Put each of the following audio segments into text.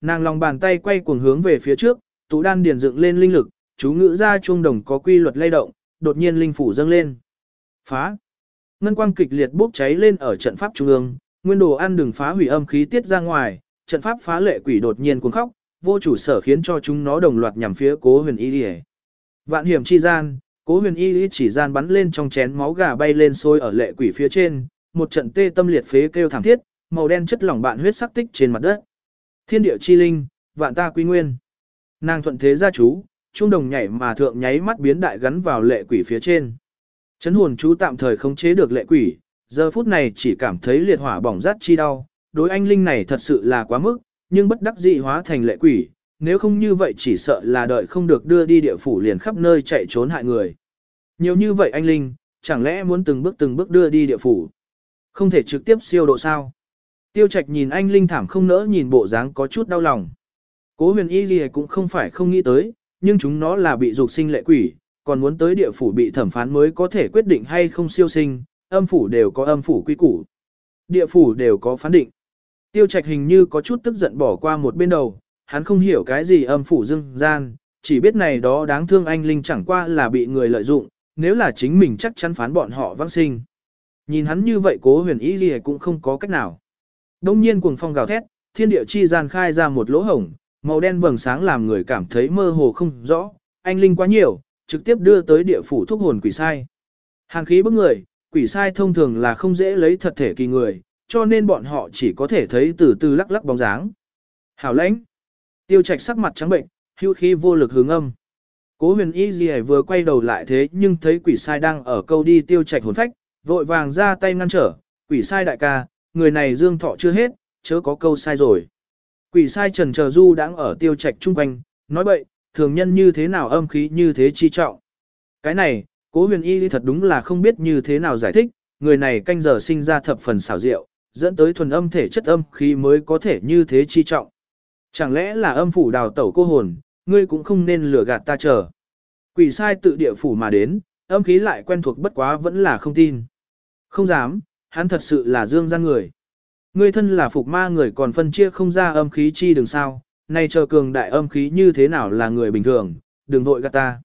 Nàng lòng bàn tay quay cuồng hướng về phía trước, tú đan điền dựng lên linh lực, chú ngữ ra chuông đồng có quy luật lay động, đột nhiên linh phủ dâng lên. Phá! Ngân quang kịch liệt bốc cháy lên ở trận pháp trung ương, nguyên đồ ăn đừng phá hủy âm khí tiết ra ngoài, trận pháp phá lệ quỷ đột nhiên cuồng khóc, vô chủ sở khiến cho chúng nó đồng loạt nhằm phía cố huyền y đi Vạn hiểm chi gian, cố huyền y chỉ gian bắn lên trong chén máu gà bay lên sôi ở lệ quỷ phía trên, một trận tê tâm liệt phế kêu thảm thiết, màu đen chất lỏng bạn huyết sắc tích trên mặt đất. Thiên địa chi linh, vạn ta quy nguyên. Nàng thuận thế gia chú, trung đồng nhảy mà thượng nháy mắt biến đại gắn vào lệ quỷ phía trên. Chấn hồn chú tạm thời không chế được lệ quỷ, giờ phút này chỉ cảm thấy liệt hỏa bỏng rát chi đau, đối anh linh này thật sự là quá mức, nhưng bất đắc dị hóa thành lệ quỷ, nếu không như vậy chỉ sợ là đợi không được đưa đi địa phủ liền khắp nơi chạy trốn hại người. Nhiều như vậy anh linh, chẳng lẽ muốn từng bước từng bước đưa đi địa phủ? Không thể trực tiếp siêu độ sao? Tiêu Trạch nhìn anh linh thảm không nỡ nhìn bộ dáng có chút đau lòng. Cố huyền y gì cũng không phải không nghĩ tới, nhưng chúng nó là bị dục sinh lệ quỷ, còn muốn tới địa phủ bị thẩm phán mới có thể quyết định hay không siêu sinh, âm phủ đều có âm phủ quy củ. Địa phủ đều có phán định. Tiêu trạch hình như có chút tức giận bỏ qua một bên đầu, hắn không hiểu cái gì âm phủ dưng gian, chỉ biết này đó đáng thương anh Linh chẳng qua là bị người lợi dụng, nếu là chính mình chắc chắn phán bọn họ vãng sinh. Nhìn hắn như vậy cố huyền ý gì cũng không có cách nào. Đông nhiên cuồng phong gào thét, thiên địa chi gian khai ra một lỗ hổng, màu đen vầng sáng làm người cảm thấy mơ hồ không rõ, anh Linh quá nhiều, trực tiếp đưa tới địa phủ thúc hồn quỷ sai. Hàng khí bức người, quỷ sai thông thường là không dễ lấy thật thể kỳ người, cho nên bọn họ chỉ có thể thấy từ từ lắc lắc bóng dáng. Hảo lãnh. Tiêu trạch sắc mặt trắng bệnh, hưu khí vô lực hướng âm. Cố huyền y gì vừa quay đầu lại thế nhưng thấy quỷ sai đang ở câu đi tiêu trạch hồn phách, vội vàng ra tay ngăn trở, quỷ sai đại ca, người này dương thọ chưa hết, chớ có câu sai rồi. Quỷ sai trần chờ du đang ở tiêu trạch trung quanh, nói bậy, thường nhân như thế nào âm khí như thế chi trọng. Cái này, cố huyền y thật đúng là không biết như thế nào giải thích, người này canh giờ sinh ra thập phần xảo diệu, dẫn tới thuần âm thể chất âm khí mới có thể như thế chi trọng. Chẳng lẽ là âm phủ đào tẩu cô hồn, ngươi cũng không nên lừa gạt ta chờ. Quỷ sai tự địa phủ mà đến, âm khí lại quen thuộc bất quá vẫn là không tin. Không dám, hắn thật sự là dương gian người. Ngươi thân là phục ma người còn phân chia không ra âm khí chi đừng sao, nay chờ cường đại âm khí như thế nào là người bình thường, đừng vội gạt ta.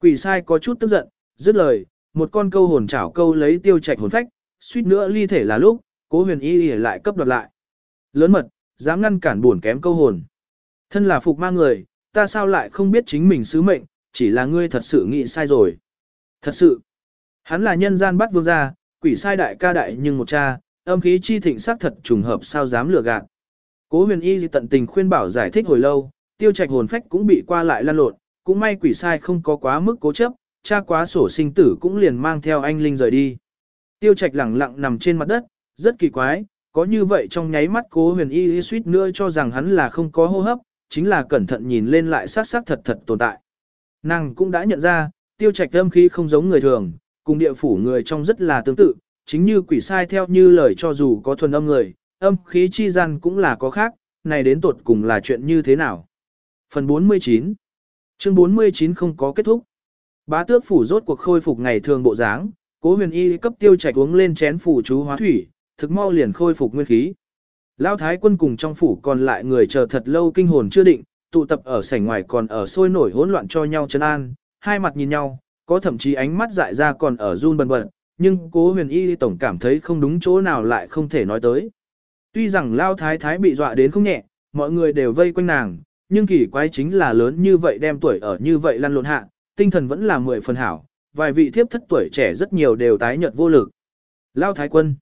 Quỷ sai có chút tức giận, dứt lời, một con câu hồn chảo câu lấy tiêu trạch hồn phách, suýt nữa ly thể là lúc, cố huyền y y lại cấp đoạt lại. Lớn mật, dám ngăn cản buồn kém câu hồn. Thân là phục ma người, ta sao lại không biết chính mình sứ mệnh, chỉ là ngươi thật sự nghĩ sai rồi. Thật sự, hắn là nhân gian bắt vương gia, quỷ sai đại ca đại nhưng một cha, âm khí chi thịnh sắc thật trùng hợp sao dám lừa gạt. Cố huyền y tận tình khuyên bảo giải thích hồi lâu, tiêu trạch hồn phách cũng bị qua lại lan lộn, cũng may quỷ sai không có quá mức cố chấp, cha quá sổ sinh tử cũng liền mang theo anh Linh rời đi. Tiêu trạch lẳng lặng nằm trên mặt đất, rất kỳ quái, có như vậy trong nháy mắt cố huyền y suýt nữa cho rằng hắn là không có hô hấp, chính là cẩn thận nhìn lên lại sát sắc thật thật tồn tại. Nàng cũng đã nhận ra, tiêu trạch âm khí không giống người thường, cùng địa phủ người trong rất là tương tự, chính như quỷ sai theo như lời cho dù có thuần âm người, âm khí chi gian cũng là có khác, này đến tột cùng là chuyện như thế nào. Phần 49 Chương 49 không có kết thúc. Bá tước phủ rốt cuộc khôi phục ngày thường bộ dáng, cố huyền y cấp tiêu trạch uống lên chén phủ chú hóa thủy, thực mau liền khôi phục nguyên khí. Lão thái quân cùng trong phủ còn lại người chờ thật lâu kinh hồn chưa định, tụ tập ở sảnh ngoài còn ở sôi nổi hỗn loạn cho nhau chân an, hai mặt nhìn nhau, có thậm chí ánh mắt dại ra còn ở run bần bật, nhưng cố huyền y tổng cảm thấy không đúng chỗ nào lại không thể nói tới. Tuy rằng Lao Thái Thái bị dọa đến không nhẹ, mọi người đều vây quanh nàng, nhưng kỳ quái chính là lớn như vậy đem tuổi ở như vậy lăn lộn hạ, tinh thần vẫn là mười phần hảo, vài vị thiếp thất tuổi trẻ rất nhiều đều tái nhợt vô lực. Lao Thái Quân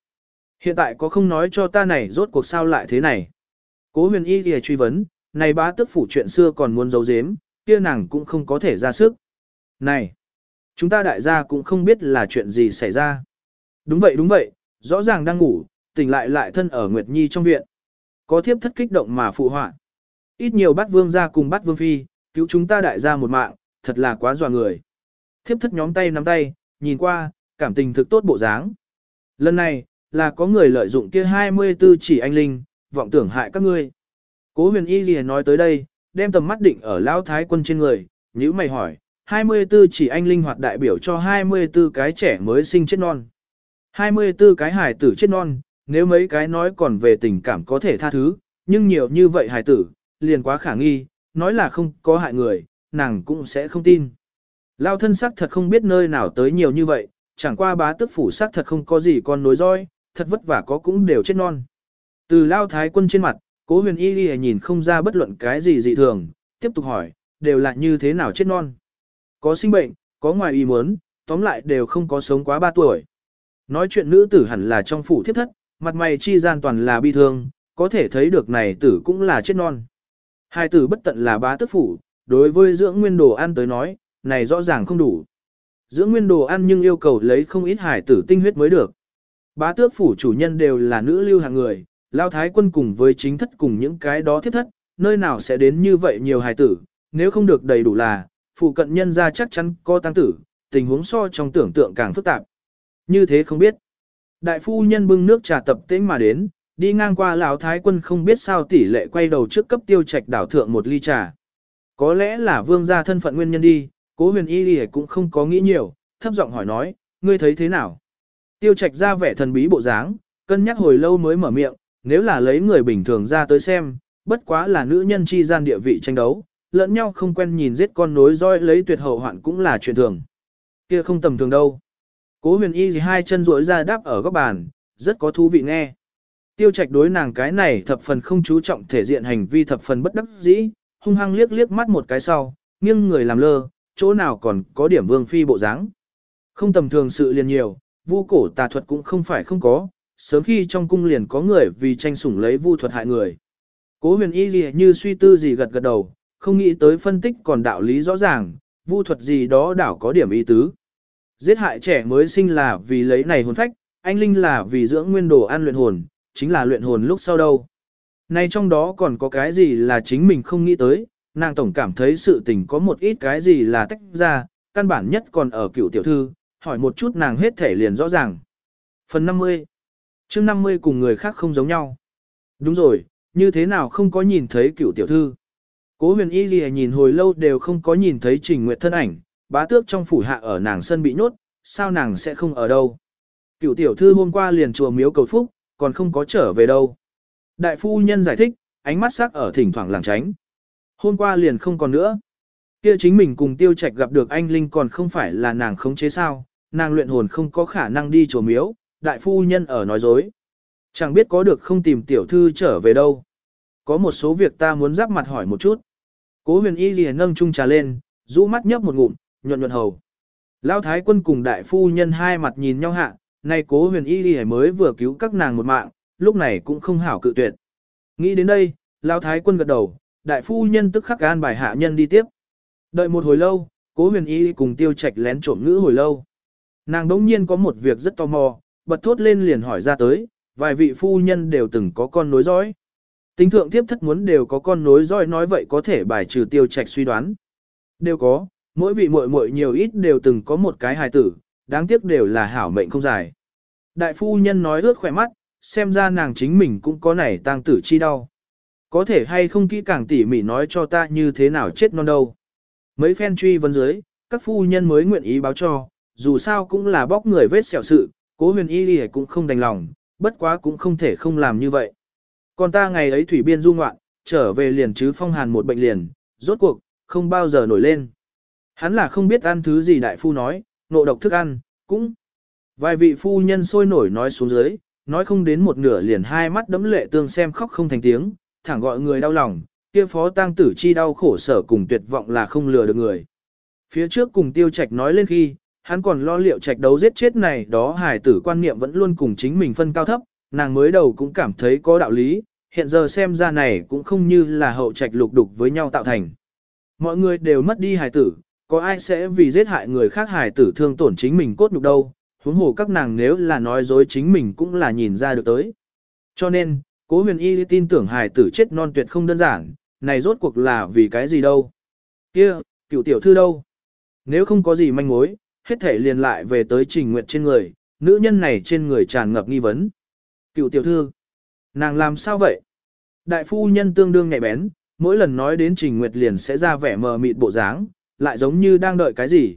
Hiện tại có không nói cho ta này rốt cuộc sao lại thế này. Cố huyền y thì truy vấn, này bá tức phủ chuyện xưa còn muốn giấu giếm, kia nàng cũng không có thể ra sức. Này, chúng ta đại gia cũng không biết là chuyện gì xảy ra. Đúng vậy đúng vậy, rõ ràng đang ngủ, tỉnh lại lại thân ở Nguyệt Nhi trong viện. Có thiếp thất kích động mà phụ họa. Ít nhiều bắt vương ra cùng bắt vương phi, cứu chúng ta đại gia một mạng, thật là quá dọa người. Thiếp thất nhóm tay nắm tay, nhìn qua, cảm tình thực tốt bộ dáng. Lần này, là có người lợi dụng kia 24 chỉ anh linh, vọng tưởng hại các ngươi. Cố huyền y gì nói tới đây, đem tầm mắt định ở lão thái quân trên người, nhữ mày hỏi, 24 chỉ anh linh hoạt đại biểu cho 24 cái trẻ mới sinh chết non. 24 cái hài tử chết non, nếu mấy cái nói còn về tình cảm có thể tha thứ, nhưng nhiều như vậy hài tử, liền quá khả nghi, nói là không có hại người, nàng cũng sẽ không tin. Lao thân sắc thật không biết nơi nào tới nhiều như vậy, chẳng qua bá tức phủ sắc thật không có gì con nối roi, thật vất vả có cũng đều chết non. Từ Lao Thái quân trên mặt, cố huyền y ghi nhìn không ra bất luận cái gì dị thường, tiếp tục hỏi, đều là như thế nào chết non. Có sinh bệnh, có ngoài ý muốn, tóm lại đều không có sống quá 3 tuổi. Nói chuyện nữ tử hẳn là trong phủ thiết thất, mặt mày chi gian toàn là bi thương, có thể thấy được này tử cũng là chết non. Hai tử bất tận là bá tức phủ, đối với dưỡng nguyên đồ ăn tới nói, này rõ ràng không đủ. Dưỡng nguyên đồ ăn nhưng yêu cầu lấy không ít hải tử tinh huyết mới được. Bá tước phủ chủ nhân đều là nữ lưu hàng người, lao thái quân cùng với chính thất cùng những cái đó thiết thất, nơi nào sẽ đến như vậy nhiều hải tử, nếu không được đầy đủ là, phụ cận nhân ra chắc chắn có tăng tử, tình huống so trong tưởng tượng càng phức tạp. Như thế không biết. Đại phu nhân bưng nước trà tập tĩnh mà đến, đi ngang qua lão thái quân không biết sao tỷ lệ quay đầu trước cấp tiêu trạch đảo thượng một ly trà. Có lẽ là vương gia thân phận nguyên nhân đi, cố huyền y lì cũng không có nghĩ nhiều, thấp giọng hỏi nói, ngươi thấy thế nào? Tiêu trạch ra vẻ thần bí bộ dáng, cân nhắc hồi lâu mới mở miệng, nếu là lấy người bình thường ra tới xem, bất quá là nữ nhân chi gian địa vị tranh đấu, lẫn nhau không quen nhìn giết con nối roi lấy tuyệt hậu hoạn cũng là chuyện thường. Kia không tầm thường đâu. Cố huyền y gì hai chân rỗi ra đáp ở góc bàn, rất có thú vị nghe. Tiêu trạch đối nàng cái này thập phần không chú trọng thể diện hành vi thập phần bất đắc dĩ, hung hăng liếc liếc mắt một cái sau, nghiêng người làm lơ, chỗ nào còn có điểm vương phi bộ dáng. Không tầm thường sự liền nhiều, vu cổ tà thuật cũng không phải không có, sớm khi trong cung liền có người vì tranh sủng lấy vu thuật hại người. Cố huyền y gì như suy tư gì gật gật đầu, không nghĩ tới phân tích còn đạo lý rõ ràng, vu thuật gì đó đảo có điểm ý tứ. Giết hại trẻ mới sinh là vì lấy này hồn phách, anh linh là vì dưỡng nguyên đồ ăn luyện hồn, chính là luyện hồn lúc sau đâu. Này trong đó còn có cái gì là chính mình không nghĩ tới, nàng tổng cảm thấy sự tình có một ít cái gì là tách ra, căn bản nhất còn ở cựu tiểu thư, hỏi một chút nàng hết thể liền rõ ràng. Phần 50 chương 50 cùng người khác không giống nhau. Đúng rồi, như thế nào không có nhìn thấy cựu tiểu thư. Cố huyền y gì nhìn hồi lâu đều không có nhìn thấy trình nguyệt thân ảnh, bá tước trong phủ hạ ở nàng sân bị nhốt, sao nàng sẽ không ở đâu. Cựu tiểu thư hôm qua liền chùa miếu cầu phúc, còn không có trở về đâu. Đại phu nhân giải thích, ánh mắt sắc ở thỉnh thoảng làng tránh. Hôm qua liền không còn nữa. Kia chính mình cùng tiêu trạch gặp được anh Linh còn không phải là nàng khống chế sao, nàng luyện hồn không có khả năng đi chùa miếu, đại phu nhân ở nói dối. Chẳng biết có được không tìm tiểu thư trở về đâu. Có một số việc ta muốn giáp mặt hỏi một chút. Cố huyền y liền nâng chung trà lên, rũ mắt nhấp một ngụm, nhuận nhuận hầu. Lão thái quân cùng đại phu nhân hai mặt nhìn nhau hạ, nay cố huyền y liền mới vừa cứu các nàng một mạng, lúc này cũng không hảo cự tuyệt. Nghĩ đến đây, Lão thái quân gật đầu, đại phu nhân tức khắc an bài hạ nhân đi tiếp. Đợi một hồi lâu, cố huyền y cùng tiêu trạch lén trộm ngữ hồi lâu. Nàng đống nhiên có một việc rất tò mò, bật thốt lên liền hỏi ra tới, vài vị phu nhân đều từng có con nối dõi. Tính thượng tiếp thất muốn đều có con nối roi nói vậy có thể bài trừ tiêu trạch suy đoán. Đều có, mỗi vị muội muội nhiều ít đều từng có một cái hài tử, đáng tiếc đều là hảo mệnh không dài. Đại phu nhân nói ướt khỏe mắt, xem ra nàng chính mình cũng có nảy tang tử chi đau. Có thể hay không kỹ càng tỉ mỉ nói cho ta như thế nào chết non đâu. Mấy phen truy vấn dưới, các phu nhân mới nguyện ý báo cho, dù sao cũng là bóc người vết sẹo sự, cố huyền y lì cũng không đành lòng, bất quá cũng không thể không làm như vậy. Còn ta ngày ấy thủy biên du ngoạn, trở về liền chứ phong hàn một bệnh liền, rốt cuộc, không bao giờ nổi lên. Hắn là không biết ăn thứ gì đại phu nói, nộ độc thức ăn, cũng. Vài vị phu nhân sôi nổi nói xuống dưới, nói không đến một nửa liền hai mắt đấm lệ tương xem khóc không thành tiếng, thẳng gọi người đau lòng, kia phó tang tử chi đau khổ sở cùng tuyệt vọng là không lừa được người. Phía trước cùng tiêu trạch nói lên khi, hắn còn lo liệu trạch đấu giết chết này đó hải tử quan niệm vẫn luôn cùng chính mình phân cao thấp, nàng mới đầu cũng cảm thấy có đạo lý, hiện giờ xem ra này cũng không như là hậu trạch lục đục với nhau tạo thành. Mọi người đều mất đi hài tử, có ai sẽ vì giết hại người khác hài tử thương tổn chính mình cốt nhục đâu, huống hồ các nàng nếu là nói dối chính mình cũng là nhìn ra được tới. Cho nên, cố huyền y tin tưởng hài tử chết non tuyệt không đơn giản, này rốt cuộc là vì cái gì đâu. kia cựu tiểu thư đâu? Nếu không có gì manh mối, hết thể liền lại về tới trình nguyện trên người, nữ nhân này trên người tràn ngập nghi vấn. Cựu tiểu thư, nàng làm sao vậy? Đại phu nhân tương đương nhạy bén, mỗi lần nói đến trình nguyệt liền sẽ ra vẻ mờ mịt bộ dáng, lại giống như đang đợi cái gì.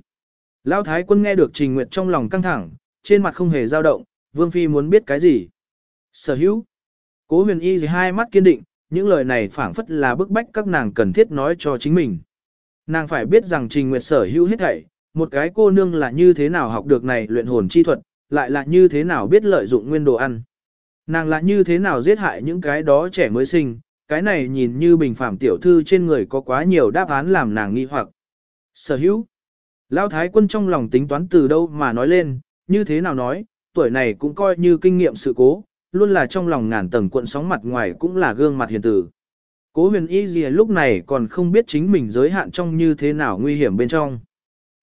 Lão thái quân nghe được trình nguyệt trong lòng căng thẳng, trên mặt không hề dao động, vương phi muốn biết cái gì. Sở hữu, cố huyền y thì hai mắt kiên định, những lời này phảng phất là bức bách các nàng cần thiết nói cho chính mình. Nàng phải biết rằng Trình Nguyệt sở hữu hết thảy, một cái cô nương là như thế nào học được này luyện hồn chi thuật, lại là như thế nào biết lợi dụng nguyên đồ ăn. Nàng là như thế nào giết hại những cái đó trẻ mới sinh, cái này nhìn như bình phạm tiểu thư trên người có quá nhiều đáp án làm nàng nghi hoặc. Sở hữu. Lão Thái quân trong lòng tính toán từ đâu mà nói lên, như thế nào nói, tuổi này cũng coi như kinh nghiệm sự cố, luôn là trong lòng ngàn tầng cuộn sóng mặt ngoài cũng là gương mặt hiền tử. Cố huyền y gì lúc này còn không biết chính mình giới hạn trong như thế nào nguy hiểm bên trong.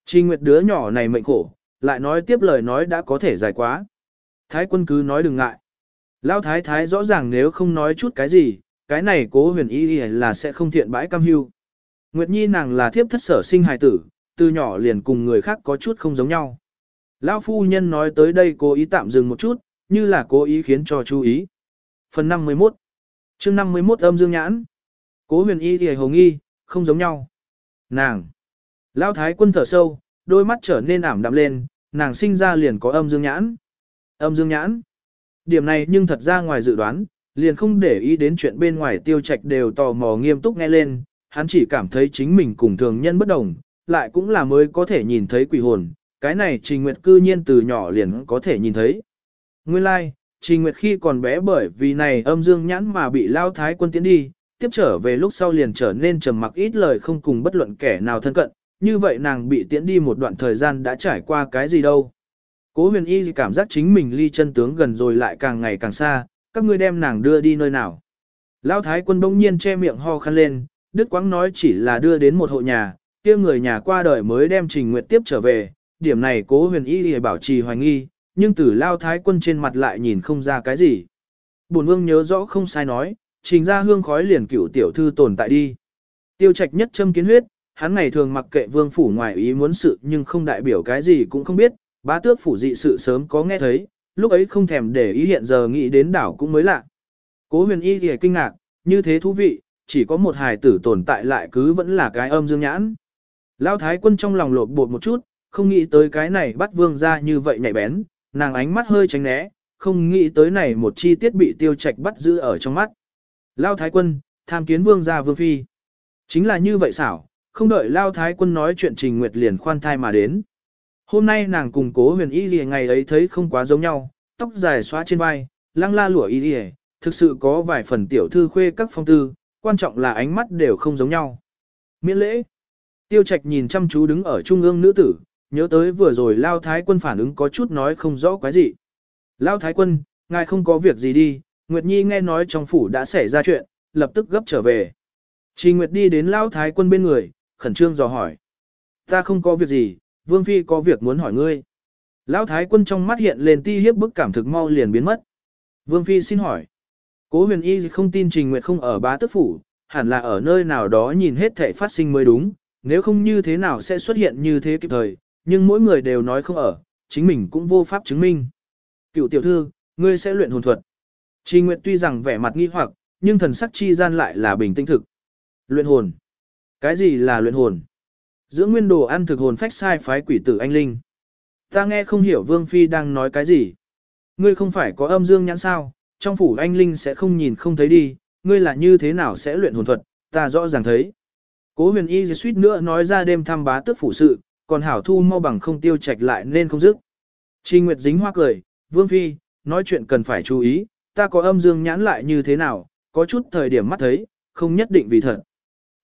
Trình Nguyệt đứa nhỏ này mệnh khổ, lại nói tiếp lời nói đã có thể dài quá. Thái quân cứ nói đừng ngại. Lão thái thái rõ ràng nếu không nói chút cái gì, cái này cố huyền y là sẽ không thiện bãi cam hưu. Nguyệt Nhi nàng là thiếp thất sở sinh hài tử, từ nhỏ liền cùng người khác có chút không giống nhau. Lão phu nhân nói tới đây cố ý tạm dừng một chút, như là cố ý khiến cho chú ý. Phần 51 chương 51 âm dương nhãn Cố huyền y thì hồng nghi, không giống nhau. Nàng Lão thái quân thở sâu, đôi mắt trở nên ảm đạm lên, nàng sinh ra liền có âm dương nhãn. Âm dương nhãn. Điểm này nhưng thật ra ngoài dự đoán, liền không để ý đến chuyện bên ngoài tiêu trạch đều tò mò nghiêm túc nghe lên, hắn chỉ cảm thấy chính mình cùng thường nhân bất đồng, lại cũng là mới có thể nhìn thấy quỷ hồn, cái này Trình Nguyệt cư nhiên từ nhỏ liền có thể nhìn thấy. Nguyên lai, like, Trình Nguyệt khi còn bé bởi vì này âm dương nhãn mà bị lao thái quân tiến đi, tiếp trở về lúc sau liền trở nên trầm mặc ít lời không cùng bất luận kẻ nào thân cận, như vậy nàng bị tiễn đi một đoạn thời gian đã trải qua cái gì đâu. Cố huyền y cảm giác chính mình ly chân tướng gần rồi lại càng ngày càng xa, các ngươi đem nàng đưa đi nơi nào. Lão thái quân bỗng nhiên che miệng ho khăn lên, Đức Quang nói chỉ là đưa đến một hộ nhà, kia người nhà qua đời mới đem Trình Nguyệt tiếp trở về, điểm này cố huyền y thì bảo trì hoài nghi, nhưng từ Lao thái quân trên mặt lại nhìn không ra cái gì. Bổn vương nhớ rõ không sai nói, trình ra hương khói liền cửu tiểu thư tồn tại đi. Tiêu trạch nhất châm kiến huyết, hắn ngày thường mặc kệ vương phủ ngoài ý muốn sự nhưng không đại biểu cái gì cũng không biết, bá tước phủ dị sự sớm có nghe thấy, lúc ấy không thèm để ý hiện giờ nghĩ đến đảo cũng mới lạ. Cố huyền y thì kinh ngạc, như thế thú vị, chỉ có một hài tử tồn tại lại cứ vẫn là cái âm dương nhãn. Lão thái quân trong lòng lột bột một chút, không nghĩ tới cái này bắt vương ra như vậy nhạy bén, nàng ánh mắt hơi tránh né, không nghĩ tới này một chi tiết bị tiêu trạch bắt giữ ở trong mắt. Lão thái quân, tham kiến vương gia vương phi. Chính là như vậy xảo, không đợi Lao Thái quân nói chuyện Trình Nguyệt liền khoan thai mà đến. Hôm nay nàng cùng cố huyền y gì ngày ấy thấy không quá giống nhau, tóc dài xóa trên vai, lăng la lụa y gì, thực sự có vài phần tiểu thư khuê các phong tư, quan trọng là ánh mắt đều không giống nhau. Miễn lễ. Tiêu trạch nhìn chăm chú đứng ở trung ương nữ tử, nhớ tới vừa rồi Lao Thái quân phản ứng có chút nói không rõ quái gì. Lao Thái quân, ngài không có việc gì đi, Nguyệt Nhi nghe nói trong phủ đã xảy ra chuyện, lập tức gấp trở về. Trình Nguyệt đi đến Lao Thái quân bên người, khẩn trương dò hỏi. Ta không có việc gì, Vương Phi có việc muốn hỏi ngươi. Lão Thái quân trong mắt hiện lên ti hiếp bức cảm thực mau liền biến mất. Vương Phi xin hỏi. Cố huyền y không tin Trình Nguyệt không ở bá tức phủ, hẳn là ở nơi nào đó nhìn hết thể phát sinh mới đúng, nếu không như thế nào sẽ xuất hiện như thế kịp thời, nhưng mỗi người đều nói không ở, chính mình cũng vô pháp chứng minh. Cựu tiểu thư, ngươi sẽ luyện hồn thuật. Trình Nguyệt tuy rằng vẻ mặt nghi hoặc, nhưng thần sắc chi gian lại là bình tĩnh thực. Luyện hồn. Cái gì là luyện hồn? Dưỡng nguyên đồ ăn thực hồn phách sai phái quỷ tử anh linh. Ta nghe không hiểu Vương Phi đang nói cái gì. Ngươi không phải có âm dương nhãn sao, trong phủ anh linh sẽ không nhìn không thấy đi, ngươi là như thế nào sẽ luyện hồn thuật, ta rõ ràng thấy. Cố huyền y suýt nữa nói ra đêm thăm bá tước phủ sự, còn hảo thu mau bằng không tiêu trạch lại nên không dứt. Trình Nguyệt dính hoa cười, Vương Phi, nói chuyện cần phải chú ý, ta có âm dương nhãn lại như thế nào, có chút thời điểm mắt thấy, không nhất định vì thật.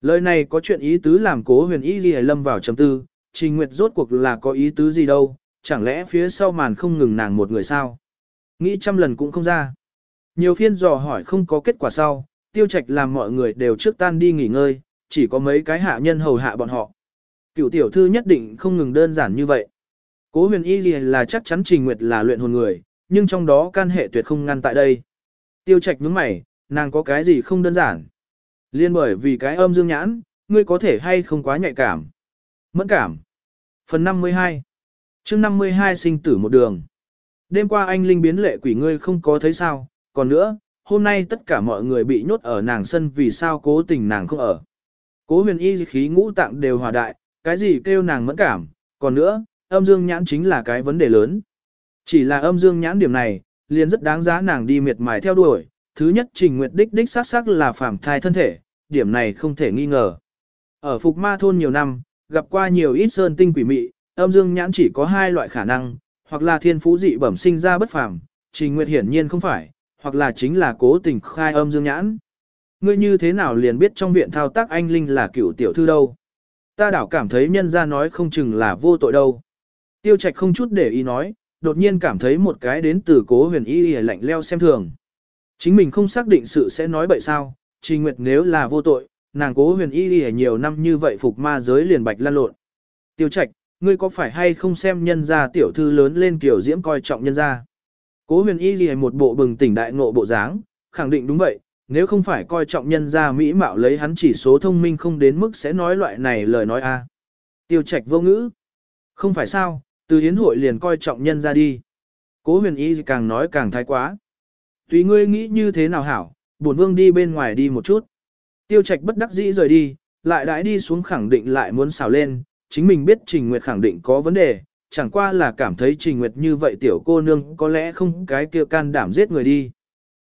Lời này có chuyện ý tứ làm cố huyền y gì lâm vào trầm tư, trình nguyệt rốt cuộc là có ý tứ gì đâu, chẳng lẽ phía sau màn không ngừng nàng một người sao? Nghĩ trăm lần cũng không ra. Nhiều phiên dò hỏi không có kết quả sau, tiêu trạch làm mọi người đều trước tan đi nghỉ ngơi, chỉ có mấy cái hạ nhân hầu hạ bọn họ. Cựu tiểu thư nhất định không ngừng đơn giản như vậy. Cố huyền y gì là chắc chắn trình nguyệt là luyện hồn người, nhưng trong đó can hệ tuyệt không ngăn tại đây. Tiêu trạch nhướng mày, nàng có cái gì không đơn giản. Liên bởi vì cái âm dương nhãn, ngươi có thể hay không quá nhạy cảm. Mẫn cảm. Phần 52 chương 52 sinh tử một đường. Đêm qua anh Linh biến lệ quỷ ngươi không có thấy sao, còn nữa, hôm nay tất cả mọi người bị nhốt ở nàng sân vì sao cố tình nàng không ở. Cố huyền y khí ngũ tạng đều hòa đại, cái gì kêu nàng mẫn cảm, còn nữa, âm dương nhãn chính là cái vấn đề lớn. Chỉ là âm dương nhãn điểm này, liền rất đáng giá nàng đi miệt mài theo đuổi, thứ nhất Trình Nguyệt đích đích xác xác là phàm thai thân thể, điểm này không thể nghi ngờ. Ở Phục Ma thôn nhiều năm, gặp qua nhiều ít sơn tinh quỷ mị, âm dương nhãn chỉ có hai loại khả năng, hoặc là thiên phú dị bẩm sinh ra bất phàm, Trình Nguyệt hiển nhiên không phải, hoặc là chính là cố tình khai âm dương nhãn. Ngươi như thế nào liền biết trong viện thao tác anh Linh là cựu tiểu thư đâu? Ta đảo cảm thấy nhân ra nói không chừng là vô tội đâu. Tiêu trạch không chút để ý nói, đột nhiên cảm thấy một cái đến từ cố huyền y y lạnh leo xem thường. Chính mình không xác định sự sẽ nói bậy sao, Trình Nguyệt nếu là vô tội, nàng cố huyền y y nhiều năm như vậy phục ma giới liền bạch lan lộn. Tiêu trạch, ngươi có phải hay không xem nhân gia tiểu thư lớn lên kiểu diễm coi trọng nhân gia? Cố huyền y y một bộ bừng tỉnh đại ngộ bộ dáng, khẳng định đúng vậy, nếu không phải coi trọng nhân gia mỹ mạo lấy hắn chỉ số thông minh không đến mức sẽ nói loại này lời nói a. À. Tiêu trạch vô ngữ. Không phải sao, từ hiến hội liền coi trọng nhân gia đi. Cố huyền y càng nói càng thái quá. Tùy ngươi nghĩ như thế nào hảo, bổn vương đi bên ngoài đi một chút. Tiêu trạch bất đắc dĩ rời đi, lại đãi đi xuống khẳng định lại muốn xào lên, chính mình biết Trình Nguyệt khẳng định có vấn đề, chẳng qua là cảm thấy Trình Nguyệt như vậy tiểu cô nương có lẽ không cái kia can đảm giết người đi.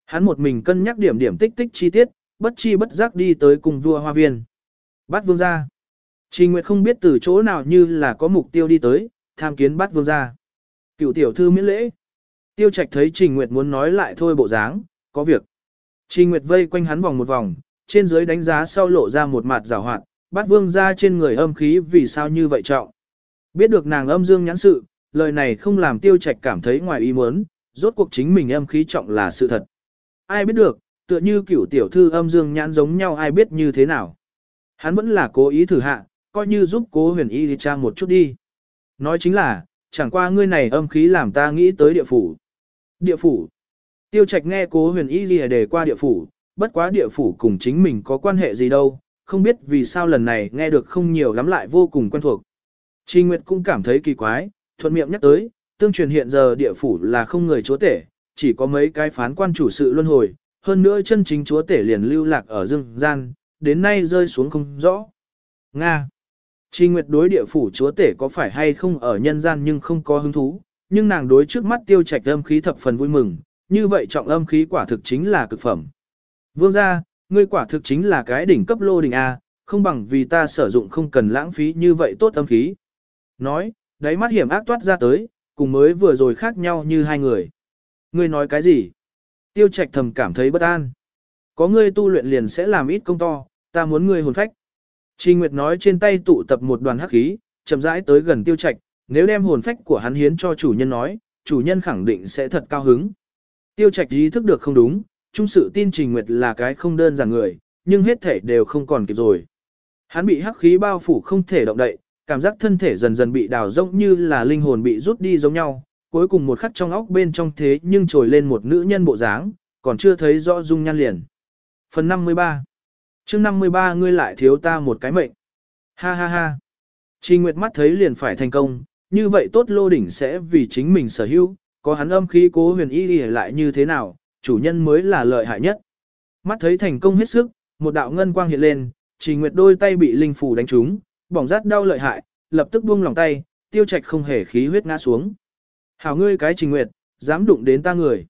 Hắn một mình cân nhắc điểm điểm tích tích chi tiết, bất chi bất giác đi tới cùng vua hoa viên. bát vương ra. Trình Nguyệt không biết từ chỗ nào như là có mục tiêu đi tới, tham kiến bát vương ra. Cựu tiểu thư miễn lễ. Tiêu Trạch thấy Trình Nguyệt muốn nói lại thôi bộ dáng, có việc. Trình Nguyệt vây quanh hắn vòng một vòng, trên dưới đánh giá sau lộ ra một mặt rào hoạt, bắt vương ra trên người âm khí vì sao như vậy trọng. Biết được nàng âm dương nhãn sự, lời này không làm Tiêu Trạch cảm thấy ngoài ý muốn, rốt cuộc chính mình âm khí trọng là sự thật. Ai biết được, tựa như cửu tiểu thư âm dương nhãn giống nhau ai biết như thế nào. Hắn vẫn là cố ý thử hạ, coi như giúp cố huyền y đi trang một chút đi. Nói chính là, chẳng qua ngươi này âm khí làm ta nghĩ tới địa phủ. Địa phủ. Tiêu trạch nghe cố huyền y gì đề qua địa phủ, bất quá địa phủ cùng chính mình có quan hệ gì đâu, không biết vì sao lần này nghe được không nhiều lắm lại vô cùng quen thuộc. Trình Nguyệt cũng cảm thấy kỳ quái, thuận miệng nhắc tới, tương truyền hiện giờ địa phủ là không người chúa tể, chỉ có mấy cái phán quan chủ sự luân hồi, hơn nữa chân chính chúa tể liền lưu lạc ở dương gian, đến nay rơi xuống không rõ. Nga Trình Nguyệt đối địa phủ chúa tể có phải hay không ở nhân gian nhưng không có hứng thú, nhưng nàng đối trước mắt tiêu trạch âm khí thập phần vui mừng, như vậy trọng âm khí quả thực chính là cực phẩm. Vương gia, ngươi quả thực chính là cái đỉnh cấp lô đỉnh A, không bằng vì ta sử dụng không cần lãng phí như vậy tốt âm khí. Nói, đáy mắt hiểm ác toát ra tới, cùng mới vừa rồi khác nhau như hai người. Ngươi nói cái gì? Tiêu trạch thầm cảm thấy bất an. Có ngươi tu luyện liền sẽ làm ít công to, ta muốn ngươi hồn phách. Trình Nguyệt nói trên tay tụ tập một đoàn hắc khí, chậm rãi tới gần tiêu trạch, nếu đem hồn phách của hắn hiến cho chủ nhân nói, chủ nhân khẳng định sẽ thật cao hứng. Tiêu trạch ý thức được không đúng, trung sự tin Trình Nguyệt là cái không đơn giản người, nhưng hết thể đều không còn kịp rồi. Hắn bị hắc khí bao phủ không thể động đậy, cảm giác thân thể dần dần bị đào rỗng như là linh hồn bị rút đi giống nhau, cuối cùng một khắc trong óc bên trong thế nhưng trồi lên một nữ nhân bộ dáng, còn chưa thấy rõ dung nhan liền. Phần 53 chương 53 ngươi lại thiếu ta một cái mệnh. Ha ha ha. Trình Nguyệt mắt thấy liền phải thành công, như vậy tốt lô đỉnh sẽ vì chính mình sở hữu, có hắn âm khí cố huyền y lại như thế nào, chủ nhân mới là lợi hại nhất. Mắt thấy thành công hết sức, một đạo ngân quang hiện lên, Trình Nguyệt đôi tay bị linh phù đánh trúng, bỏng rát đau lợi hại, lập tức buông lòng tay, tiêu trạch không hề khí huyết ngã xuống. Hảo ngươi cái Trình Nguyệt, dám đụng đến ta người.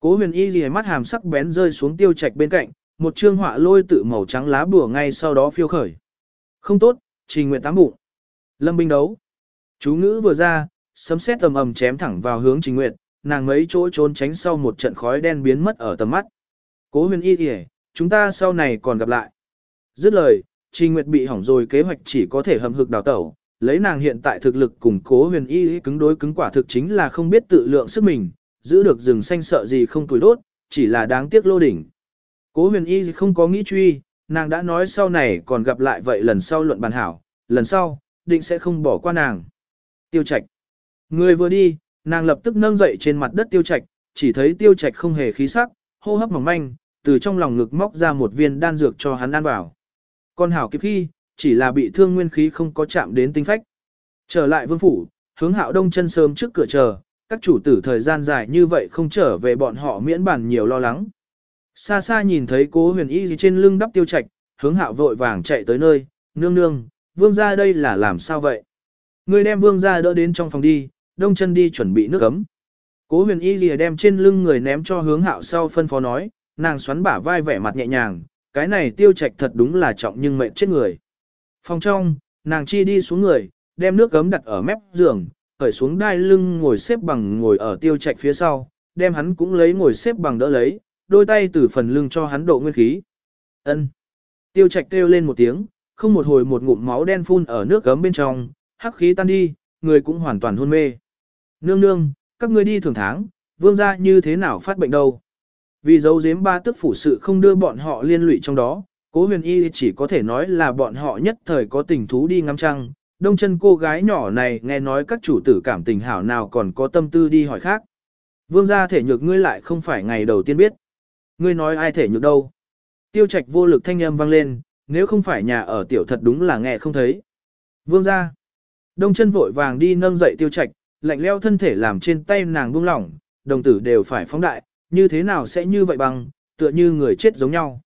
Cố huyền y gì mắt hàm sắc bén rơi xuống tiêu trạch bên cạnh, một trương họa lôi tự màu trắng lá bùa ngay sau đó phiêu khởi. Không tốt, trình nguyệt tám bụng. Lâm binh đấu. Chú ngữ vừa ra, sấm sét tầm ầm chém thẳng vào hướng trình nguyện, nàng mấy chỗ trốn tránh sau một trận khói đen biến mất ở tầm mắt. Cố huyền y kìa, chúng ta sau này còn gặp lại. Dứt lời, trình nguyệt bị hỏng rồi kế hoạch chỉ có thể hầm hực đào tẩu, lấy nàng hiện tại thực lực cùng cố huyền y cứng đối cứng quả thực chính là không biết tự lượng sức mình, giữ được rừng xanh sợ gì không tuổi đốt, chỉ là đáng tiếc lô đỉnh. Cố huyền y không có nghĩ truy, nàng đã nói sau này còn gặp lại vậy lần sau luận bàn hảo, lần sau, định sẽ không bỏ qua nàng. Tiêu Trạch. Người vừa đi, nàng lập tức nâng dậy trên mặt đất Tiêu Trạch, chỉ thấy Tiêu Trạch không hề khí sắc, hô hấp mỏng manh, từ trong lòng ngực móc ra một viên đan dược cho hắn ăn vào. Con hảo kịp khi, chỉ là bị thương nguyên khí không có chạm đến tinh phách. Trở lại vương phủ, hướng hạo đông chân sớm trước cửa chờ, các chủ tử thời gian dài như vậy không trở về bọn họ miễn bản nhiều lo lắng. Xa xa nhìn thấy cố huyền y gì trên lưng đắp tiêu trạch, hướng hạo vội vàng chạy tới nơi, nương nương, vương ra đây là làm sao vậy? Người đem vương ra đỡ đến trong phòng đi, đông chân đi chuẩn bị nước ấm. Cố huyền y lìa đem trên lưng người ném cho hướng hạo sau phân phó nói, nàng xoắn bả vai vẻ mặt nhẹ nhàng, cái này tiêu trạch thật đúng là trọng nhưng mệnh chết người. Phòng trong, nàng chi đi xuống người, đem nước gấm đặt ở mép giường, khởi xuống đai lưng ngồi xếp bằng ngồi ở tiêu trạch phía sau, đem hắn cũng lấy ngồi xếp bằng đỡ lấy, đôi tay từ phần lưng cho hắn độ nguyên khí. Ân. Tiêu trạch kêu lên một tiếng, không một hồi một ngụm máu đen phun ở nước gấm bên trong, hắc khí tan đi, người cũng hoàn toàn hôn mê. Nương nương, các ngươi đi thường tháng, vương gia như thế nào phát bệnh đâu. Vì dấu giếm ba tức phủ sự không đưa bọn họ liên lụy trong đó, cố huyền y chỉ có thể nói là bọn họ nhất thời có tình thú đi ngắm trăng. Đông chân cô gái nhỏ này nghe nói các chủ tử cảm tình hảo nào còn có tâm tư đi hỏi khác. Vương gia thể nhược ngươi lại không phải ngày đầu tiên biết. Ngươi nói ai thể nhược đâu. Tiêu trạch vô lực thanh âm vang lên, nếu không phải nhà ở tiểu thật đúng là nghe không thấy. Vương gia. Đông chân vội vàng đi nâng dậy tiêu trạch, lạnh leo thân thể làm trên tay nàng buông lỏng, đồng tử đều phải phóng đại, như thế nào sẽ như vậy bằng, tựa như người chết giống nhau.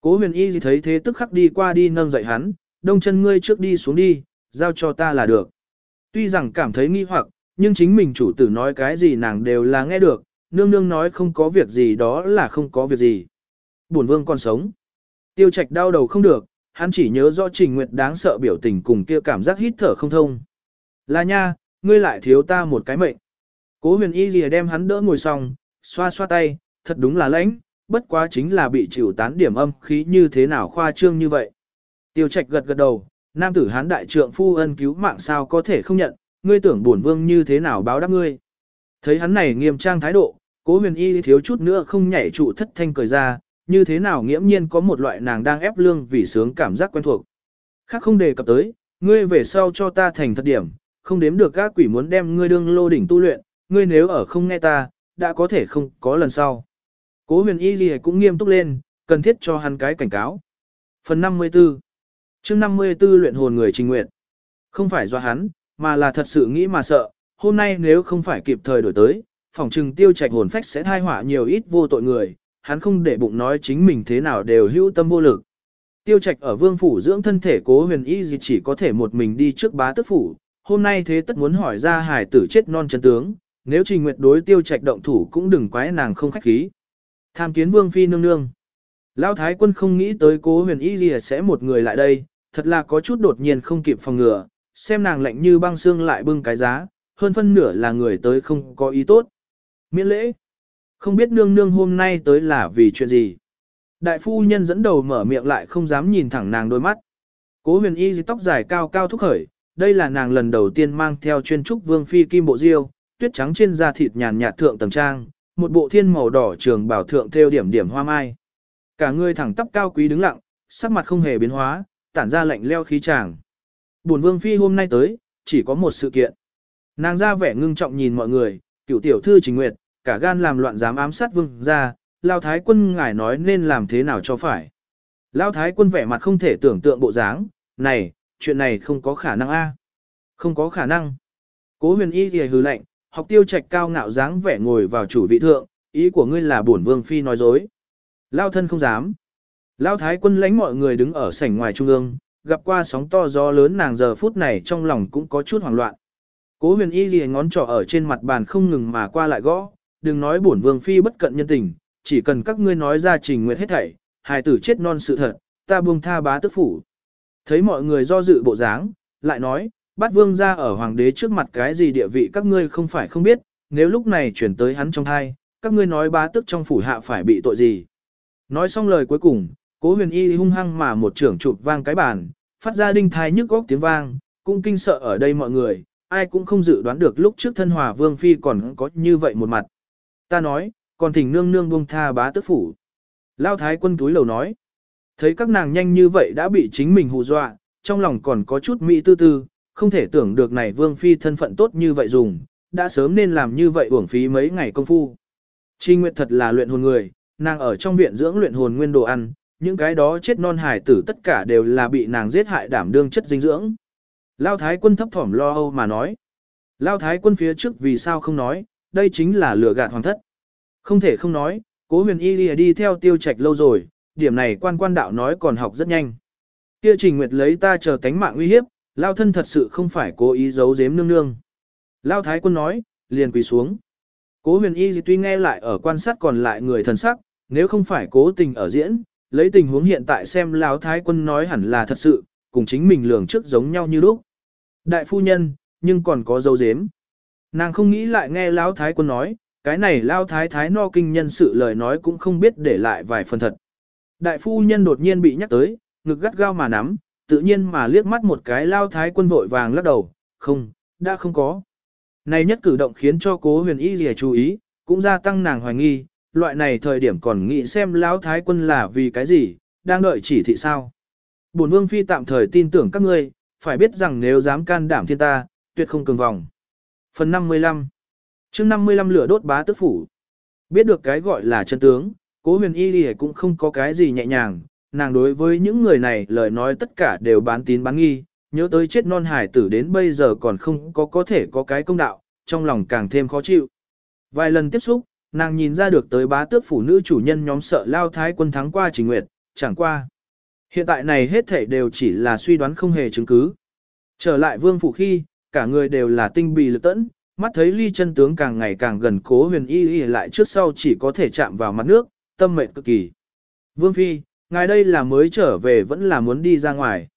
Cố huyền y gì thấy thế tức khắc đi qua đi nâng dậy hắn, đông chân ngươi trước đi xuống đi, giao cho ta là được. Tuy rằng cảm thấy nghi hoặc, nhưng chính mình chủ tử nói cái gì nàng đều là nghe được, nương nương nói không có việc gì đó là không có việc gì. Bổn vương còn sống. Tiêu trạch đau đầu không được, hắn chỉ nhớ rõ trình nguyệt đáng sợ biểu tình cùng kia cảm giác hít thở không thông. Là nha, ngươi lại thiếu ta một cái mệnh. Cố huyền y lìa đem hắn đỡ ngồi xong, xoa xoa tay, thật đúng là lãnh, bất quá chính là bị chịu tán điểm âm khí như thế nào khoa trương như vậy. Tiêu trạch gật gật đầu, nam tử hán đại trượng phu ân cứu mạng sao có thể không nhận, ngươi tưởng bổn vương như thế nào báo đáp ngươi. Thấy hắn này nghiêm trang thái độ, cố huyền y thiếu chút nữa không nhảy trụ thất thanh cười ra, như thế nào nghiễm nhiên có một loại nàng đang ép lương vì sướng cảm giác quen thuộc. Khác không đề cập tới, ngươi về sau cho ta thành thật điểm, không đếm được các quỷ muốn đem ngươi đương lô đỉnh tu luyện, ngươi nếu ở không nghe ta, đã có thể không có lần sau. Cố huyền y gì cũng nghiêm túc lên, cần thiết cho hắn cái cảnh cáo. Phần 54 chương 54 luyện hồn người trình nguyện. Không phải do hắn, mà là thật sự nghĩ mà sợ, hôm nay nếu không phải kịp thời đổi tới, phòng trừng tiêu trạch hồn phách sẽ thai họa nhiều ít vô tội người, hắn không để bụng nói chính mình thế nào đều hữu tâm vô lực. Tiêu trạch ở vương phủ dưỡng thân thể cố huyền y gì chỉ có thể một mình đi trước bá tức phủ, hôm nay thế tất muốn hỏi ra hải tử chết non chân tướng, nếu trình nguyệt đối tiêu trạch động thủ cũng đừng quái nàng không khách khí. Tham kiến vương phi nương nương. Lão thái quân không nghĩ tới cố huyền y gì sẽ một người lại đây, thật là có chút đột nhiên không kịp phòng ngừa, xem nàng lạnh như băng xương lại bưng cái giá, hơn phân nửa là người tới không có ý tốt. Miễn lễ. Không biết nương nương hôm nay tới là vì chuyện gì. Đại phu nhân dẫn đầu mở miệng lại không dám nhìn thẳng nàng đôi mắt. Cố huyền y tóc dài cao cao thúc khởi, đây là nàng lần đầu tiên mang theo chuyên trúc vương phi kim bộ diêu, tuyết trắng trên da thịt nhàn nhạt thượng tầng trang, một bộ thiên màu đỏ trường bảo thượng theo điểm điểm hoa mai. Cả người thẳng tắp cao quý đứng lặng, sắc mặt không hề biến hóa, tản ra lạnh leo khí tràng. Bổn vương phi hôm nay tới, chỉ có một sự kiện. Nàng ra vẻ ngưng trọng nhìn mọi người, cựu tiểu thư trình nguyệt, cả gan làm loạn dám ám sát vương ra, lao thái quân ngài nói nên làm thế nào cho phải. Lao thái quân vẻ mặt không thể tưởng tượng bộ dáng, này, chuyện này không có khả năng a, Không có khả năng. Cố huyền y thì hừ lạnh, học tiêu trạch cao ngạo dáng vẻ ngồi vào chủ vị thượng, ý của ngươi là bổn vương phi nói dối. Lao thân không dám. Lao thái quân lãnh mọi người đứng ở sảnh ngoài trung ương, gặp qua sóng to gió lớn nàng giờ phút này trong lòng cũng có chút hoảng loạn. Cố huyền y ghi ngón trỏ ở trên mặt bàn không ngừng mà qua lại gõ, đừng nói bổn vương phi bất cận nhân tình, chỉ cần các ngươi nói ra trình nguyệt hết thảy, hài tử chết non sự thật, ta buông tha bá tức phủ. Thấy mọi người do dự bộ dáng, lại nói, bát vương ra ở hoàng đế trước mặt cái gì địa vị các ngươi không phải không biết, nếu lúc này chuyển tới hắn trong thai, các ngươi nói bá tức trong phủ hạ phải bị tội gì. Nói xong lời cuối cùng, cố huyền y hung hăng mà một trưởng chụp vang cái bàn, phát ra đinh thai nhức góc tiếng vang, cũng kinh sợ ở đây mọi người, ai cũng không dự đoán được lúc trước thân hòa vương phi còn có như vậy một mặt. Ta nói, còn thỉnh nương nương buông tha bá tức phủ. Lao thái quân túi lầu nói, thấy các nàng nhanh như vậy đã bị chính mình hù dọa, trong lòng còn có chút mỹ tư tư, không thể tưởng được này vương phi thân phận tốt như vậy dùng, đã sớm nên làm như vậy uổng phí mấy ngày công phu. Chi Nguyệt thật là luyện hồn người, nàng ở trong viện dưỡng luyện hồn nguyên đồ ăn, những cái đó chết non hải tử tất cả đều là bị nàng giết hại đảm đương chất dinh dưỡng. Lao Thái quân thấp thỏm lo âu mà nói. Lao Thái quân phía trước vì sao không nói, đây chính là lừa gạt hoàng thất. Không thể không nói, cố huyền y đi, đi theo tiêu trạch lâu rồi, điểm này quan quan đạo nói còn học rất nhanh. Kia trình nguyệt lấy ta chờ tánh mạng uy hiếp, Lao thân thật sự không phải cố ý giấu giếm nương nương. Lao thái quân nói, liền quỳ xuống. Cố huyền y tuy nghe lại ở quan sát còn lại người thần sắc, nếu không phải cố tình ở diễn, lấy tình huống hiện tại xem lao thái quân nói hẳn là thật sự, cùng chính mình lường trước giống nhau như lúc. Đại phu nhân, nhưng còn có dấu dếm. Nàng không nghĩ lại nghe lão thái quân nói, cái này lão thái thái no kinh nhân sự lời nói cũng không biết để lại vài phần thật. Đại phu nhân đột nhiên bị nhắc tới, ngực gắt gao mà nắm, tự nhiên mà liếc mắt một cái Lão thái quân vội vàng lắc đầu, không, đã không có. Này nhất cử động khiến cho cố huyền y gì chú ý, cũng gia tăng nàng hoài nghi, loại này thời điểm còn nghĩ xem lão thái quân là vì cái gì, đang đợi chỉ thị sao. Bổn vương phi tạm thời tin tưởng các ngươi, phải biết rằng nếu dám can đảm thiên ta, tuyệt không cường vòng. Phần 55 chương 55 lửa đốt bá tức phủ. Biết được cái gọi là chân tướng, cố huyền y thì cũng không có cái gì nhẹ nhàng, nàng đối với những người này lời nói tất cả đều bán tín bán nghi, nhớ tới chết non hải tử đến bây giờ còn không có có thể có cái công đạo, trong lòng càng thêm khó chịu. Vài lần tiếp xúc, nàng nhìn ra được tới bá tước phủ nữ chủ nhân nhóm sợ lao thái quân thắng qua trình nguyệt, chẳng qua. Hiện tại này hết thảy đều chỉ là suy đoán không hề chứng cứ. Trở lại vương phủ khi, cả người đều là tinh bì lực tẫn, mắt thấy ly chân tướng càng ngày càng gần cố huyền y y lại trước sau chỉ có thể chạm vào mặt nước, tâm mệnh cực kỳ. Vương phi, ngài đây là mới trở về vẫn là muốn đi ra ngoài.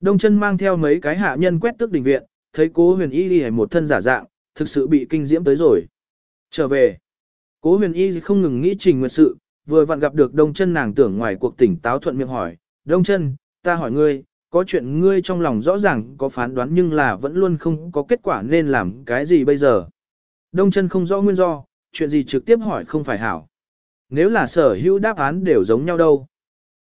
Đông chân mang theo mấy cái hạ nhân quét tước đình viện, thấy cố huyền y y một thân giả dạng, thực sự bị kinh diễm tới rồi. Trở về, cố huyền y không ngừng nghĩ trình nguyệt sự, vừa vặn gặp được đông chân nàng tưởng ngoài cuộc tỉnh táo thuận miệng hỏi, đông chân, ta hỏi ngươi, có chuyện ngươi trong lòng rõ ràng có phán đoán nhưng là vẫn luôn không có kết quả nên làm cái gì bây giờ. Đông chân không rõ nguyên do, chuyện gì trực tiếp hỏi không phải hảo. Nếu là sở hữu đáp án đều giống nhau đâu.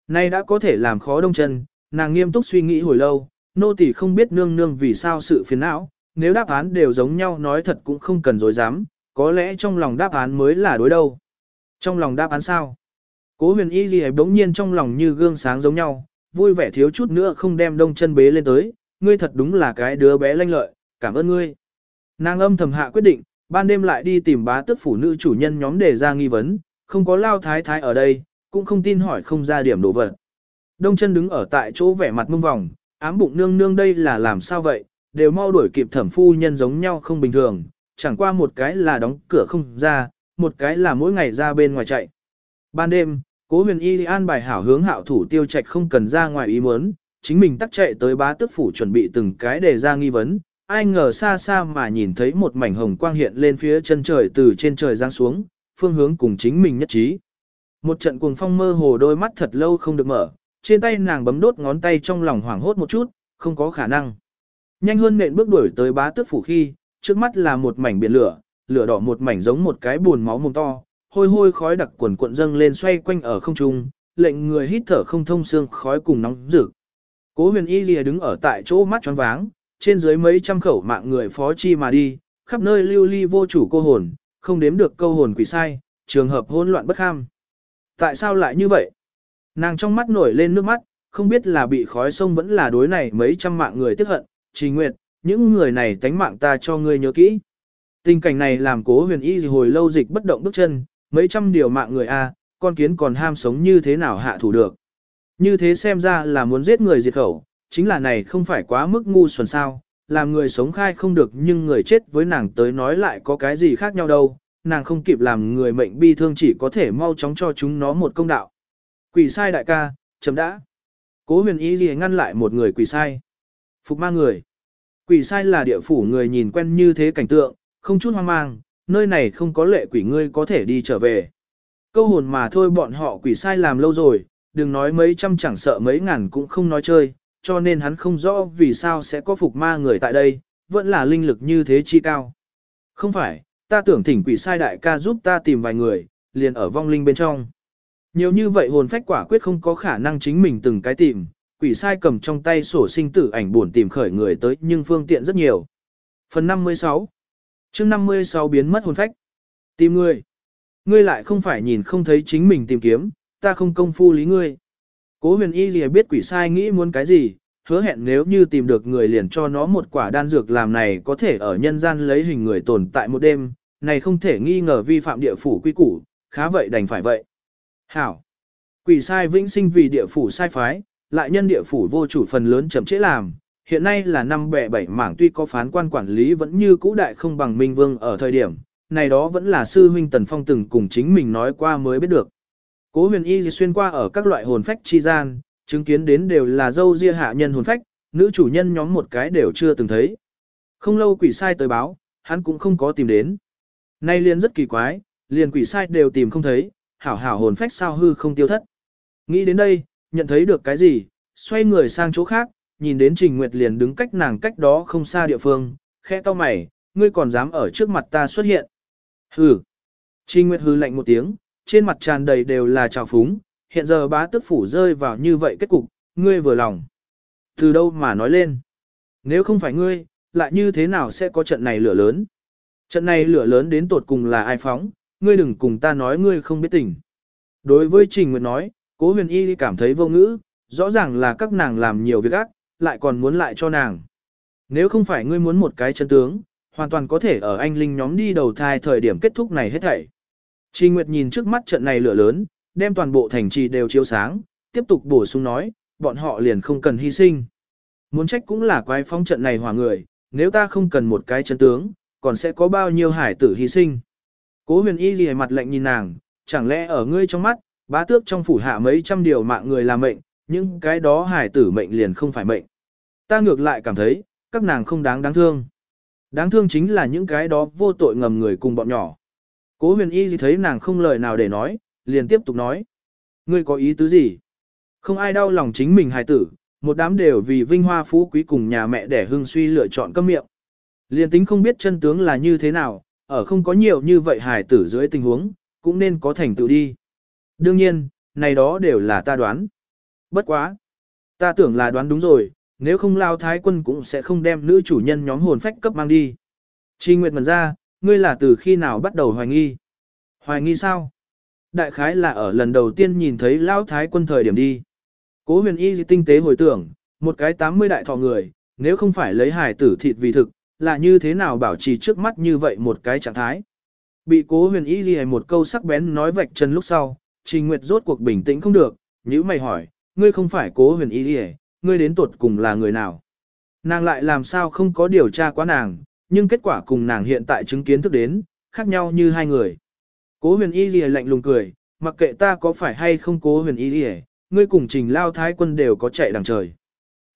Nay đã có thể làm khó đông chân, nàng nghiêm túc suy nghĩ hồi lâu, nô tỳ không biết nương nương vì sao sự phiền não, nếu đáp án đều giống nhau nói thật cũng không cần dối dám, có lẽ trong lòng đáp án mới là đối đâu. Trong lòng đáp án sao? Cố huyền y gì bỗng nhiên trong lòng như gương sáng giống nhau, vui vẻ thiếu chút nữa không đem đông chân bế lên tới, ngươi thật đúng là cái đứa bé lanh lợi, cảm ơn ngươi. Nàng âm thầm hạ quyết định, ban đêm lại đi tìm bá tước phủ nữ chủ nhân nhóm để ra nghi vấn, không có lao thái thái ở đây, cũng không tin hỏi không ra điểm đồ vật. Đông chân đứng ở tại chỗ vẻ mặt mông vòng, ám bụng nương nương đây là làm sao vậy, đều mau đuổi kịp thẩm phu nhân giống nhau không bình thường, chẳng qua một cái là đóng cửa không ra, một cái là mỗi ngày ra bên ngoài chạy. Ban đêm, cố huyền y an bài hảo hướng hạo thủ tiêu trạch không cần ra ngoài ý muốn, chính mình tắt chạy tới bá tước phủ chuẩn bị từng cái để ra nghi vấn, ai ngờ xa xa mà nhìn thấy một mảnh hồng quang hiện lên phía chân trời từ trên trời giáng xuống, phương hướng cùng chính mình nhất trí. Một trận cuồng phong mơ hồ đôi mắt thật lâu không được mở, trên tay nàng bấm đốt ngón tay trong lòng hoảng hốt một chút, không có khả năng. Nhanh hơn nện bước đuổi tới bá tước phủ khi, trước mắt là một mảnh biển lửa, lửa đỏ một mảnh giống một cái buồn máu mồm to, hôi hôi khói đặc quần cuộn dâng lên xoay quanh ở không trung, lệnh người hít thở không thông xương khói cùng nóng rực. Cố huyền y lìa đứng ở tại chỗ mắt tròn váng, trên dưới mấy trăm khẩu mạng người phó chi mà đi, khắp nơi lưu ly vô chủ cô hồn, không đếm được câu hồn quỷ sai, trường hợp hỗn loạn bất kham. Tại sao lại như vậy? Nàng trong mắt nổi lên nước mắt, không biết là bị khói sông vẫn là đối này mấy trăm mạng người tiếc hận, trình nguyệt, những người này tánh mạng ta cho ngươi nhớ kỹ. Tình cảnh này làm cố huyền y hồi lâu dịch bất động bước chân, mấy trăm điều mạng người a, con kiến còn ham sống như thế nào hạ thủ được. Như thế xem ra là muốn giết người diệt khẩu, chính là này không phải quá mức ngu xuẩn sao, làm người sống khai không được nhưng người chết với nàng tới nói lại có cái gì khác nhau đâu, nàng không kịp làm người mệnh bi thương chỉ có thể mau chóng cho chúng nó một công đạo. Quỷ sai đại ca, chấm đã. Cố huyền ý gì ngăn lại một người quỷ sai. Phục ma người. Quỷ sai là địa phủ người nhìn quen như thế cảnh tượng, không chút hoang mang, nơi này không có lệ quỷ ngươi có thể đi trở về. Câu hồn mà thôi bọn họ quỷ sai làm lâu rồi, đừng nói mấy trăm chẳng sợ mấy ngàn cũng không nói chơi, cho nên hắn không rõ vì sao sẽ có phục ma người tại đây, vẫn là linh lực như thế chi cao. Không phải, ta tưởng thỉnh quỷ sai đại ca giúp ta tìm vài người, liền ở vong linh bên trong. Nhiều như vậy hồn phách quả quyết không có khả năng chính mình từng cái tìm, quỷ sai cầm trong tay sổ sinh tử ảnh buồn tìm khởi người tới nhưng phương tiện rất nhiều. Phần 56 chương 56 biến mất hồn phách. Tìm ngươi. Ngươi lại không phải nhìn không thấy chính mình tìm kiếm, ta không công phu lý ngươi. Cố huyền y gì biết quỷ sai nghĩ muốn cái gì, hứa hẹn nếu như tìm được người liền cho nó một quả đan dược làm này có thể ở nhân gian lấy hình người tồn tại một đêm, này không thể nghi ngờ vi phạm địa phủ quy củ, khá vậy đành phải vậy. Hảo. Quỷ sai vĩnh sinh vì địa phủ sai phái, lại nhân địa phủ vô chủ phần lớn chậm trễ làm. Hiện nay là năm bẻ bảy mảng tuy có phán quan quản lý vẫn như cũ đại không bằng Minh Vương ở thời điểm, này đó vẫn là sư huynh Tần Phong từng cùng chính mình nói qua mới biết được. Cố huyền y xuyên qua ở các loại hồn phách chi gian, chứng kiến đến đều là dâu ria hạ nhân hồn phách, nữ chủ nhân nhóm một cái đều chưa từng thấy. Không lâu quỷ sai tới báo, hắn cũng không có tìm đến. Nay liền rất kỳ quái, liền quỷ sai đều tìm không thấy, hảo hảo hồn phách sao hư không tiêu thất. Nghĩ đến đây, nhận thấy được cái gì, xoay người sang chỗ khác, nhìn đến Trình Nguyệt liền đứng cách nàng cách đó không xa địa phương, khẽ to mày, ngươi còn dám ở trước mặt ta xuất hiện. Hừ. Trình Nguyệt hừ lạnh một tiếng, trên mặt tràn đầy đều là trào phúng, hiện giờ bá tức phủ rơi vào như vậy kết cục, ngươi vừa lòng. Từ đâu mà nói lên? Nếu không phải ngươi, lại như thế nào sẽ có trận này lửa lớn? Trận này lửa lớn đến tột cùng là ai phóng, ngươi đừng cùng ta nói ngươi không biết tình. Đối với Trình Nguyệt nói, cố huyền y cảm thấy vô ngữ, rõ ràng là các nàng làm nhiều việc ác, lại còn muốn lại cho nàng. Nếu không phải ngươi muốn một cái chân tướng, hoàn toàn có thể ở anh Linh nhóm đi đầu thai thời điểm kết thúc này hết thảy. Trình Nguyệt nhìn trước mắt trận này lửa lớn, đem toàn bộ thành trì đều chiếu sáng, tiếp tục bổ sung nói, bọn họ liền không cần hy sinh. Muốn trách cũng là quái phong trận này hòa người, nếu ta không cần một cái chân tướng, còn sẽ có bao nhiêu hải tử hy sinh. Cố huyền y gì mặt lạnh nhìn nàng, chẳng lẽ ở ngươi trong mắt, bá tước trong phủ hạ mấy trăm điều mạng người là mệnh, nhưng cái đó hải tử mệnh liền không phải mệnh. Ta ngược lại cảm thấy, các nàng không đáng đáng thương. Đáng thương chính là những cái đó vô tội ngầm người cùng bọn nhỏ. Cố huyền y gì thấy nàng không lời nào để nói, liền tiếp tục nói. Ngươi có ý tứ gì? Không ai đau lòng chính mình hài tử, một đám đều vì vinh hoa phú quý cùng nhà mẹ để hương suy lựa chọn câm miệng. Liền tính không biết chân tướng là như thế nào, ở không có nhiều như vậy hài tử dưới tình huống, cũng nên có thành tựu đi. Đương nhiên, này đó đều là ta đoán. Bất quá. Ta tưởng là đoán đúng rồi, nếu không lao thái quân cũng sẽ không đem nữ chủ nhân nhóm hồn phách cấp mang đi. Chi Nguyệt ngần ra, ngươi là từ khi nào bắt đầu hoài nghi? Hoài nghi sao? Đại khái là ở lần đầu tiên nhìn thấy lao thái quân thời điểm đi. Cố huyền y tinh tế hồi tưởng, một cái 80 đại thọ người, nếu không phải lấy hải tử thịt vì thực, là như thế nào bảo trì trước mắt như vậy một cái trạng thái. Bị cố huyền y gì một câu sắc bén nói vạch chân lúc sau, Trình Nguyệt rốt cuộc bình tĩnh không được, nhữ mày hỏi, ngươi không phải cố huyền y gì ngươi đến tuột cùng là người nào? Nàng lại làm sao không có điều tra quá nàng, nhưng kết quả cùng nàng hiện tại chứng kiến thức đến, khác nhau như hai người. Cố huyền y lìa lạnh lùng cười, mặc kệ ta có phải hay không cố huyền y lìa, ngươi cùng trình lao thái quân đều có chạy đằng trời.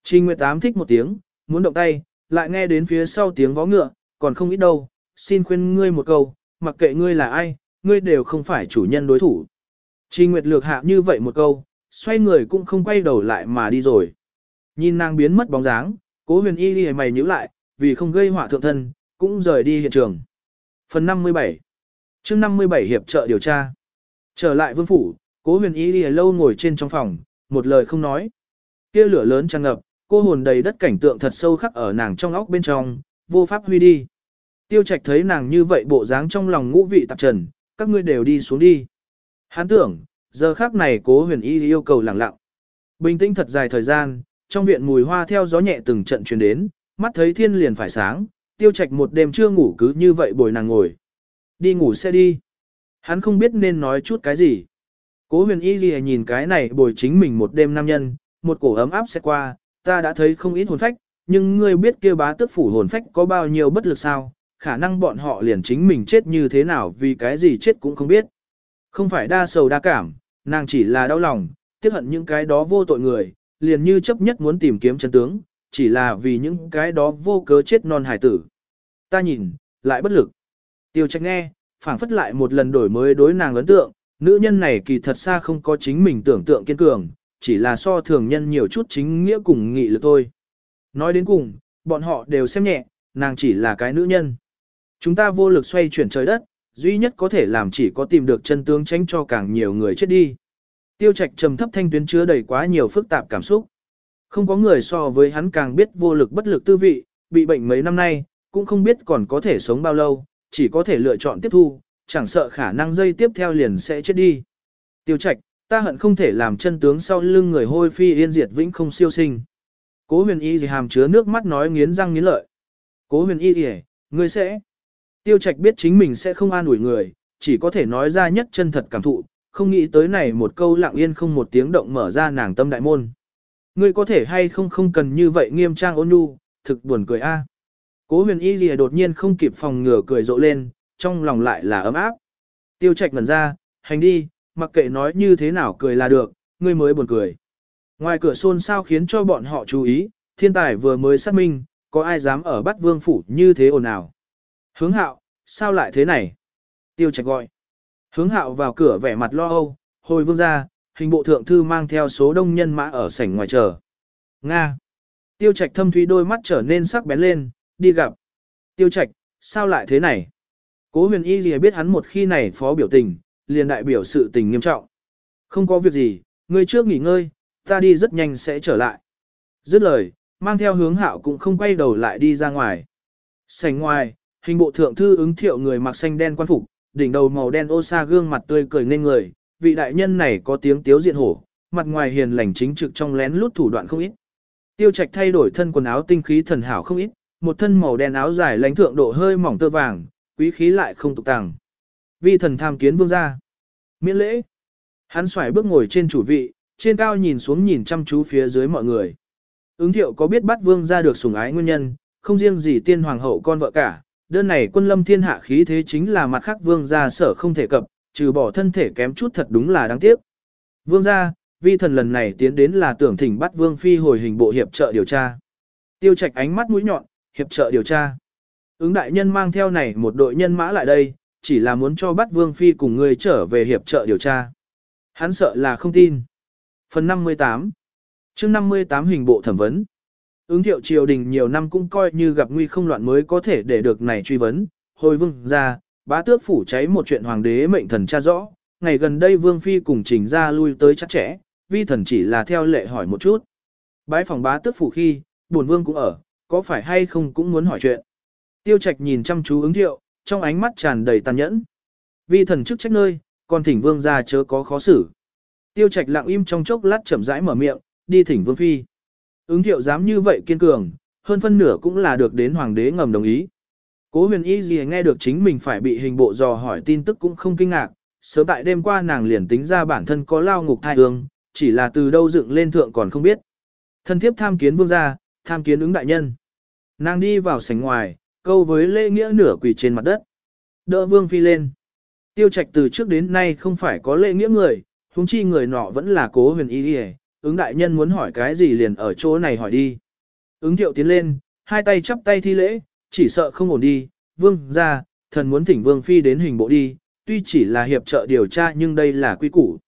Trình Nguyệt Tám thích một tiếng, muốn động tay, lại nghe đến phía sau tiếng vó ngựa, còn không ít đâu, xin khuyên ngươi một câu, mặc kệ ngươi là ai, ngươi đều không phải chủ nhân đối thủ. Trình Nguyệt lược hạ như vậy một câu, xoay người cũng không quay đầu lại mà đi rồi. Nhìn nàng biến mất bóng dáng, cố huyền y đi mày nhíu lại, vì không gây họa thượng thân, cũng rời đi hiện trường. Phần 57 chương 57 hiệp trợ điều tra. Trở lại vương phủ, cố huyền y đi lâu ngồi trên trong phòng, một lời không nói. kia lửa lớn tràn ngập, cô hồn đầy đất cảnh tượng thật sâu khắc ở nàng trong óc bên trong, vô pháp huy đi. Tiêu trạch thấy nàng như vậy bộ dáng trong lòng ngũ vị tạp trần, các ngươi đều đi xuống đi. Hắn tưởng, giờ khắc này cố huyền y yêu cầu lặng lặng. Bình tĩnh thật dài thời gian, trong viện mùi hoa theo gió nhẹ từng trận truyền đến, mắt thấy thiên liền phải sáng, tiêu trạch một đêm chưa ngủ cứ như vậy bồi nàng ngồi. Đi ngủ sẽ đi. Hắn không biết nên nói chút cái gì. Cố huyền y gì nhìn cái này bồi chính mình một đêm nam nhân, một cổ ấm áp sẽ qua, ta đã thấy không ít hồn phách, nhưng ngươi biết kêu bá tức phủ hồn phách có bao nhiêu bất lực sao, khả năng bọn họ liền chính mình chết như thế nào vì cái gì chết cũng không biết. Không phải đa sầu đa cảm, nàng chỉ là đau lòng, tiếc hận những cái đó vô tội người, liền như chấp nhất muốn tìm kiếm chân tướng, chỉ là vì những cái đó vô cớ chết non hải tử. Ta nhìn, lại bất lực. Tiêu trạch nghe, phảng phất lại một lần đổi mới đối nàng ấn tượng, nữ nhân này kỳ thật xa không có chính mình tưởng tượng kiên cường, chỉ là so thường nhân nhiều chút chính nghĩa cùng nghị lực thôi. Nói đến cùng, bọn họ đều xem nhẹ, nàng chỉ là cái nữ nhân. Chúng ta vô lực xoay chuyển trời đất, duy nhất có thể làm chỉ có tìm được chân tướng tránh cho càng nhiều người chết đi. Tiêu trạch trầm thấp thanh tuyến chứa đầy quá nhiều phức tạp cảm xúc. Không có người so với hắn càng biết vô lực bất lực tư vị, bị bệnh mấy năm nay, cũng không biết còn có thể sống bao lâu, chỉ có thể lựa chọn tiếp thu, chẳng sợ khả năng dây tiếp theo liền sẽ chết đi. Tiêu trạch, ta hận không thể làm chân tướng sau lưng người hôi phi yên diệt vĩnh không siêu sinh. Cố huyền y gì hàm chứa nước mắt nói nghiến răng nghiến lợi. Cố huyền y gì, ngươi sẽ. Tiêu trạch biết chính mình sẽ không an ủi người, chỉ có thể nói ra nhất chân thật cảm thụ, không nghĩ tới này một câu lặng yên không một tiếng động mở ra nàng tâm đại môn. Ngươi có thể hay không không cần như vậy nghiêm trang ôn nhu, thực buồn cười a. Cố huyền y gì đột nhiên không kịp phòng ngừa cười rộ lên, trong lòng lại là ấm áp. Tiêu trạch ngẩn ra, hành đi, mặc kệ nói như thế nào cười là được, ngươi mới buồn cười. Ngoài cửa xôn sao khiến cho bọn họ chú ý, thiên tài vừa mới xác minh, có ai dám ở bắt vương phủ như thế ồn ào. Hướng hạo, sao lại thế này? Tiêu trạch gọi. Hướng hạo vào cửa vẻ mặt lo âu, hồi vương ra, hình bộ thượng thư mang theo số đông nhân mã ở sảnh ngoài chờ. Nga. Tiêu trạch thâm thúy đôi mắt trở nên sắc bén lên, đi gặp. Tiêu trạch, sao lại thế này? Cố huyền y gì biết hắn một khi này phó biểu tình, liền đại biểu sự tình nghiêm trọng. Không có việc gì, ngươi trước nghỉ ngơi, ta đi rất nhanh sẽ trở lại. Dứt lời, mang theo hướng hạo cũng không quay đầu lại đi ra ngoài. Sảnh ngoài, hình bộ thượng thư ứng thiệu người mặc xanh đen quan phục, đỉnh đầu màu đen ô sa gương mặt tươi cười nên người, vị đại nhân này có tiếng tiếu diện hổ, mặt ngoài hiền lành chính trực trong lén lút thủ đoạn không ít. Tiêu Trạch thay đổi thân quần áo tinh khí thần hảo không ít, một thân màu đen áo dài lãnh thượng độ hơi mỏng tơ vàng, quý khí lại không tục tàng. Vi thần tham kiến vương gia. Miễn lễ. Hắn xoài bước ngồi trên chủ vị, trên cao nhìn xuống nhìn chăm chú phía dưới mọi người. Ứng thiệu có biết bắt vương gia được sủng ái nguyên nhân, không riêng gì tiên hoàng hậu con vợ cả, đơn này quân lâm thiên hạ khí thế chính là mặt khác vương gia sở không thể cập, trừ bỏ thân thể kém chút thật đúng là đáng tiếc. Vương gia, vi thần lần này tiến đến là tưởng thỉnh bắt vương phi hồi hình bộ hiệp trợ điều tra. Tiêu trạch ánh mắt mũi nhọn, hiệp trợ điều tra. Ứng đại nhân mang theo này một đội nhân mã lại đây, chỉ là muốn cho bắt vương phi cùng người trở về hiệp trợ điều tra. Hắn sợ là không tin. Phần 58 chương 58 hình bộ thẩm vấn Ứng thiệu triều đình nhiều năm cũng coi như gặp nguy không loạn mới có thể để được này truy vấn. Hồi vương ra, bá tước phủ cháy một chuyện hoàng đế mệnh thần tra rõ, ngày gần đây vương phi cùng trình ra lui tới chắc chẽ, vi thần chỉ là theo lệ hỏi một chút. Bái phòng bá tước phủ khi, buồn vương cũng ở, có phải hay không cũng muốn hỏi chuyện. Tiêu trạch nhìn chăm chú ứng thiệu, trong ánh mắt tràn đầy tàn nhẫn. Vi thần chức trách nơi, còn thỉnh vương ra chớ có khó xử. Tiêu trạch lặng im trong chốc lát chậm rãi mở miệng, đi thỉnh vương phi. Ứng thiệu dám như vậy kiên cường, hơn phân nửa cũng là được đến hoàng đế ngầm đồng ý. Cố huyền y gì nghe được chính mình phải bị hình bộ dò hỏi tin tức cũng không kinh ngạc, sớm tại đêm qua nàng liền tính ra bản thân có lao ngục thai hương, chỉ là từ đâu dựng lên thượng còn không biết. Thân thiếp tham kiến vương gia, tham kiến ứng đại nhân. Nàng đi vào sảnh ngoài, câu với lễ nghĩa nửa quỳ trên mặt đất. Đỡ vương phi lên. Tiêu trạch từ trước đến nay không phải có lễ nghĩa người, huống chi người nọ vẫn là cố huyền y gì, ứng đại nhân muốn hỏi cái gì liền ở chỗ này hỏi đi. Ứng thiệu tiến lên, hai tay chắp tay thi lễ, chỉ sợ không ổn đi, vương ra, thần muốn thỉnh vương phi đến hình bộ đi, tuy chỉ là hiệp trợ điều tra nhưng đây là quy củ.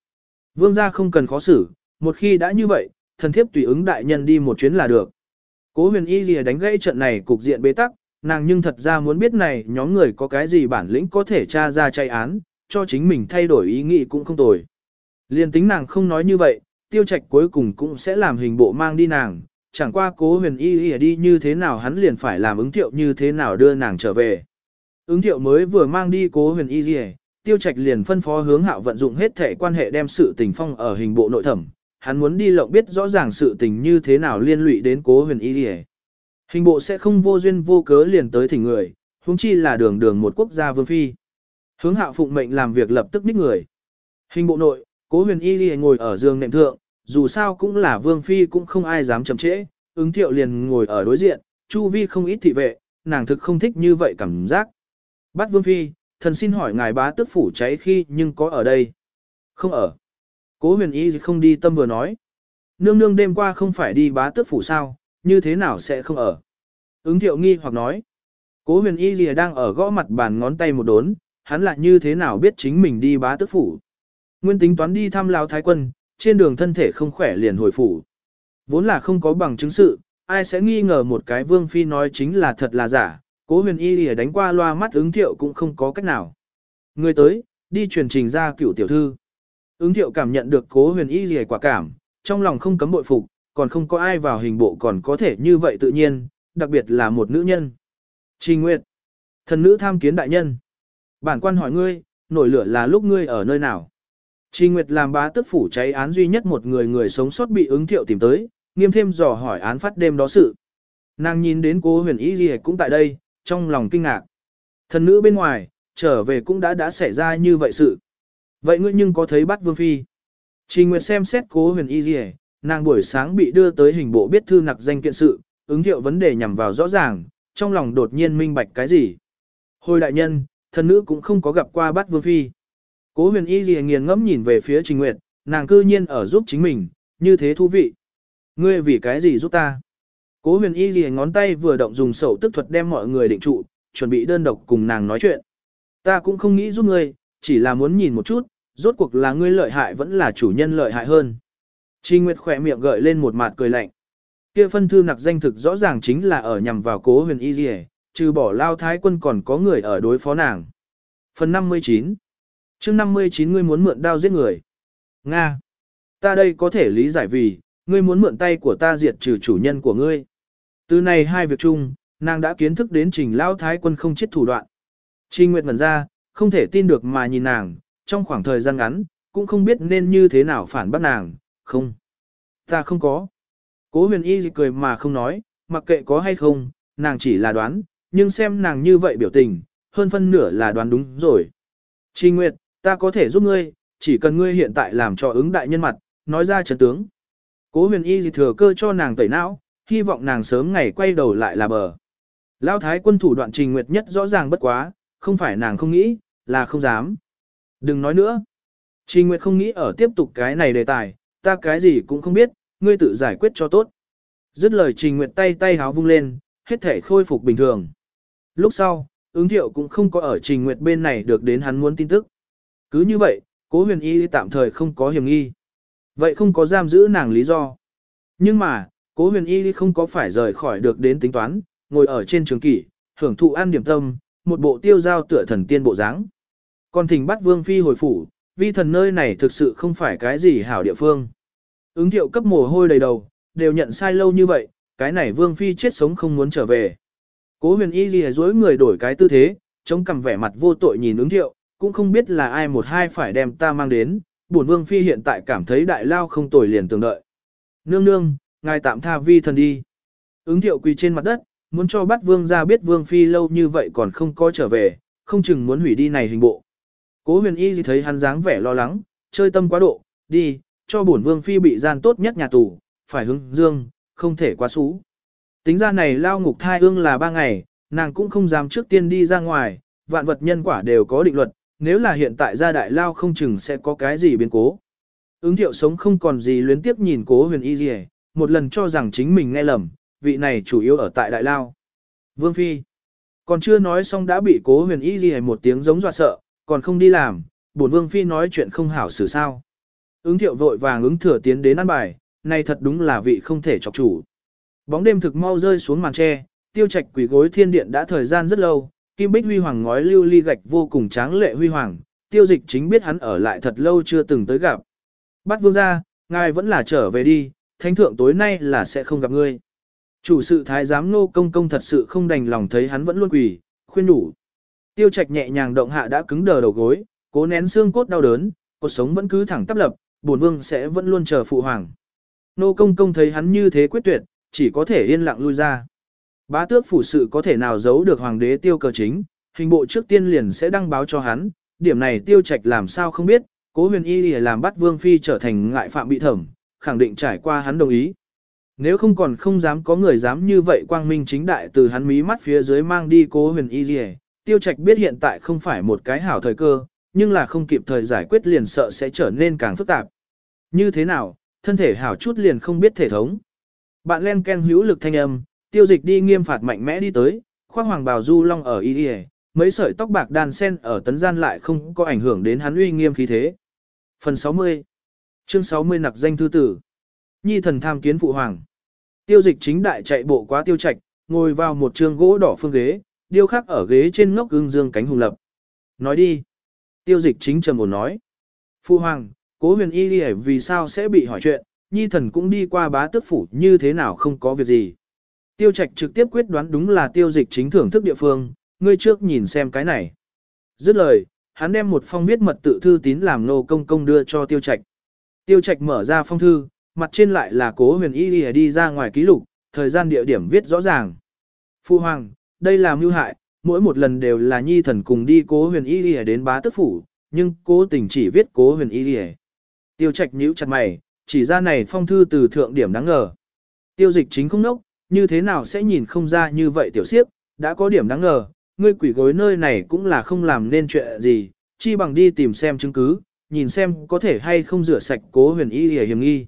Vương gia không cần khó xử, một khi đã như vậy, thần thiếp tùy ứng đại nhân đi một chuyến là được. Cố huyền y gì đánh gãy trận này cục diện bế tắc, nàng nhưng thật ra muốn biết này nhóm người có cái gì bản lĩnh có thể tra ra chạy án, cho chính mình thay đổi ý nghĩ cũng không tồi. Liên tính nàng không nói như vậy, tiêu trạch cuối cùng cũng sẽ làm hình bộ mang đi nàng, chẳng qua cố huyền y y đi như thế nào hắn liền phải làm ứng thiệu như thế nào đưa nàng trở về. Ứng thiệu mới vừa mang đi cố huyền y y, tiêu trạch liền phân phó hướng hạo vận dụng hết thể quan hệ đem sự tình phong ở hình bộ nội thẩm, hắn muốn đi lộng biết rõ ràng sự tình như thế nào liên lụy đến cố huyền y y. Hình bộ sẽ không vô duyên vô cớ liền tới thỉnh người, huống chi là đường đường một quốc gia vương phi. Hướng hạo phụng mệnh làm việc lập tức đích người. Hình bộ nội, cố huyền y y ngồi ở giường nệm thượng, dù sao cũng là vương phi cũng không ai dám chậm trễ, ứng thiệu liền ngồi ở đối diện, chu vi không ít thị vệ, nàng thực không thích như vậy cảm giác. Bắt vương phi, thần xin hỏi ngài bá tước phủ cháy khi nhưng có ở đây? Không ở. Cố huyền y không đi tâm vừa nói. Nương nương đêm qua không phải đi bá tước phủ sao, như thế nào sẽ không ở? Ứng thiệu nghi hoặc nói. Cố huyền y lìa đang ở gõ mặt bàn ngón tay một đốn, hắn lại như thế nào biết chính mình đi bá tước phủ? Nguyên tính toán đi thăm lao thái quân, trên đường thân thể không khỏe liền hồi phủ. Vốn là không có bằng chứng sự, ai sẽ nghi ngờ một cái vương phi nói chính là thật là giả, cố huyền y lìa đánh qua loa mắt ứng thiệu cũng không có cách nào. Người tới, đi truyền trình ra cựu tiểu thư. Ứng thiệu cảm nhận được cố huyền y lìa quả cảm, trong lòng không cấm bội phục, còn không có ai vào hình bộ còn có thể như vậy tự nhiên, đặc biệt là một nữ nhân. Trình Nguyệt, thần nữ tham kiến đại nhân. Bản quan hỏi ngươi, nổi lửa là lúc ngươi ở nơi nào? Trình Nguyệt làm bá tức phủ cháy án duy nhất một người người sống sót bị ứng thiệu tìm tới, nghiêm thêm dò hỏi án phát đêm đó sự. Nàng nhìn đến cô huyền ý gì cũng tại đây, trong lòng kinh ngạc. Thần nữ bên ngoài, trở về cũng đã đã xảy ra như vậy sự. Vậy ngươi nhưng có thấy bắt vương phi? Trình Nguyệt xem xét cố huyền y gì nàng buổi sáng bị đưa tới hình bộ biết thư nặc danh kiện sự, ứng thiệu vấn đề nhằm vào rõ ràng, trong lòng đột nhiên minh bạch cái gì. Hồi đại nhân, thần nữ cũng không có gặp qua bắt vương phi. Cố huyền y gì nghiền ngẫm nhìn về phía Trình Nguyệt, nàng cư nhiên ở giúp chính mình, như thế thú vị. Ngươi vì cái gì giúp ta? Cố huyền y gì ngón tay vừa động dùng sầu tức thuật đem mọi người định trụ, chuẩn bị đơn độc cùng nàng nói chuyện. Ta cũng không nghĩ giúp ngươi, chỉ là muốn nhìn một chút, rốt cuộc là ngươi lợi hại vẫn là chủ nhân lợi hại hơn. Trình Nguyệt khỏe miệng gợi lên một mặt cười lạnh. Kia phân thư nặc danh thực rõ ràng chính là ở nhằm vào cố huyền y gì, trừ bỏ lao thái quân còn có người ở đối phó nàng. Phần 59 chương 59 ngươi muốn mượn đao giết người. Nga. Ta đây có thể lý giải vì, ngươi muốn mượn tay của ta diệt trừ chủ nhân của ngươi. Từ này hai việc chung, nàng đã kiến thức đến trình lao thái quân không chết thủ đoạn. Trình Nguyệt ngẩn ra, không thể tin được mà nhìn nàng, trong khoảng thời gian ngắn, cũng không biết nên như thế nào phản bác nàng, không. Ta không có. Cố huyền y cười mà không nói, mặc kệ có hay không, nàng chỉ là đoán, nhưng xem nàng như vậy biểu tình, hơn phân nửa là đoán đúng rồi. Trình Nguyệt, ta có thể giúp ngươi, chỉ cần ngươi hiện tại làm cho ứng đại nhân mặt, nói ra chấn tướng. Cố huyền y thừa cơ cho nàng tẩy não, hy vọng nàng sớm ngày quay đầu lại là bờ. Lão thái quân thủ đoạn Trình Nguyệt nhất rõ ràng bất quá, không phải nàng không nghĩ, là không dám. Đừng nói nữa. Trình Nguyệt không nghĩ ở tiếp tục cái này đề tài, ta cái gì cũng không biết, ngươi tự giải quyết cho tốt. Dứt lời Trình Nguyệt tay tay háo vung lên, hết thể khôi phục bình thường. Lúc sau, ứng thiệu cũng không có ở Trình Nguyệt bên này được đến hắn muốn tin tức. Cứ như vậy, cố huyền y tạm thời không có hiểm nghi. Vậy không có giam giữ nàng lý do. Nhưng mà, cố huyền y không có phải rời khỏi được đến tính toán, ngồi ở trên trường kỷ, hưởng thụ ăn điểm tâm, một bộ tiêu giao tựa thần tiên bộ dáng. Còn thỉnh bắt vương phi hồi phủ, vi thần nơi này thực sự không phải cái gì hảo địa phương. Ứng thiệu cấp mồ hôi đầy đầu, đều nhận sai lâu như vậy, cái này vương phi chết sống không muốn trở về. Cố huyền y ghi dối người đổi cái tư thế, chống cằm vẻ mặt vô tội nhìn ứng thiệu, cũng không biết là ai một hai phải đem ta mang đến, bổn vương phi hiện tại cảm thấy đại lao không tồi liền tưởng đợi. Nương nương, ngài tạm tha vi thần đi. Ứng thiệu quỳ trên mặt đất, muốn cho bắt vương ra biết vương phi lâu như vậy còn không có trở về, không chừng muốn hủy đi này hình bộ. Cố huyền y thấy hắn dáng vẻ lo lắng, chơi tâm quá độ, đi, cho bổn vương phi bị gian tốt nhất nhà tù, phải hướng dương, không thể quá xú. Tính ra này lao ngục thai ương là ba ngày, nàng cũng không dám trước tiên đi ra ngoài, vạn vật nhân quả đều có định luật, nếu là hiện tại gia đại lao không chừng sẽ có cái gì biến cố. Ứng thiệu sống không còn gì luyến tiếp nhìn cố huyền y gì một lần cho rằng chính mình nghe lầm, vị này chủ yếu ở tại đại lao. Vương Phi còn chưa nói xong đã bị cố huyền y gì một tiếng giống dọa sợ, còn không đi làm, bổn Vương Phi nói chuyện không hảo xử sao. Ứng thiệu vội vàng ứng thừa tiến đến ăn bài, này thật đúng là vị không thể chọc chủ. Bóng đêm thực mau rơi xuống màn tre, tiêu trạch quỷ gối thiên điện đã thời gian rất lâu, kim bích huy hoàng ngói lưu ly gạch vô cùng tráng lệ huy hoàng, tiêu dịch chính biết hắn ở lại thật lâu chưa từng tới gặp. Bắt vương ra, ngài vẫn là trở về đi, thánh thượng tối nay là sẽ không gặp ngươi. Chủ sự thái giám nô công công thật sự không đành lòng thấy hắn vẫn luôn quỳ, khuyên đủ. Tiêu trạch nhẹ nhàng động hạ đã cứng đờ đầu gối, cố nén xương cốt đau đớn, cuộc sống vẫn cứ thẳng tắp lập, bổn vương sẽ vẫn luôn chờ phụ hoàng. Nô công công thấy hắn như thế quyết tuyệt, chỉ có thể yên lặng lui ra. Bá tước phủ sự có thể nào giấu được hoàng đế tiêu cờ chính, hình bộ trước tiên liền sẽ đăng báo cho hắn, điểm này tiêu trạch làm sao không biết, cố huyền y làm bắt vương phi trở thành ngại phạm bị thẩm, khẳng định trải qua hắn đồng ý. Nếu không còn không dám có người dám như vậy quang minh chính đại từ hắn mí mắt phía dưới mang đi cố huyền y gì tiêu trạch biết hiện tại không phải một cái hảo thời cơ, nhưng là không kịp thời giải quyết liền sợ sẽ trở nên càng phức tạp. Như thế nào, thân thể hảo chút liền không biết thể thống. Bạn len ken hữu lực thanh âm, tiêu dịch đi nghiêm phạt mạnh mẽ đi tới, khoác hoàng bào du long ở y y mấy sợi tóc bạc đàn sen ở tấn gian lại không có ảnh hưởng đến hắn uy nghiêm khí thế. Phần 60 Chương 60 nặc danh thư tử Nhi thần tham kiến phụ hoàng. Tiêu dịch chính đại chạy bộ quá tiêu trạch, ngồi vào một trường gỗ đỏ phương ghế, điêu khắc ở ghế trên ngốc ưng dương cánh hùng lập. Nói đi. Tiêu dịch chính trầm ổn nói. Phụ hoàng, cố huyền y đi vì sao sẽ bị hỏi chuyện, nhi thần cũng đi qua bá tước phủ như thế nào không có việc gì. Tiêu trạch trực tiếp quyết đoán đúng là tiêu dịch chính thưởng thức địa phương, ngươi trước nhìn xem cái này. Dứt lời, hắn đem một phong viết mật tự thư tín làm nô công công đưa cho tiêu trạch. Tiêu trạch mở ra phong thư, mặt trên lại là cố huyền y đi, đi ra ngoài ký lục, thời gian địa điểm viết rõ ràng. Phu hoàng, đây là mưu hại, mỗi một lần đều là nhi thần cùng đi cố huyền y đi đến bá tước phủ, nhưng cố tình chỉ viết cố huyền y đi Tiêu trạch nhíu chặt mày, chỉ ra này phong thư từ thượng điểm đáng ngờ. Tiêu dịch chính không nốc, như thế nào sẽ nhìn không ra như vậy tiểu siếp, đã có điểm đáng ngờ, ngươi quỷ gối nơi này cũng là không làm nên chuyện gì, chi bằng đi tìm xem chứng cứ, nhìn xem có thể hay không rửa sạch cố huyền y hề hiểm nghi.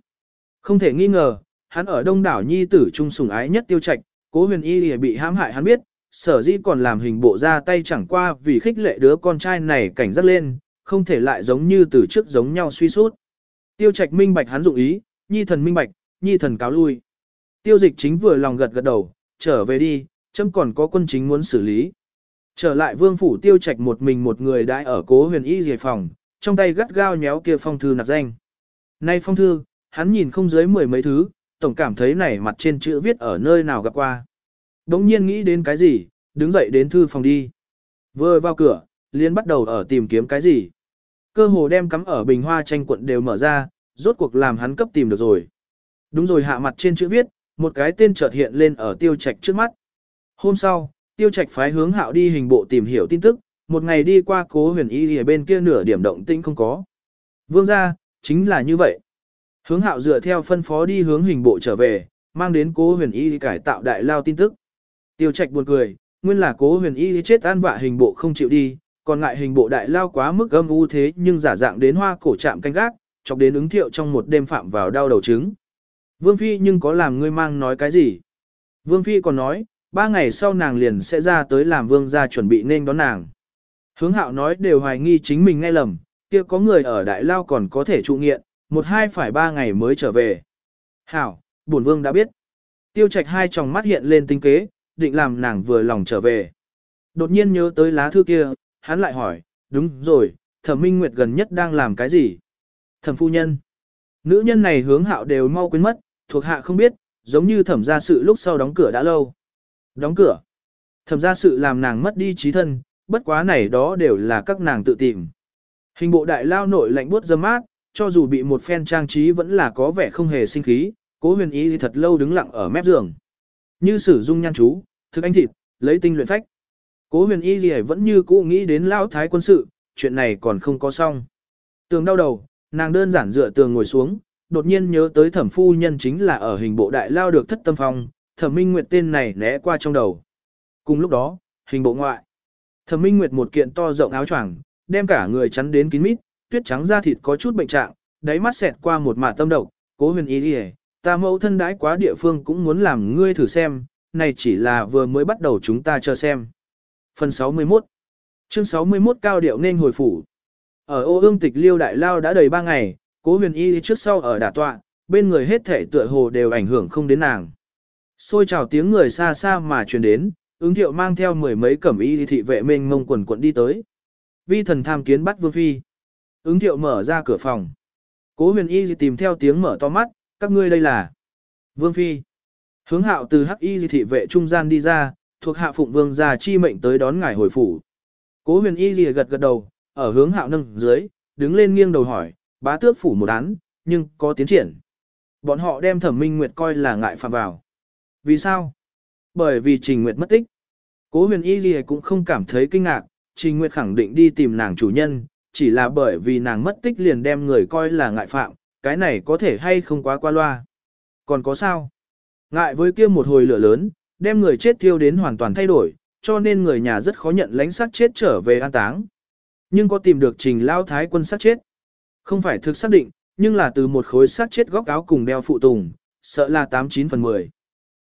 Không thể nghi ngờ, hắn ở đông đảo nhi tử trung sủng ái nhất tiêu trạch, cố huyền y hề bị hãm hại hắn biết, sở dĩ còn làm hình bộ ra tay chẳng qua vì khích lệ đứa con trai này cảnh giác lên, không thể lại giống như từ trước giống nhau suy sút. Tiêu trạch minh bạch hắn dụng ý, nhi thần minh bạch, nhi thần cáo lui. Tiêu dịch chính vừa lòng gật gật đầu, trở về đi, chấm còn có quân chính muốn xử lý. Trở lại vương phủ tiêu trạch một mình một người đãi ở cố huyền y dề phòng, trong tay gắt gao nhéo kia phong thư nạp danh. Nay phong thư, hắn nhìn không dưới mười mấy thứ, tổng cảm thấy này mặt trên chữ viết ở nơi nào gặp qua. Đống nhiên nghĩ đến cái gì, đứng dậy đến thư phòng đi. Vừa vào cửa, liên bắt đầu ở tìm kiếm cái gì. Cơ hồ đem cắm ở bình hoa tranh quận đều mở ra, rốt cuộc làm hắn cấp tìm được rồi. Đúng rồi hạ mặt trên chữ viết, một cái tên chợt hiện lên ở tiêu trạch trước mắt. Hôm sau, tiêu trạch phái hướng hạo đi hình bộ tìm hiểu tin tức, một ngày đi qua cố huyền y ở bên kia nửa điểm động tĩnh không có. Vương gia, chính là như vậy. Hướng hạo dựa theo phân phó đi hướng hình bộ trở về, mang đến cố huyền y cải tạo đại lao tin tức. Tiêu trạch buồn cười, nguyên là cố huyền y chết an vạ hình bộ không chịu đi, còn ngại hình bộ đại lao quá mức âm u thế nhưng giả dạng đến hoa cổ chạm canh gác, chọc đến ứng thiệu trong một đêm phạm vào đau đầu trứng. Vương Phi nhưng có làm ngươi mang nói cái gì? Vương Phi còn nói, ba ngày sau nàng liền sẽ ra tới làm vương gia chuẩn bị nên đón nàng. Hướng hạo nói đều hoài nghi chính mình nghe lầm, kia có người ở đại lao còn có thể trụ nghiện, một hai phải ba ngày mới trở về. Hảo, bổn vương đã biết. Tiêu trạch hai tròng mắt hiện lên tinh kế, định làm nàng vừa lòng trở về. Đột nhiên nhớ tới lá thư kia, hắn lại hỏi, đúng rồi, thẩm minh nguyệt gần nhất đang làm cái gì? Thẩm phu nhân. Nữ nhân này hướng hạo đều mau quên mất, thuộc hạ không biết, giống như thẩm gia sự lúc sau đóng cửa đã lâu. Đóng cửa. Thẩm gia sự làm nàng mất đi trí thân, bất quá này đó đều là các nàng tự tìm. Hình bộ đại lao nội lạnh buốt dâm mát, cho dù bị một phen trang trí vẫn là có vẻ không hề sinh khí, cố huyền ý thì thật lâu đứng lặng ở mép giường. Như sử dung nhan chú, thực anh thịt, lấy tinh luyện phách. Cố huyền y gì vẫn như cũ nghĩ đến lao thái quân sự, chuyện này còn không có xong. Tường đau đầu, nàng đơn giản dựa tường ngồi xuống, đột nhiên nhớ tới thẩm phu nhân chính là ở hình bộ đại lao được thất tâm phong, thẩm minh nguyệt tên này né qua trong đầu. Cùng lúc đó, hình bộ ngoại. Thẩm minh nguyệt một kiện to rộng áo choàng, đem cả người chắn đến kín mít, tuyết trắng da thịt có chút bệnh trạng, đáy mắt xẹt qua một mạt tâm độc, cố huyền ý đi ta mẫu thân đãi quá địa phương cũng muốn làm ngươi thử xem, này chỉ là vừa mới bắt đầu chúng ta chờ xem. Phần 61 Chương 61 cao điệu nên hồi phủ. Ở ô ương tịch liêu đại lao đã đầy 3 ngày, cố huyền y trước sau ở đả tọa, bên người hết thể tựa hồ đều ảnh hưởng không đến nàng. Xôi chào tiếng người xa xa mà truyền đến, ứng thiệu mang theo mười mấy cẩm y thị vệ mênh mông quần quận đi tới. Vi thần tham kiến bắt vương phi. Ứng thiệu mở ra cửa phòng. Cố huyền y tìm theo tiếng mở to mắt, các ngươi đây là vương phi. Hướng hạo từ hắc y thị vệ trung gian đi ra, thuộc hạ phụng vương gia chi mệnh tới đón ngài hồi phủ. Cố huyền y gật gật đầu, ở hướng hạo nâng dưới, đứng lên nghiêng đầu hỏi, bá tước phủ một án, nhưng có tiến triển. Bọn họ đem thẩm minh nguyệt coi là ngại phạm vào. Vì sao? Bởi vì trình nguyệt mất tích. Cố huyền y lìa cũng không cảm thấy kinh ngạc, trình nguyệt khẳng định đi tìm nàng chủ nhân, chỉ là bởi vì nàng mất tích liền đem người coi là ngại phạm, cái này có thể hay không quá qua loa. Còn có sao? Ngại với kia một hồi lửa lớn, đem người chết thiêu đến hoàn toàn thay đổi, cho nên người nhà rất khó nhận lãnh xác chết trở về an táng. Nhưng có tìm được trình lao thái quân xác chết. Không phải thực xác định, nhưng là từ một khối xác chết góc áo cùng đeo phụ tùng, sợ là 89 phần 10.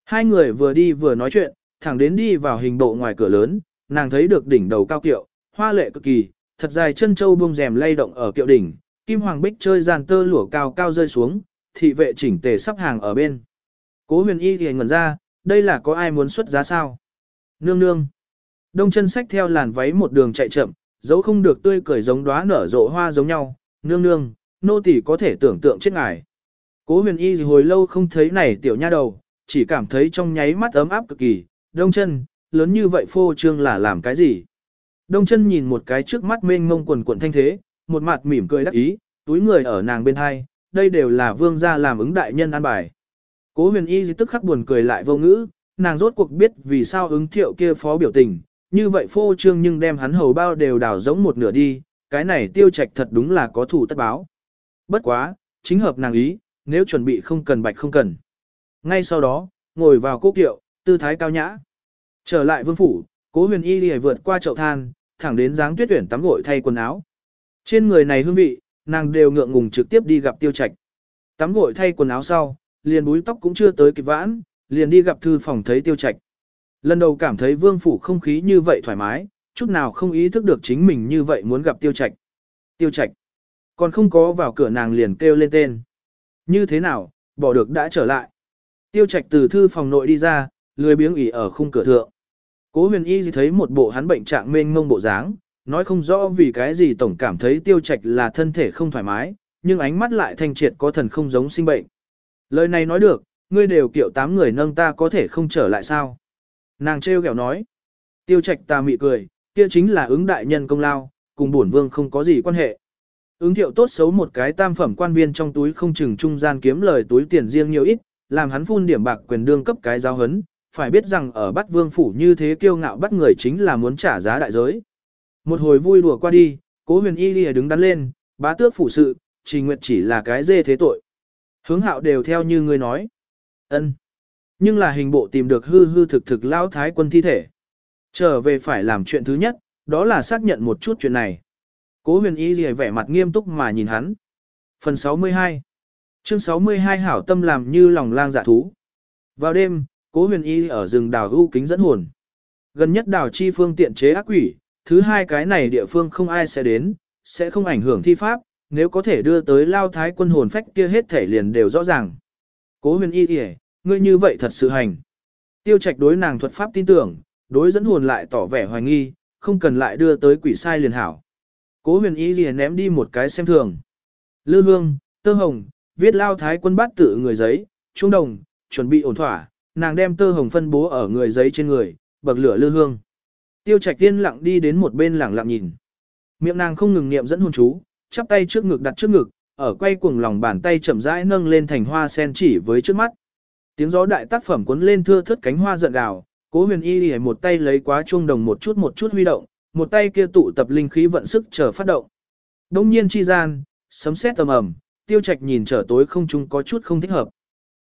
Hai người vừa đi vừa nói chuyện, thẳng đến đi vào hình bộ ngoài cửa lớn, nàng thấy được đỉnh đầu cao kiệu, hoa lệ cực kỳ, thật dài chân châu buông rèm lay động ở kiệu đỉnh, kim hoàng bích chơi giàn tơ lụa cao cao rơi xuống, thị vệ chỉnh tề sắp hàng ở bên. Cố huyền y thì ngẩn ra, đây là có ai muốn xuất giá sao? Nương nương. Đông chân sách theo làn váy một đường chạy chậm, dấu không được tươi cười giống đóa nở rộ hoa giống nhau. Nương nương, nô tỳ có thể tưởng tượng chết ngài. Cố huyền y gì hồi lâu không thấy này tiểu nha đầu, chỉ cảm thấy trong nháy mắt ấm áp cực kỳ. Đông chân, lớn như vậy phô trương là làm cái gì? Đông chân nhìn một cái trước mắt mênh mông quần quần thanh thế, một mặt mỉm cười đắc ý, túi người ở nàng bên hai, đây đều là vương gia làm ứng đại nhân an bài. Cố huyền y tức khắc buồn cười lại vô ngữ, nàng rốt cuộc biết vì sao ứng thiệu kia phó biểu tình, như vậy phô trương nhưng đem hắn hầu bao đều đào giống một nửa đi, cái này tiêu trạch thật đúng là có thủ tất báo. Bất quá, chính hợp nàng ý, nếu chuẩn bị không cần bạch không cần. Ngay sau đó, ngồi vào cố kiệu, tư thái cao nhã. Trở lại vương phủ, cố huyền y đi vượt qua chậu than, thẳng đến dáng tuyết tuyển tắm gội thay quần áo, Trên người này hương vị, nàng đều ngượng ngùng trực tiếp đi gặp tiêu trạch. Tắm gội thay quần áo sau, liền búi tóc cũng chưa tới kịp vãn, liền đi gặp thư phòng thấy tiêu trạch. Lần đầu cảm thấy vương phủ không khí như vậy thoải mái, chút nào không ý thức được chính mình như vậy muốn gặp tiêu trạch. Tiêu trạch. Còn không có vào cửa nàng liền kêu lên tên. Như thế nào, bỏ được đã trở lại. Tiêu trạch từ thư phòng nội đi ra, lười biếng ỉ ở khung cửa thượng. Cố huyền y thấy một bộ hắn bệnh trạng mênh mông bộ dáng, nói không rõ vì cái gì tổng cảm thấy tiêu trạch là thân thể không thoải mái, nhưng ánh mắt lại thanh triệt có thần không giống sinh bệnh. Lời này nói được, ngươi đều kiệu tám người nâng ta có thể không trở lại sao. Nàng trêu ghẹo nói. Tiêu trạch ta mị cười, kia chính là ứng đại nhân công lao, cùng bổn vương không có gì quan hệ. Ứng thiệu tốt xấu một cái tam phẩm quan viên trong túi không chừng trung gian kiếm lời túi tiền riêng nhiều ít, làm hắn phun điểm bạc quyền đương cấp cái giáo hấn, phải biết rằng ở bắt vương phủ như thế kiêu ngạo bắt người chính là muốn trả giá đại giới. Một hồi vui đùa qua đi, cố huyền y lìa đứng đắn lên, bá tước phủ sự, trình nguyệt chỉ là cái dê thế tội. Hướng hạo đều theo như ngươi nói. ân Nhưng là hình bộ tìm được hư hư thực thực lao thái quân thi thể. Trở về phải làm chuyện thứ nhất, đó là xác nhận một chút chuyện này. Cố huyền y lìa vẻ mặt nghiêm túc mà nhìn hắn. Phần 62 Chương 62 hảo tâm làm như lòng lang dạ thú. Vào đêm, cố huyền y ở rừng đào ưu kính dẫn hồn. Gần nhất đào chi phương tiện chế ác quỷ, thứ hai cái này địa phương không ai sẽ đến, sẽ không ảnh hưởng thi pháp, nếu có thể đưa tới lao thái quân hồn phách kia hết thể liền đều rõ ràng. Cố huyền y kìa, ngươi như vậy thật sự hành. Tiêu trạch đối nàng thuật pháp tin tưởng, đối dẫn hồn lại tỏ vẻ hoài nghi, không cần lại đưa tới quỷ sai liền hảo. Cố huyền y liền ném đi một cái xem thường. Lư hương, tơ hồng, viết lao thái quân bát tự người giấy, trung đồng, chuẩn bị ổn thỏa, nàng đem tơ hồng phân bố ở người giấy trên người, bậc lửa lư hương. Tiêu Trạch Tiên lặng đi đến một bên lặng lặng nhìn. Miệng nàng không ngừng niệm dẫn hồn chú, chắp tay trước ngực đặt trước ngực, ở quay cuồng lòng bàn tay chậm rãi nâng lên thành hoa sen chỉ với trước mắt. Tiếng gió đại tác phẩm cuốn lên thưa thớt cánh hoa giận gào, Cố Huyền Y lìa một tay lấy quá chuông đồng một chút một chút huy động, một tay kia tụ tập linh khí vận sức chờ phát động. Đông nhiên chi gian, sấm sét tầm ầm, Tiêu Trạch nhìn trở tối không trung có chút không thích hợp.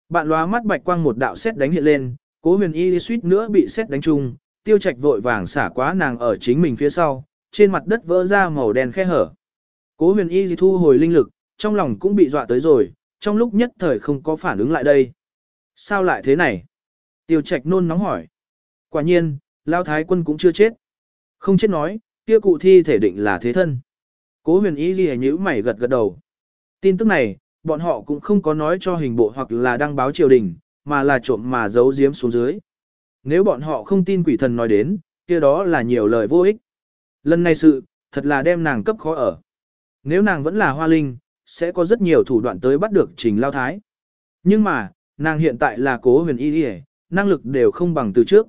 Bạn lóa mắt bạch quang một đạo sét đánh hiện lên, Cố Huyền Y suýt nữa bị sét đánh trúng, tiêu trạch vội vàng xả quá nàng ở chính mình phía sau, trên mặt đất vỡ ra màu đen khe hở. Cố huyền y thu hồi linh lực, trong lòng cũng bị dọa tới rồi, trong lúc nhất thời không có phản ứng lại đây. Sao lại thế này? Tiêu trạch nôn nóng hỏi. Quả nhiên, lao thái quân cũng chưa chết. Không chết nói, kia cụ thi thể định là thế thân. Cố huyền y gì nhíu mày gật gật đầu. Tin tức này, bọn họ cũng không có nói cho hình bộ hoặc là đăng báo triều đình, mà là trộm mà giấu giếm xuống dưới. Nếu bọn họ không tin quỷ thần nói đến, kia đó là nhiều lời vô ích. Lần này sự, thật là đem nàng cấp khó ở. Nếu nàng vẫn là hoa linh, sẽ có rất nhiều thủ đoạn tới bắt được trình lao thái. Nhưng mà, nàng hiện tại là cố huyền y đi năng lực đều không bằng từ trước.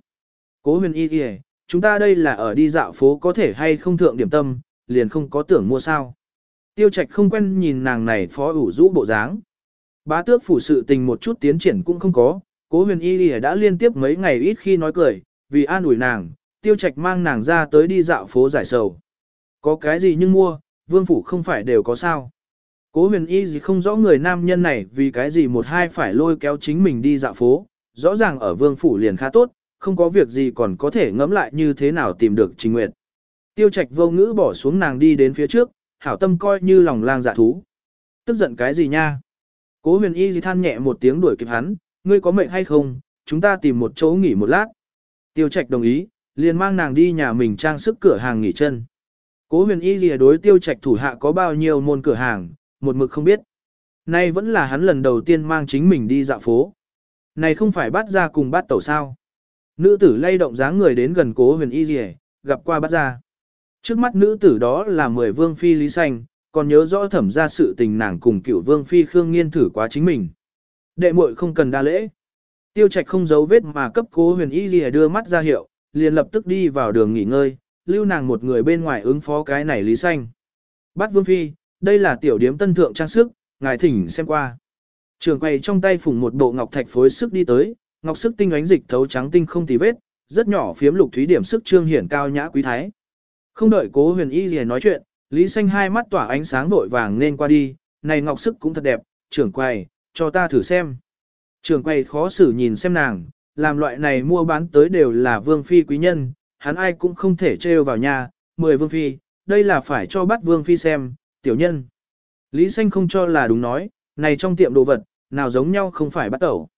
Cố huyền y kìa, chúng ta đây là ở đi dạo phố có thể hay không thượng điểm tâm, liền không có tưởng mua sao. Tiêu trạch không quen nhìn nàng này phó ủ rũ bộ dáng. Bá tước phủ sự tình một chút tiến triển cũng không có, Cố huyền y kìa đã liên tiếp mấy ngày ít khi nói cười, vì an ủi nàng, tiêu trạch mang nàng ra tới đi dạo phố giải sầu. Có cái gì nhưng mua, vương phủ không phải đều có sao. Cố huyền y gì không rõ người nam nhân này vì cái gì một hai phải lôi kéo chính mình đi dạo phố, rõ ràng ở vương phủ liền khá tốt, không có việc gì còn có thể ngẫm lại như thế nào tìm được trình nguyệt. Tiêu trạch vô ngữ bỏ xuống nàng đi đến phía trước, hảo tâm coi như lòng lang dạ thú. Tức giận cái gì nha? Cố huyền y gì than nhẹ một tiếng đuổi kịp hắn, ngươi có mệnh hay không, chúng ta tìm một chỗ nghỉ một lát. Tiêu Trạch đồng ý, liền mang nàng đi nhà mình trang sức cửa hàng nghỉ chân. Cố huyền y lìa đối tiêu Trạch thủ hạ có bao nhiêu môn cửa hàng, một mực không biết. Nay vẫn là hắn lần đầu tiên mang chính mình đi dạo phố. Này không phải bắt ra cùng bắt tẩu sao. Nữ tử lay động dáng người đến gần cố huyền y lìa, gặp qua bắt ra. Trước mắt nữ tử đó là mười vương phi Lý Xanh, còn nhớ rõ thẩm ra sự tình nàng cùng cựu vương phi Khương Nghiên thử quá chính mình. Đệ muội không cần đa lễ. Tiêu trạch không giấu vết mà cấp cố huyền y gì đưa mắt ra hiệu, liền lập tức đi vào đường nghỉ ngơi, lưu nàng một người bên ngoài ứng phó cái này lý xanh. Bát vương phi, đây là tiểu điếm tân thượng trang sức, ngài thỉnh xem qua. Trường quầy trong tay phủng một bộ ngọc thạch phối sức đi tới, ngọc sức tinh ánh dịch thấu trắng tinh không tì vết, rất nhỏ phiếm lục thúy điểm sức trương hiển cao nhã quý thái. Không đợi cố huyền y gì nói chuyện, lý xanh hai mắt tỏa ánh sáng vội vàng nên qua đi, này ngọc sức cũng thật đẹp, trưởng quầy, cho ta thử xem. Trường quay khó xử nhìn xem nàng, làm loại này mua bán tới đều là vương phi quý nhân, hắn ai cũng không thể trêu vào nhà, mười vương phi, đây là phải cho bắt vương phi xem, tiểu nhân. Lý Xanh không cho là đúng nói, này trong tiệm đồ vật, nào giống nhau không phải bắt đầu.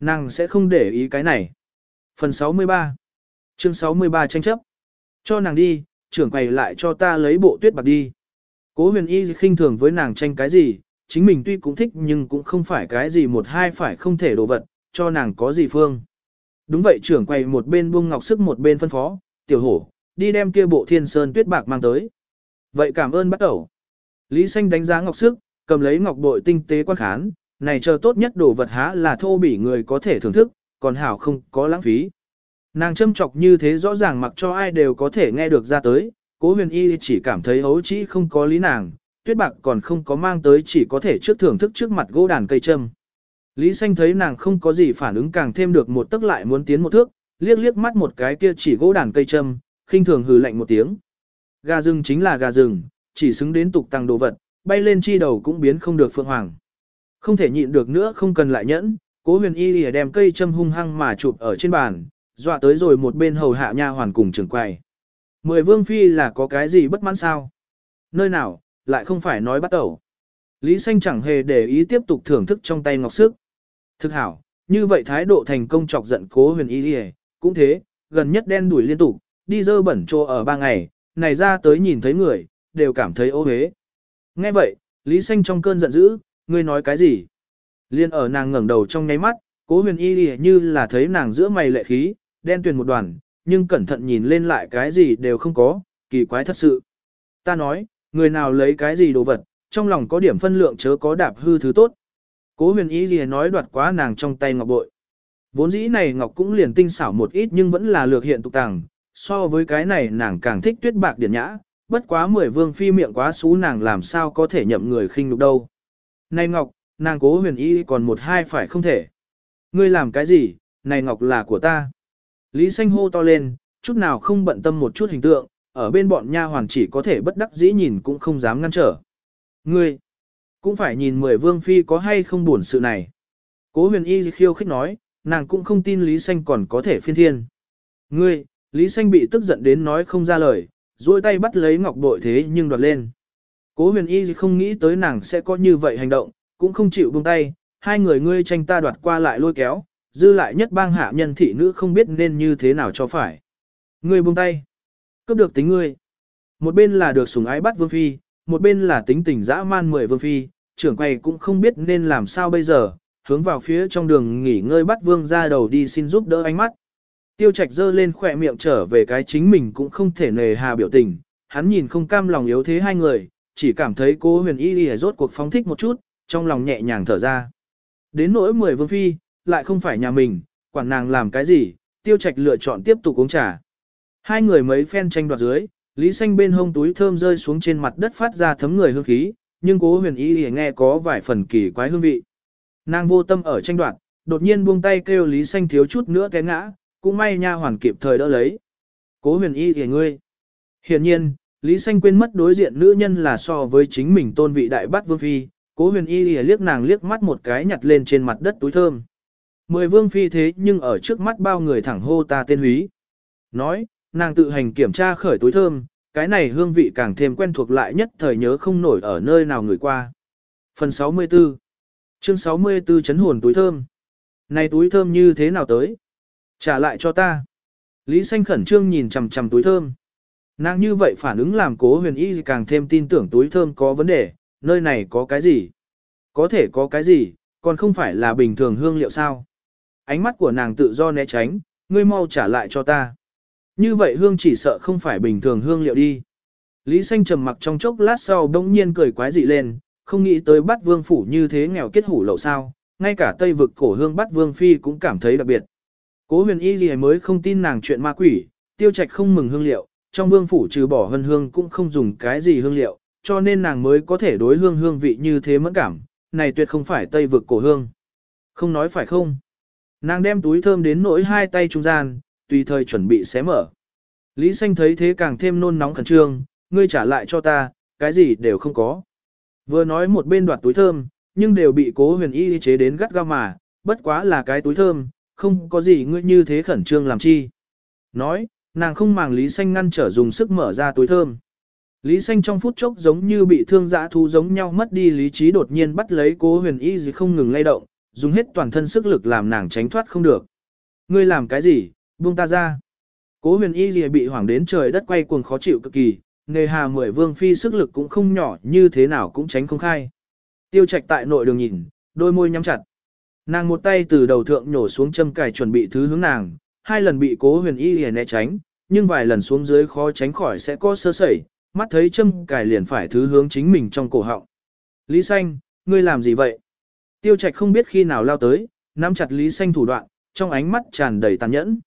Nàng sẽ không để ý cái này. Phần 63 Chương 63 tranh chấp. Cho nàng đi, trưởng quầy lại cho ta lấy bộ tuyết bạc đi. Cố huyền y khinh thường với nàng tranh cái gì, chính mình tuy cũng thích nhưng cũng không phải cái gì một hai phải không thể đồ vật, cho nàng có gì phương. Đúng vậy trưởng quầy một bên buông ngọc sức một bên phân phó, tiểu hổ, đi đem kia bộ thiên sơn tuyết bạc mang tới. Vậy cảm ơn bắt đầu. Lý Xanh đánh giá ngọc sức, cầm lấy ngọc bội tinh tế quan khán, này chờ tốt nhất đồ vật há là thô bỉ người có thể thưởng thức, còn hảo không có lãng phí. Nàng châm chọc như thế rõ ràng mặc cho ai đều có thể nghe được ra tới, cố huyền y chỉ cảm thấy hấu chỉ không có lý nàng, tuyết bạc còn không có mang tới chỉ có thể trước thưởng thức trước mặt gỗ đàn cây châm. Lý xanh thấy nàng không có gì phản ứng càng thêm được một tức lại muốn tiến một thước, liếc liếc mắt một cái kia chỉ gỗ đàn cây châm, khinh thường hừ lạnh một tiếng. Gà rừng chính là gà rừng, chỉ xứng đến tục tăng đồ vật, bay lên chi đầu cũng biến không được phượng hoàng. Không thể nhịn được nữa không cần lại nhẫn, cố huyền y lìa đem cây châm hung hăng mà chụp ở trên bàn, dọa tới rồi một bên hầu hạ nha hoàn cùng trưởng quầy. Mười vương phi là có cái gì bất mãn sao? Nơi nào, lại không phải nói bắt đầu. Lý Xanh chẳng hề để ý tiếp tục thưởng thức trong tay ngọc sức. Thực hảo, như vậy thái độ thành công chọc giận cố huyền y lìa, cũng thế, gần nhất đen đuổi liên tục, đi dơ bẩn trô ở ba ngày, này ra tới nhìn thấy người, đều cảm thấy ô hế. Nghe vậy, Lý Xanh trong cơn giận dữ, ngươi nói cái gì? Liên ở nàng ngẩng đầu trong nháy mắt, cố huyền y lìa như là thấy nàng giữa mày lệ khí, đen tuyền một đoàn, nhưng cẩn thận nhìn lên lại cái gì đều không có, kỳ quái thật sự. Ta nói, người nào lấy cái gì đồ vật, trong lòng có điểm phân lượng chớ có đạp hư thứ tốt. Cố huyền y lìa nói đoạt quá nàng trong tay ngọc bội. Vốn dĩ này ngọc cũng liền tinh xảo một ít nhưng vẫn là lược hiện tục tàng, so với cái này nàng càng thích tuyết bạc điển nhã, bất quá mười vương phi miệng quá xú nàng làm sao có thể nhậm người khinh nhục đâu. Này ngọc, nàng cố huyền y còn một hai phải không thể. Ngươi làm cái gì, này ngọc là của ta. Lý xanh hô to lên, chút nào không bận tâm một chút hình tượng, ở bên bọn nha hoàn chỉ có thể bất đắc dĩ nhìn cũng không dám ngăn trở. Ngươi, cũng phải nhìn mười vương phi có hay không buồn sự này. Cố huyền y khiêu khích nói, nàng cũng không tin Lý xanh còn có thể phiên thiên. Ngươi, Lý xanh bị tức giận đến nói không ra lời, duỗi tay bắt lấy ngọc bội thế nhưng đoạt lên. Cố huyền y không nghĩ tới nàng sẽ có như vậy hành động, cũng không chịu buông tay, hai người ngươi tranh ta đoạt qua lại lôi kéo, dư lại nhất bang hạ nhân thị nữ không biết nên như thế nào cho phải. Ngươi buông tay, cướp được tính ngươi. Một bên là được sủng ái bắt vương phi, một bên là tính tình dã man mười vương phi, trưởng quầy cũng không biết nên làm sao bây giờ, hướng vào phía trong đường nghỉ ngơi bắt vương ra đầu đi xin giúp đỡ ánh mắt. Tiêu Trạch dơ lên khỏe miệng trở về cái chính mình cũng không thể nề hà biểu tình, hắn nhìn không cam lòng yếu thế hai người, chỉ cảm thấy cô huyền y đi rốt cuộc phóng thích một chút, trong lòng nhẹ nhàng thở ra. Đến nỗi mười vương phi, lại không phải nhà mình, quản nàng làm cái gì, tiêu trạch lựa chọn tiếp tục uống trà. Hai người mấy phen tranh đoạt dưới, Lý Xanh bên hông túi thơm rơi xuống trên mặt đất phát ra thấm người hương khí, nhưng cố huyền y nghe có vài phần kỳ quái hương vị. Nàng vô tâm ở tranh đoạt, đột nhiên buông tay kêu Lý Xanh thiếu chút nữa té ngã, cũng may nha hoàn kịp thời đỡ lấy. Cố huyền y thì ngươi. Hiện nhiên, Lý Xanh quên mất đối diện nữ nhân là so với chính mình tôn vị đại bát vương phi, cố huyền y lìa liếc nàng liếc mắt một cái nhặt lên trên mặt đất túi thơm. Mười vương phi thế nhưng ở trước mắt bao người thẳng hô ta tên húy. Nói, nàng tự hành kiểm tra khởi túi thơm, cái này hương vị càng thêm quen thuộc lại nhất thời nhớ không nổi ở nơi nào người qua. Phần 64 Chương 64 chấn hồn túi thơm Này túi thơm như thế nào tới? Trả lại cho ta. Lý Xanh khẩn trương nhìn chằm chằm túi thơm. Nàng như vậy phản ứng làm cố huyền y càng thêm tin tưởng túi thơm có vấn đề, nơi này có cái gì? Có thể có cái gì, còn không phải là bình thường hương liệu sao? Ánh mắt của nàng tự do né tránh, ngươi mau trả lại cho ta. Như vậy hương chỉ sợ không phải bình thường hương liệu đi. Lý Xanh trầm mặc trong chốc lát sau bỗng nhiên cười quái dị lên, không nghĩ tới bắt vương phủ như thế nghèo kết hủ lậu sao, ngay cả tây vực cổ hương bắt vương phi cũng cảm thấy đặc biệt. Cố huyền y gì mới không tin nàng chuyện ma quỷ, tiêu trạch không mừng hương liệu, trong vương phủ trừ bỏ hân hương cũng không dùng cái gì hương liệu, cho nên nàng mới có thể đối hương hương vị như thế mẫn cảm, này tuyệt không phải tây vực cổ hương. Không nói phải không? Nàng đem túi thơm đến nỗi hai tay trung gian, tùy thời chuẩn bị xé mở. Lý Xanh thấy thế càng thêm nôn nóng khẩn trương, ngươi trả lại cho ta, cái gì đều không có. Vừa nói một bên đoạt túi thơm, nhưng đều bị cố huyền y chế đến gắt gao mà, bất quá là cái túi thơm, không có gì ngươi như thế khẩn trương làm chi. Nói, nàng không màng Lý Xanh ngăn trở dùng sức mở ra túi thơm. Lý xanh trong phút chốc giống như bị thương dã thú giống nhau mất đi lý trí đột nhiên bắt lấy cố huyền y gì không ngừng lay động, dùng hết toàn thân sức lực làm nàng tránh thoát không được. Ngươi làm cái gì, buông ta ra. Cố huyền y gì bị hoảng đến trời đất quay cuồng khó chịu cực kỳ, nghề hà mười vương phi sức lực cũng không nhỏ như thế nào cũng tránh không khai. Tiêu trạch tại nội đường nhìn, đôi môi nhắm chặt. Nàng một tay từ đầu thượng nhổ xuống châm cài chuẩn bị thứ hướng nàng, hai lần bị cố huyền y hề né tránh, nhưng vài lần xuống dưới khó tránh khỏi sẽ có sơ sẩy, mắt thấy châm cài liền phải thứ hướng chính mình trong cổ họng. Lý Xanh, ngươi làm gì vậy? Tiêu Trạch không biết khi nào lao tới, nắm chặt Lý Xanh thủ đoạn, trong ánh mắt tràn đầy tàn nhẫn.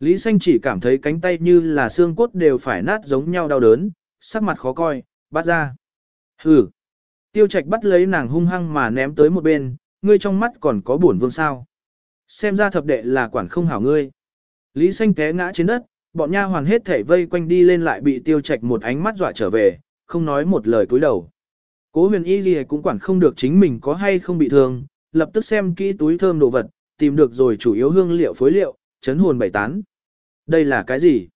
Lý Xanh chỉ cảm thấy cánh tay như là xương cốt đều phải nát giống nhau đau đớn, sắc mặt khó coi, bắt ra. Hừ. Tiêu Trạch bắt lấy nàng hung hăng mà ném tới một bên, ngươi trong mắt còn có buồn vương sao. Xem ra thập đệ là quản không hảo ngươi. Lý Xanh té ngã trên đất, bọn nha hoàn hết thể vây quanh đi lên lại bị tiêu trạch một ánh mắt dọa trở về, không nói một lời cúi đầu. Cố huyền y gì cũng quản không được chính mình có hay không bị thương, lập tức xem kỹ túi thơm đồ vật, tìm được rồi chủ yếu hương liệu phối liệu, chấn hồn bảy tán. Đây là cái gì?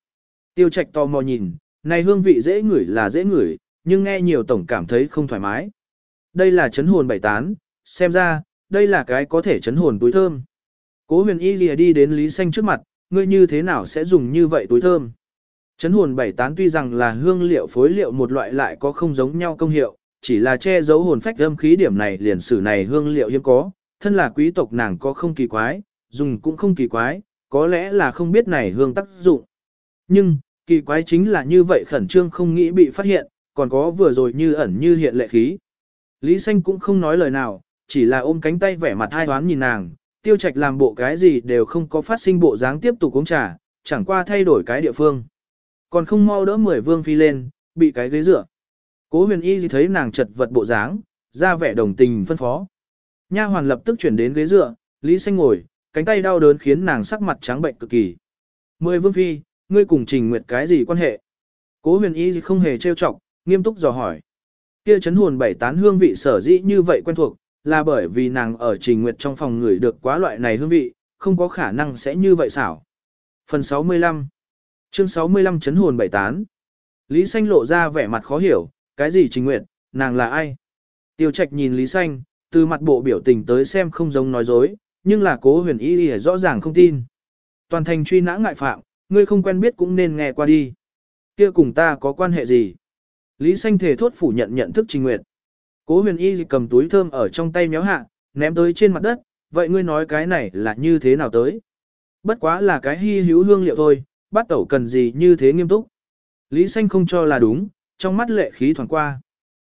Tiêu trạch tò mò nhìn, này hương vị dễ ngửi là dễ ngửi, nhưng nghe nhiều tổng cảm thấy không thoải mái. Đây là chấn hồn bảy tán, xem ra, đây là cái có thể chấn hồn túi thơm. Cố huyền y lìa đi đến Lý Xanh trước mặt, ngươi như thế nào sẽ dùng như vậy túi thơm? Chấn hồn bảy tán tuy rằng là hương liệu phối liệu một loại lại có không giống nhau công hiệu, chỉ là che giấu hồn phách âm khí điểm này liền sử này hương liệu hiếm có, thân là quý tộc nàng có không kỳ quái, dùng cũng không kỳ quái, có lẽ là không biết này hương tác dụng. Nhưng, kỳ quái chính là như vậy khẩn trương không nghĩ bị phát hiện, còn có vừa rồi như ẩn như hiện lệ khí. Lý Xanh cũng không nói lời nào, chỉ là ôm cánh tay vẻ mặt hai thoáng nhìn nàng, tiêu trạch làm bộ cái gì đều không có phát sinh bộ dáng tiếp tục uống trà, chẳng qua thay đổi cái địa phương. Còn không mau đỡ mười vương phi lên, bị cái ghế dựa. Cố huyền y thấy nàng chật vật bộ dáng, ra vẻ đồng tình phân phó. Nha hoàn lập tức chuyển đến ghế dựa, Lý Xanh ngồi, cánh tay đau đớn khiến nàng sắc mặt trắng bệnh cực kỳ. Mười vương phi, ngươi cùng trình nguyệt cái gì quan hệ? Cố huyền y không hề trêu chọc, nghiêm túc dò hỏi. Kia chấn hồn bảy tán hương vị sở dĩ như vậy quen thuộc, là bởi vì nàng ở trình nguyệt trong phòng người được quá loại này hương vị, không có khả năng sẽ như vậy xảo. Phần 65 Chương 65 chấn hồn bảy tán Lý Xanh lộ ra vẻ mặt khó hiểu, cái gì trình nguyệt, nàng là ai? Tiêu Trạch nhìn Lý Xanh, từ mặt bộ biểu tình tới xem không giống nói dối, nhưng là cố huyền ý y rõ ràng không tin. Toàn thành truy nã ngại phạm, ngươi không quen biết cũng nên nghe qua đi. Kia cùng ta có quan hệ gì? Lý Xanh thể thốt phủ nhận nhận thức trình nguyệt. Cố huyền y cầm túi thơm ở trong tay méo hạ, ném tới trên mặt đất, vậy ngươi nói cái này là như thế nào tới? Bất quá là cái hy hữu hương liệu thôi, bắt tẩu cần gì như thế nghiêm túc. Lý xanh không cho là đúng, trong mắt lệ khí thoảng qua.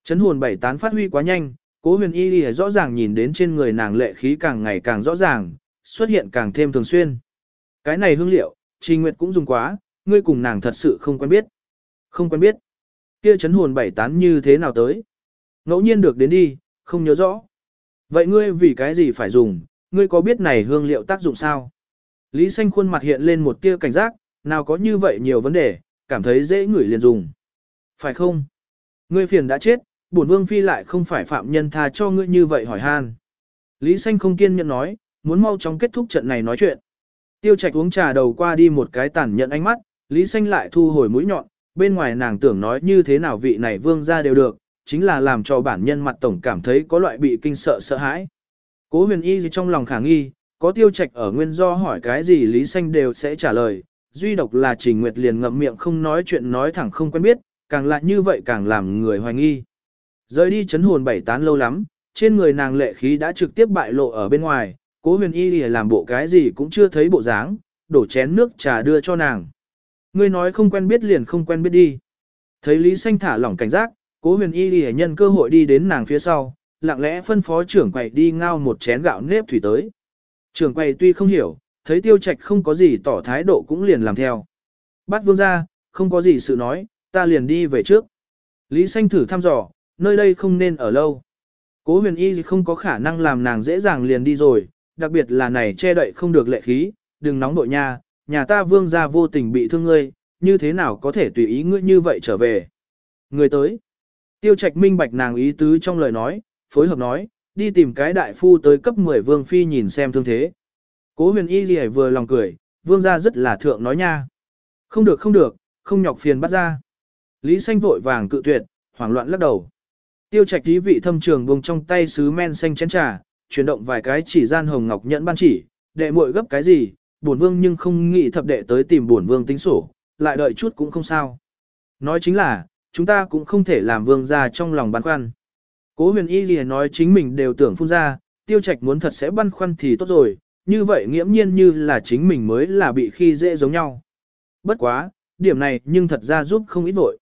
Chấn hồn bảy tán phát huy quá nhanh, cố huyền y rõ ràng nhìn đến trên người nàng lệ khí càng ngày càng rõ ràng, xuất hiện càng thêm thường xuyên. Cái này hương liệu, Trình Nguyệt cũng dùng quá, ngươi cùng nàng thật sự không quen biết. Không quen biết. Kia chấn hồn bảy tán như thế nào tới? Ngẫu nhiên được đến đi, không nhớ rõ. Vậy ngươi vì cái gì phải dùng, ngươi có biết này hương liệu tác dụng sao? Lý xanh khuôn mặt hiện lên một tia cảnh giác, nào có như vậy nhiều vấn đề, cảm thấy dễ ngửi liền dùng. Phải không? Ngươi phiền đã chết, bổn vương phi lại không phải phạm nhân tha cho ngươi như vậy hỏi han. Lý xanh không kiên nhẫn nói, muốn mau chóng kết thúc trận này nói chuyện. Tiêu trạch uống trà đầu qua đi một cái tản nhận ánh mắt, Lý xanh lại thu hồi mũi nhọn, bên ngoài nàng tưởng nói như thế nào vị này vương ra đều được, chính là làm cho bản nhân mặt tổng cảm thấy có loại bị kinh sợ sợ hãi. Cố huyền y gì trong lòng khả nghi, có tiêu trạch ở nguyên do hỏi cái gì Lý Xanh đều sẽ trả lời, duy độc là Trình Nguyệt liền ngậm miệng không nói chuyện nói thẳng không quen biết, càng lại như vậy càng làm người hoài nghi. Rời đi chấn hồn bảy tán lâu lắm, trên người nàng lệ khí đã trực tiếp bại lộ ở bên ngoài, cố huyền y lìa làm bộ cái gì cũng chưa thấy bộ dáng, đổ chén nước trà đưa cho nàng. Ngươi nói không quen biết liền không quen biết đi. Thấy Lý Xanh thả lỏng cảnh giác, Cố huyền y đi nhân cơ hội đi đến nàng phía sau, lặng lẽ phân phó trưởng quầy đi ngao một chén gạo nếp thủy tới. Trưởng quầy tuy không hiểu, thấy tiêu trạch không có gì tỏ thái độ cũng liền làm theo. Bắt vương ra, không có gì sự nói, ta liền đi về trước. Lý Xanh thử thăm dò, nơi đây không nên ở lâu. Cố huyền y không có khả năng làm nàng dễ dàng liền đi rồi, đặc biệt là này che đậy không được lệ khí, đừng nóng nội nha, nhà ta vương ra vô tình bị thương ngươi, như thế nào có thể tùy ý ngươi như vậy trở về. Người tới. Tiêu trạch minh bạch nàng ý tứ trong lời nói, phối hợp nói, đi tìm cái đại phu tới cấp 10 vương phi nhìn xem thương thế. Cố huyền y gì vừa lòng cười, vương gia rất là thượng nói nha. Không được không được, không nhọc phiền bắt ra. Lý Xanh vội vàng cự tuyệt, hoảng loạn lắc đầu. Tiêu Trạch tí vị thâm trường buông trong tay sứ men xanh chén trà, chuyển động vài cái chỉ gian hồng ngọc nhẫn ban chỉ, đệ muội gấp cái gì, bổn vương nhưng không nghĩ thập đệ tới tìm bổn vương tính sổ, lại đợi chút cũng không sao. Nói chính là, chúng ta cũng không thể làm vương gia trong lòng băn khoăn. Cố huyền y gì nói chính mình đều tưởng phun ra, tiêu trạch muốn thật sẽ băn khoăn thì tốt rồi, như vậy nghiễm nhiên như là chính mình mới là bị khi dễ giống nhau. Bất quá, điểm này nhưng thật ra giúp không ít vội.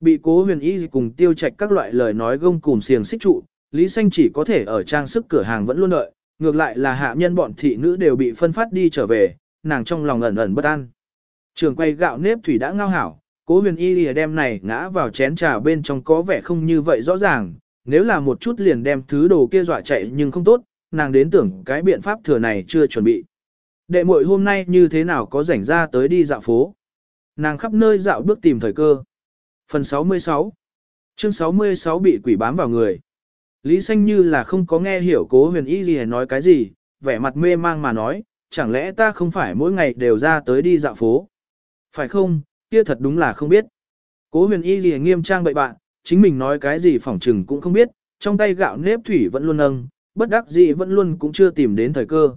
Bị cố huyền y cùng tiêu trạch các loại lời nói gông cùng xiềng xích trụ, Lý Xanh chỉ có thể ở trang sức cửa hàng vẫn luôn đợi, ngược lại là hạ nhân bọn thị nữ đều bị phân phát đi trở về, nàng trong lòng ẩn ẩn bất an. Trường quay gạo nếp thủy đã ngao hảo, cố huyền y lìa đem này ngã vào chén trà bên trong có vẻ không như vậy rõ ràng, nếu là một chút liền đem thứ đồ kia dọa chạy nhưng không tốt, nàng đến tưởng cái biện pháp thừa này chưa chuẩn bị. Đệ muội hôm nay như thế nào có rảnh ra tới đi dạo phố. Nàng khắp nơi dạo bước tìm thời cơ. Phần 66 Chương 66 bị quỷ bám vào người. Lý Xanh như là không có nghe hiểu cố huyền y gì nói cái gì, vẻ mặt mê mang mà nói, chẳng lẽ ta không phải mỗi ngày đều ra tới đi dạo phố. Phải không, kia thật đúng là không biết. Cố huyền y gì nghiêm trang bậy bạn, chính mình nói cái gì phỏng trừng cũng không biết, trong tay gạo nếp thủy vẫn luôn nâng, bất đắc dĩ vẫn luôn cũng chưa tìm đến thời cơ.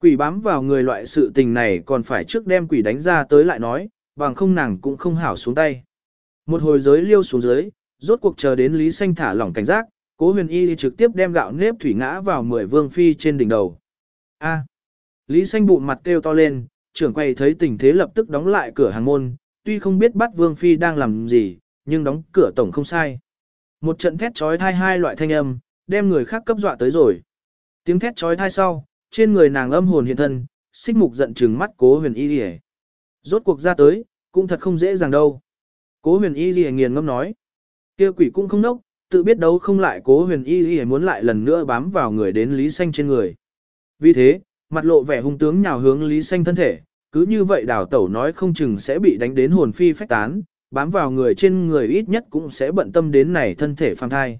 Quỷ bám vào người loại sự tình này còn phải trước đem quỷ đánh ra tới lại nói, bằng không nàng cũng không hảo xuống tay. Một hồi giới liêu xuống dưới, rốt cuộc chờ đến Lý Xanh thả lỏng cảnh giác, cố huyền y trực tiếp đem gạo nếp thủy ngã vào mười vương phi trên đỉnh đầu. A. Lý Xanh bụng mặt kêu to lên, trưởng quầy thấy tình thế lập tức đóng lại cửa hàng môn, tuy không biết bắt vương phi đang làm gì, nhưng đóng cửa tổng không sai. Một trận thét trói thai hai loại thanh âm, đem người khác cấp dọa tới rồi. Tiếng thét trói thai sau, trên người nàng âm hồn hiện thân, xích mục giận trừng mắt cố huyền y lìa. Rốt cuộc ra tới, cũng thật không dễ dàng đâu. Cố huyền y lìa nghiền ngâm nói. kia quỷ cũng không nốc, tự biết đấu không lại cố huyền y lìa muốn lại lần nữa bám vào người đến lý xanh trên người. Vì thế, mặt lộ vẻ hung tướng nhào hướng lý xanh thân thể, cứ như vậy đào tẩu nói không chừng sẽ bị đánh đến hồn phi phách tán, bám vào người trên người ít nhất cũng sẽ bận tâm đến này thân thể phàm thai.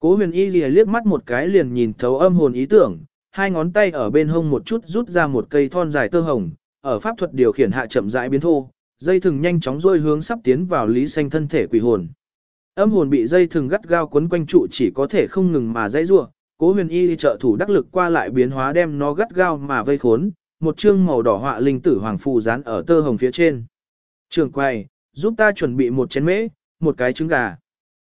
Cố huyền y lìa liếc mắt một cái liền nhìn thấu âm hồn ý tưởng, hai ngón tay ở bên hông một chút rút ra một cây thon dài tơ hồng, ở pháp thuật điều khiển hạ chậm rãi biến thô, dây thừng nhanh chóng rôi hướng sắp tiến vào lý xanh thân thể quỷ hồn. Âm hồn bị dây thừng gắt gao quấn quanh trụ chỉ có thể không ngừng mà dãy rủa. Cố huyền y trợ thủ đắc lực qua lại biến hóa đem nó gắt gao mà vây khốn, một chương màu đỏ họa linh tử hoàng phù dán ở tơ hồng phía trên. Trường quay, giúp ta chuẩn bị một chén mễ, một cái trứng gà.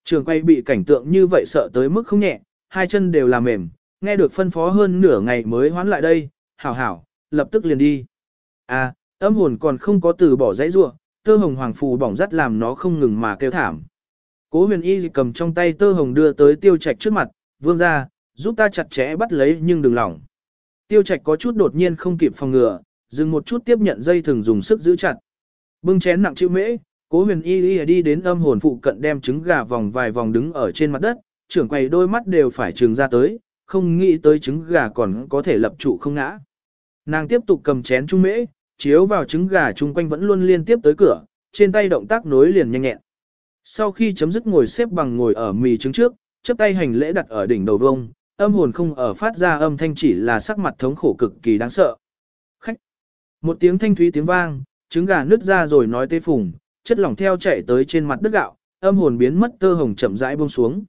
Trường quay bị cảnh tượng như vậy sợ tới mức không nhẹ, hai chân đều là mềm, nghe được phân phó hơn nửa ngày mới hoán lại đây, hảo hảo, lập tức liền đi. À, âm hồn còn không có từ bỏ dãy ruộng, tơ hồng hoàng phù bỏng rắt làm nó không ngừng mà kêu thảm. Cố huyền y cầm trong tay tơ hồng đưa tới tiêu trạch trước mặt, vương ra, giúp ta chặt chẽ bắt lấy nhưng đừng lỏng. Tiêu trạch có chút đột nhiên không kịp phòng ngừa, dừng một chút tiếp nhận dây thừng dùng sức giữ chặt. Bưng chén nặng chịu mễ, cố huyền y y đi đến âm hồn phụ cận đem trứng gà vòng vài vòng đứng ở trên mặt đất, trưởng quầy đôi mắt đều phải trừng ra tới, không nghĩ tới trứng gà còn có thể lập trụ không ngã. Nàng tiếp tục cầm chén trung mễ, chiếu vào trứng gà chung quanh vẫn luôn liên tiếp tới cửa, trên tay động tác nối liền nhanh nhẹn. Sau khi chấm dứt ngồi xếp bằng ngồi ở mì trứng trước, chắp tay hành lễ đặt ở đỉnh đầu vông, âm hồn không ở phát ra âm thanh chỉ là sắc mặt thống khổ cực kỳ đáng sợ. Khách. Một tiếng thanh thúy tiếng vang, trứng gà nứt ra rồi nói tê phùng, chất lỏng theo chạy tới trên mặt đất gạo, âm hồn biến mất tơ hồng chậm rãi buông xuống.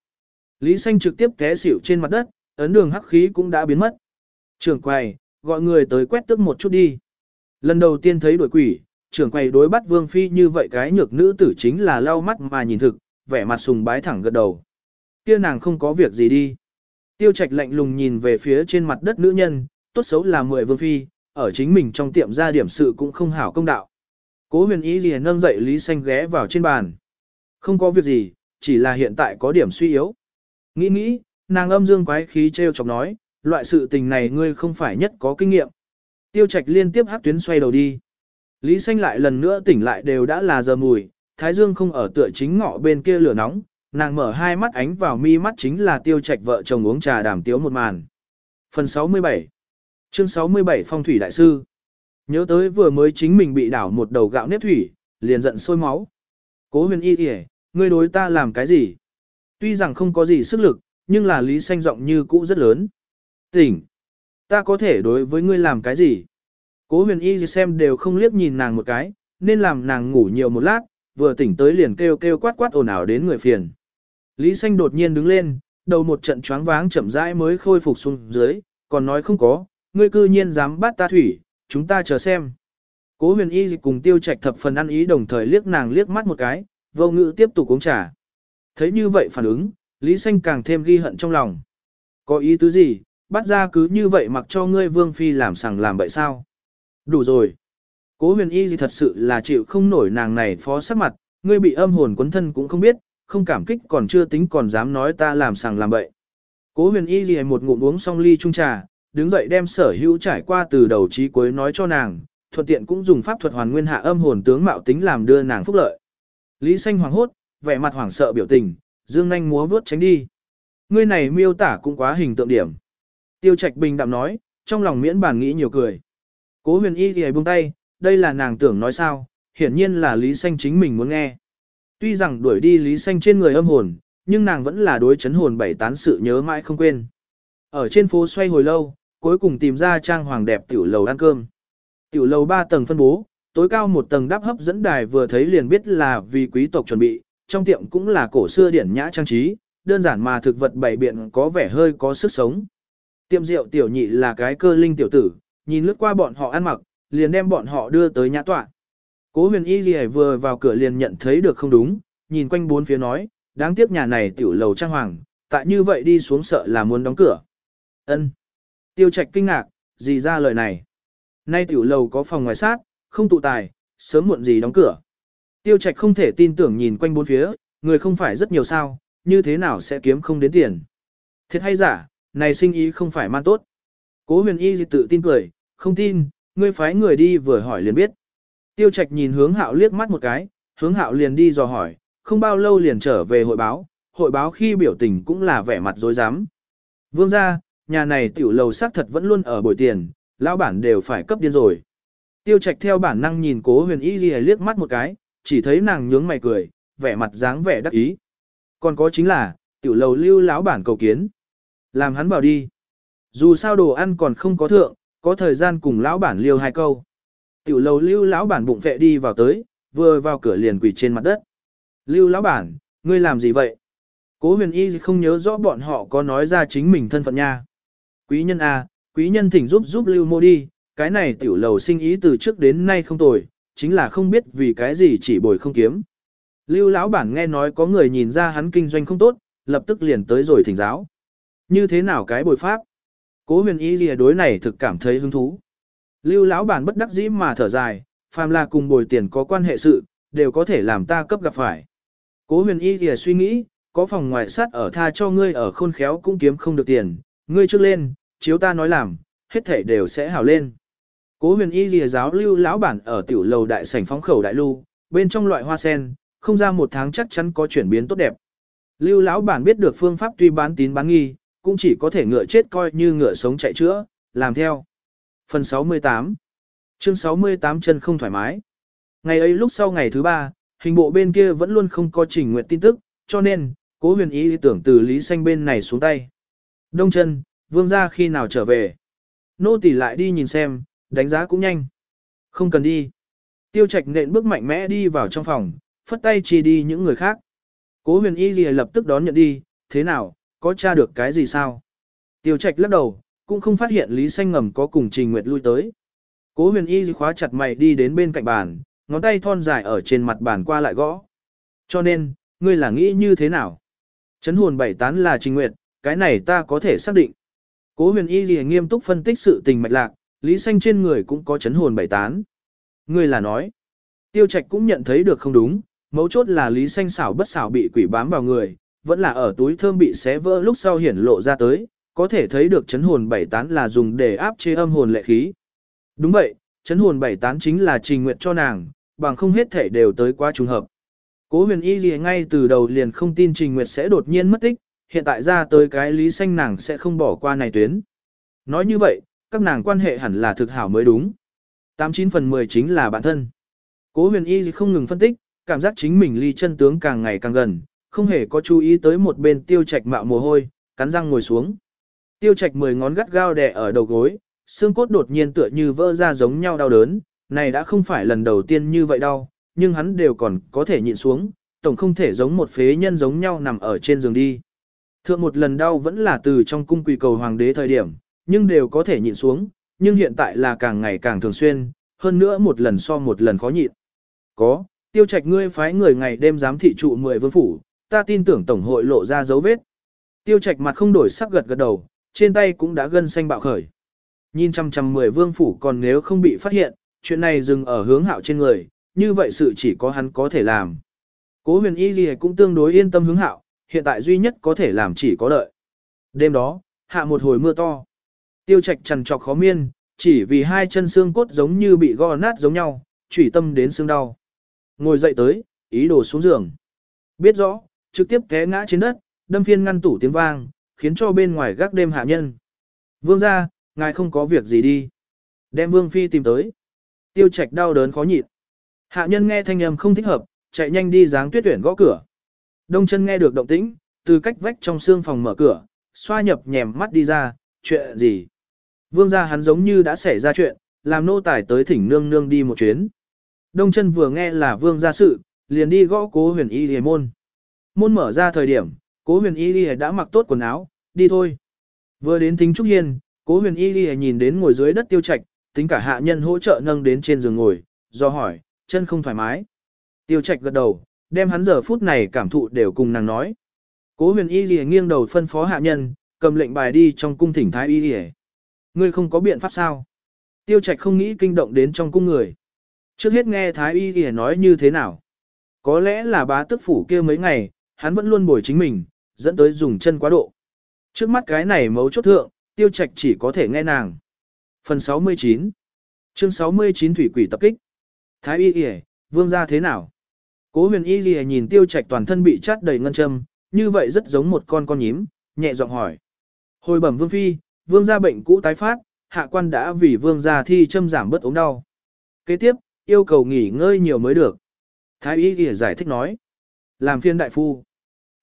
Lý Xanh trực tiếp té xỉu trên mặt đất, ấn đường hắc khí cũng đã biến mất. Trưởng quầy, gọi người tới quét tức một chút đi. Lần đầu tiên thấy đuổi quỷ, trưởng quầy đối bắt Vương Phi như vậy cái nhược nữ tử chính là lau mắt mà nhìn thực, vẻ mặt sùng bái thẳng gật đầu. Kia nàng không có việc gì đi. Tiêu Trạch lạnh lùng nhìn về phía trên mặt đất nữ nhân, tốt xấu là mười Vương Phi, ở chính mình trong tiệm ra điểm sự cũng không hảo công đạo. Cố huyền ý liền nâng dậy Lý Xanh ghé vào trên bàn. Không có việc gì, chỉ là hiện tại có điểm suy yếu. Nghĩ nghĩ, nàng âm dương quái khí treo chọc nói, loại sự tình này ngươi không phải nhất có kinh nghiệm. Tiêu Trạch liên tiếp hát tuyến xoay đầu đi. Lý Xanh lại lần nữa tỉnh lại đều đã là giờ mùi, Thái Dương không ở tựa chính ngọ bên kia lửa nóng, nàng mở hai mắt ánh vào mi mắt chính là Tiêu Trạch vợ chồng uống trà đàm tiếu một màn. Phần 67 Chương 67 Phong thủy đại sư Nhớ tới vừa mới chính mình bị đảo một đầu gạo nếp thủy, liền giận sôi máu. Cố huyền y kìa, ngươi đối ta làm cái gì? Tuy rằng không có gì sức lực, nhưng là lý xanh giọng như cũ rất lớn. Tỉnh! Ta có thể đối với ngươi làm cái gì? Cố huyền y xem đều không liếc nhìn nàng một cái, nên làm nàng ngủ nhiều một lát, vừa tỉnh tới liền kêu kêu quát quát ồn ào đến người phiền. Lý Xanh đột nhiên đứng lên, đầu một trận choáng váng chậm rãi mới khôi phục xuống dưới, còn nói không có, ngươi cư nhiên dám bắt ta thủy, chúng ta chờ xem. Cố huyền y cùng tiêu trạch thập phần ăn ý đồng thời liếc nàng liếc mắt một cái, vô ngữ tiếp tục uống trà. Thấy như vậy phản ứng, Lý Xanh càng thêm ghi hận trong lòng. Có ý tứ gì, bắt ra cứ như vậy mặc cho ngươi vương phi làm sằng làm bậy sao. Đủ rồi. Cố huyền y thì thật sự là chịu không nổi nàng này phó sắc mặt, ngươi bị âm hồn quấn thân cũng không biết, không cảm kích còn chưa tính còn dám nói ta làm sằng làm bậy. Cố huyền y gì một ngụm uống xong ly trung trà, đứng dậy đem sở hữu trải qua từ đầu chí cuối nói cho nàng, thuận tiện cũng dùng pháp thuật hoàn nguyên hạ âm hồn tướng mạo tính làm đưa nàng phúc lợi. Lý xanh hoàng hốt, vẻ mặt hoảng sợ biểu tình, dương nhanh múa vướt tránh đi. Ngươi này miêu tả cũng quá hình tượng điểm. Tiêu Trạch bình đạm nói, trong lòng miễn bàn nghĩ nhiều cười. Cố huyền y thì buông tay, đây là nàng tưởng nói sao, hiển nhiên là Lý Xanh chính mình muốn nghe. Tuy rằng đuổi đi Lý Xanh trên người âm hồn, nhưng nàng vẫn là đối chấn hồn bảy tán sự nhớ mãi không quên. Ở trên phố xoay hồi lâu, cuối cùng tìm ra trang hoàng đẹp tiểu lầu ăn cơm. Tiểu lầu 3 tầng phân bố, tối cao một tầng đắp hấp dẫn đài vừa thấy liền biết là vì quý tộc chuẩn bị, trong tiệm cũng là cổ xưa điển nhã trang trí, đơn giản mà thực vật bày biện có vẻ hơi có sức sống. Tiệm rượu tiểu nhị là cái cơ linh tiểu tử, nhìn lướt qua bọn họ ăn mặc, liền đem bọn họ đưa tới nhã tọa. Cố huyền y gì vừa vào cửa liền nhận thấy được không đúng, nhìn quanh bốn phía nói, đáng tiếc nhà này tiểu lầu trang hoàng, tại như vậy đi xuống sợ là muốn đóng cửa. Ân. Tiêu trạch kinh ngạc, gì ra lời này. Nay tiểu lầu có phòng ngoài sát, không tụ tài, sớm muộn gì đóng cửa. Tiêu trạch không thể tin tưởng nhìn quanh bốn phía, người không phải rất nhiều sao, như thế nào sẽ kiếm không đến tiền. Thiệt hay giả, này sinh ý không phải man tốt. Cố huyền y tự tin cười, không tin, ngươi phái người đi vừa hỏi liền biết. Tiêu trạch nhìn hướng hạo liếc mắt một cái, hướng hạo liền đi dò hỏi, không bao lâu liền trở về hội báo, hội báo khi biểu tình cũng là vẻ mặt dối rắm Vương ra, nhà này tiểu lầu xác thật vẫn luôn ở bồi tiền, lão bản đều phải cấp điên rồi. Tiêu trạch theo bản năng nhìn cố huyền y liếc mắt một cái, chỉ thấy nàng nhướng mày cười, vẻ mặt dáng vẻ đắc ý. Còn có chính là, tiểu lầu lưu lão bản cầu kiến. Làm hắn bảo đi. Dù sao đồ ăn còn không có thượng, có thời gian cùng lão bản liêu hai câu. Tiểu lầu lưu lão bản bụng vệ đi vào tới, vừa vào cửa liền quỳ trên mặt đất. Lưu lão bản, ngươi làm gì vậy? Cố huyền y không nhớ rõ bọn họ có nói ra chính mình thân phận nha. Quý nhân A, quý nhân thỉnh giúp giúp lưu mô đi, cái này tiểu lầu sinh ý từ trước đến nay không tồi, chính là không biết vì cái gì chỉ bồi không kiếm. Lưu lão bản nghe nói có người nhìn ra hắn kinh doanh không tốt, lập tức liền tới rồi thỉnh giáo. Như thế nào cái bồi pháp? Cố huyền y lìa đối này thực cảm thấy hứng thú. Lưu lão bản bất đắc dĩ mà thở dài, phàm là cùng bồi tiền có quan hệ sự, đều có thể làm ta cấp gặp phải. Cố huyền y lìa suy nghĩ, có phòng ngoại sát ở tha cho ngươi ở khôn khéo cũng kiếm không được tiền, ngươi trước lên, chiếu ta nói làm, hết thể đều sẽ hào lên. Cố huyền y lìa giáo lưu lão bản ở tiểu lầu đại sảnh phóng khẩu đại lưu, bên trong loại hoa sen, không ra một tháng chắc chắn có chuyển biến tốt đẹp. Lưu lão bản biết được phương pháp tuy bán tín bán nghi, cũng chỉ có thể ngựa chết coi như ngựa sống chạy chữa, làm theo. Phần 68 Chương 68 chân không thoải mái. Ngày ấy lúc sau ngày thứ ba, hình bộ bên kia vẫn luôn không có trình nguyện tin tức, cho nên, cố huyền ý tưởng từ Lý Xanh bên này xuống tay. Đông chân, vương gia khi nào trở về. Nô tỳ lại đi nhìn xem, đánh giá cũng nhanh. Không cần đi. Tiêu trạch nện bước mạnh mẽ đi vào trong phòng, phất tay chỉ đi những người khác. Cố huyền y gì lập tức đón nhận đi, thế nào, có tra được cái gì sao? Tiêu trạch lắc đầu, cũng không phát hiện Lý Xanh ngầm có cùng Trình Nguyệt lui tới. Cố huyền y khóa chặt mày đi đến bên cạnh bàn, ngón tay thon dài ở trên mặt bàn qua lại gõ. Cho nên, ngươi là nghĩ như thế nào? Chấn hồn bảy tán là Trình Nguyệt, cái này ta có thể xác định. Cố huyền y gì nghiêm túc phân tích sự tình mạch lạc, Lý Xanh trên người cũng có chấn hồn bảy tán. Ngươi là nói, tiêu trạch cũng nhận thấy được không đúng, mấu chốt là Lý Xanh xảo bất xảo bị quỷ bám vào người, vẫn là ở túi thơm bị xé vỡ lúc sau hiển lộ ra tới, có thể thấy được chấn hồn bảy tán là dùng để áp chế âm hồn lệ khí. Đúng vậy, chấn hồn bảy tán chính là trình nguyện cho nàng, bằng không hết thể đều tới quá trùng hợp. Cố huyền y gì ngay từ đầu liền không tin trình nguyệt sẽ đột nhiên mất tích, hiện tại ra tới cái lý xanh nàng sẽ không bỏ qua này tuyến. Nói như vậy, các nàng quan hệ hẳn là thực hảo mới đúng. 89 phần 10 chính là bản thân. Cố huyền y không ngừng phân tích, cảm giác chính mình ly chân tướng càng ngày càng gần, không hề có chú ý tới một bên tiêu trạch mạo mồ hôi, cắn răng ngồi xuống. Tiêu trạch mười ngón gắt gao đè ở đầu gối, xương cốt đột nhiên tựa như vỡ ra giống nhau đau đớn, này đã không phải lần đầu tiên như vậy đâu, nhưng hắn đều còn có thể nhịn xuống, tổng không thể giống một phế nhân giống nhau nằm ở trên giường đi. Thượng một lần đau vẫn là từ trong cung quỳ cầu hoàng đế thời điểm, nhưng đều có thể nhịn xuống, nhưng hiện tại là càng ngày càng thường xuyên, hơn nữa một lần so một lần khó nhịn. Có, tiêu trạch ngươi phái người ngày đêm giám thị trụ 10 vương phủ, ta tin tưởng tổng hội lộ ra dấu vết. Tiêu trạch mặt không đổi sắc gật gật đầu, trên tay cũng đã gân xanh bạo khởi. Nhìn chăm chăm 10 vương phủ còn nếu không bị phát hiện, chuyện này dừng ở hướng hạo trên người, như vậy sự chỉ có hắn có thể làm. Cố huyền y gì cũng tương đối yên tâm hướng hạo, hiện tại duy nhất có thể làm chỉ có đợi. Đêm đó, hạ một hồi mưa to. Tiêu trạch trằn trọc khó miên, chỉ vì hai chân xương cốt giống như bị gò nát giống nhau, chủy tâm đến xương đau. Ngồi dậy tới, ý đồ xuống giường. Biết rõ, trực tiếp té ngã trên đất, đâm phiên ngăn tủ tiếng vang, khiến cho bên ngoài gác đêm hạ nhân. Vương ra, ngài không có việc gì đi. Đem vương phi tìm tới. Tiêu trạch đau đớn khó nhịn. Hạ nhân nghe thanh âm không thích hợp, chạy nhanh đi dáng tuyết tuyển gõ cửa. Đông chân nghe được động tĩnh, từ cách vách trong xương phòng mở cửa, xoa nhập nhèm mắt đi ra, chuyện gì? Vương gia hắn giống như đã xảy ra chuyện, làm nô tài tới thỉnh nương nương đi một chuyến. Đông chân vừa nghe là vương gia sự, liền đi gõ cố huyền y hề môn. Môn mở ra thời điểm, cố huyền y hề đã mặc tốt quần áo, đi thôi. Vừa đến thính trúc hiên, cố huyền y hề nhìn đến ngồi dưới đất tiêu trạch, tính cả hạ nhân hỗ trợ nâng đến trên giường ngồi, do hỏi, chân không thoải mái. Tiêu trạch gật đầu, đem hắn giờ phút này cảm thụ đều cùng nàng nói. Cố huyền y lìa nghiêng đầu phân phó hạ nhân, cầm lệnh bài đi trong cung thỉnh thái y lìa. Ngươi không có biện pháp sao? Tiêu trạch không nghĩ kinh động đến trong cung người. Trước hết nghe thái y lìa nói như thế nào? Có lẽ là bá tức phủ kia mấy ngày, hắn vẫn luôn bồi chính mình, dẫn tới dùng chân quá độ. Trước mắt cái này mấu chốt thượng, tiêu trạch chỉ có thể nghe nàng. Phần 69 Chương 69 Thủy quỷ tập kích Thái y kìa, vương gia thế nào? Cố huyền y ghi nhìn tiêu trạch toàn thân bị chát đầy ngân châm, như vậy rất giống một con con nhím, nhẹ giọng hỏi. Hồi bẩm vương phi, vương gia bệnh cũ tái phát, hạ quan đã vì vương gia thi châm giảm bớt ốm đau. Kế tiếp, yêu cầu nghỉ ngơi nhiều mới được. Thái y ghi giải thích nói. Làm phiên đại phu.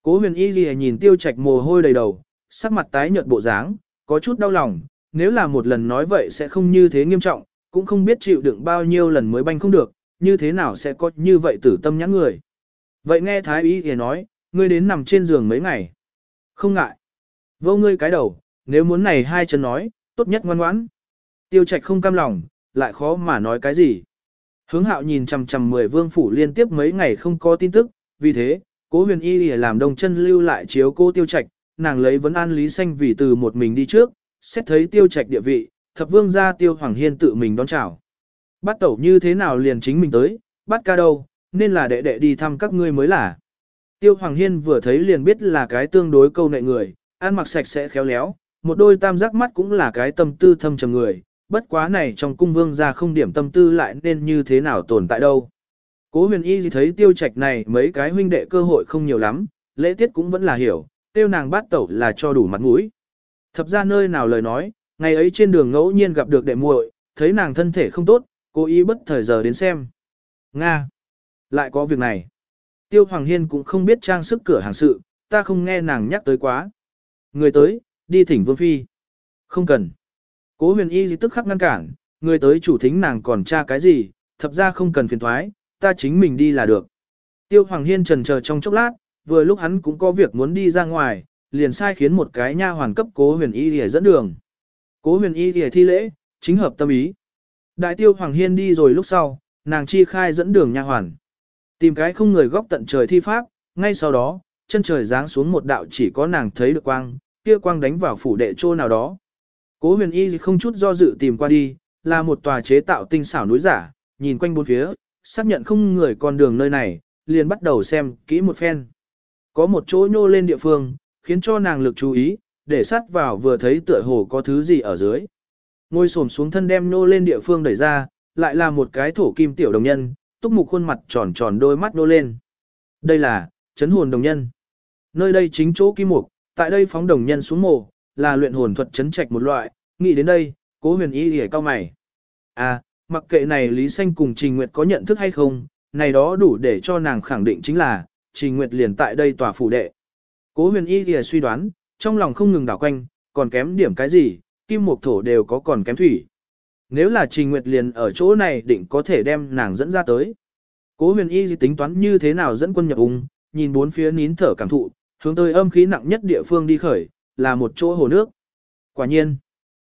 Cố huyền y gì nhìn tiêu trạch mồ hôi đầy đầu, sắc mặt tái nhợt bộ dáng, có chút đau lòng, nếu là một lần nói vậy sẽ không như thế nghiêm trọng, cũng không biết chịu đựng bao nhiêu lần mới banh không được, như thế nào sẽ có như vậy tử tâm nhãn người. Vậy nghe Thái Y thì nói, ngươi đến nằm trên giường mấy ngày. Không ngại. Vô ngươi cái đầu, nếu muốn này hai chân nói, tốt nhất ngoan ngoãn. Tiêu trạch không cam lòng, lại khó mà nói cái gì. Hướng hạo nhìn chằm chằm mười vương phủ liên tiếp mấy ngày không có tin tức, vì thế, cố huyền y lìa làm đông chân lưu lại chiếu cô tiêu trạch, nàng lấy vấn an lý xanh vì từ một mình đi trước, xét thấy tiêu trạch địa vị, thập vương gia tiêu hoàng hiên tự mình đón chào. Bắt tẩu như thế nào liền chính mình tới, bắt ca đâu, nên là đệ đệ đi thăm các ngươi mới là. Tiêu Hoàng Hiên vừa thấy liền biết là cái tương đối câu nệ người, ăn mặc sạch sẽ khéo léo, một đôi tam giác mắt cũng là cái tâm tư thâm trầm người, bất quá này trong cung vương gia không điểm tâm tư lại nên như thế nào tồn tại đâu. Cố huyền y gì thấy tiêu trạch này mấy cái huynh đệ cơ hội không nhiều lắm, lễ tiết cũng vẫn là hiểu, tiêu nàng bát tẩu là cho đủ mặt mũi. Thập ra nơi nào lời nói, ngày ấy trên đường ngẫu nhiên gặp được đệ muội, thấy nàng thân thể không tốt, cố ý bất thời giờ đến xem. Nga! Lại có việc này. Tiêu Hoàng Hiên cũng không biết trang sức cửa hàng sự, ta không nghe nàng nhắc tới quá. Người tới, đi thỉnh Vương Phi. Không cần. Cố huyền y tức khắc ngăn cản, người tới chủ thính nàng còn tra cái gì, thập ra không cần phiền thoái, ta chính mình đi là được. Tiêu Hoàng Hiên trần chờ trong chốc lát, vừa lúc hắn cũng có việc muốn đi ra ngoài, liền sai khiến một cái nha hoàn cấp cố huyền y để dẫn đường. Cố huyền y để thi lễ, chính hợp tâm ý. Đại tiêu Hoàng Hiên đi rồi lúc sau, nàng chi khai dẫn đường nha hoàn. Tìm cái không người góc tận trời thi pháp, ngay sau đó, chân trời giáng xuống một đạo chỉ có nàng thấy được quang, kia quang đánh vào phủ đệ chỗ nào đó. Cố huyền y không chút do dự tìm qua đi, là một tòa chế tạo tinh xảo núi giả, nhìn quanh bốn phía, xác nhận không người con đường nơi này, liền bắt đầu xem kỹ một phen. Có một chỗ nhô lên địa phương, khiến cho nàng lực chú ý, để sát vào vừa thấy tựa hồ có thứ gì ở dưới. Ngồi xổm xuống thân đem nô lên địa phương đẩy ra, lại là một cái thổ kim tiểu đồng nhân, túc mục khuôn mặt tròn tròn đôi mắt nô lên. Đây là, chấn hồn đồng nhân. Nơi đây chính chỗ kim mục, tại đây phóng đồng nhân xuống mồ, là luyện hồn thuật chấn trạch một loại, nghĩ đến đây, cố huyền y hề cao mày. À, mặc kệ này Lý Xanh cùng Trình Nguyệt có nhận thức hay không, này đó đủ để cho nàng khẳng định chính là, Trình Nguyệt liền tại đây tòa phủ đệ. Cố huyền y thì suy đoán, trong lòng không ngừng đảo quanh, còn kém điểm cái gì, kim mục thổ đều có còn kém thủy. Nếu là Trình Nguyệt liền ở chỗ này định có thể đem nàng dẫn ra tới. Cố huyền y tính toán như thế nào dẫn quân nhập ung, nhìn bốn phía nín thở cảm thụ, hướng tới âm khí nặng nhất địa phương đi khởi, là một chỗ hồ nước. Quả nhiên,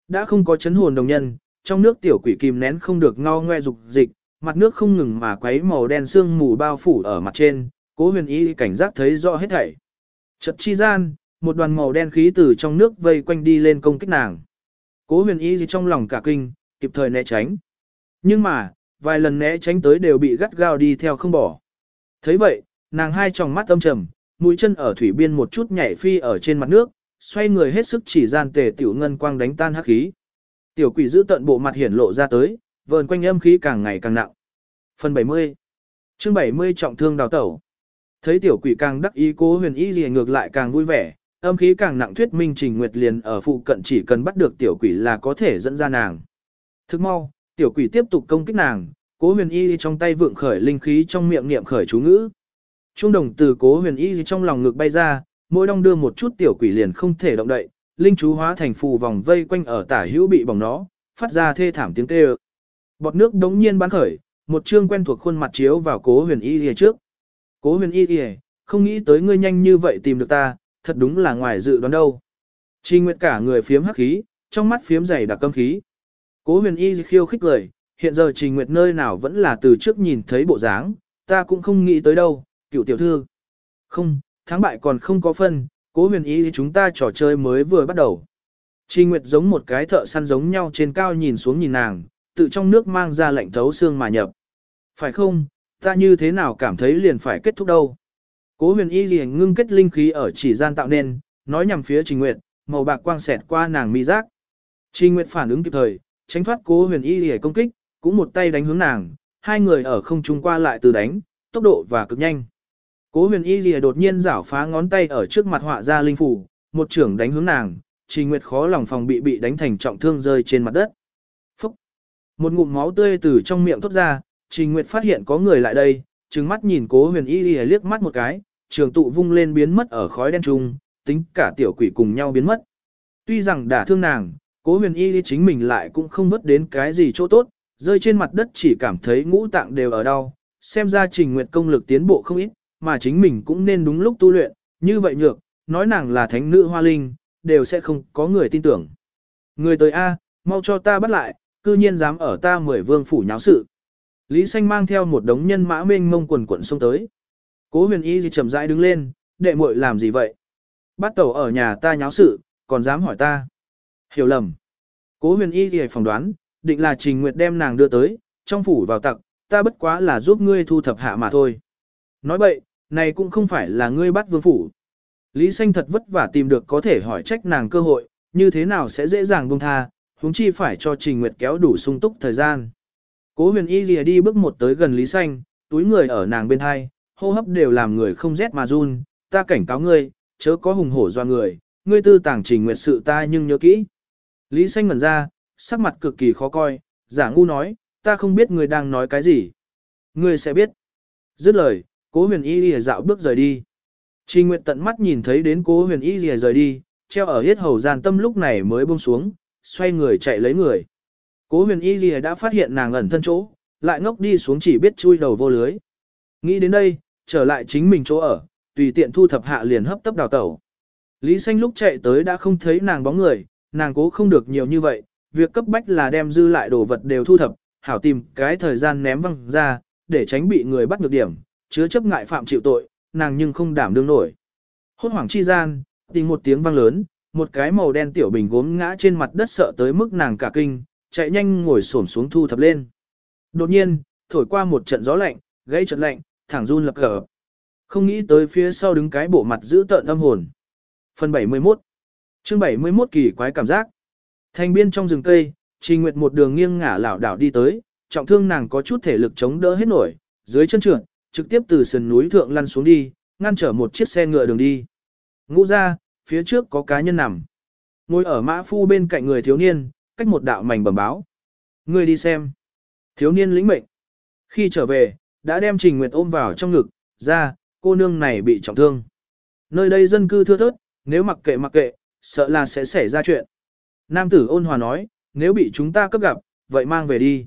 đã không có chấn hồn đồng nhân, trong nước tiểu quỷ kìm nén không được ngao ngoe dục dịch, mặt nước không ngừng mà quấy màu đen sương mù bao phủ ở mặt trên, cố huyền y cảnh giác thấy rõ hết thảy. Chật chi gian, một đoàn màu đen khí từ trong nước vây quanh đi lên công kích nàng. Cố huyền y trong lòng cả kinh, kịp thời né tránh. Nhưng mà, vài lần né tránh tới đều bị gắt gao đi theo không bỏ. thấy vậy, nàng hai tròng mắt âm trầm, mũi chân ở thủy biên một chút nhảy phi ở trên mặt nước, xoay người hết sức chỉ gian tề tiểu ngân quang đánh tan hắc khí. Tiểu quỷ giữ tận bộ mặt hiển lộ ra tới, vờn quanh âm khí càng ngày càng nặng. Phần 70 chương 70 trọng thương đào tẩu. Thấy tiểu quỷ càng đắc ý cố huyền y gì ngược lại càng vui vẻ, âm khí càng nặng thuyết minh trình nguyệt liền ở phụ cận chỉ cần bắt được tiểu quỷ là có thể dẫn ra nàng. Thức mau, tiểu quỷ tiếp tục công kích nàng, cố huyền y trong tay vượng khởi linh khí trong miệng niệm khởi chú ngữ. Trung đồng từ cố huyền y trong lòng ngực bay ra, mỗi đong đưa một chút tiểu quỷ liền không thể động đậy, linh chú hóa thành phù vòng vây quanh ở tả hữu bị bỏng nó, phát ra thê thảm tiếng kêu. Bọt nước đống nhiên bắn khởi, một chương quen thuộc khuôn mặt chiếu vào cố huyền y lìa trước. Cố huyền y lìa, không nghĩ tới ngươi nhanh như vậy tìm được ta, thật đúng là ngoài dự đoán đâu. Trình nguyệt cả người phiếm hắc khí, trong mắt phiếm dày đặc câm khí. Cố huyền y khiêu khích cười, hiện giờ trình nguyệt nơi nào vẫn là từ trước nhìn thấy bộ dáng, ta cũng không nghĩ tới đâu, cựu tiểu thư. Không, thắng bại còn không có phân, cố huyền y chúng ta trò chơi mới vừa bắt đầu. Trình nguyệt giống một cái thợ săn giống nhau trên cao nhìn xuống nhìn nàng, tự trong nước mang ra lạnh thấu xương mà nhập. Phải không, ta như thế nào cảm thấy liền phải kết thúc đâu. Cố huyền y liền ngưng kết linh khí ở chỉ gian tạo nên, nói nhằm phía trình nguyệt, màu bạc quang xẹt qua nàng mi giác. Trình nguyệt phản ứng kịp thời, tránh thoát cố huyền y liền công kích, cũng một tay đánh hướng nàng, hai người ở không trung qua lại từ đánh, tốc độ và cực nhanh. Cố huyền y lìa đột nhiên rảo phá ngón tay ở trước mặt họa ra linh phủ, một trưởng đánh hướng nàng, trình nguyệt khó lòng phòng bị bị đánh thành trọng thương rơi trên mặt đất. Phúc! Một ngụm máu tươi từ trong miệng thoát ra, trình nguyệt phát hiện có người lại đây, trừng mắt nhìn cố huyền y lìa liếc mắt một cái, trường tụ vung lên biến mất ở khói đen trung, tính cả tiểu quỷ cùng nhau biến mất. Tuy rằng đả thương nàng, cố huyền y chính mình lại cũng không vất đến cái gì chỗ tốt, rơi trên mặt đất chỉ cảm thấy ngũ tạng đều ở đau, xem ra trình nguyệt công lực tiến bộ không ít, mà chính mình cũng nên đúng lúc tu luyện, như vậy nhược, nói nàng là thánh nữ hoa linh, đều sẽ không có người tin tưởng. Người tới A, mau cho ta bắt lại, cư nhiên dám ở ta mười vương phủ nháo sự. Lý Xanh mang theo một đống nhân mã mênh mông quần quận xông tới. Cố huyền y gì chậm rãi đứng lên, đệ muội làm gì vậy? Bắt tẩu ở nhà ta nháo sự, còn dám hỏi ta. Hiểu lầm. Cố huyền y gì phỏng đoán, định là trình nguyệt đem nàng đưa tới, trong phủ vào tặc, ta bất quá là giúp ngươi thu thập hạ mà thôi. Nói bậy, này cũng không phải là ngươi bắt vương phủ. Lý Xanh thật vất vả tìm được có thể hỏi trách nàng cơ hội, như thế nào sẽ dễ dàng buông tha, huống chi phải cho Trình Nguyệt kéo đủ sung túc thời gian. Cố huyền y lìa đi bước một tới gần Lý Xanh, túi người ở nàng bên hai, hô hấp đều làm người không rét mà run, ta cảnh cáo ngươi, chớ có hùng hổ doa người, ngươi tư tàng Trình Nguyệt sự ta nhưng nhớ kỹ. Lý Xanh ngẩn ra, sắc mặt cực kỳ khó coi, giả ngu nói, ta không biết ngươi đang nói cái gì. Ngươi sẽ biết. Dứt lời, cố huyền y lìa dạo bước rời đi. Trình Nguyệt tận mắt nhìn thấy đến cố huyền y lìa rời đi, treo ở hết hầu gian tâm lúc này mới buông xuống, xoay người chạy lấy người. Cố huyền y lìa đã phát hiện nàng ẩn thân chỗ, lại ngốc đi xuống chỉ biết chui đầu vô lưới. Nghĩ đến đây, trở lại chính mình chỗ ở, tùy tiện thu thập hạ liền hấp tấp đào tẩu. Lý xanh lúc chạy tới đã không thấy nàng bóng người, nàng cố không được nhiều như vậy, việc cấp bách là đem dư lại đồ vật đều thu thập, hảo tìm cái thời gian ném văng ra, để tránh bị người bắt ngược điểm, chứa chấp ngại phạm chịu tội, nàng nhưng không đảm đương nổi. Hốt hoảng chi gian, tình một tiếng vang lớn, một cái màu đen tiểu bình gốm ngã trên mặt đất sợ tới mức nàng cả kinh, chạy nhanh ngồi xổm xuống thu thập lên. Đột nhiên, thổi qua một trận gió lạnh, gây trận lạnh, thẳng run lập cờ. Không nghĩ tới phía sau đứng cái bộ mặt giữ tợn âm hồn. Phần 71 chương 71 kỳ quái cảm giác. Thành biên trong rừng cây, Trình Nguyệt một đường nghiêng ngả lảo đảo đi tới, trọng thương nàng có chút thể lực chống đỡ hết nổi, dưới chân trượt, trực tiếp từ sườn núi thượng lăn xuống đi, ngăn trở một chiếc xe ngựa đường đi. Ngũ ra, phía trước có cá nhân nằm. Ngồi ở mã phu bên cạnh người thiếu niên, cách một đạo mảnh bẩm báo. Người đi xem. Thiếu niên lĩnh mệnh. Khi trở về, đã đem Trình Nguyệt ôm vào trong ngực, ra, cô nương này bị trọng thương. Nơi đây dân cư thưa thớt, nếu mặc kệ mặc kệ, sợ là sẽ xảy ra chuyện. Nam tử ôn hòa nói, nếu bị chúng ta cấp gặp, vậy mang về đi.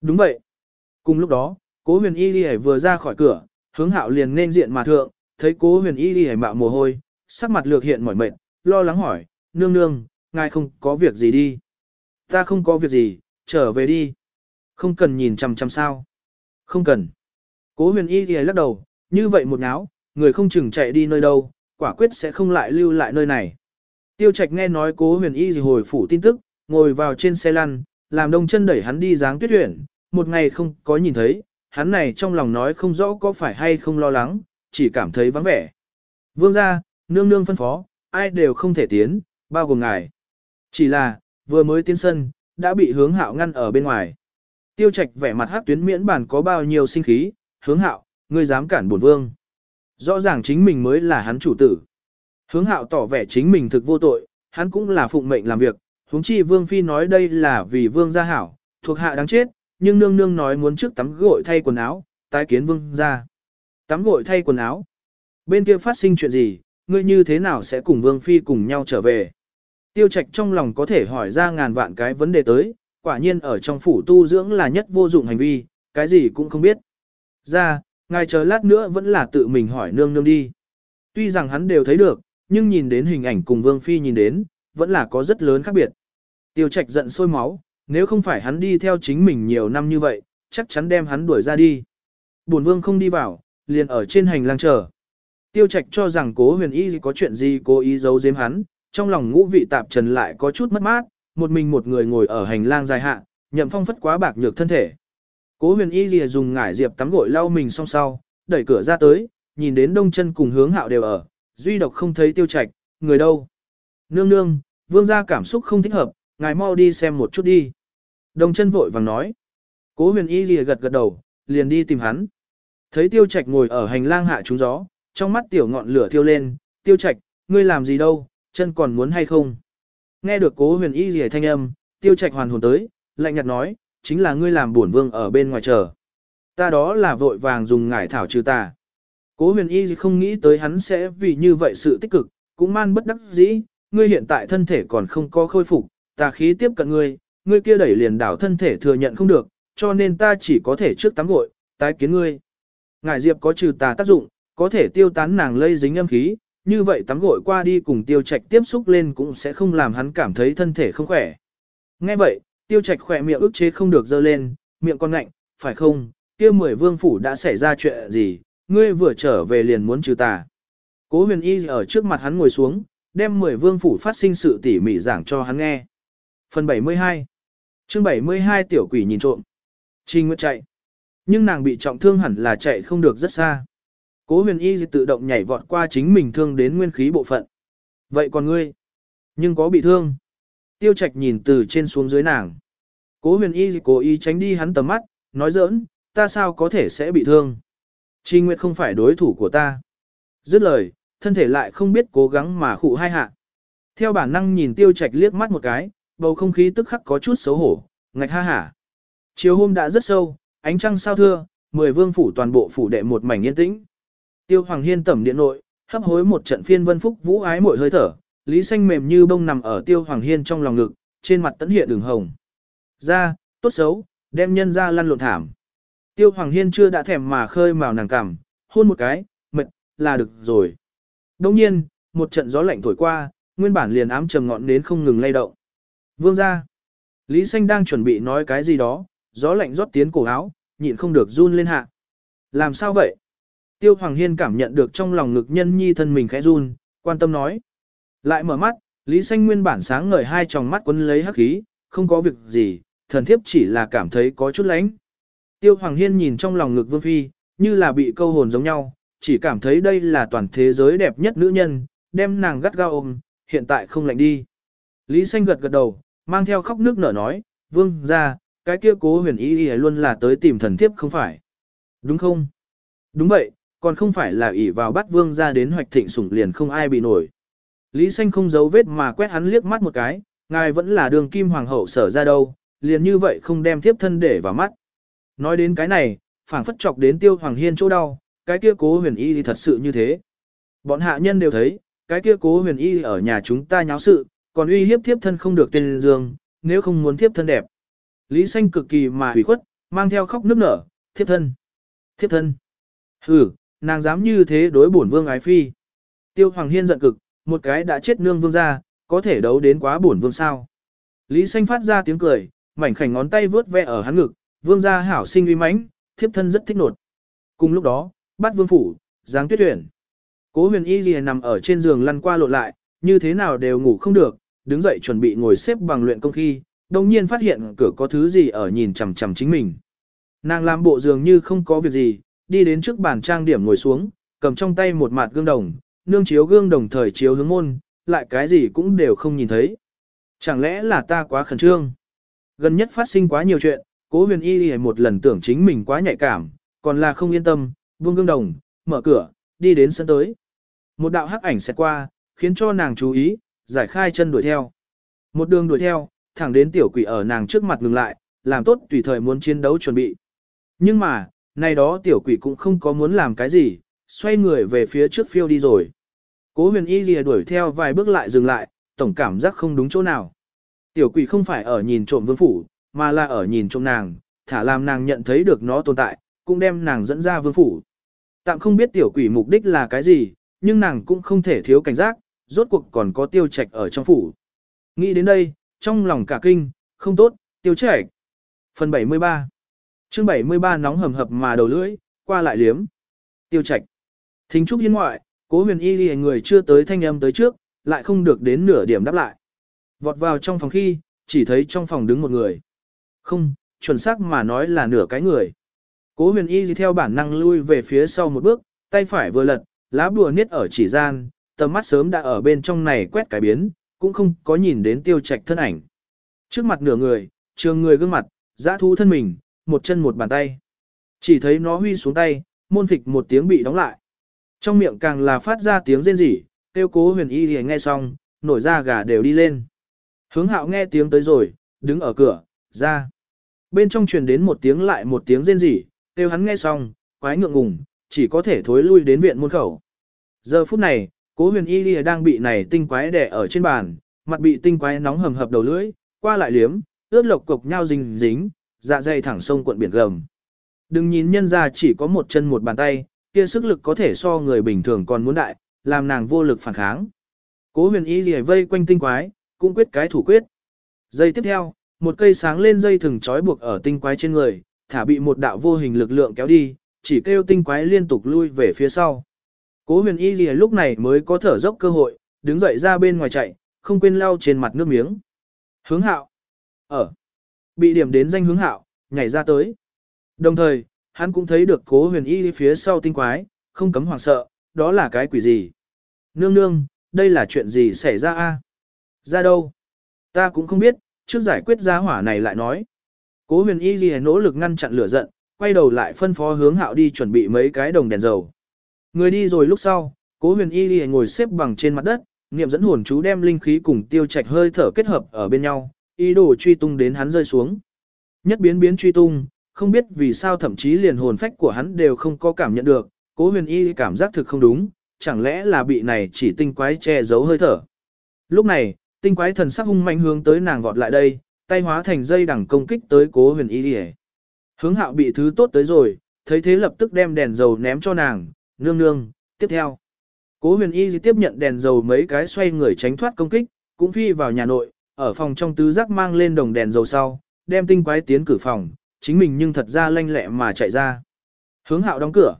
Đúng vậy. Cùng lúc đó, Cố huyền y đi vừa ra khỏi cửa, hướng hạo liền nên diện mà thượng, thấy cố huyền y đi mạo mồ hôi, sắc mặt lược hiện mỏi mệt, lo lắng hỏi, nương nương, ngài không có việc gì đi. Ta không có việc gì, trở về đi. Không cần nhìn chằm chằm sao. Không cần. Cố huyền y thì lắc đầu, như vậy một ngáo, người không chừng chạy đi nơi đâu, quả quyết sẽ không lại lưu lại nơi này. Tiêu Trạch nghe nói cố huyền y gì hồi phủ tin tức, ngồi vào trên xe lăn, làm đông chân đẩy hắn đi dáng tuyết huyển, một ngày không có nhìn thấy, hắn này trong lòng nói không rõ có phải hay không lo lắng, chỉ cảm thấy vắng vẻ. Vương ra, nương nương phân phó, ai đều không thể tiến, bao gồm ngài. Chỉ là, vừa mới tiến sân, đã bị hướng hạo ngăn ở bên ngoài. Tiêu Trạch vẻ mặt hát tuyến miễn bản có bao nhiêu sinh khí, hướng hạo, ngươi dám cản bổn vương. Rõ ràng chính mình mới là hắn chủ tử. Hướng hạo tỏ vẻ chính mình thực vô tội, hắn cũng là phụng mệnh làm việc, huống chi vương phi nói đây là vì vương gia hảo, thuộc hạ đáng chết, nhưng nương nương nói muốn trước tắm gội thay quần áo, tái kiến vương gia. Tắm gội thay quần áo. Bên kia phát sinh chuyện gì, ngươi như thế nào sẽ cùng vương phi cùng nhau trở về? Tiêu trạch trong lòng có thể hỏi ra ngàn vạn cái vấn đề tới, quả nhiên ở trong phủ tu dưỡng là nhất vô dụng hành vi, cái gì cũng không biết. Ra, ngài chờ lát nữa vẫn là tự mình hỏi nương nương đi. Tuy rằng hắn đều thấy được, nhưng nhìn đến hình ảnh cùng Vương Phi nhìn đến, vẫn là có rất lớn khác biệt. Tiêu Trạch giận sôi máu, nếu không phải hắn đi theo chính mình nhiều năm như vậy, chắc chắn đem hắn đuổi ra đi. Bổn Vương không đi vào, liền ở trên hành lang chờ. Tiêu Trạch cho rằng cố huyền y có chuyện gì cố ý giấu giếm hắn, trong lòng ngũ vị tạp trần lại có chút mất mát, một mình một người ngồi ở hành lang dài hạ, nhậm phong phất quá bạc nhược thân thể. Cố huyền y lìa dùng ngải diệp tắm gội lau mình song sau, đẩy cửa ra tới, nhìn đến đông chân cùng hướng hạo đều ở, duy độc không thấy tiêu Trạch, người đâu. Nương nương, vương gia cảm xúc không thích hợp, ngài mau đi xem một chút đi. Đông chân vội vàng nói. Cố huyền y lìa gật gật đầu, liền đi tìm hắn. Thấy tiêu Trạch ngồi ở hành lang hạ trúng gió, trong mắt tiểu ngọn lửa thiêu lên, tiêu Trạch, ngươi làm gì đâu, chân còn muốn hay không. Nghe được cố huyền y lìa thanh âm, tiêu Trạch hoàn hồn tới, lạnh nhạt nói, chính là ngươi làm bổn vương ở bên ngoài chờ. Ta đó là vội vàng dùng ngải thảo trừ tà. Cố huyền y không nghĩ tới hắn sẽ vì như vậy sự tích cực, cũng man bất đắc dĩ, ngươi hiện tại thân thể còn không có khôi phục, tà khí tiếp cận ngươi, ngươi kia đẩy liền đảo thân thể thừa nhận không được, cho nên ta chỉ có thể trước tắm gội, tái kiến ngươi. Ngải diệp có trừ tà tác dụng, có thể tiêu tán nàng lây dính âm khí, như vậy tắm gội qua đi cùng tiêu trạch tiếp xúc lên cũng sẽ không làm hắn cảm thấy thân thể không khỏe. Nghe vậy, tiêu trạch khỏe miệng ức chế không được dơ lên, miệng con ngạnh, phải không, kia mười vương phủ đã xảy ra chuyện gì, ngươi vừa trở về liền muốn trừ tà. Cố huyền y ở trước mặt hắn ngồi xuống, đem mười vương phủ phát sinh sự tỉ mỉ giảng cho hắn nghe. Phần 72 chương 72 tiểu quỷ nhìn trộm. Trình Nguyệt chạy. Nhưng nàng bị trọng thương hẳn là chạy không được rất xa. Cố huyền y tự động nhảy vọt qua chính mình thương đến nguyên khí bộ phận. Vậy còn ngươi? Nhưng có bị thương? Tiêu Trạch nhìn từ trên xuống dưới nàng. Cố huyền y cố ý tránh đi hắn tầm mắt, nói giỡn, ta sao có thể sẽ bị thương. Trình Nguyệt không phải đối thủ của ta. Dứt lời, thân thể lại không biết cố gắng mà khụ hai hạ. Theo bản năng nhìn Tiêu Trạch liếc mắt một cái, bầu không khí tức khắc có chút xấu hổ, ngạch ha hả. Chiều hôm đã rất sâu, ánh trăng sao thưa, mười vương phủ toàn bộ phủ đệ một mảnh yên tĩnh. Tiêu Hoàng Hiên tẩm điện nội, hấp hối một trận phiên vân phúc vũ ái mỗi hơi thở, Lý xanh mềm như bông nằm ở tiêu hoàng hiên trong lòng ngực, trên mặt tẫn hiện đường hồng. Ra, tốt xấu, đem nhân ra lăn lộn thảm. Tiêu hoàng hiên chưa đã thèm mà khơi màu nàng cằm, hôn một cái, mệt, là được rồi. Đồng nhiên, một trận gió lạnh thổi qua, nguyên bản liền ám trầm ngọn đến không ngừng lay động. Vương ra. Lý xanh đang chuẩn bị nói cái gì đó, gió lạnh rót tiến cổ áo, nhịn không được run lên hạ. Làm sao vậy? Tiêu Hoàng Hiên cảm nhận được trong lòng ngực nhân nhi thân mình khẽ run, quan tâm nói. Lại mở mắt, Lý Xanh nguyên bản sáng ngời hai tròng mắt quấn lấy hắc khí, không có việc gì, thần thiếp chỉ là cảm thấy có chút lánh. Tiêu Hoàng Hiên nhìn trong lòng ngực Vương Phi, như là bị câu hồn giống nhau, chỉ cảm thấy đây là toàn thế giới đẹp nhất nữ nhân, đem nàng gắt gao ôm, hiện tại không lạnh đi. Lý Xanh gật gật đầu, mang theo khóc nước nở nói, Vương, ra, cái kia cố huyền ý ý luôn là tới tìm thần thiếp không phải. Đúng không? Đúng vậy, còn không phải là ỷ vào bắt Vương ra đến hoạch thịnh sủng liền không ai bị nổi. Lý Xanh không giấu vết mà quét hắn liếc mắt một cái, ngài vẫn là đường kim hoàng hậu sở ra đâu, liền như vậy không đem thiếp thân để vào mắt. Nói đến cái này, phảng phất chọc đến tiêu hoàng hiên chỗ đau, cái kia cố huyền y thì thật sự như thế. Bọn hạ nhân đều thấy, cái kia cố huyền y ở nhà chúng ta nháo sự, còn uy hiếp thiếp thân không được tên dương, nếu không muốn thiếp thân đẹp. Lý Xanh cực kỳ mà hủy khuất, mang theo khóc nước nở, thiếp thân. Thiếp thân. Ừ, nàng dám như thế đối bổn vương ái phi. Tiêu Hoàng Hiên giận cực, một cái đã chết nương vương ra, có thể đấu đến quá bổn vương sao. Lý Xanh phát ra tiếng cười, mảnh khảnh ngón tay vướt ve ở hắn ngực, vương gia hảo sinh uy mãnh, thiếp thân rất thích nột. Cùng lúc đó, bắt vương phủ, giáng tuyết tuyển. Cố huyền y gì nằm ở trên giường lăn qua lộn lại, như thế nào đều ngủ không được, đứng dậy chuẩn bị ngồi xếp bằng luyện công khi, đồng nhiên phát hiện cửa có thứ gì ở nhìn chằm chằm chính mình. Nàng làm bộ dường như không có việc gì, đi đến trước bàn trang điểm ngồi xuống, cầm trong tay một mặt gương đồng, nương chiếu gương đồng thời chiếu hướng môn, lại cái gì cũng đều không nhìn thấy. Chẳng lẽ là ta quá khẩn trương? Gần nhất phát sinh quá nhiều chuyện, cố huyền y một lần tưởng chính mình quá nhạy cảm, còn là không yên tâm, buông gương đồng, mở cửa, đi đến sân tới. Một đạo hắc ảnh sẽ qua, khiến cho nàng chú ý, giải khai chân đuổi theo. Một đường đuổi theo, thẳng đến tiểu quỷ ở nàng trước mặt ngừng lại, làm tốt tùy thời muốn chiến đấu chuẩn bị. Nhưng mà, nay đó tiểu quỷ cũng không có muốn làm cái gì, xoay người về phía trước phiêu đi rồi. Cố huyền y lìa đuổi theo vài bước lại dừng lại, tổng cảm giác không đúng chỗ nào. Tiểu quỷ không phải ở nhìn trộm vương phủ, mà là ở nhìn trộm nàng, thả làm nàng nhận thấy được nó tồn tại, cũng đem nàng dẫn ra vương phủ. Tạm không biết tiểu quỷ mục đích là cái gì, nhưng nàng cũng không thể thiếu cảnh giác, rốt cuộc còn có tiêu trạch ở trong phủ. Nghĩ đến đây, trong lòng cả kinh, không tốt, tiêu trạch. Phần 73 chương 73 nóng hầm hập mà đầu lưỡi, qua lại liếm. Tiêu trạch. Thính trúc hiên ngoại, cố huyền y ghi người chưa tới thanh âm tới trước, lại không được đến nửa điểm đáp lại. Vọt vào trong phòng khi, chỉ thấy trong phòng đứng một người. Không, chuẩn xác mà nói là nửa cái người. Cố huyền y theo bản năng lui về phía sau một bước, tay phải vừa lật, lá bùa niết ở chỉ gian, tầm mắt sớm đã ở bên trong này quét cái biến, cũng không có nhìn đến tiêu trạch thân ảnh. Trước mặt nửa người, trường người gương mặt, giã thu thân mình, một chân một bàn tay. Chỉ thấy nó huy xuống tay, môn phịch một tiếng bị đóng lại. Trong miệng càng là phát ra tiếng rên rỉ, tiêu cố huyền y thì nghe xong, nổi ra gà đều đi lên. Hướng hạo nghe tiếng tới rồi, đứng ở cửa, ra. Bên trong truyền đến một tiếng lại một tiếng rên rỉ, tiêu hắn nghe xong, quái ngượng ngùng, chỉ có thể thối lui đến viện môn khẩu. Giờ phút này, cố huyền y lìa đang bị này tinh quái đè ở trên bàn, mặt bị tinh quái nóng hầm hập đầu lưỡi, qua lại liếm, ướt lộc cục nhau dính dính, dạ dày thẳng sông cuộn biển gầm. Đừng nhìn nhân ra chỉ có một chân một bàn tay, kia sức lực có thể so người bình thường còn muốn đại, làm nàng vô lực phản kháng. Cố huyền y lìa vây quanh tinh quái, cũng quyết cái thủ quyết. Giây tiếp theo, một cây sáng lên dây thừng trói buộc ở tinh quái trên người, thả bị một đạo vô hình lực lượng kéo đi, chỉ kêu tinh quái liên tục lui về phía sau. Cố huyền y gì lúc này mới có thở dốc cơ hội, đứng dậy ra bên ngoài chạy, không quên lau trên mặt nước miếng. Hướng hạo. Ở. Bị điểm đến danh hướng hạo, nhảy ra tới. Đồng thời, hắn cũng thấy được cố huyền y phía sau tinh quái, không cấm hoảng sợ, đó là cái quỷ gì. Nương nương, đây là chuyện gì xảy ra a? Ra đâu? Ta cũng không biết, trước giải quyết giá hỏa này lại nói. Cố huyền y gì nỗ lực ngăn chặn lửa giận, quay đầu lại phân phó hướng hạo đi chuẩn bị mấy cái đồng đèn dầu. Người đi rồi lúc sau, cố huyền y lìa ngồi xếp bằng trên mặt đất, niệm dẫn hồn chú đem linh khí cùng tiêu trạch hơi thở kết hợp ở bên nhau, ý đồ truy tung đến hắn rơi xuống. Nhất biến biến truy tung, không biết vì sao thậm chí liền hồn phách của hắn đều không có cảm nhận được, cố huyền y cảm giác thực không đúng, chẳng lẽ là bị này chỉ tinh quái che giấu hơi thở. Lúc này, tinh quái thần sắc hung mạnh hướng tới nàng vọt lại đây, tay hóa thành dây đằng công kích tới cố huyền y lìa. Hướng hạo bị thứ tốt tới rồi, thấy thế lập tức đem đèn dầu ném cho nàng, nương nương, tiếp theo. Cố huyền y tiếp nhận đèn dầu mấy cái xoay người tránh thoát công kích, cũng phi vào nhà nội, ở phòng trong tứ giác mang lên đồng đèn dầu sau, đem tinh quái tiến cử phòng, chính mình nhưng thật ra lanh lẹ mà chạy ra. Hướng hạo đóng cửa.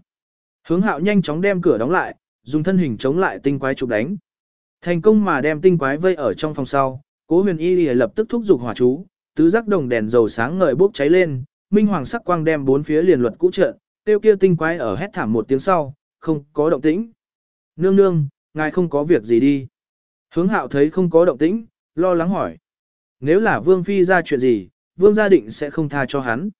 Hướng hạo nhanh chóng đem cửa đóng lại, dùng thân hình chống lại tinh quái chụp đánh. Thành công mà đem tinh quái vây ở trong phòng sau, cố huyền y lập tức thúc giục hỏa chú, tứ giác đồng đèn dầu sáng ngời bốc cháy lên, minh hoàng sắc quang đem bốn phía liền luật cũ trợn, tiêu kia tinh quái ở hét thảm một tiếng sau, không có động tĩnh. Nương nương, ngài không có việc gì đi. Hướng hạo thấy không có động tĩnh, lo lắng hỏi. Nếu là vương phi ra chuyện gì, vương gia định sẽ không tha cho hắn.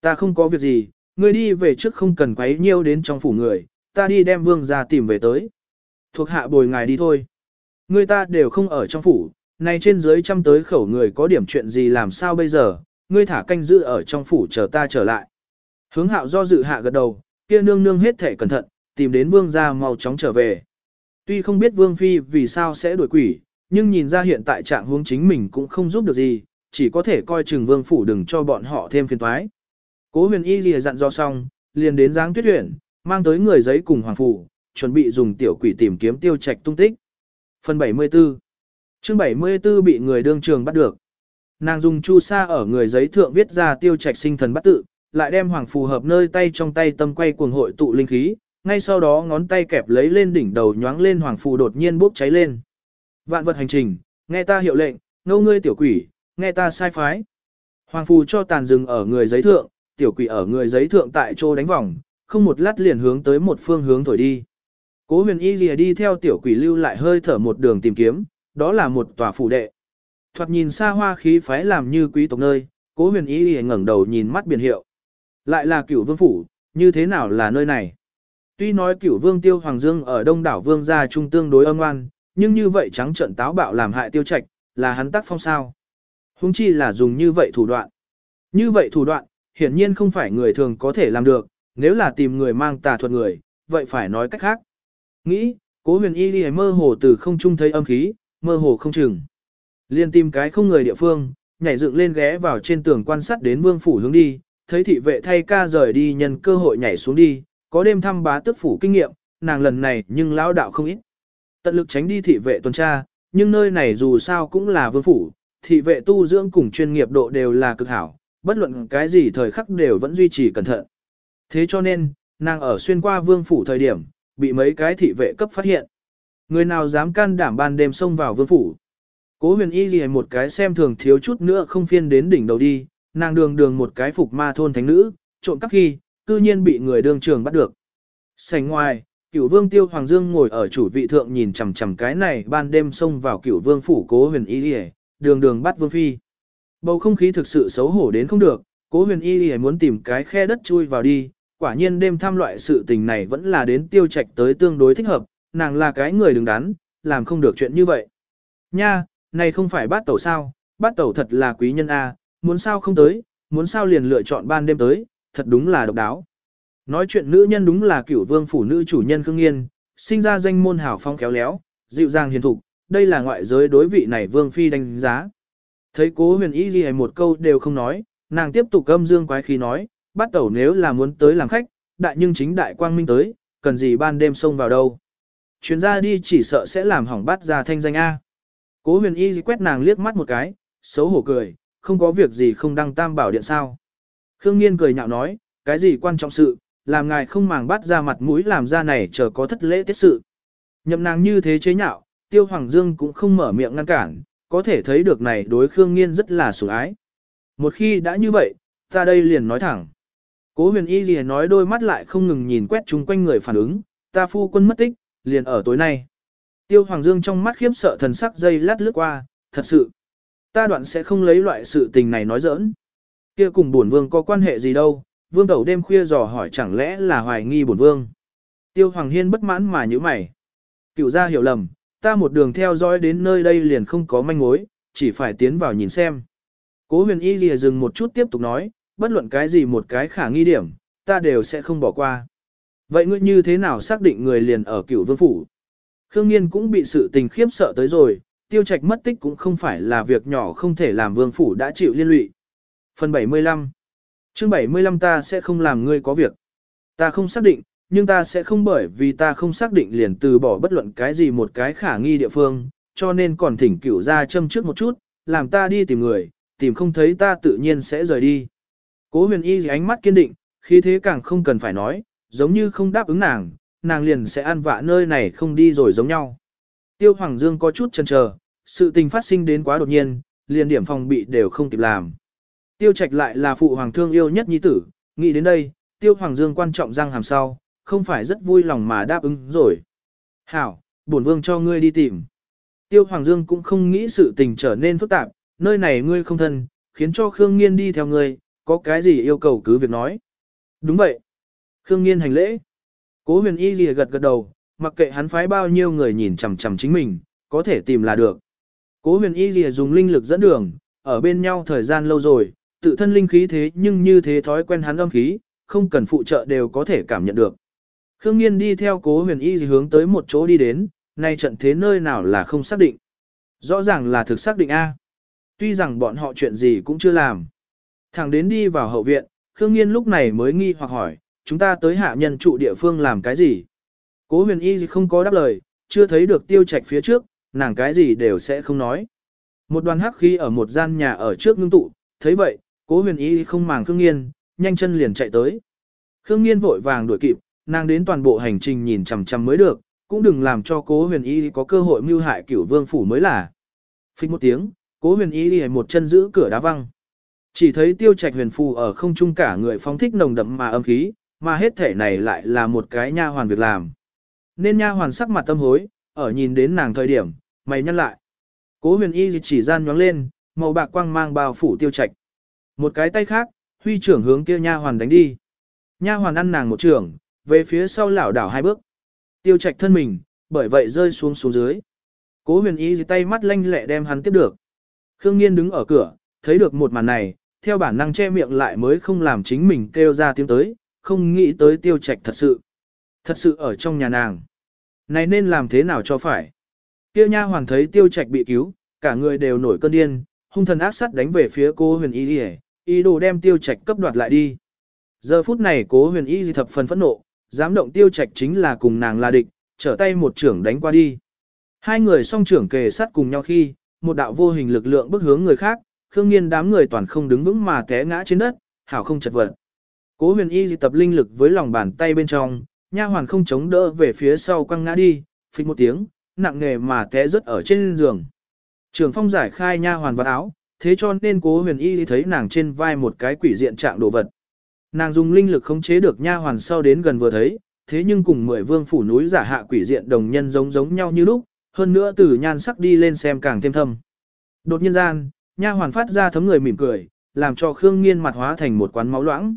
Ta không có việc gì, ngươi đi về trước không cần quấy nhiêu đến trong phủ người, ta đi đem vương gia tìm về tới. Thuộc hạ bồi ngài đi thôi. Người ta đều không ở trong phủ, này trên dưới trăm tới khẩu người có điểm chuyện gì làm sao bây giờ, ngươi thả canh giữ ở trong phủ chờ ta trở lại. Hướng hạo do dự hạ gật đầu, kia nương nương hết thể cẩn thận, tìm đến vương gia mau chóng trở về. Tuy không biết vương phi vì sao sẽ đuổi quỷ, nhưng nhìn ra hiện tại trạng huống chính mình cũng không giúp được gì, chỉ có thể coi chừng vương phủ đừng cho bọn họ thêm phiền toái. Cố huyền y lìa dặn do xong, liền đến giáng tuyết huyện, mang tới người giấy cùng hoàng phủ, chuẩn bị dùng tiểu quỷ tìm kiếm tiêu trạch tung tích. Phần 74 chương 74 bị người đương trường bắt được. Nàng dùng chu sa ở người giấy thượng viết ra tiêu trạch sinh thần bắt tự, lại đem hoàng phù hợp nơi tay trong tay tâm quay cuồng hội tụ linh khí, ngay sau đó ngón tay kẹp lấy lên đỉnh đầu nhoáng lên hoàng phù đột nhiên bốc cháy lên. Vạn vật hành trình, nghe ta hiệu lệnh, ngâu ngươi tiểu quỷ, nghe ta sai phái. Hoàng phù cho tàn rừng ở người giấy thượng, tiểu quỷ ở người giấy thượng tại chỗ đánh vòng, không một lát liền hướng tới một phương hướng thổi đi. Cố huyền y lìa đi theo tiểu quỷ lưu lại hơi thở một đường tìm kiếm, đó là một tòa phủ đệ. Thoạt nhìn xa hoa khí phái làm như quý tộc nơi, cố huyền y lìa ngẩng đầu nhìn mắt biển hiệu. Lại là cửu vương phủ, như thế nào là nơi này? Tuy nói cửu vương tiêu hoàng dương ở đông đảo vương gia trung tương đối âm oan, nhưng như vậy trắng trận táo bạo làm hại tiêu trạch, là hắn tác phong sao. Hùng chi là dùng như vậy thủ đoạn. Như vậy thủ đoạn, hiển nhiên không phải người thường có thể làm được, nếu là tìm người mang tà thuật người, vậy phải nói cách khác. Nghĩ, cố huyền y đi mơ hồ từ không trung thấy âm khí, mơ hồ không chừng. Liên tìm cái không người địa phương, nhảy dựng lên ghé vào trên tường quan sát đến vương phủ hướng đi, thấy thị vệ thay ca rời đi nhân cơ hội nhảy xuống đi, có đêm thăm bá tước phủ kinh nghiệm, nàng lần này nhưng lão đạo không ít. Tận lực tránh đi thị vệ tuần tra, nhưng nơi này dù sao cũng là vương phủ, thị vệ tu dưỡng cùng chuyên nghiệp độ đều là cực hảo, bất luận cái gì thời khắc đều vẫn duy trì cẩn thận. Thế cho nên, nàng ở xuyên qua vương phủ thời điểm, bị mấy cái thị vệ cấp phát hiện. Người nào dám can đảm ban đêm xông vào vương phủ. Cố huyền y gì một cái xem thường thiếu chút nữa không phiên đến đỉnh đầu đi, nàng đường đường một cái phục ma thôn thánh nữ, trộn cắp khi, cư nhiên bị người đương trường bắt được. Sành ngoài, cửu vương tiêu hoàng dương ngồi ở chủ vị thượng nhìn chằm chằm cái này ban đêm xông vào cửu vương phủ cố huyền y lìa đường đường bắt vương phi. Bầu không khí thực sự xấu hổ đến không được, cố huyền y lìa muốn tìm cái khe đất chui vào đi, quả nhiên đêm tham loại sự tình này vẫn là đến tiêu trạch tới tương đối thích hợp, nàng là cái người đứng đắn, làm không được chuyện như vậy. Nha, này không phải bát tẩu sao, bát tẩu thật là quý nhân A, muốn sao không tới, muốn sao liền lựa chọn ban đêm tới, thật đúng là độc đáo. Nói chuyện nữ nhân đúng là cửu vương phủ nữ chủ nhân Khương Nghiên, sinh ra danh môn hảo phong khéo léo, dịu dàng hiền thục, đây là ngoại giới đối vị này vương phi đánh giá. Thấy cố huyền y gì một câu đều không nói, nàng tiếp tục âm dương quái khí nói, bắt tẩu nếu là muốn tới làm khách, đại nhưng chính đại quang minh tới, cần gì ban đêm xông vào đâu. Chuyến ra đi chỉ sợ sẽ làm hỏng bắt ra thanh danh A. Cố huyền y quét nàng liếc mắt một cái, xấu hổ cười, không có việc gì không đăng tam bảo điện sao. Khương Nghiên cười nhạo nói, cái gì quan trọng sự, làm ngài không màng bắt ra mặt mũi làm ra này chờ có thất lễ tiết sự. Nhậm nàng như thế chế nhạo, Tiêu Hoàng Dương cũng không mở miệng ngăn cản, có thể thấy được này đối Khương Nghiên rất là sủng ái. Một khi đã như vậy, ta đây liền nói thẳng. Cố huyền y liền nói đôi mắt lại không ngừng nhìn quét chung quanh người phản ứng, ta phu quân mất tích, liền ở tối nay. Tiêu Hoàng Dương trong mắt khiếp sợ thần sắc dây lát lướt qua, thật sự. Ta đoạn sẽ không lấy loại sự tình này nói giỡn. Kia cùng bổn vương có quan hệ gì đâu, vương tẩu đêm khuya dò hỏi chẳng lẽ là hoài nghi bổn vương. Tiêu Hoàng Hiên bất mãn mà như mày. Cựu gia hiểu lầm, ta một đường theo dõi đến nơi đây liền không có manh mối, chỉ phải tiến vào nhìn xem. Cố huyền y lìa dừng một chút tiếp tục nói, bất luận cái gì một cái khả nghi điểm, ta đều sẽ không bỏ qua. Vậy ngươi như thế nào xác định người liền ở cửu vương phủ? Khương Nghiên cũng bị sự tình khiếp sợ tới rồi, tiêu trạch mất tích cũng không phải là việc nhỏ không thể làm vương phủ đã chịu liên lụy. Phần 75 chương 75 ta sẽ không làm ngươi có việc. Ta không xác định, nhưng ta sẽ không bởi vì ta không xác định liền từ bỏ bất luận cái gì một cái khả nghi địa phương, cho nên còn thỉnh cửu ra châm trước một chút, làm ta đi tìm người, tìm không thấy ta tự nhiên sẽ rời đi. Cố huyền y ánh mắt kiên định, khí thế càng không cần phải nói, giống như không đáp ứng nàng, nàng liền sẽ an vạ nơi này không đi rồi giống nhau. Tiêu Hoàng Dương có chút chần chờ, sự tình phát sinh đến quá đột nhiên, liền điểm phòng bị đều không kịp làm. Tiêu Trạch lại là phụ hoàng thương yêu nhất nhi tử, nghĩ đến đây, Tiêu Hoàng Dương quan trọng răng hàm sau, không phải rất vui lòng mà đáp ứng rồi. Hảo, bổn vương cho ngươi đi tìm. Tiêu Hoàng Dương cũng không nghĩ sự tình trở nên phức tạp, nơi này ngươi không thân, khiến cho Khương Nghiên đi theo ngươi, có cái gì yêu cầu cứ việc nói. Đúng vậy. Khương Nghiên hành lễ. Cố huyền y gì gật gật đầu, mặc kệ hắn phái bao nhiêu người nhìn chằm chằm chính mình, có thể tìm là được. Cố huyền y gì dùng linh lực dẫn đường, ở bên nhau thời gian lâu rồi, tự thân linh khí thế nhưng như thế thói quen hắn âm khí, không cần phụ trợ đều có thể cảm nhận được. Khương Nghiên đi theo cố huyền y hướng tới một chỗ đi đến, nay trận thế nơi nào là không xác định. Rõ ràng là thực xác định A. Tuy rằng bọn họ chuyện gì cũng chưa làm. Thẳng đến đi vào hậu viện, Khương Nghiên lúc này mới nghi hoặc hỏi, chúng ta tới hạ nhân trụ địa phương làm cái gì? Cố huyền y không có đáp lời, chưa thấy được tiêu trạch phía trước, nàng cái gì đều sẽ không nói. Một đoàn hắc khí ở một gian nhà ở trước ngưng tụ, thấy vậy, cố huyền y không màng Khương Nghiên, nhanh chân liền chạy tới. Khương Nghiên vội vàng đuổi kịp, nàng đến toàn bộ hành trình nhìn chằm chằm mới được, cũng đừng làm cho cố huyền y có cơ hội mưu hại cửu vương phủ mới là. Phích một tiếng, cố huyền y một chân giữ cửa đá văng. Chỉ thấy tiêu trạch huyền phù ở không trung cả người phóng thích nồng đậm mà âm khí, mà hết thể này lại là một cái nha hoàn việc làm. Nên nha hoàn sắc mặt tâm hối, ở nhìn đến nàng thời điểm, mày nhăn lại. Cố huyền y chỉ gian nhoáng lên, màu bạc quang mang bao phủ tiêu trạch. Một cái tay khác, huy trưởng hướng kia nha hoàn đánh đi. Nha hoàn ăn nàng một trưởng, về phía sau lảo đảo hai bước. Tiêu trạch thân mình, bởi vậy rơi xuống xuống dưới. Cố huyền y tay mắt lanh lẹ đem hắn tiếp được. Khương Nghiên đứng ở cửa, thấy được một màn này, theo bản năng che miệng lại mới không làm chính mình kêu ra tiếng tới, không nghĩ tới tiêu trạch thật sự. Thật sự ở trong nhà nàng. Này nên làm thế nào cho phải? Kia nha hoàn thấy tiêu trạch bị cứu, cả người đều nổi cơn điên, hung thần ác sắt đánh về phía cô huyền y đi ý đồ đem tiêu trạch cấp đoạt lại đi. Giờ phút này cố huyền y thập phần phẫn nộ, dám động tiêu trạch chính là cùng nàng là địch, trở tay một trưởng đánh qua đi. Hai người song trưởng kề sát cùng nhau khi, một đạo vô hình lực lượng bức hướng người khác, khương nghiên đám người toàn không đứng vững mà té ngã trên đất, hảo không chật vật. Cố huyền y tập linh lực với lòng bàn tay bên trong, nha hoàn không chống đỡ về phía sau quăng ngã đi, phịch một tiếng, nặng nghề mà té rớt ở trên giường. Trường phong giải khai nha hoàn vật áo, thế cho nên cố huyền y thấy nàng trên vai một cái quỷ diện trạng đồ vật. Nàng dùng linh lực khống chế được nha hoàn sau đến gần vừa thấy, thế nhưng cùng mười vương phủ núi giả hạ quỷ diện đồng nhân giống giống nhau như lúc, hơn nữa từ nhan sắc đi lên xem càng thêm thâm. Đột nhiên gian, nha hoàn phát ra thấm người mỉm cười, làm cho Khương Nghiên mặt hóa thành một quán máu loãng.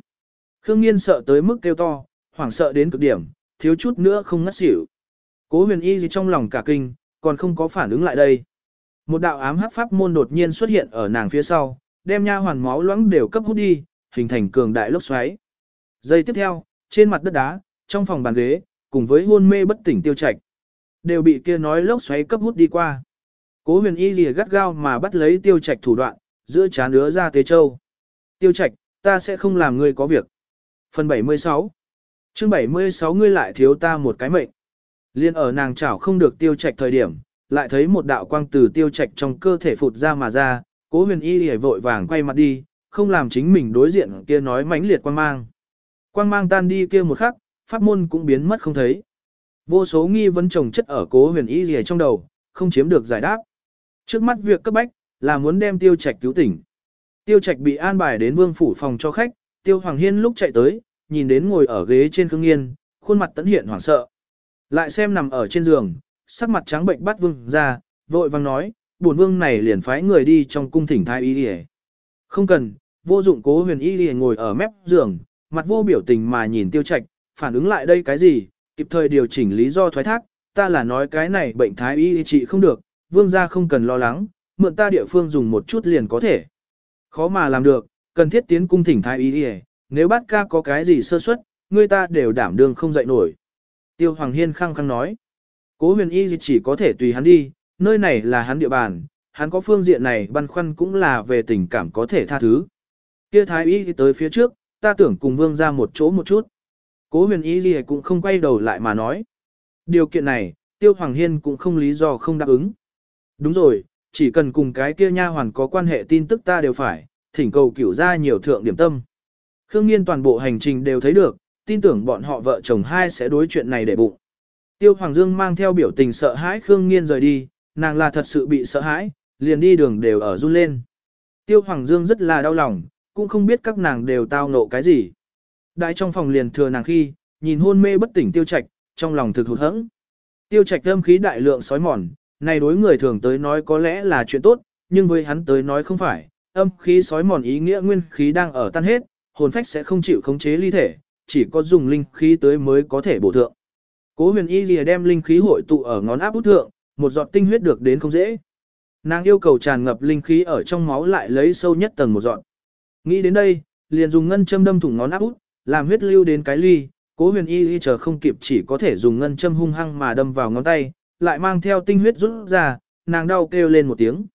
Khương Nghiên sợ tới mức kêu to, hoảng sợ đến cực điểm, thiếu chút nữa không ngất xỉu. Cố huyền y gì trong lòng cả kinh, còn không có phản ứng lại đây. Một đạo ám hắc pháp môn đột nhiên xuất hiện ở nàng phía sau, đem nha hoàn máu loãng đều cấp hút đi, hình thành cường đại lốc xoáy. Giây tiếp theo, trên mặt đất đá, trong phòng bàn ghế, cùng với hôn mê bất tỉnh tiêu trạch, đều bị kia nói lốc xoáy cấp hút đi qua. Cố huyền y lìa gắt gao mà bắt lấy tiêu trạch thủ đoạn, giữa chán đứa ra tế châu. Tiêu trạch, ta sẽ không làm ngươi có việc. Phần 76 chương 76 ngươi lại thiếu ta một cái mệnh. Liên ở nàng chảo không được tiêu trạch thời điểm, lại thấy một đạo quang từ tiêu trạch trong cơ thể phụt ra mà ra, cố huyền y hề vội vàng quay mặt đi, không làm chính mình đối diện kia nói mãnh liệt quang mang. Quang mang tan đi kia một khắc, pháp môn cũng biến mất không thấy. Vô số nghi vấn chồng chất ở cố huyền y hề trong đầu, không chiếm được giải đáp. Trước mắt việc cấp bách, là muốn đem tiêu trạch cứu tỉnh. Tiêu trạch bị an bài đến vương phủ phòng cho khách, tiêu hoàng hiên lúc chạy tới, nhìn đến ngồi ở ghế trên khương nghiên, khuôn mặt tẫn hiện hoảng sợ. Lại xem nằm ở trên giường, sắc mặt trắng bệnh bắt vương ra, vội vang nói, bổn vương này liền phái người đi trong cung thỉnh thái y đi Không cần, vô dụng cố huyền y đi ngồi ở mép giường, mặt vô biểu tình mà nhìn tiêu trạch, phản ứng lại đây cái gì, kịp thời điều chỉnh lý do thoái thác, ta là nói cái này bệnh thái y trị không được, vương gia không cần lo lắng, mượn ta địa phương dùng một chút liền có thể. Khó mà làm được, cần thiết tiến cung thỉnh thái y đi nếu bát ca có cái gì sơ suất, người ta đều đảm đương không dậy nổi. Tiêu Hoàng Hiên khăng khăng nói, cố huyền y chỉ có thể tùy hắn đi, nơi này là hắn địa bàn, hắn có phương diện này băn khoăn cũng là về tình cảm có thể tha thứ. Kia thái y tới phía trước, ta tưởng cùng vương ra một chỗ một chút. Cố huyền y gì cũng không quay đầu lại mà nói. Điều kiện này, Tiêu Hoàng Hiên cũng không lý do không đáp ứng. Đúng rồi, chỉ cần cùng cái kia nha hoàn có quan hệ tin tức ta đều phải, thỉnh cầu cửu ra nhiều thượng điểm tâm. Khương Nghiên toàn bộ hành trình đều thấy được, tin tưởng bọn họ vợ chồng hai sẽ đối chuyện này để bụng. Tiêu Hoàng Dương mang theo biểu tình sợ hãi Khương Nghiên rời đi, nàng là thật sự bị sợ hãi, liền đi đường đều ở run lên. Tiêu Hoàng Dương rất là đau lòng, cũng không biết các nàng đều tao ngộ cái gì. Đại trong phòng liền thừa nàng khi, nhìn hôn mê bất tỉnh Tiêu Trạch, trong lòng thực hụt hẫng. Tiêu Trạch âm khí đại lượng sói mòn, này đối người thường tới nói có lẽ là chuyện tốt, nhưng với hắn tới nói không phải, âm khí sói mòn ý nghĩa nguyên khí đang ở tan hết, hồn phách sẽ không chịu khống chế ly thể, chỉ có dùng linh khí tới mới có thể bổ thượng. Cố huyền y lìa đem linh khí hội tụ ở ngón áp út thượng, một giọt tinh huyết được đến không dễ. Nàng yêu cầu tràn ngập linh khí ở trong máu lại lấy sâu nhất tầng một giọt. Nghĩ đến đây, liền dùng ngân châm đâm thủng ngón áp út, làm huyết lưu đến cái ly, cố huyền y y chờ không kịp chỉ có thể dùng ngân châm hung hăng mà đâm vào ngón tay, lại mang theo tinh huyết rút ra, nàng đau kêu lên một tiếng.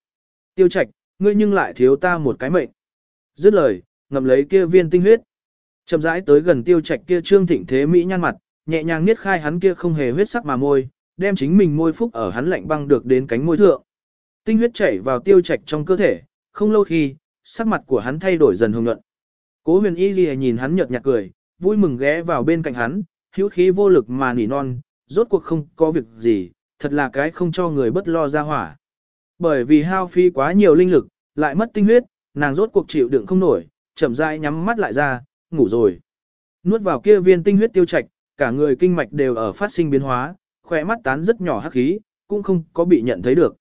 Tiêu Trạch, ngươi nhưng lại thiếu ta một cái mệnh. Dứt lời, ngậm lấy kia viên tinh huyết. Chậm rãi tới gần tiêu trạch kia trương thịnh thế mỹ nhăn mặt, nhẹ nhàng niết khai hắn kia không hề huyết sắc mà môi, đem chính mình môi phúc ở hắn lạnh băng được đến cánh môi thượng. Tinh huyết chảy vào tiêu trạch trong cơ thể, không lâu khi, sắc mặt của hắn thay đổi dần hồng nhuận. Cố huyền y ghi nhìn hắn nhợt nhạt cười, vui mừng ghé vào bên cạnh hắn, hữu khí vô lực mà nỉ non, rốt cuộc không có việc gì, thật là cái không cho người bất lo ra hỏa. Bởi vì hao phí quá nhiều linh lực, lại mất tinh huyết, nàng rốt cuộc chịu đựng không nổi, chậm rãi nhắm mắt lại ra, ngủ rồi. Nuốt vào kia viên tinh huyết tiêu trạch, cả người kinh mạch đều ở phát sinh biến hóa, khỏe mắt tán rất nhỏ hắc khí, cũng không có bị nhận thấy được.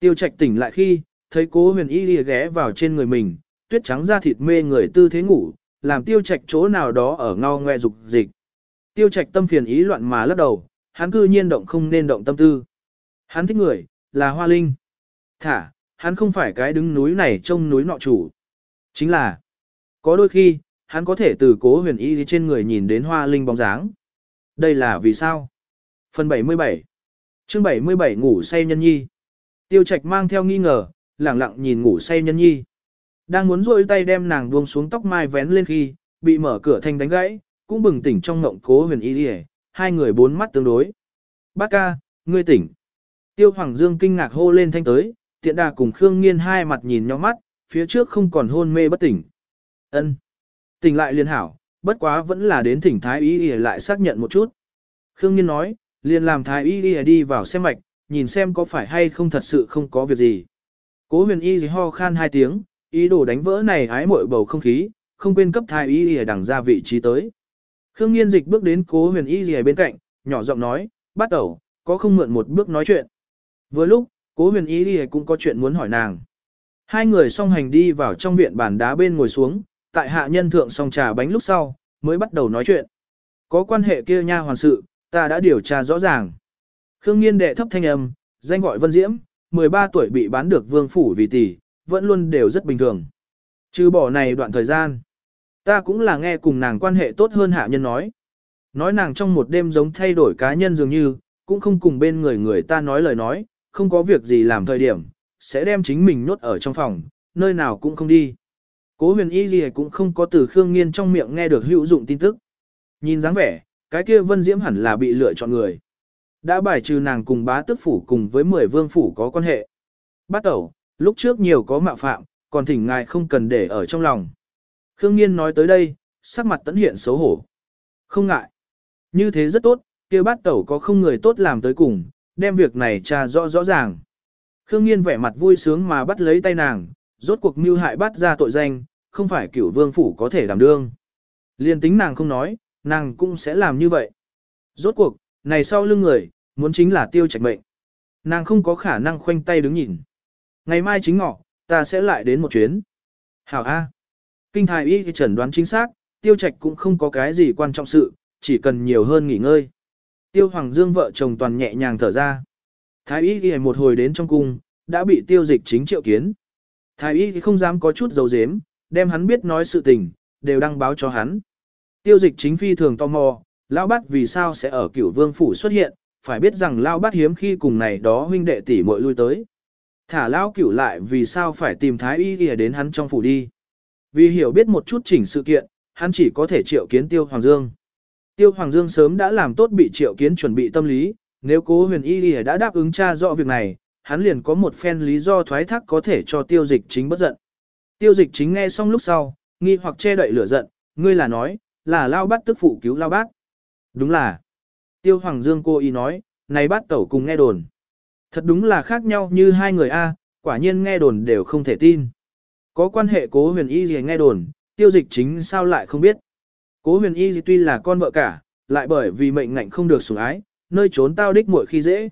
Tiêu trạch tỉnh lại khi, thấy cố huyền y lìa ghé vào trên người mình, tuyết trắng da thịt mê người tư thế ngủ, làm tiêu trạch chỗ nào đó ở ngao ngoe dục dịch. Tiêu trạch tâm phiền ý loạn mà lắc đầu, hắn cư nhiên động không nên động tâm tư. Hắn thích người, là hoa linh. Thả, hắn không phải cái đứng núi này trông núi nọ chủ. Chính là, có đôi khi, hắn có thể từ cố huyền y trên người nhìn đến hoa linh bóng dáng. Đây là vì sao? Phần 77 chương 77 ngủ say nhân nhi. Tiêu trạch mang theo nghi ngờ, lẳng lặng nhìn ngủ say nhân nhi. Đang muốn rôi tay đem nàng buông xuống tóc mai vén lên khi, bị mở cửa thanh đánh gãy, cũng bừng tỉnh trong ngộng cố huyền y đi hai người bốn mắt tương đối. Bác ca, ngươi tỉnh. Tiêu Hoàng Dương kinh ngạc hô lên thanh tới, tiện đà cùng Khương Nghiên hai mặt nhìn nhau mắt, phía trước không còn hôn mê bất tỉnh. Ân, Tỉnh lại liên hảo, bất quá vẫn là đến thỉnh Thái Y Y lại xác nhận một chút. Khương Nhiên nói, liền làm Thái Y Y đi vào xem mạch, nhìn xem có phải hay không thật sự không có việc gì. Cố huyền y gì ho khan hai tiếng, ý đồ đánh vỡ này ái mội bầu không khí, không quên cấp Thái Y Y đằng ra vị trí tới. Khương Nhiên dịch bước đến cố huyền y gì bên cạnh, nhỏ giọng nói, bắt đầu, có không mượn một bước nói chuyện. Vừa lúc, cố huyền y gì cũng có chuyện muốn hỏi nàng. Hai người song hành đi vào trong viện bàn đá bên ngồi xuống, tại hạ nhân thượng xong trà bánh lúc sau, mới bắt đầu nói chuyện. Có quan hệ kia nha hoàn sự, ta đã điều tra rõ ràng. Khương Nghiên đệ thấp thanh âm, danh gọi Vân Diễm, 13 tuổi bị bán được vương phủ vì tỷ, vẫn luôn đều rất bình thường. Trừ bỏ này đoạn thời gian, ta cũng là nghe cùng nàng quan hệ tốt hơn hạ nhân nói. Nói nàng trong một đêm giống thay đổi cá nhân dường như, cũng không cùng bên người người ta nói lời nói, không có việc gì làm thời điểm, sẽ đem chính mình nhốt ở trong phòng, nơi nào cũng không đi. Cố huyền y gì cũng không có từ Khương Nghiên trong miệng nghe được hữu dụng tin tức. Nhìn dáng vẻ, cái kia Vân Diễm hẳn là bị lựa chọn người. Đã bài trừ nàng cùng bá tước phủ cùng với mười vương phủ có quan hệ. Bắt đầu, lúc trước nhiều có mạo phạm, còn thỉnh ngài không cần để ở trong lòng. Khương Nghiên nói tới đây, sắc mặt tẫn hiện xấu hổ. Không ngại. Như thế rất tốt, kia bát tẩu có không người tốt làm tới cùng, đem việc này tra rõ rõ ràng. Khương Nghiên vẻ mặt vui sướng mà bắt lấy tay nàng, rốt cuộc mưu hại bắt ra tội danh, không phải cửu vương phủ có thể đảm đương. Liên tính nàng không nói, nàng cũng sẽ làm như vậy. Rốt cuộc, này sau lưng người, muốn chính là tiêu trạch mệnh. Nàng không có khả năng khoanh tay đứng nhìn. Ngày mai chính ngọ, ta sẽ lại đến một chuyến. Hảo A. Kinh thái y chẩn đoán chính xác, tiêu trạch cũng không có cái gì quan trọng sự, chỉ cần nhiều hơn nghỉ ngơi. Tiêu Hoàng Dương vợ chồng toàn nhẹ nhàng thở ra. Thái y ghi một hồi đến trong cung, đã bị tiêu dịch chính triệu kiến. Thái y không dám có chút dấu dếm, đem hắn biết nói sự tình, đều đăng báo cho hắn. Tiêu dịch chính phi thường tò mò, lão bát vì sao sẽ ở cửu vương phủ xuất hiện, phải biết rằng lão bát hiếm khi cùng này đó huynh đệ tỷ muội lui tới. Thả lão cửu lại vì sao phải tìm thái y thì đến hắn trong phủ đi. Vì hiểu biết một chút chỉnh sự kiện, hắn chỉ có thể triệu kiến tiêu Hoàng Dương. Tiêu Hoàng Dương sớm đã làm tốt bị triệu kiến chuẩn bị tâm lý, nếu cố huyền y lìa đã đáp ứng tra rõ việc này, hắn liền có một phen lý do thoái thác có thể cho tiêu dịch chính bất giận. Tiêu dịch chính nghe xong lúc sau, nghi hoặc che đậy lửa giận, ngươi là nói, là lao bắt tức phụ cứu lao bác. Đúng là. Tiêu Hoàng Dương cô ý nói, này bắt tẩu cùng nghe đồn. Thật đúng là khác nhau như hai người A, quả nhiên nghe đồn đều không thể tin. Có quan hệ cố huyền y gì nghe đồn, tiêu dịch chính sao lại không biết. Cố huyền y gì tuy là con vợ cả, lại bởi vì mệnh ngạnh không được sủng ái, nơi trốn tao đích muội khi dễ.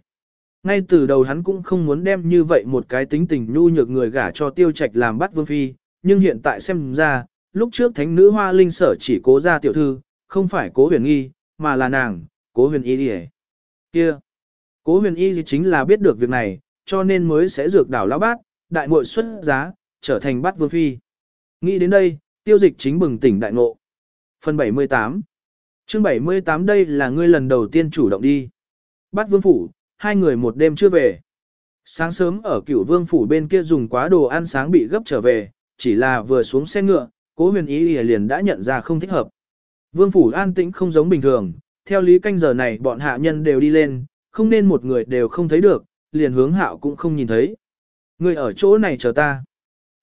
Ngay từ đầu hắn cũng không muốn đem như vậy một cái tính tình nhu nhược người gả cho tiêu trạch làm bắt vương phi, nhưng hiện tại xem ra, lúc trước thánh nữ hoa linh sở chỉ cố ra tiểu thư, không phải cố huyền nghi, mà là nàng, cố huyền y đi Kia! Cố huyền y chính là biết được việc này, cho nên mới sẽ dược đảo lão bát, đại muội xuất giá, trở thành bắt vương phi. Nghĩ đến đây, tiêu dịch chính bừng tỉnh đại ngộ. Phần 78 Chương 78 đây là ngươi lần đầu tiên chủ động đi. Bắt vương phủ, hai người một đêm chưa về. Sáng sớm ở cửu vương phủ bên kia dùng quá đồ ăn sáng bị gấp trở về, chỉ là vừa xuống xe ngựa, cố huyền ý liền đã nhận ra không thích hợp. Vương phủ an tĩnh không giống bình thường, theo lý canh giờ này bọn hạ nhân đều đi lên, không nên một người đều không thấy được, liền hướng hạo cũng không nhìn thấy. Người ở chỗ này chờ ta.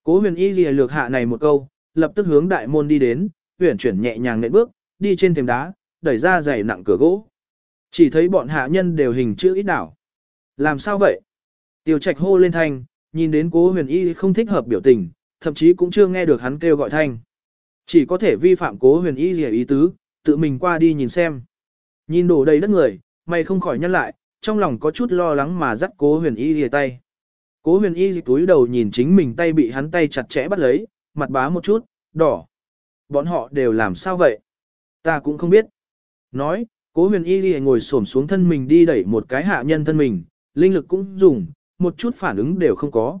Cố huyền y lìa lược hạ này một câu, lập tức hướng đại môn đi đến, huyền chuyển nhẹ nhàng nện bước, đi trên thềm đá, đẩy ra dày nặng cửa gỗ. Chỉ thấy bọn hạ nhân đều hình chữ ít đảo. Làm sao vậy? Tiêu trạch hô lên thanh, nhìn đến cố huyền y không thích hợp biểu tình, thậm chí cũng chưa nghe được hắn kêu gọi thanh. Chỉ có thể vi phạm cố huyền y gì ý tứ, tự mình qua đi nhìn xem. Nhìn đổ đầy đất người, mày không khỏi nhăn lại, trong lòng có chút lo lắng mà dắt cố huyền y lìa tay. Cố huyền y túi đầu nhìn chính mình tay bị hắn tay chặt chẽ bắt lấy, mặt bá một chút, đỏ. Bọn họ đều làm sao vậy? Ta cũng không biết. Nói, cố huyền y lìa ngồi xổm xuống thân mình đi đẩy một cái hạ nhân thân mình, linh lực cũng dùng, một chút phản ứng đều không có.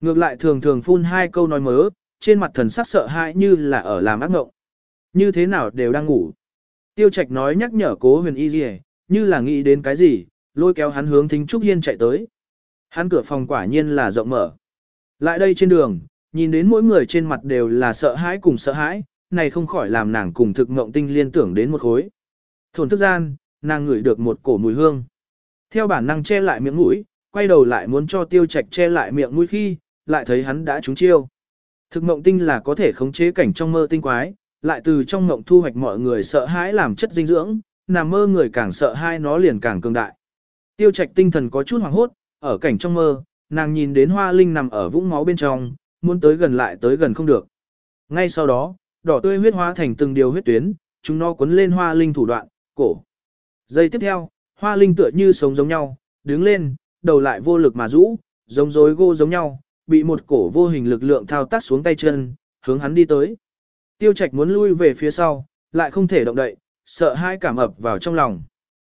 Ngược lại thường thường phun hai câu nói mớ, trên mặt thần sắc sợ hãi như là ở làm ác ngộng. Như thế nào đều đang ngủ. Tiêu Trạch nói nhắc nhở cố huyền y lìa, như là nghĩ đến cái gì, lôi kéo hắn hướng thính trúc hiên chạy tới. Hắn cửa phòng quả nhiên là rộng mở. Lại đây trên đường, nhìn đến mỗi người trên mặt đều là sợ hãi cùng sợ hãi, này không khỏi làm nàng cùng thực ngộng tinh liên tưởng đến một khối. Thổn thức gian, nàng ngửi được một cổ mùi hương. Theo bản năng che lại miệng mũi, quay đầu lại muốn cho tiêu trạch che lại miệng mũi khi, lại thấy hắn đã trúng chiêu. Thực mộng tinh là có thể khống chế cảnh trong mơ tinh quái, lại từ trong mộng thu hoạch mọi người sợ hãi làm chất dinh dưỡng, nằm mơ người càng sợ hãi nó liền càng cường đại. Tiêu trạch tinh thần có chút hoảng hốt, ở cảnh trong mơ, nàng nhìn đến hoa linh nằm ở vũng máu bên trong, muốn tới gần lại tới gần không được. Ngay sau đó, đỏ tươi huyết hóa thành từng điều huyết tuyến, chúng nó cuốn lên hoa linh thủ đoạn, cổ. Giây tiếp theo, hoa linh tựa như sống giống nhau, đứng lên, đầu lại vô lực mà rũ, giống rối gô giống nhau, bị một cổ vô hình lực lượng thao tác xuống tay chân, hướng hắn đi tới. Tiêu Trạch muốn lui về phía sau, lại không thể động đậy, sợ hai cảm ập vào trong lòng.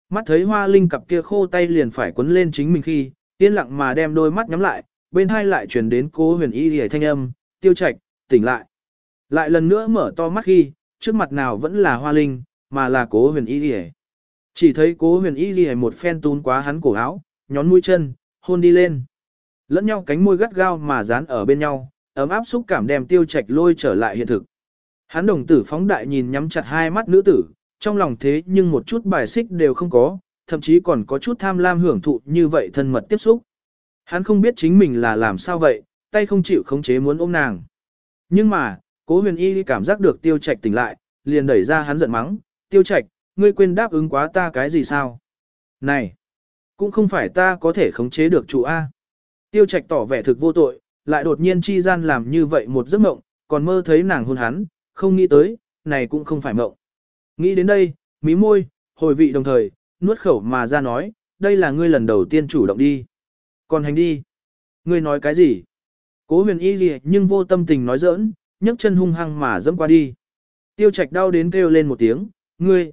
Mắt thấy hoa linh cặp kia khô tay liền phải quấn lên chính mình khi, yên lặng mà đem đôi mắt nhắm lại, bên hai lại truyền đến cố huyền y hề thanh âm, tiêu Trạch tỉnh lại. Lại lần nữa mở to mắt khi, trước mặt nào vẫn là hoa linh, mà là cố huyền y lìa Chỉ thấy cố huyền y lìa một phen tún quá hắn cổ áo, nhón mũi chân, hôn đi lên. Lẫn nhau cánh môi gắt gao mà dán ở bên nhau, ấm áp xúc cảm đem tiêu trạch lôi trở lại hiện thực. Hắn đồng tử phóng đại nhìn nhắm chặt hai mắt nữ tử, trong lòng thế nhưng một chút bài xích đều không có, thậm chí còn có chút tham lam hưởng thụ như vậy thân mật tiếp xúc. Hắn không biết chính mình là làm sao vậy, tay không chịu khống chế muốn ôm nàng. Nhưng mà, cố huyền y cảm giác được tiêu trạch tỉnh lại, liền đẩy ra hắn giận mắng, tiêu trạch, ngươi quên đáp ứng quá ta cái gì sao? Này, cũng không phải ta có thể khống chế được chủ A. Tiêu trạch tỏ vẻ thực vô tội, lại đột nhiên chi gian làm như vậy một giấc mộng, còn mơ thấy nàng hôn hắn, không nghĩ tới, này cũng không phải mộng. Nghĩ đến đây, mí môi, hồi vị đồng thời, nuốt khẩu mà ra nói, đây là ngươi lần đầu tiên chủ động đi. Còn hành đi. Ngươi nói cái gì? Cố huyền y gì nhưng vô tâm tình nói giỡn, nhấc chân hung hăng mà dẫm qua đi. Tiêu trạch đau đến kêu lên một tiếng, ngươi.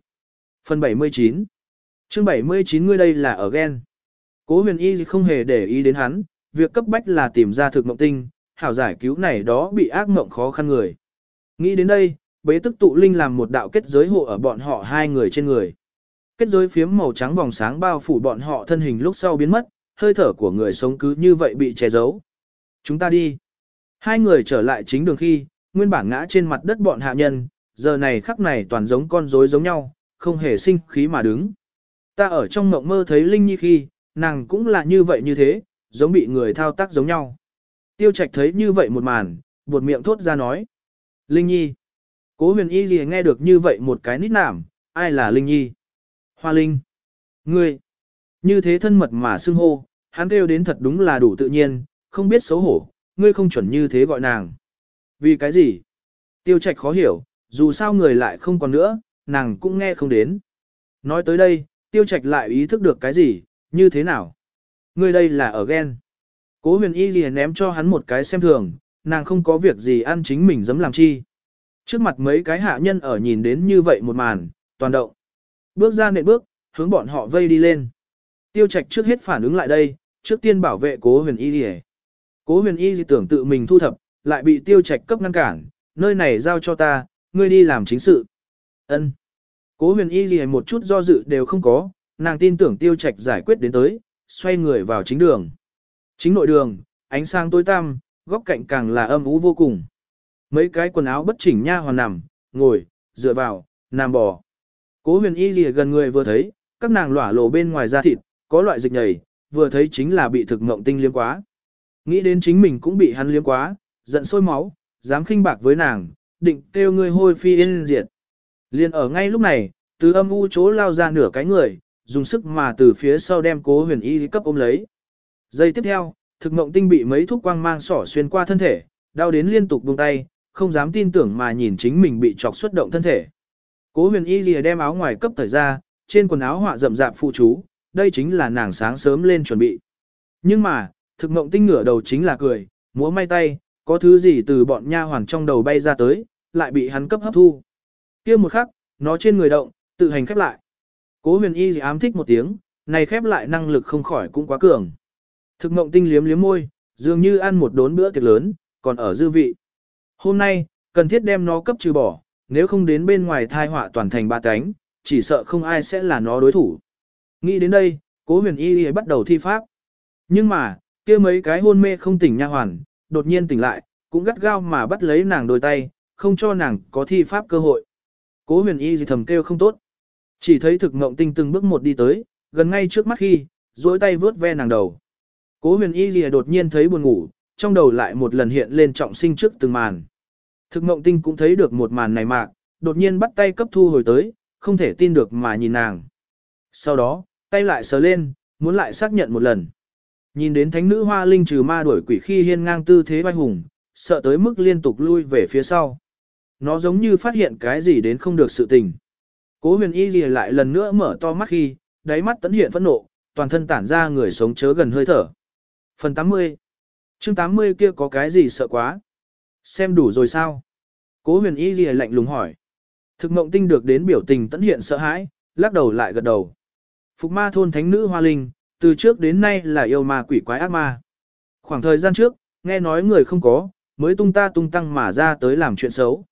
Phần 79 chương 79 ngươi đây là ở ghen. Cố huyền y không hề để ý đến hắn, việc cấp bách là tìm ra thực mộng tinh, hảo giải cứu này đó bị ác mộng khó khăn người. Nghĩ đến đây, bế tức tụ linh làm một đạo kết giới hộ ở bọn họ hai người trên người. Kết giới phiếm màu trắng vòng sáng bao phủ bọn họ thân hình lúc sau biến mất, hơi thở của người sống cứ như vậy bị che giấu. Chúng ta đi. Hai người trở lại chính đường khi, nguyên bản ngã trên mặt đất bọn hạ nhân, giờ này khắc này toàn giống con rối giống nhau, không hề sinh khí mà đứng. Ta ở trong mộng mơ thấy Linh Nhi khi, nàng cũng là như vậy như thế, giống bị người thao tác giống nhau. Tiêu Trạch thấy như vậy một màn, buột miệng thốt ra nói. Linh Nhi. Cố huyền y gì nghe được như vậy một cái nít nảm, ai là Linh Nhi? Hoa Linh. Ngươi. Như thế thân mật mà xưng hô, hắn kêu đến thật đúng là đủ tự nhiên, không biết xấu hổ, ngươi không chuẩn như thế gọi nàng. Vì cái gì? Tiêu Trạch khó hiểu, dù sao người lại không còn nữa, nàng cũng nghe không đến. Nói tới đây, Tiêu Trạch lại ý thức được cái gì, như thế nào? Người đây là ở ghen. Cố huyền y liền ném cho hắn một cái xem thường, nàng không có việc gì ăn chính mình dám làm chi. Trước mặt mấy cái hạ nhân ở nhìn đến như vậy một màn, toàn động. Bước ra nệm bước, hướng bọn họ vây đi lên. Tiêu trạch trước hết phản ứng lại đây, trước tiên bảo vệ cố huyền y đi Cố huyền y tưởng tự mình thu thập, lại bị tiêu trạch cấp ngăn cản, nơi này giao cho ta, ngươi đi làm chính sự. Ân. Cố huyền y gì một chút do dự đều không có, nàng tin tưởng tiêu trạch giải quyết đến tới, xoay người vào chính đường. Chính nội đường, ánh sáng tối tăm, góc cạnh càng là âm ú vô cùng. Mấy cái quần áo bất chỉnh nha hoàn nằm, ngồi, dựa vào, nằm bò. Cố huyền y gì gần người vừa thấy, các nàng lỏa lộ bên ngoài da thịt, có loại dịch nhầy, vừa thấy chính là bị thực ngộng tinh liếm quá. Nghĩ đến chính mình cũng bị hắn liếm quá, giận sôi máu, dám khinh bạc với nàng, định kêu người hôi phi yên diệt. Liên ở ngay lúc này, từ âm u chỗ lao ra nửa cái người, dùng sức mà từ phía sau đem cố huyền y cấp ôm lấy. Giây tiếp theo, thực mộng tinh bị mấy thuốc quang mang sỏ xuyên qua thân thể, đau đến liên tục buông tay, không dám tin tưởng mà nhìn chính mình bị chọc xuất động thân thể. Cố huyền y lìa đem áo ngoài cấp thời ra, trên quần áo họa rậm rạp phụ chú, đây chính là nàng sáng sớm lên chuẩn bị. Nhưng mà, thực mộng tinh ngửa đầu chính là cười, múa may tay, có thứ gì từ bọn nha hoàn trong đầu bay ra tới, lại bị hắn cấp hấp thu. kia một khắc, nó trên người động, tự hành khép lại. Cố huyền y ám thích một tiếng, này khép lại năng lực không khỏi cũng quá cường. Thực mộng tinh liếm liếm môi, dường như ăn một đốn bữa tiệc lớn, còn ở dư vị. Hôm nay, cần thiết đem nó cấp trừ bỏ, nếu không đến bên ngoài thai họa toàn thành ba cánh, chỉ sợ không ai sẽ là nó đối thủ. Nghĩ đến đây, cố huyền y y bắt đầu thi pháp. Nhưng mà, kia mấy cái hôn mê không tỉnh nha hoàn, đột nhiên tỉnh lại, cũng gắt gao mà bắt lấy nàng đôi tay, không cho nàng có thi pháp cơ hội. Cố huyền y gì thầm kêu không tốt. Chỉ thấy thực mộng tinh từng bước một đi tới, gần ngay trước mắt khi, duỗi tay vướt ve nàng đầu. Cố huyền y gì đột nhiên thấy buồn ngủ, trong đầu lại một lần hiện lên trọng sinh trước từng màn. Thực mộng tinh cũng thấy được một màn này mạc, đột nhiên bắt tay cấp thu hồi tới, không thể tin được mà nhìn nàng. Sau đó, tay lại sờ lên, muốn lại xác nhận một lần. Nhìn đến thánh nữ hoa linh trừ ma đuổi quỷ khi hiên ngang tư thế vai hùng, sợ tới mức liên tục lui về phía sau. Nó giống như phát hiện cái gì đến không được sự tình. Cố huyền y gì lại lần nữa mở to mắt khi, đáy mắt tấn hiện phẫn nộ, toàn thân tản ra người sống chớ gần hơi thở. Phần 80 chương 80 kia có cái gì sợ quá? Xem đủ rồi sao? Cố huyền y gì lạnh lùng hỏi. Thực mộng tinh được đến biểu tình tấn hiện sợ hãi, lắc đầu lại gật đầu. Phục ma thôn thánh nữ hoa linh, từ trước đến nay là yêu ma quỷ quái ác ma. Khoảng thời gian trước, nghe nói người không có, mới tung ta tung tăng mà ra tới làm chuyện xấu.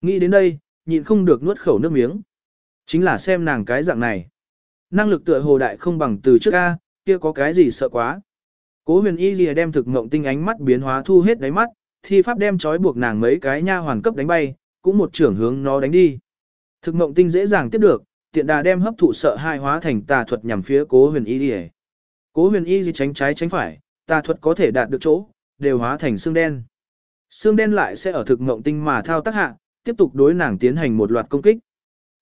Nghĩ đến đây, nhịn không được nuốt khẩu nước miếng. Chính là xem nàng cái dạng này. Năng lực tựa hồ đại không bằng từ trước A, kia có cái gì sợ quá. Cố huyền y lìa đem thực ngộng tinh ánh mắt biến hóa thu hết đáy mắt, thi pháp đem trói buộc nàng mấy cái nha hoàn cấp đánh bay, cũng một trưởng hướng nó đánh đi. Thực ngộng tinh dễ dàng tiếp được, tiện đà đem hấp thụ sợ hai hóa thành tà thuật nhằm phía cố huyền y lìa. Cố huyền y gì tránh trái tránh phải, tà thuật có thể đạt được chỗ, đều hóa thành xương đen. Xương đen lại sẽ ở thực ngộng tinh mà thao tác hạ, tiếp tục đối nàng tiến hành một loạt công kích.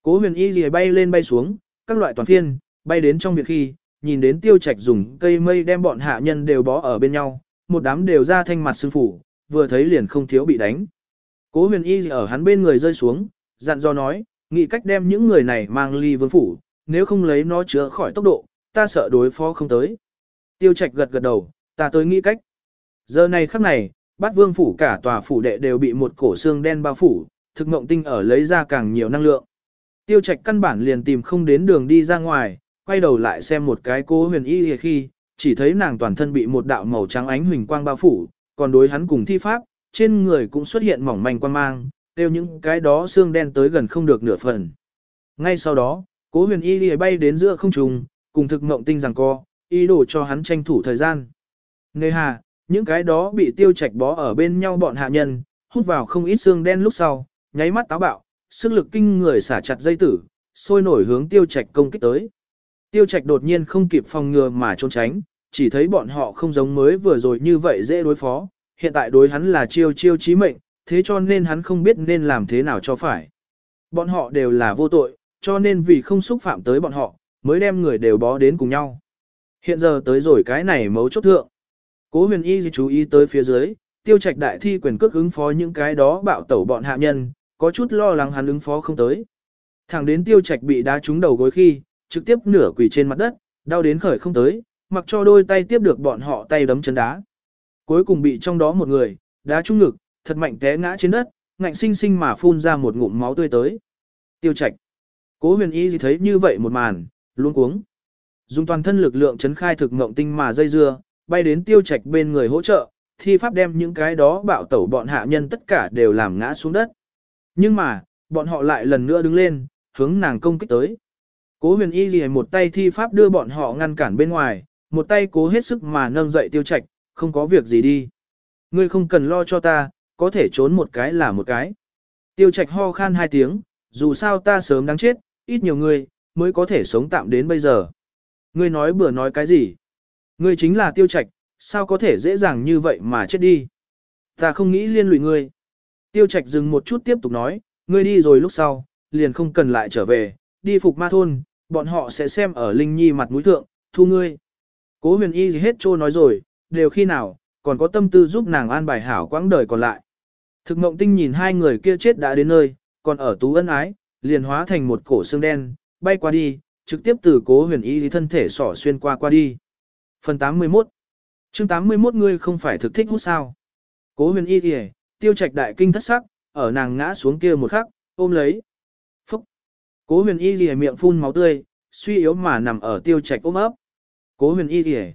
Cố huyền y gì bay lên bay xuống, các loại toàn phiên, bay đến trong việc khi, nhìn đến tiêu trạch dùng cây mây đem bọn hạ nhân đều bó ở bên nhau, một đám đều ra thanh mặt sư phủ, vừa thấy liền không thiếu bị đánh. Cố huyền y ở hắn bên người rơi xuống, dặn dò nói, nghĩ cách đem những người này mang ly vương phủ, nếu không lấy nó chữa khỏi tốc độ, ta sợ đối phó không tới. Tiêu trạch gật gật đầu, ta tới nghĩ cách. Giờ này khắc này, bát vương phủ cả tòa phủ đệ đều bị một cổ xương đen bao phủ, thực mộng tinh ở lấy ra càng nhiều năng lượng. Tiêu trạch căn bản liền tìm không đến đường đi ra ngoài, quay đầu lại xem một cái cô huyền y khi, chỉ thấy nàng toàn thân bị một đạo màu trắng ánh huỳnh quang bao phủ, còn đối hắn cùng thi pháp, trên người cũng xuất hiện mỏng manh quang mang, tiêu những cái đó xương đen tới gần không được nửa phần. Ngay sau đó, cố huyền y bay đến giữa không trung, cùng thực mộng tinh rằng co, ý đồ cho hắn tranh thủ thời gian. Nề hà, những cái đó bị tiêu trạch bó ở bên nhau bọn hạ nhân, hút vào không ít xương đen lúc sau, nháy mắt táo bạo, sức lực kinh người xả chặt dây tử, sôi nổi hướng tiêu trạch công kích tới. Tiêu trạch đột nhiên không kịp phòng ngừa mà trốn tránh, chỉ thấy bọn họ không giống mới vừa rồi như vậy dễ đối phó, hiện tại đối hắn là chiêu chiêu chí mệnh, thế cho nên hắn không biết nên làm thế nào cho phải. Bọn họ đều là vô tội, cho nên vì không xúc phạm tới bọn họ, mới đem người đều bó đến cùng nhau. Hiện giờ tới rồi cái này mấu chốt thượng. Cố huyền y chú ý tới phía dưới, tiêu trạch đại thi quyền cước ứng phó những cái đó bạo tẩu bọn hạ nhân, có chút lo lắng hắn ứng phó không tới. Thẳng đến tiêu trạch bị đá trúng đầu gối khi, trực tiếp nửa quỳ trên mặt đất, đau đến khởi không tới, mặc cho đôi tay tiếp được bọn họ tay đấm chân đá. Cuối cùng bị trong đó một người, đá trúng ngực, thật mạnh té ngã trên đất, ngạnh sinh sinh mà phun ra một ngụm máu tươi tới. Tiêu Trạch. Cố Huyền Y thấy như vậy một màn, luôn cuống. Dùng toàn thân lực lượng chấn khai thực ngộng tinh mà dây dưa, bay đến Tiêu Trạch bên người hỗ trợ, thi pháp đem những cái đó bạo tẩu bọn hạ nhân tất cả đều làm ngã xuống đất. Nhưng mà, bọn họ lại lần nữa đứng lên, hướng nàng công kích tới. Cố huyền y gì một tay thi pháp đưa bọn họ ngăn cản bên ngoài, một tay cố hết sức mà nâng dậy tiêu Trạch, không có việc gì đi. Ngươi không cần lo cho ta, có thể trốn một cái là một cái. Tiêu Trạch ho khan hai tiếng, dù sao ta sớm đáng chết, ít nhiều người, mới có thể sống tạm đến bây giờ. Ngươi nói bừa nói cái gì? Ngươi chính là tiêu trạch, sao có thể dễ dàng như vậy mà chết đi? Ta không nghĩ liên lụy ngươi. Tiêu trạch dừng một chút tiếp tục nói, ngươi đi rồi lúc sau, liền không cần lại trở về, đi phục ma thôn, bọn họ sẽ xem ở Linh Nhi mặt mũi thượng, thu ngươi. Cố huyền y gì hết trô nói rồi, đều khi nào, còn có tâm tư giúp nàng an bài hảo quãng đời còn lại. Thực mộng tinh nhìn hai người kia chết đã đến nơi, còn ở tú ân ái, liền hóa thành một cổ xương đen, bay qua đi, trực tiếp từ cố huyền y thân thể sỏ xuyên qua qua đi. Phần 81 chương 81 ngươi không phải thực thích hút sao. Cố huyền y kìa, tiêu trạch đại kinh thất sắc, ở nàng ngã xuống kia một khắc, ôm lấy. Phúc! Cố huyền y kìa miệng phun máu tươi, suy yếu mà nằm ở tiêu trạch ôm ấp. Cố huyền y kìa.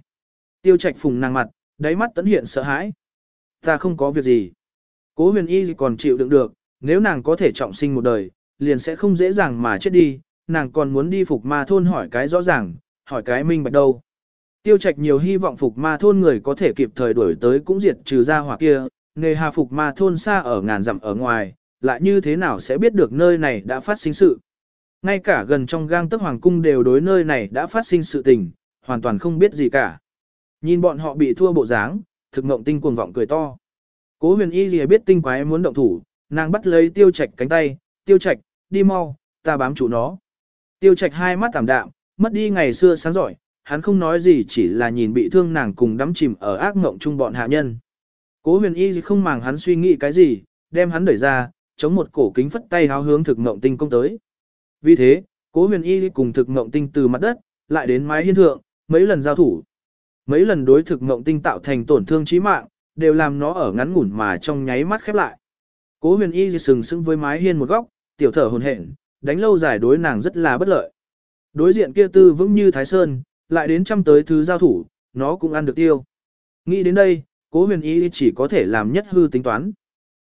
Tiêu trạch phùng nàng mặt, đáy mắt tấn hiện sợ hãi. Ta không có việc gì. Cố huyền y còn chịu đựng được, nếu nàng có thể trọng sinh một đời, liền sẽ không dễ dàng mà chết đi, nàng còn muốn đi phục ma thôn hỏi cái rõ ràng, hỏi cái minh bạch đâu. Tiêu trạch nhiều hy vọng phục ma thôn người có thể kịp thời đuổi tới cũng diệt trừ ra hỏa kia, nghề hà phục ma thôn xa ở ngàn dặm ở ngoài, lại như thế nào sẽ biết được nơi này đã phát sinh sự. Ngay cả gần trong gang tức hoàng cung đều đối nơi này đã phát sinh sự tình, hoàn toàn không biết gì cả. Nhìn bọn họ bị thua bộ dáng, thực mộng tinh cuồng vọng cười to. Cố huyền y gì biết tinh quái muốn động thủ, nàng bắt lấy tiêu trạch cánh tay, tiêu trạch, đi mau, ta bám chủ nó. Tiêu trạch hai mắt tạm đạm, mất đi ngày xưa sáng giỏi, hắn không nói gì chỉ là nhìn bị thương nàng cùng đắm chìm ở ác mộng chung bọn hạ nhân. Cố huyền y không màng hắn suy nghĩ cái gì, đem hắn đẩy ra, chống một cổ kính phất tay háo hướng thực mộng tinh công tới. Vì thế, cố huyền y cùng thực mộng tinh từ mặt đất, lại đến mái hiên thượng, mấy lần giao thủ. Mấy lần đối thực mộng tinh tạo thành tổn thương chí mạng, đều làm nó ở ngắn ngủn mà trong nháy mắt khép lại. Cố huyền y sừng sững với mái hiên một góc, tiểu thở hồn hển, đánh lâu dài đối nàng rất là bất lợi. Đối diện kia tư vững như Thái Sơn, lại đến trăm tới thứ giao thủ, nó cũng ăn được tiêu. Nghĩ đến đây, cố huyền y chỉ có thể làm nhất hư tính toán.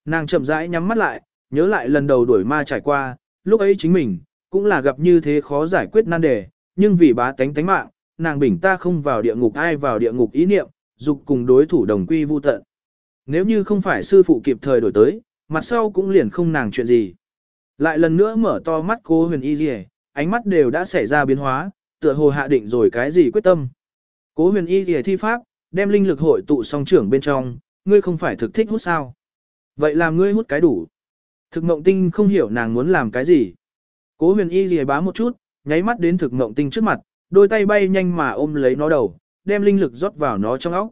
Nàng chậm rãi nhắm mắt lại, nhớ lại lần đầu đuổi ma trải qua, lúc ấy chính mình, cũng là gặp như thế khó giải quyết nan đề, nhưng vì bá tánh tánh mạng, nàng bình ta không vào địa ngục ai vào địa ngục ý niệm, dục cùng đối thủ đồng quy vu tận. Nếu như không phải sư phụ kịp thời đổi tới, mặt sau cũng liền không nàng chuyện gì. Lại lần nữa mở to mắt cố huyền y dì ánh mắt đều đã xảy ra biến hóa, tựa hồ hạ định rồi cái gì quyết tâm. Cố huyền y dì thi pháp, đem linh lực hội tụ song trưởng bên trong, ngươi không phải thực thích hút sao. Vậy làm ngươi hút cái đủ. Thực mộng tinh không hiểu nàng muốn làm cái gì. Cố huyền y dì bá một chút, nháy mắt đến thực mộng tinh trước mặt, đôi tay bay nhanh mà ôm lấy nó đầu, đem linh lực rót vào nó trong óc.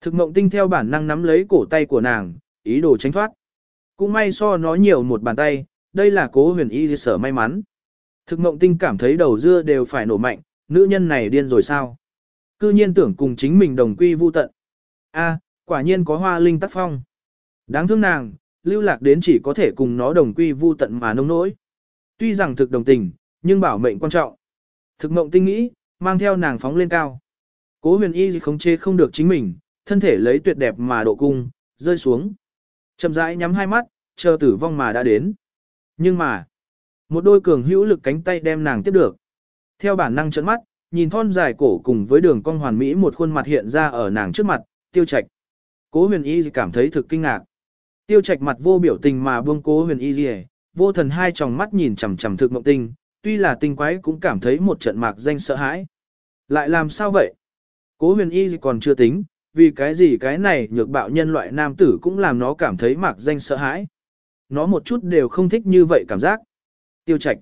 Thực mộng tinh theo bản năng nắm lấy cổ tay của nàng, ý đồ tránh thoát. Cũng may so nó nhiều một bàn tay, đây là cố huyền y sở may mắn. Thực mộng tinh cảm thấy đầu dưa đều phải nổ mạnh, nữ nhân này điên rồi sao? Cư nhiên tưởng cùng chính mình đồng quy vu tận. A, quả nhiên có hoa linh tác phong. Đáng thương nàng, lưu lạc đến chỉ có thể cùng nó đồng quy vu tận mà nông nỗi. Tuy rằng thực đồng tình, nhưng bảo mệnh quan trọng. Thực mộng tinh nghĩ, mang theo nàng phóng lên cao. Cố huyền y không chê không được chính mình, thân thể lấy tuyệt đẹp mà độ cung, rơi xuống. Chậm rãi nhắm hai mắt, chờ tử vong mà đã đến. Nhưng mà, một đôi cường hữu lực cánh tay đem nàng tiếp được. Theo bản năng trợn mắt, nhìn thon dài cổ cùng với đường cong hoàn mỹ một khuôn mặt hiện ra ở nàng trước mặt, tiêu trạch. Cố huyền y cảm thấy thực kinh ngạc. Tiêu trạch mặt vô biểu tình mà buông cố huyền y gì vô thần hai tròng mắt nhìn chằm chằm thực mộng tinh, tuy là tinh quái cũng cảm thấy một trận mạc danh sợ hãi. Lại làm sao vậy? Cố huyền y còn chưa tính, vì cái gì cái này nhược bạo nhân loại nam tử cũng làm nó cảm thấy mạc danh sợ hãi. Nó một chút đều không thích như vậy cảm giác. Tiêu Trạch.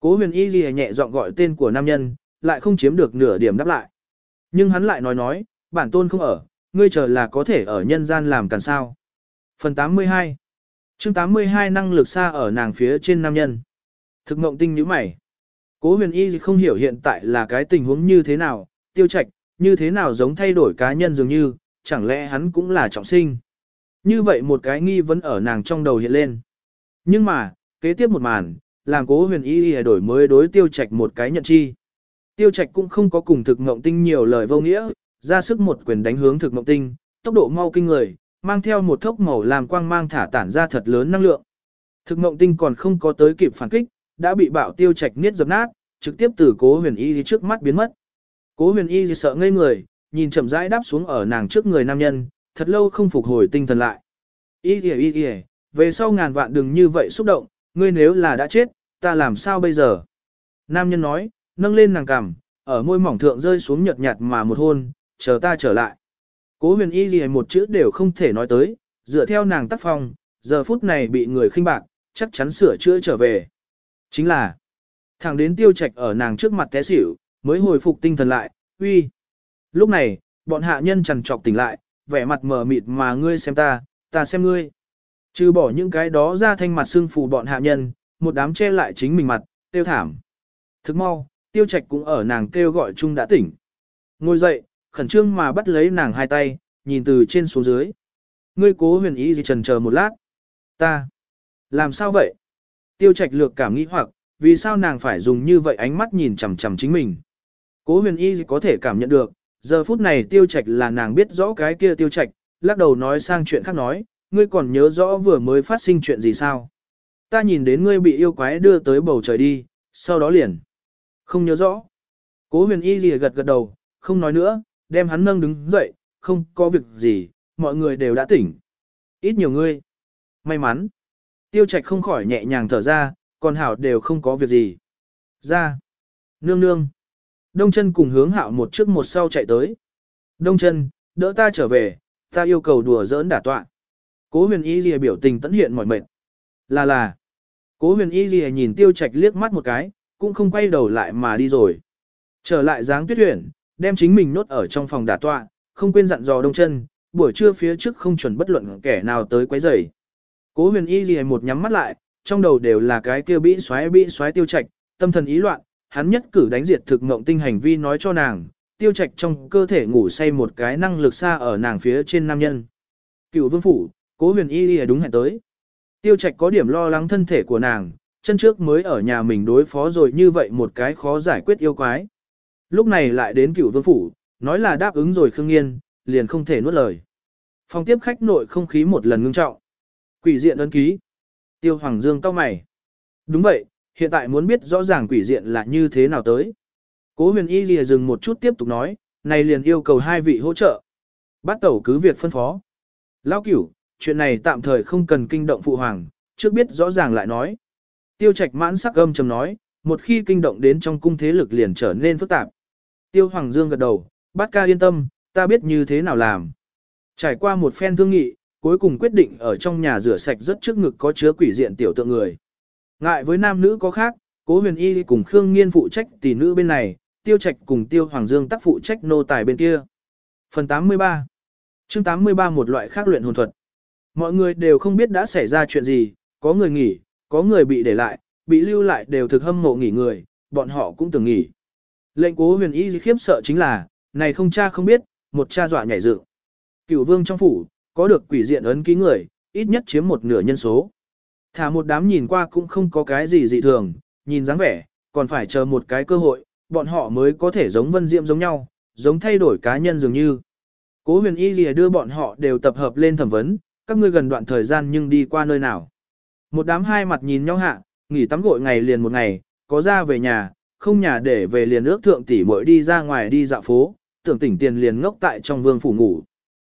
Cố huyền y ghi nhẹ giọng gọi tên của nam nhân, lại không chiếm được nửa điểm đáp lại. Nhưng hắn lại nói nói, bản tôn không ở, ngươi chờ là có thể ở nhân gian làm càng sao. Phần 82 chương 82 năng lực xa ở nàng phía trên nam nhân. Thực mộng tinh như mày. Cố huyền y không hiểu hiện tại là cái tình huống như thế nào, tiêu Trạch như thế nào giống thay đổi cá nhân dường như, chẳng lẽ hắn cũng là trọng sinh. Như vậy một cái nghi vấn ở nàng trong đầu hiện lên. Nhưng mà, kế tiếp một màn, làm cố huyền y đổi mới đối tiêu trạch một cái nhận chi. Tiêu trạch cũng không có cùng thực ngộng tinh nhiều lời vô nghĩa, ra sức một quyền đánh hướng thực ngộng tinh, tốc độ mau kinh người, mang theo một thốc màu làm quang mang thả tản ra thật lớn năng lượng. Thực ngộng tinh còn không có tới kịp phản kích, đã bị bạo tiêu trạch niết dập nát, trực tiếp từ cố huyền y trước mắt biến mất. Cố huyền y sợ ngây người, nhìn chậm rãi đáp xuống ở nàng trước người nam nhân, thật lâu không phục hồi tinh thần lại. Ý kìa ý kìa, về sau ngàn vạn đừng như vậy xúc động, ngươi nếu là đã chết, ta làm sao bây giờ? Nam nhân nói, nâng lên nàng cằm, ở môi mỏng thượng rơi xuống nhợt nhạt mà một hôn, chờ ta trở lại. Cố huyền y gì một chữ đều không thể nói tới, dựa theo nàng tác phong, giờ phút này bị người khinh bạc, chắc chắn sửa chữa trở về. Chính là, thằng đến tiêu trạch ở nàng trước mặt té xỉu, mới hồi phục tinh thần lại, uy. Lúc này, bọn hạ nhân trằn trọc tỉnh lại, vẻ mặt mờ mịt mà ngươi xem ta, ta xem ngươi. Trừ bỏ những cái đó ra thanh mặt xương phù bọn hạ nhân, một đám che lại chính mình mặt, tiêu thảm. Thức mau, tiêu trạch cũng ở nàng kêu gọi chung đã tỉnh. Ngồi dậy, khẩn trương mà bắt lấy nàng hai tay, nhìn từ trên xuống dưới. Ngươi cố huyền ý gì trần chờ một lát. Ta. Làm sao vậy? Tiêu trạch lược cảm nghĩ hoặc, vì sao nàng phải dùng như vậy ánh mắt nhìn chằm chằm chính mình. Cố huyền y có thể cảm nhận được, giờ phút này tiêu trạch là nàng biết rõ cái kia tiêu trạch, lắc đầu nói sang chuyện khác nói, ngươi còn nhớ rõ vừa mới phát sinh chuyện gì sao? Ta nhìn đến ngươi bị yêu quái đưa tới bầu trời đi, sau đó liền. Không nhớ rõ. Cố huyền y lìa gật gật đầu, không nói nữa, đem hắn nâng đứng dậy, không có việc gì, mọi người đều đã tỉnh. Ít nhiều ngươi. May mắn. Tiêu trạch không khỏi nhẹ nhàng thở ra, còn hảo đều không có việc gì. Ra. Nương nương. Đông chân cùng hướng hạo một trước một sau chạy tới. Đông chân, đỡ ta trở về, ta yêu cầu đùa giỡn đả tọa. Cố huyền y lìa biểu tình tẫn hiện mỏi mệt. Là là. Cố huyền y lìa nhìn tiêu trạch liếc mắt một cái, cũng không quay đầu lại mà đi rồi. Trở lại dáng tuyết huyền, đem chính mình nốt ở trong phòng đả tọa, không quên dặn dò đông chân, buổi trưa phía trước không chuẩn bất luận kẻ nào tới quấy rầy. Cố huyền y lìa một nhắm mắt lại, trong đầu đều là cái kia bĩ xoáy bĩ xoáy tiêu trạch, tâm thần ý loạn, hắn nhất cử đánh diệt thực mộng tinh hành vi nói cho nàng, tiêu trạch trong cơ thể ngủ say một cái năng lực xa ở nàng phía trên nam nhân. Cựu vương phủ, cố huyền y y đúng hẹn tới. Tiêu trạch có điểm lo lắng thân thể của nàng, chân trước mới ở nhà mình đối phó rồi như vậy một cái khó giải quyết yêu quái. Lúc này lại đến cựu vương phủ, nói là đáp ứng rồi khương nghiên, liền không thể nuốt lời. Phòng tiếp khách nội không khí một lần ngưng trọng. Quỷ diện ấn ký. Tiêu Hoàng Dương cao mày. Đúng vậy, hiện tại muốn biết rõ ràng quỷ diện là như thế nào tới. Cố huyền y lìa dừng một chút tiếp tục nói, này liền yêu cầu hai vị hỗ trợ. Bắt tẩu cứ việc phân phó. Lao cửu, chuyện này tạm thời không cần kinh động phụ hoàng, trước biết rõ ràng lại nói. Tiêu trạch mãn sắc âm trầm nói, một khi kinh động đến trong cung thế lực liền trở nên phức tạp. Tiêu Hoàng Dương gật đầu, bát ca yên tâm, ta biết như thế nào làm. Trải qua một phen thương nghị, cuối cùng quyết định ở trong nhà rửa sạch rất trước ngực có chứa quỷ diện tiểu tượng người. Ngại với nam nữ có khác, cố huyền y cùng Khương Nghiên phụ trách tỷ nữ bên này, tiêu trạch cùng tiêu Hoàng Dương tác phụ trách nô tài bên kia. Phần 83 chương 83 một loại khác luyện hồn thuật. Mọi người đều không biết đã xảy ra chuyện gì, có người nghỉ, có người bị để lại, bị lưu lại đều thực hâm mộ nghỉ người, bọn họ cũng từng nghỉ. Lệnh cố huyền y khiếp sợ chính là, này không cha không biết, một cha dọa nhảy dựng. Cửu vương trong phủ, có được quỷ diện ấn ký người, ít nhất chiếm một nửa nhân số. Thả một đám nhìn qua cũng không có cái gì dị thường, nhìn dáng vẻ, còn phải chờ một cái cơ hội, bọn họ mới có thể giống vân diệm giống nhau, giống thay đổi cá nhân dường như. Cố huyền y lìa đưa bọn họ đều tập hợp lên thẩm vấn, các ngươi gần đoạn thời gian nhưng đi qua nơi nào. Một đám hai mặt nhìn nhau hạ, nghỉ tắm gội ngày liền một ngày, có ra về nhà, không nhà để về liền ước thượng tỷ muội đi ra ngoài đi dạo phố, tưởng tỉnh tiền liền ngốc tại trong vương phủ ngủ.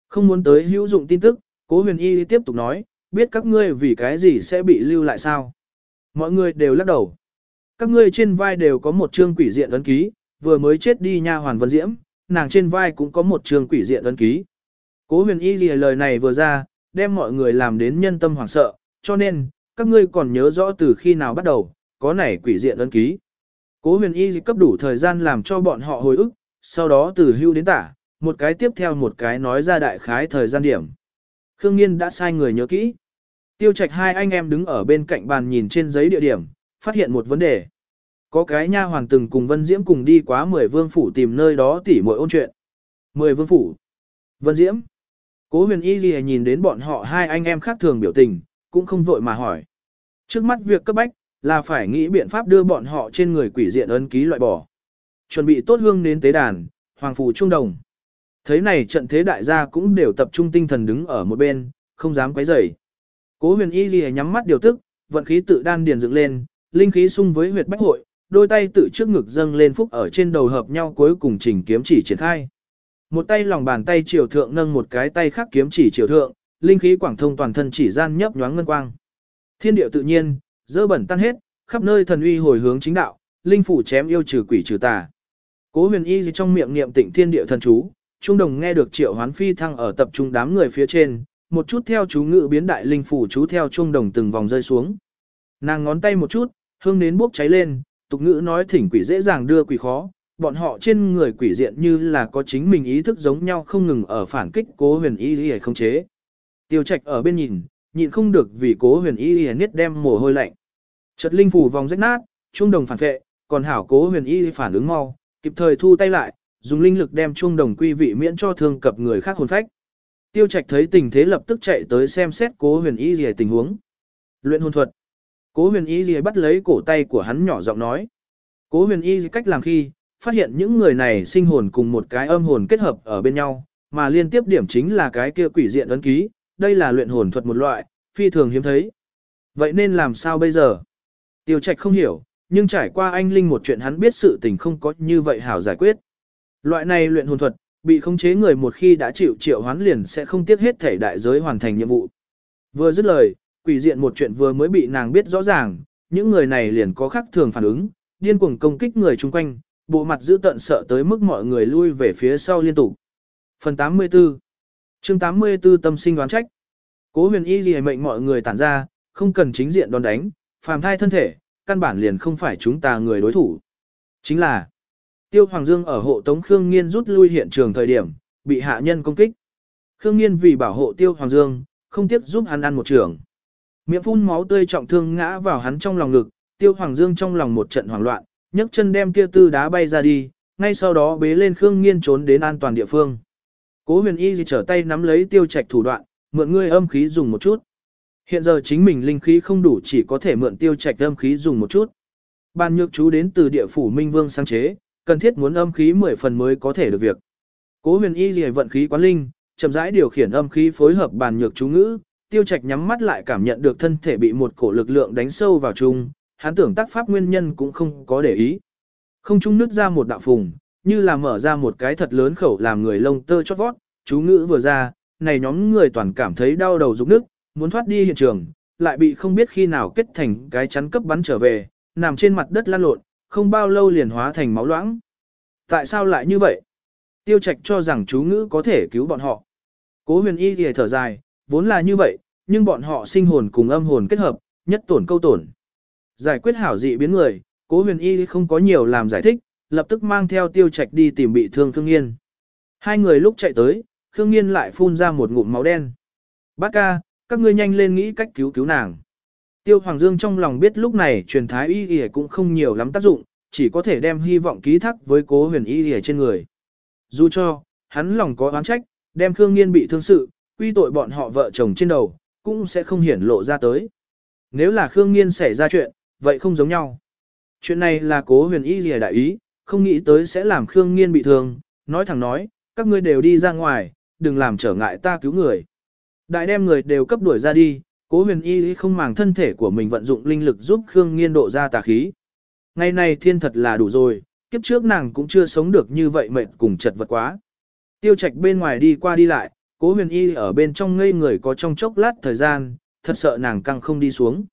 Không muốn tới hữu dụng tin tức, cố huyền y tiếp tục nói, biết các ngươi vì cái gì sẽ bị lưu lại sao. Mọi người đều lắc đầu. Các ngươi trên vai đều có một chương quỷ diện ấn ký, vừa mới chết đi nha hoàn vân diễm, nàng trên vai cũng có một chương quỷ diện ấn ký. Cố huyền y lìa lời này vừa ra, đem mọi người làm đến nhân tâm hoảng sợ, cho nên, các ngươi còn nhớ rõ từ khi nào bắt đầu, có này quỷ diện ấn ký. Cố huyền y cấp đủ thời gian làm cho bọn họ hồi ức, sau đó từ hưu đến tả, một cái tiếp theo một cái nói ra đại khái thời gian điểm. Khương Nghiên đã sai người nhớ kỹ. Tiêu trạch hai anh em đứng ở bên cạnh bàn nhìn trên giấy địa điểm, phát hiện một vấn đề. Có cái nha hoàng từng cùng Vân Diễm cùng đi quá 10 vương phủ tìm nơi đó tỉ muội ôn chuyện. 10 vương phủ. Vân Diễm. Cố huyền y gì nhìn đến bọn họ hai anh em khác thường biểu tình, cũng không vội mà hỏi. Trước mắt việc cấp bách, là phải nghĩ biện pháp đưa bọn họ trên người quỷ diện ấn ký loại bỏ. Chuẩn bị tốt hương đến tế đàn, hoàng phủ trung đồng. Thấy này trận thế đại gia cũng đều tập trung tinh thần đứng ở một bên, không dám quấy rầy. Cố huyền y ghi nhắm mắt điều tức, vận khí tự đan điền dựng lên, linh khí sung với huyệt bách hội, đôi tay tự trước ngực dâng lên phúc ở trên đầu hợp nhau cuối cùng chỉnh kiếm chỉ triển khai. Một tay lòng bàn tay triều thượng nâng một cái tay khác kiếm chỉ triều thượng, linh khí quảng thông toàn thân chỉ gian nhấp nhoáng ngân quang. Thiên điệu tự nhiên, dơ bẩn tan hết, khắp nơi thần uy hồi hướng chính đạo, linh phủ chém yêu trừ quỷ trừ tà. Cố huyền y trong miệng niệm tịnh thiên địa thần chú, trung đồng nghe được triệu hoán phi thăng ở tập trung đám người phía trên, một chút theo chú ngự biến đại linh phủ chú theo trung đồng từng vòng rơi xuống. Nàng ngón tay một chút, hương nến bốc cháy lên, tục ngữ nói thỉnh quỷ dễ dàng đưa quỷ khó, bọn họ trên người quỷ diện như là có chính mình ý thức giống nhau không ngừng ở phản kích cố huyền y y không chế. Tiêu trạch ở bên nhìn, nhịn không được vì cố huyền y y niết đem mồ hôi lạnh. Chợt linh phủ vòng rách nát, trung đồng phản vệ, còn hảo cố huyền y phản ứng mau, kịp thời thu tay lại, dùng linh lực đem chuông đồng quy vị miễn cho thương cập người khác hồn phách. Tiêu Trạch thấy tình thế lập tức chạy tới xem xét Cố Huyền Y Liễu tình huống. Luyện hồn thuật. Cố Huyền Y Liễu bắt lấy cổ tay của hắn nhỏ giọng nói. Cố Huyền Y cách làm khi, phát hiện những người này sinh hồn cùng một cái âm hồn kết hợp ở bên nhau, mà liên tiếp điểm chính là cái kia quỷ diện ấn ký, đây là luyện hồn thuật một loại, phi thường hiếm thấy. Vậy nên làm sao bây giờ? Tiêu Trạch không hiểu, nhưng trải qua anh Linh một chuyện hắn biết sự tình không có như vậy hảo giải quyết. Loại này luyện hồn thuật, bị khống chế người một khi đã chịu triệu hoán liền sẽ không tiếc hết thể đại giới hoàn thành nhiệm vụ. Vừa dứt lời, quỷ diện một chuyện vừa mới bị nàng biết rõ ràng, những người này liền có khắc thường phản ứng, điên cuồng công kích người chung quanh, bộ mặt giữ tận sợ tới mức mọi người lui về phía sau liên tục. Phần 84 chương 84 tâm sinh đoán trách Cố huyền y gì mệnh mọi người tản ra, không cần chính diện đòn đánh, phàm thai thân thể, căn bản liền không phải chúng ta người đối thủ. Chính là, Tiêu Hoàng Dương ở hộ tống Khương Nghiên rút lui hiện trường thời điểm, bị hạ nhân công kích. Khương Nghiên vì bảo hộ Tiêu Hoàng Dương, không tiếc giúp hắn ăn một trường. Miệng phun máu tươi trọng thương ngã vào hắn trong lòng ngực, Tiêu Hoàng Dương trong lòng một trận hoảng loạn, nhấc chân đem kia tư đá bay ra đi, ngay sau đó bế lên Khương Nghiên trốn đến an toàn địa phương. Cố Huyền Y trở tay nắm lấy Tiêu Trạch thủ đoạn, mượn ngươi âm khí dùng một chút. Hiện giờ chính mình linh khí không đủ chỉ có thể mượn Tiêu Trạch âm khí dùng một chút. Ban nhược chú đến từ địa phủ Minh Vương sáng chế, cần thiết muốn âm khí 10 phần mới có thể được việc. Cố huyền y gì vận khí quán linh, chậm rãi điều khiển âm khí phối hợp bàn nhược chú ngữ, tiêu trạch nhắm mắt lại cảm nhận được thân thể bị một cổ lực lượng đánh sâu vào chung, hắn tưởng tác pháp nguyên nhân cũng không có để ý. Không trung nứt ra một đạo phùng, như là mở ra một cái thật lớn khẩu làm người lông tơ chót vót, chú ngữ vừa ra, này nhóm người toàn cảm thấy đau đầu rụng nước, muốn thoát đi hiện trường, lại bị không biết khi nào kết thành cái chắn cấp bắn trở về, nằm trên mặt đất lăn lộn, không bao lâu liền hóa thành máu loãng. Tại sao lại như vậy? Tiêu Trạch cho rằng chú ngữ có thể cứu bọn họ. Cố huyền y thì thở dài, vốn là như vậy, nhưng bọn họ sinh hồn cùng âm hồn kết hợp, nhất tổn câu tổn. Giải quyết hảo dị biến người, cố huyền y không có nhiều làm giải thích, lập tức mang theo tiêu trạch đi tìm bị thương Khương Nghiên. Hai người lúc chạy tới, Khương Nghiên lại phun ra một ngụm máu đen. Bác ca, các ngươi nhanh lên nghĩ cách cứu cứu nàng. Tiêu Hoàng Dương trong lòng biết lúc này truyền thái y y cũng không nhiều lắm tác dụng, chỉ có thể đem hy vọng ký thác với cố huyền y y trên người. Dù cho, hắn lòng có oán trách, đem Khương Nghiên bị thương sự, quy tội bọn họ vợ chồng trên đầu, cũng sẽ không hiển lộ ra tới. Nếu là Khương Nghiên xảy ra chuyện, vậy không giống nhau. Chuyện này là cố huyền y y đại ý, không nghĩ tới sẽ làm Khương Nghiên bị thương, nói thẳng nói, các ngươi đều đi ra ngoài, đừng làm trở ngại ta cứu người. Đại đem người đều cấp đuổi ra đi, Cố huyền y không màng thân thể của mình vận dụng linh lực giúp Khương Nghiên độ ra tà khí. Ngày này thiên thật là đủ rồi, kiếp trước nàng cũng chưa sống được như vậy mệt cùng chật vật quá. Tiêu trạch bên ngoài đi qua đi lại, cố huyền y ở bên trong ngây người có trong chốc lát thời gian, thật sợ nàng căng không đi xuống.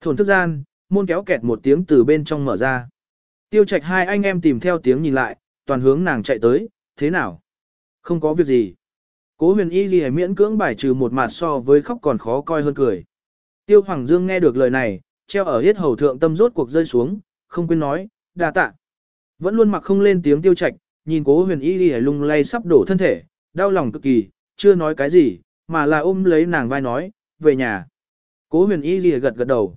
Thổn thức gian, môn kéo kẹt một tiếng từ bên trong mở ra. Tiêu trạch hai anh em tìm theo tiếng nhìn lại, toàn hướng nàng chạy tới, thế nào? Không có việc gì. Cố huyền y gì miễn cưỡng bài trừ một mặt so với khóc còn khó coi hơn cười. Tiêu Hoàng Dương nghe được lời này, treo ở hết hầu thượng tâm rốt cuộc rơi xuống, không quên nói, đà tạ. Vẫn luôn mặc không lên tiếng tiêu Trạch, nhìn cố huyền y gì lung lay sắp đổ thân thể, đau lòng cực kỳ, chưa nói cái gì, mà là ôm lấy nàng vai nói, về nhà. Cố huyền y gì gật gật đầu.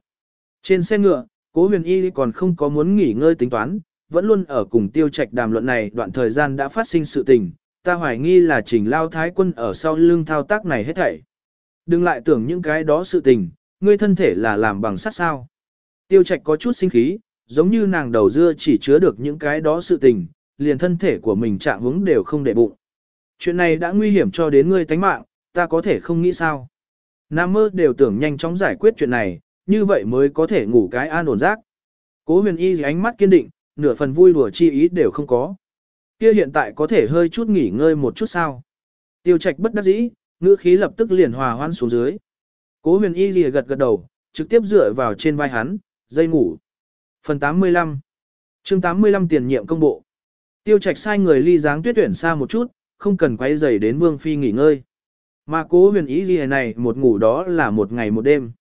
Trên xe ngựa, cố huyền y còn không có muốn nghỉ ngơi tính toán, vẫn luôn ở cùng tiêu Trạch đàm luận này đoạn thời gian đã phát sinh sự tình, ta hoài nghi là trình lao thái quân ở sau lưng thao tác này hết thảy. Đừng lại tưởng những cái đó sự tình, ngươi thân thể là làm bằng sắt sao. Tiêu trạch có chút sinh khí, giống như nàng đầu dưa chỉ chứa được những cái đó sự tình, liền thân thể của mình trạng hướng đều không để bụng. Chuyện này đã nguy hiểm cho đến ngươi tánh mạng, ta có thể không nghĩ sao. Nam mơ đều tưởng nhanh chóng giải quyết chuyện này, như vậy mới có thể ngủ cái an ổn giấc. Cố huyền y ánh mắt kiên định, nửa phần vui đùa chi ý đều không có kia hiện tại có thể hơi chút nghỉ ngơi một chút sao. Tiêu trạch bất đắc dĩ, ngữ khí lập tức liền hòa hoan xuống dưới. Cố huyền y lìa gật gật đầu, trực tiếp dựa vào trên vai hắn, dây ngủ. Phần 85 chương 85 tiền nhiệm công bộ. Tiêu trạch sai người ly dáng tuyết tuyển xa một chút, không cần quay dày đến vương phi nghỉ ngơi. Mà cố huyền ý gì này một ngủ đó là một ngày một đêm.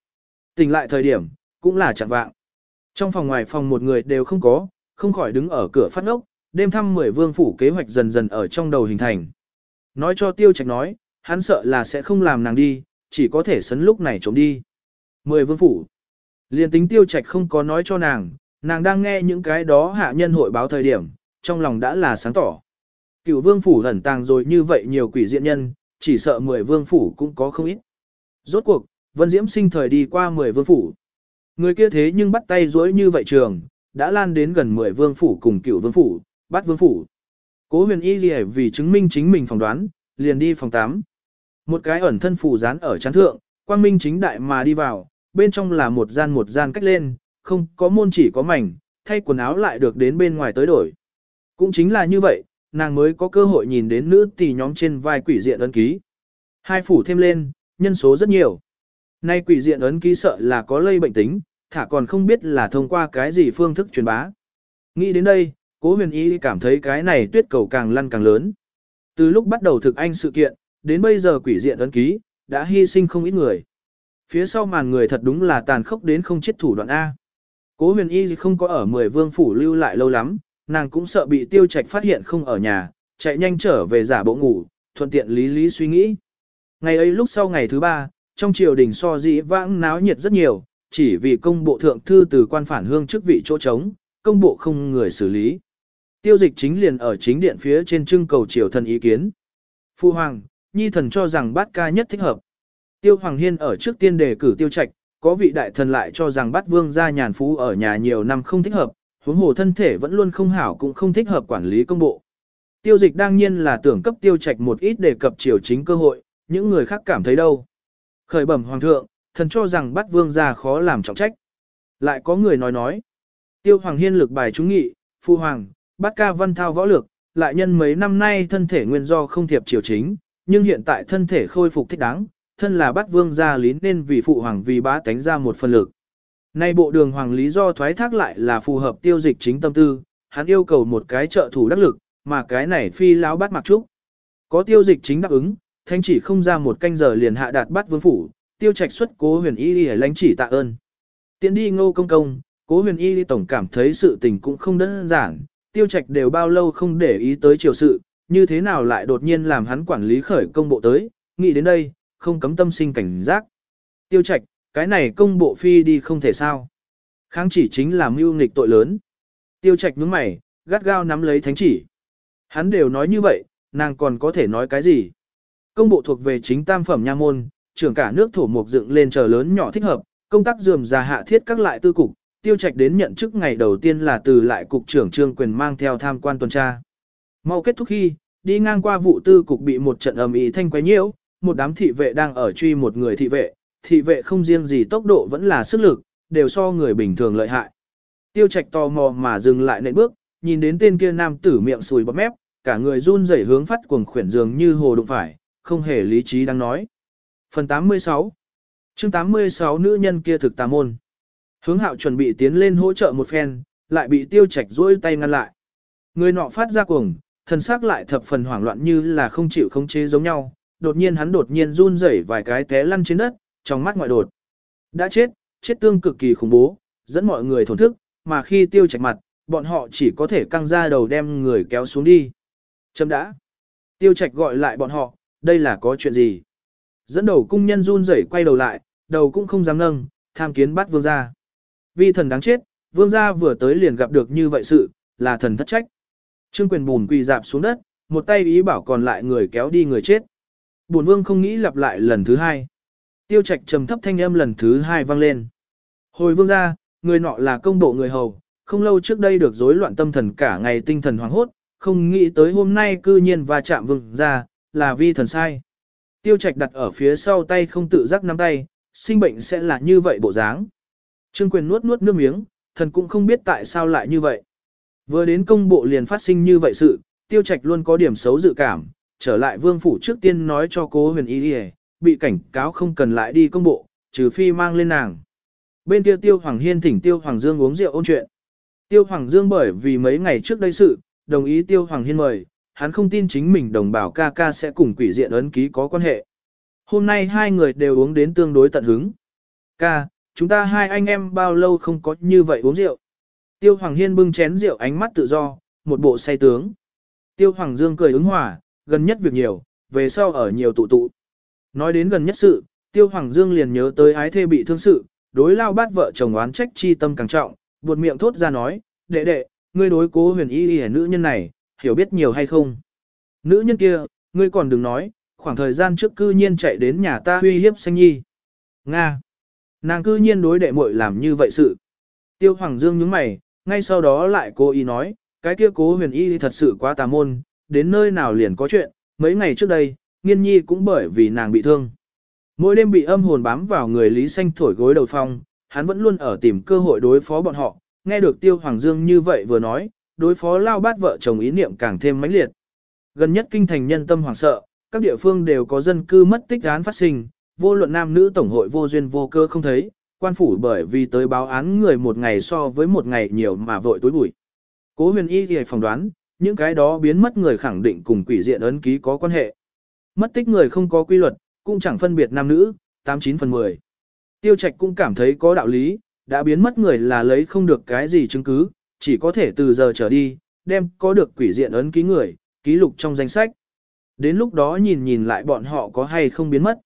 Tỉnh lại thời điểm, cũng là chẳng vạng. Trong phòng ngoài phòng một người đều không có, không khỏi đứng ở cửa phát ngốc, đêm thăm mười vương phủ kế hoạch dần dần ở trong đầu hình thành. Nói cho tiêu trạch nói, hắn sợ là sẽ không làm nàng đi, chỉ có thể sấn lúc này trốn đi. Mười vương phủ. Liên tính tiêu trạch không có nói cho nàng, nàng đang nghe những cái đó hạ nhân hội báo thời điểm, trong lòng đã là sáng tỏ. Cựu vương phủ ẩn tàng rồi như vậy nhiều quỷ diện nhân, chỉ sợ mười vương phủ cũng có không ít. Rốt cuộc, Vân Diễm sinh thời đi qua mười vương phủ. Người kia thế nhưng bắt tay dối như vậy trường, đã lan đến gần mười vương phủ cùng cựu vương phủ, bắt vương phủ. Cố huyền y gì vì chứng minh chính mình phỏng đoán, liền đi phòng 8. Một cái ẩn thân phủ dán ở chán thượng, quang minh chính đại mà đi vào, bên trong là một gian một gian cách lên, không có môn chỉ có mảnh, thay quần áo lại được đến bên ngoài tới đổi. Cũng chính là như vậy, nàng mới có cơ hội nhìn đến nữ tỷ nhóm trên vai quỷ diện ấn ký. Hai phủ thêm lên, nhân số rất nhiều. Nay quỷ diện ấn ký sợ là có lây bệnh tính, thả còn không biết là thông qua cái gì phương thức truyền bá. Nghĩ đến đây, cố huyền Y cảm thấy cái này tuyết cầu càng lăn càng lớn. Từ lúc bắt đầu thực anh sự kiện, đến bây giờ quỷ diện ấn ký, đã hy sinh không ít người. Phía sau màn người thật đúng là tàn khốc đến không chết thủ đoạn A. Cố huyền y không có ở mười vương phủ lưu lại lâu lắm, nàng cũng sợ bị tiêu trạch phát hiện không ở nhà, chạy nhanh trở về giả bộ ngủ, thuận tiện lý lý suy nghĩ. Ngày ấy lúc sau ngày thứ ba, trong triều đình so dĩ vãng náo nhiệt rất nhiều, chỉ vì công bộ thượng thư từ quan phản hương chức vị chỗ trống, công bộ không người xử lý. Tiêu dịch chính liền ở chính điện phía trên trưng cầu triều thần ý kiến. Phu Hoàng, Nhi thần cho rằng bát ca nhất thích hợp. Tiêu Hoàng Hiên ở trước tiên đề cử tiêu trạch, có vị đại thần lại cho rằng bát vương gia nhàn phú ở nhà nhiều năm không thích hợp, huống hồ thân thể vẫn luôn không hảo cũng không thích hợp quản lý công bộ. Tiêu dịch đương nhiên là tưởng cấp tiêu trạch một ít đề cập triều chính cơ hội, những người khác cảm thấy đâu. Khởi bẩm hoàng thượng, thần cho rằng bắt vương gia khó làm trọng trách. Lại có người nói nói. Tiêu hoàng hiên lực bài chúng nghị, phu hoàng, Bát ca văn thao võ lực, lại nhân mấy năm nay thân thể nguyên do không thiệp triều chính, nhưng hiện tại thân thể khôi phục thích đáng, thân là bát vương gia lý nên vì phụ hoàng vì bá tánh ra một phần lực. Nay bộ đường hoàng lý do thoái thác lại là phù hợp tiêu dịch chính tâm tư, hắn yêu cầu một cái trợ thủ đắc lực, mà cái này phi lão bát mặc trúc. Có tiêu dịch chính đáp ứng, thanh chỉ không ra một canh giờ liền hạ đạt bát vương phủ, tiêu trạch xuất cố huyền y đi lãnh chỉ tạ ơn. Tiến đi ngô công công, cố huyền y đi tổng cảm thấy sự tình cũng không đơn giản, tiêu trạch đều bao lâu không để ý tới triều sự, như thế nào lại đột nhiên làm hắn quản lý khởi công bộ tới, nghĩ đến đây, không cấm tâm sinh cảnh giác. Tiêu trạch, cái này công bộ phi đi không thể sao. Kháng chỉ chính là mưu nghịch tội lớn. Tiêu trạch nhướng mày, gắt gao nắm lấy thánh chỉ. Hắn đều nói như vậy, nàng còn có thể nói cái gì? Công bộ thuộc về chính tam phẩm nha môn, trưởng cả nước thổ mục dựng lên chờ lớn nhỏ thích hợp, công tác dườm già hạ thiết các lại tư cục, tiêu trạch đến nhận chức ngày đầu tiên là từ lại cục trưởng trương quyền mang theo tham quan tuần tra. Mau kết thúc khi, đi ngang qua vụ tư cục bị một trận ầm ĩ thanh quấy nhiễu, một đám thị vệ đang ở truy một người thị vệ, thị vệ không riêng gì tốc độ vẫn là sức lực, đều so người bình thường lợi hại. Tiêu trạch tò mò mà dừng lại nệm bước, nhìn đến tên kia nam tử miệng sùi bọt mép, cả người run rẩy hướng phát cuồng khuyển dường như hồ đụng phải, không hề lý trí đang nói. Phần 86 chương 86 nữ nhân kia thực tà môn. Hướng hạo chuẩn bị tiến lên hỗ trợ một phen, lại bị tiêu trạch duỗi tay ngăn lại. Người nọ phát ra cuồng, thân xác lại thập phần hoảng loạn như là không chịu khống chế giống nhau. Đột nhiên hắn đột nhiên run rẩy vài cái té lăn trên đất, trong mắt ngoại đột. Đã chết, chết tương cực kỳ khủng bố, dẫn mọi người thổn thức, mà khi tiêu trạch mặt, bọn họ chỉ có thể căng ra đầu đem người kéo xuống đi. Chấm đã. Tiêu trạch gọi lại bọn họ, đây là có chuyện gì? Dẫn đầu cung nhân run rẩy quay đầu lại, đầu cũng không dám nâng, tham kiến bắt vương ra. Vi thần đáng chết, vương gia vừa tới liền gặp được như vậy sự, là thần thất trách. Trương quyền bùn quỳ dạp xuống đất, một tay ý bảo còn lại người kéo đi người chết. Bùn vương không nghĩ lặp lại lần thứ hai. Tiêu trạch trầm thấp thanh âm lần thứ hai vang lên. Hồi vương gia, người nọ là công bộ người hầu, không lâu trước đây được rối loạn tâm thần cả ngày tinh thần hoảng hốt, không nghĩ tới hôm nay cư nhiên va chạm vương gia, là vi thần sai. Tiêu trạch đặt ở phía sau tay không tự giác nắm tay, sinh bệnh sẽ là như vậy bộ dáng. Trương quyền nuốt nuốt nước miếng, thần cũng không biết tại sao lại như vậy. Vừa đến công bộ liền phát sinh như vậy sự, tiêu trạch luôn có điểm xấu dự cảm, trở lại vương phủ trước tiên nói cho cố huyền y đi bị cảnh cáo không cần lại đi công bộ, trừ phi mang lên nàng. Bên kia tiêu hoàng hiên thỉnh tiêu hoàng dương uống rượu ôn chuyện. Tiêu Hoàng Dương bởi vì mấy ngày trước đây sự, đồng ý Tiêu Hoàng Hiên mời, hắn không tin chính mình đồng bào ca ca sẽ cùng quỷ diện ấn ký có quan hệ. Hôm nay hai người đều uống đến tương đối tận hứng. Ca, chúng ta hai anh em bao lâu không có như vậy uống rượu. Tiêu Hoàng Hiên bưng chén rượu ánh mắt tự do, một bộ say tướng. Tiêu Hoàng Dương cười ứng hòa, gần nhất việc nhiều, về sau ở nhiều tụ tụ. Nói đến gần nhất sự, Tiêu Hoàng Dương liền nhớ tới ái thê bị thương sự, đối lao bát vợ chồng oán trách chi tâm càng trọng, buột miệng thốt ra nói, đệ đệ, ngươi đối cố huyền y y nữ nhân này, hiểu biết nhiều hay không? Nữ nhân kia, ngươi còn đừng nói, khoảng thời gian trước cư nhiên chạy đến nhà ta uy hiếp xanh nhi. Nga! Nàng cư nhiên đối đệ muội làm như vậy sự. Tiêu Hoàng Dương nhướng mày, ngay sau đó lại cố ý nói, cái kia cố huyền y thật sự quá tà môn, đến nơi nào liền có chuyện, mấy ngày trước đây, nghiên nhi cũng bởi vì nàng bị thương. Mỗi đêm bị âm hồn bám vào người Lý Xanh thổi gối đầu phong, hắn vẫn luôn ở tìm cơ hội đối phó bọn họ, nghe được Tiêu Hoàng Dương như vậy vừa nói, đối phó lao bát vợ chồng ý niệm càng thêm mãnh liệt. Gần nhất kinh thành nhân tâm hoảng sợ, các địa phương đều có dân cư mất tích án phát sinh, vô luận nam nữ tổng hội vô duyên vô cơ không thấy, quan phủ bởi vì tới báo án người một ngày so với một ngày nhiều mà vội tối bụi. Cố huyền y thì phỏng đoán, những cái đó biến mất người khẳng định cùng quỷ diện ấn ký có quan hệ. Mất tích người không có quy luật, cũng chẳng phân biệt nam nữ, 89 phần 10. Tiêu Trạch cũng cảm thấy có đạo lý, đã biến mất người là lấy không được cái gì chứng cứ, chỉ có thể từ giờ trở đi, đem có được quỷ diện ấn ký người, ký lục trong danh sách. Đến lúc đó nhìn nhìn lại bọn họ có hay không biến mất.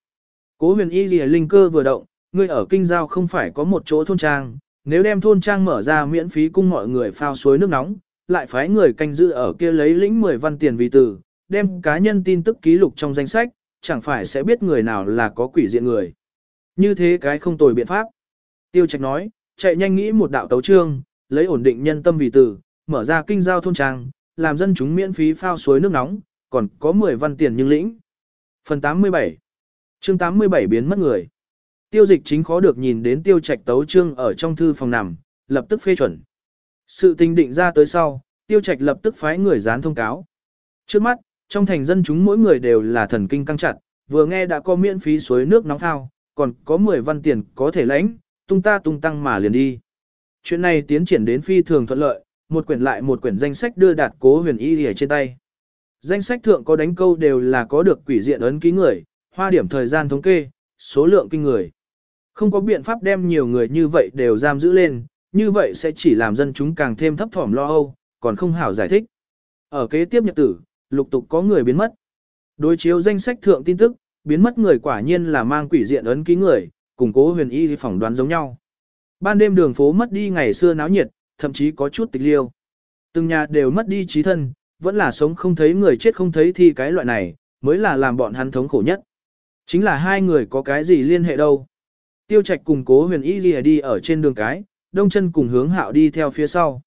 Cố huyền y lìa linh cơ vừa động, ngươi ở kinh giao không phải có một chỗ thôn trang, nếu đem thôn trang mở ra miễn phí cung mọi người phao suối nước nóng, lại phái người canh giữ ở kia lấy lĩnh 10 văn tiền vì từ, đem cá nhân tin tức ký lục trong danh sách, chẳng phải sẽ biết người nào là có quỷ diện người. Như thế cái không tồi biện pháp. Tiêu Trạch nói, chạy nhanh nghĩ một đạo tấu trương, lấy ổn định nhân tâm vì từ, mở ra kinh giao thôn trang, làm dân chúng miễn phí phao suối nước nóng, còn có 10 văn tiền nhưng lĩnh. Phần 87 chương 87 biến mất người. Tiêu dịch chính khó được nhìn đến tiêu trạch tấu trương ở trong thư phòng nằm, lập tức phê chuẩn. Sự tình định ra tới sau, tiêu trạch lập tức phái người dán thông cáo. Trước mắt, trong thành dân chúng mỗi người đều là thần kinh căng chặt, vừa nghe đã có miễn phí suối nước nóng thao, còn có 10 văn tiền có thể lãnh, tung ta tung tăng mà liền đi. Chuyện này tiến triển đến phi thường thuận lợi, một quyển lại một quyển danh sách đưa đạt cố huyền y ở trên tay. Danh sách thượng có đánh câu đều là có được quỷ diện ấn ký người, hoa điểm thời gian thống kê, số lượng kinh người. Không có biện pháp đem nhiều người như vậy đều giam giữ lên, như vậy sẽ chỉ làm dân chúng càng thêm thấp thỏm lo âu, còn không hảo giải thích. Ở kế tiếp nhật tử, lục tục có người biến mất. Đối chiếu danh sách thượng tin tức, biến mất người quả nhiên là mang quỷ diện ấn ký người, cùng cố huyền y phỏng đoán giống nhau. Ban đêm đường phố mất đi ngày xưa náo nhiệt, thậm chí có chút tịch liêu. Từng nhà đều mất đi trí thân, vẫn là sống không thấy người chết không thấy thì cái loại này, mới là làm bọn hắn thống khổ nhất. Chính là hai người có cái gì liên hệ đâu. Tiêu Trạch cùng cố huyền y gì đi ở trên đường cái, đông chân cùng hướng hạo đi theo phía sau.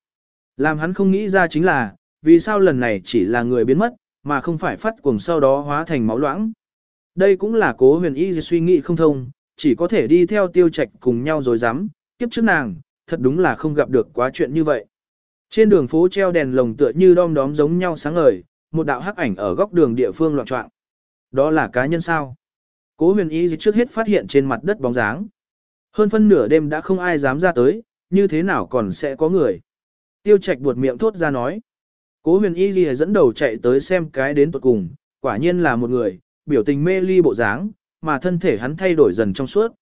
Làm hắn không nghĩ ra chính là, vì sao lần này chỉ là người biến mất, mà không phải phát cuồng sau đó hóa thành máu loãng. Đây cũng là cố huyền y suy nghĩ không thông, chỉ có thể đi theo tiêu Trạch cùng nhau rồi dám, kiếp trước nàng, thật đúng là không gặp được quá chuyện như vậy. Trên đường phố treo đèn lồng tựa như đom đóm giống nhau sáng ngời, một đạo hắc ảnh ở góc đường địa phương loạn trọng. Đó là cá nhân sao? Cố huyền y trước hết phát hiện trên mặt đất bóng dáng. Hơn phân nửa đêm đã không ai dám ra tới, như thế nào còn sẽ có người. Tiêu Trạch buột miệng thốt ra nói. Cố huyền y ghi dẫn đầu chạy tới xem cái đến tuột cùng, quả nhiên là một người, biểu tình mê ly bộ dáng, mà thân thể hắn thay đổi dần trong suốt.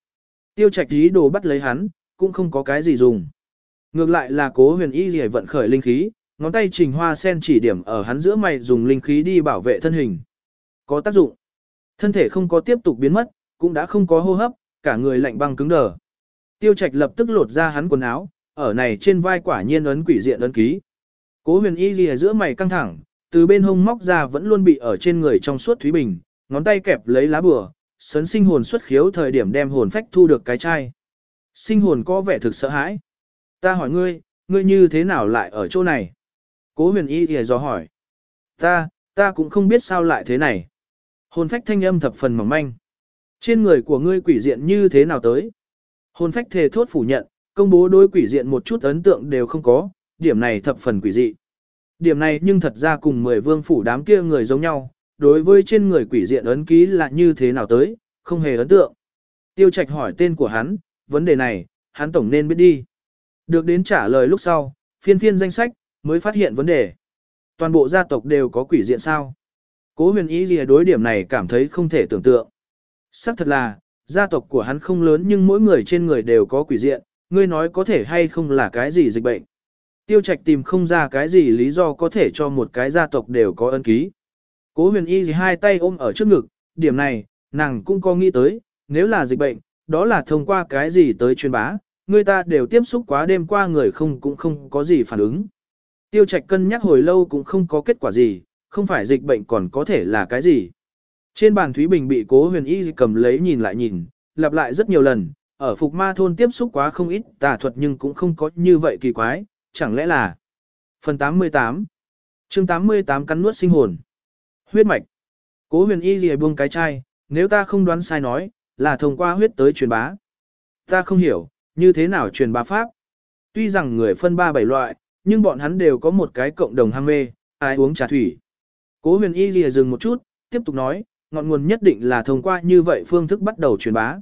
Tiêu Trạch ý đồ bắt lấy hắn, cũng không có cái gì dùng. Ngược lại là cố huyền y ghi vận khởi linh khí, ngón tay trình hoa sen chỉ điểm ở hắn giữa mày dùng linh khí đi bảo vệ thân hình. Có tác dụng. Thân thể không có tiếp tục biến mất, cũng đã không có hô hấp, cả người lạnh băng cứng đờ. Tiêu Trạch lập tức lột ra hắn quần áo, ở này trên vai quả nhiên ấn quỷ diện ấn ký. Cố huyền y lìa giữa mày căng thẳng, từ bên hông móc ra vẫn luôn bị ở trên người trong suốt thúy bình, ngón tay kẹp lấy lá bùa, sấn sinh hồn xuất khiếu thời điểm đem hồn phách thu được cái chai. Sinh hồn có vẻ thực sợ hãi. Ta hỏi ngươi, ngươi như thế nào lại ở chỗ này? Cố huyền y lìa dò hỏi. Ta, ta cũng không biết sao lại thế này. Hồn phách thanh âm thập phần mỏng manh. Trên người của ngươi quỷ diện như thế nào tới? Hồn phách thề thốt phủ nhận, công bố đối quỷ diện một chút ấn tượng đều không có, điểm này thập phần quỷ dị. Điểm này nhưng thật ra cùng mười vương phủ đám kia người giống nhau, đối với trên người quỷ diện ấn ký là như thế nào tới, không hề ấn tượng. Tiêu Trạch hỏi tên của hắn, vấn đề này, hắn tổng nên biết đi. Được đến trả lời lúc sau, phiên phiên danh sách, mới phát hiện vấn đề. Toàn bộ gia tộc đều có quỷ diện sao. Cố huyền ý gì đối điểm này cảm thấy không thể tưởng tượng. Sắc thật là, gia tộc của hắn không lớn nhưng mỗi người trên người đều có quỷ diện, ngươi nói có thể hay không là cái gì dịch bệnh. Tiêu trạch tìm không ra cái gì lý do có thể cho một cái gia tộc đều có ân ký. Cố huyền y gì hai tay ôm ở trước ngực, điểm này, nàng cũng có nghĩ tới, nếu là dịch bệnh, đó là thông qua cái gì tới truyền bá, người ta đều tiếp xúc quá đêm qua người không cũng không có gì phản ứng. Tiêu trạch cân nhắc hồi lâu cũng không có kết quả gì, không phải dịch bệnh còn có thể là cái gì. Trên bàn Thúy Bình bị cố huyền y cầm lấy nhìn lại nhìn, lặp lại rất nhiều lần, ở Phục Ma Thôn tiếp xúc quá không ít tà thuật nhưng cũng không có như vậy kỳ quái, chẳng lẽ là... Phần 88 chương 88 cắn nuốt sinh hồn Huyết mạch Cố huyền y gì buông cái chai, nếu ta không đoán sai nói, là thông qua huyết tới truyền bá. Ta không hiểu, như thế nào truyền bá pháp. Tuy rằng người phân ba bảy loại, nhưng bọn hắn đều có một cái cộng đồng ham mê, ai uống trà thủy. Cố huyền y lìa dừng một chút, tiếp tục nói, ngọn nguồn nhất định là thông qua như vậy phương thức bắt đầu truyền bá.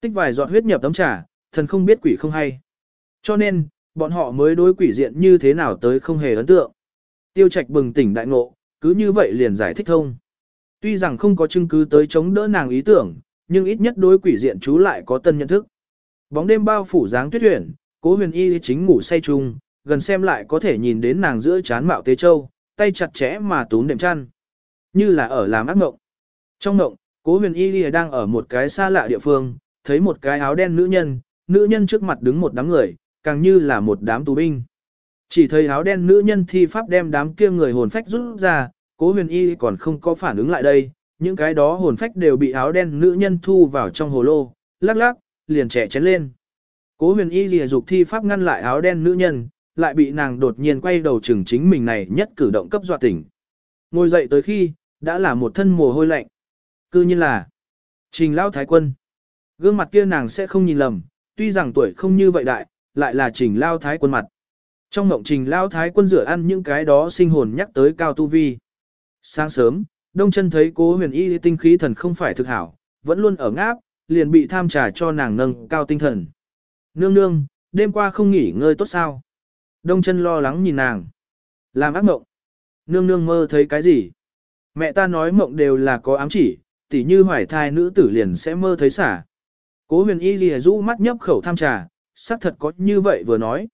Tích vài giọt huyết nhập tấm trà, thần không biết quỷ không hay. Cho nên, bọn họ mới đối quỷ diện như thế nào tới không hề ấn tượng. Tiêu trạch bừng tỉnh đại ngộ, cứ như vậy liền giải thích thông. Tuy rằng không có chứng cứ tới chống đỡ nàng ý tưởng, nhưng ít nhất đối quỷ diện chú lại có tân nhận thức. Bóng đêm bao phủ dáng tuyết huyền, cố huyền y chính ngủ say chung, gần xem lại có thể nhìn đến nàng giữa chán mạo tế châu, tay chặt chẽ mà túm đệm chăn. Như là ở làm ác mộng. Trong mộng, cố huyền y đang ở một cái xa lạ địa phương, thấy một cái áo đen nữ nhân, nữ nhân trước mặt đứng một đám người, càng như là một đám tù binh. Chỉ thấy áo đen nữ nhân thi pháp đem đám kia người hồn phách rút ra, cố huyền y còn không có phản ứng lại đây, những cái đó hồn phách đều bị áo đen nữ nhân thu vào trong hồ lô, lắc lắc, liền trẻ chén lên. Cố huyền y lìa dục thi pháp ngăn lại áo đen nữ nhân, lại bị nàng đột nhiên quay đầu chừng chính mình này nhất cử động cấp dọa tỉnh. Ngồi dậy tới khi, đã là một thân mồ hôi lạnh. Cư nhiên là Trình Lao Thái Quân. Gương mặt kia nàng sẽ không nhìn lầm, tuy rằng tuổi không như vậy đại, lại là Trình Lao Thái Quân mặt. Trong mộng Trình Lao Thái Quân rửa ăn những cái đó sinh hồn nhắc tới cao tu vi. Sáng sớm, Đông chân thấy cố huyền y tinh khí thần không phải thực hảo, vẫn luôn ở ngáp, liền bị tham trà cho nàng nâng cao tinh thần. Nương nương, đêm qua không nghỉ ngơi tốt sao? Đông chân lo lắng nhìn nàng. Làm ác mộng. Nương nương mơ thấy cái gì? Mẹ ta nói mộng đều là có ám chỉ, tỉ như hoài thai nữ tử liền sẽ mơ thấy xả. Cố huyền y lìa rũ mắt nhấp khẩu tham trà, xác thật có như vậy vừa nói.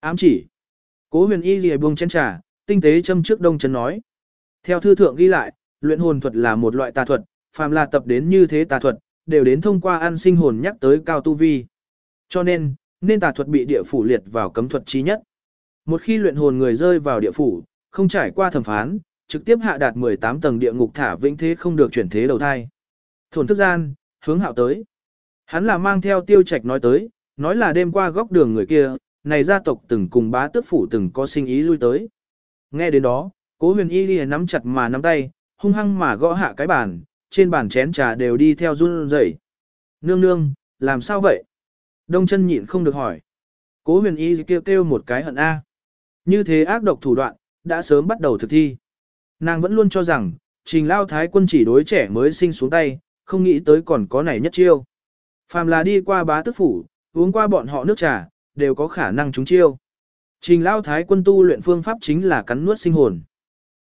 Ám chỉ. Cố huyền y lìa buông chén trà, tinh tế châm trước đông chân nói. Theo thư thượng ghi lại, luyện hồn thuật là một loại tà thuật, phàm là tập đến như thế tà thuật, đều đến thông qua ăn sinh hồn nhắc tới cao tu vi. Cho nên, nên tà thuật bị địa phủ liệt vào cấm thuật chi nhất. Một khi luyện hồn người rơi vào địa phủ, không trải qua thẩm phán, trực tiếp hạ đạt 18 tầng địa ngục thả vĩnh thế không được chuyển thế đầu thai. Thổn thức gian, hướng hạo tới. Hắn là mang theo tiêu trạch nói tới, nói là đêm qua góc đường người kia, này gia tộc từng cùng bá tước phủ từng có sinh ý lui tới. Nghe đến đó, cố huyền y liền nắm chặt mà nắm tay, hung hăng mà gõ hạ cái bàn, trên bàn chén trà đều đi theo run rẩy. Nương nương, làm sao vậy? Đông chân nhịn không được hỏi. Cố huyền y kêu kêu một cái hận A. Như thế ác độc thủ đoạn, đã sớm bắt đầu thực thi. Nàng vẫn luôn cho rằng, trình lao thái quân chỉ đối trẻ mới sinh xuống tay, không nghĩ tới còn có này nhất chiêu. Phàm là đi qua bá tức phủ, uống qua bọn họ nước trà, đều có khả năng trúng chiêu. Trình lao thái quân tu luyện phương pháp chính là cắn nuốt sinh hồn.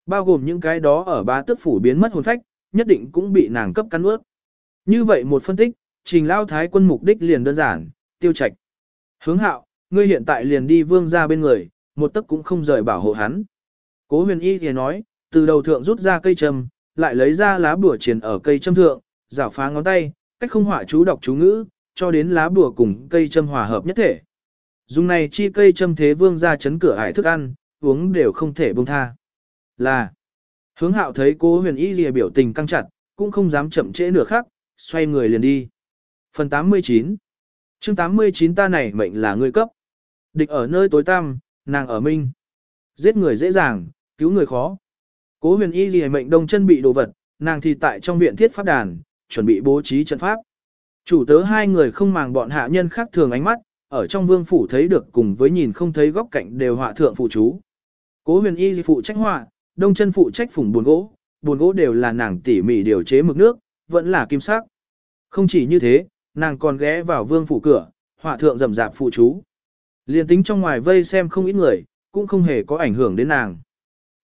Bao gồm những cái đó ở bá tước phủ biến mất hồn phách, nhất định cũng bị nàng cấp cắn nuốt. Như vậy một phân tích, trình lao thái quân mục đích liền đơn giản, tiêu trạch. Hướng hạo, ngươi hiện tại liền đi vương ra bên người, một tấc cũng không rời bảo hộ hắn. Cố huyền y thì nói, từ đầu thượng rút ra cây châm, lại lấy ra lá bùa triển ở cây châm thượng, rảo phá ngón tay, cách không họa chú đọc chú ngữ, cho đến lá bùa cùng cây châm hòa hợp nhất thể. Dùng này chi cây châm thế vương ra chấn cửa ải thức ăn, uống đều không thể buông tha. Là, hướng hạo thấy cố huyền y lìa biểu tình căng chặt, cũng không dám chậm trễ nửa khác, xoay người liền đi. Phần 89 chương 89 ta này mệnh là ngươi cấp. Địch ở nơi tối tăm, nàng ở minh. Giết người dễ dàng, cứu người khó. Cố huyền y gì mệnh đông chân bị đồ vật, nàng thì tại trong viện thiết pháp đàn, chuẩn bị bố trí trận pháp. Chủ tớ hai người không màng bọn hạ nhân khác thường ánh mắt, ở trong vương phủ thấy được cùng với nhìn không thấy góc cạnh đều họa thượng phụ chú. Cố huyền y phụ trách họa, đông chân phụ trách phủng buồn gỗ, buồn gỗ đều là nàng tỉ mỉ điều chế mực nước, vẫn là kim sắc. Không chỉ như thế, nàng còn ghé vào vương phủ cửa, họa thượng rầm rạp phụ chú. Liên tính trong ngoài vây xem không ít người, cũng không hề có ảnh hưởng đến nàng.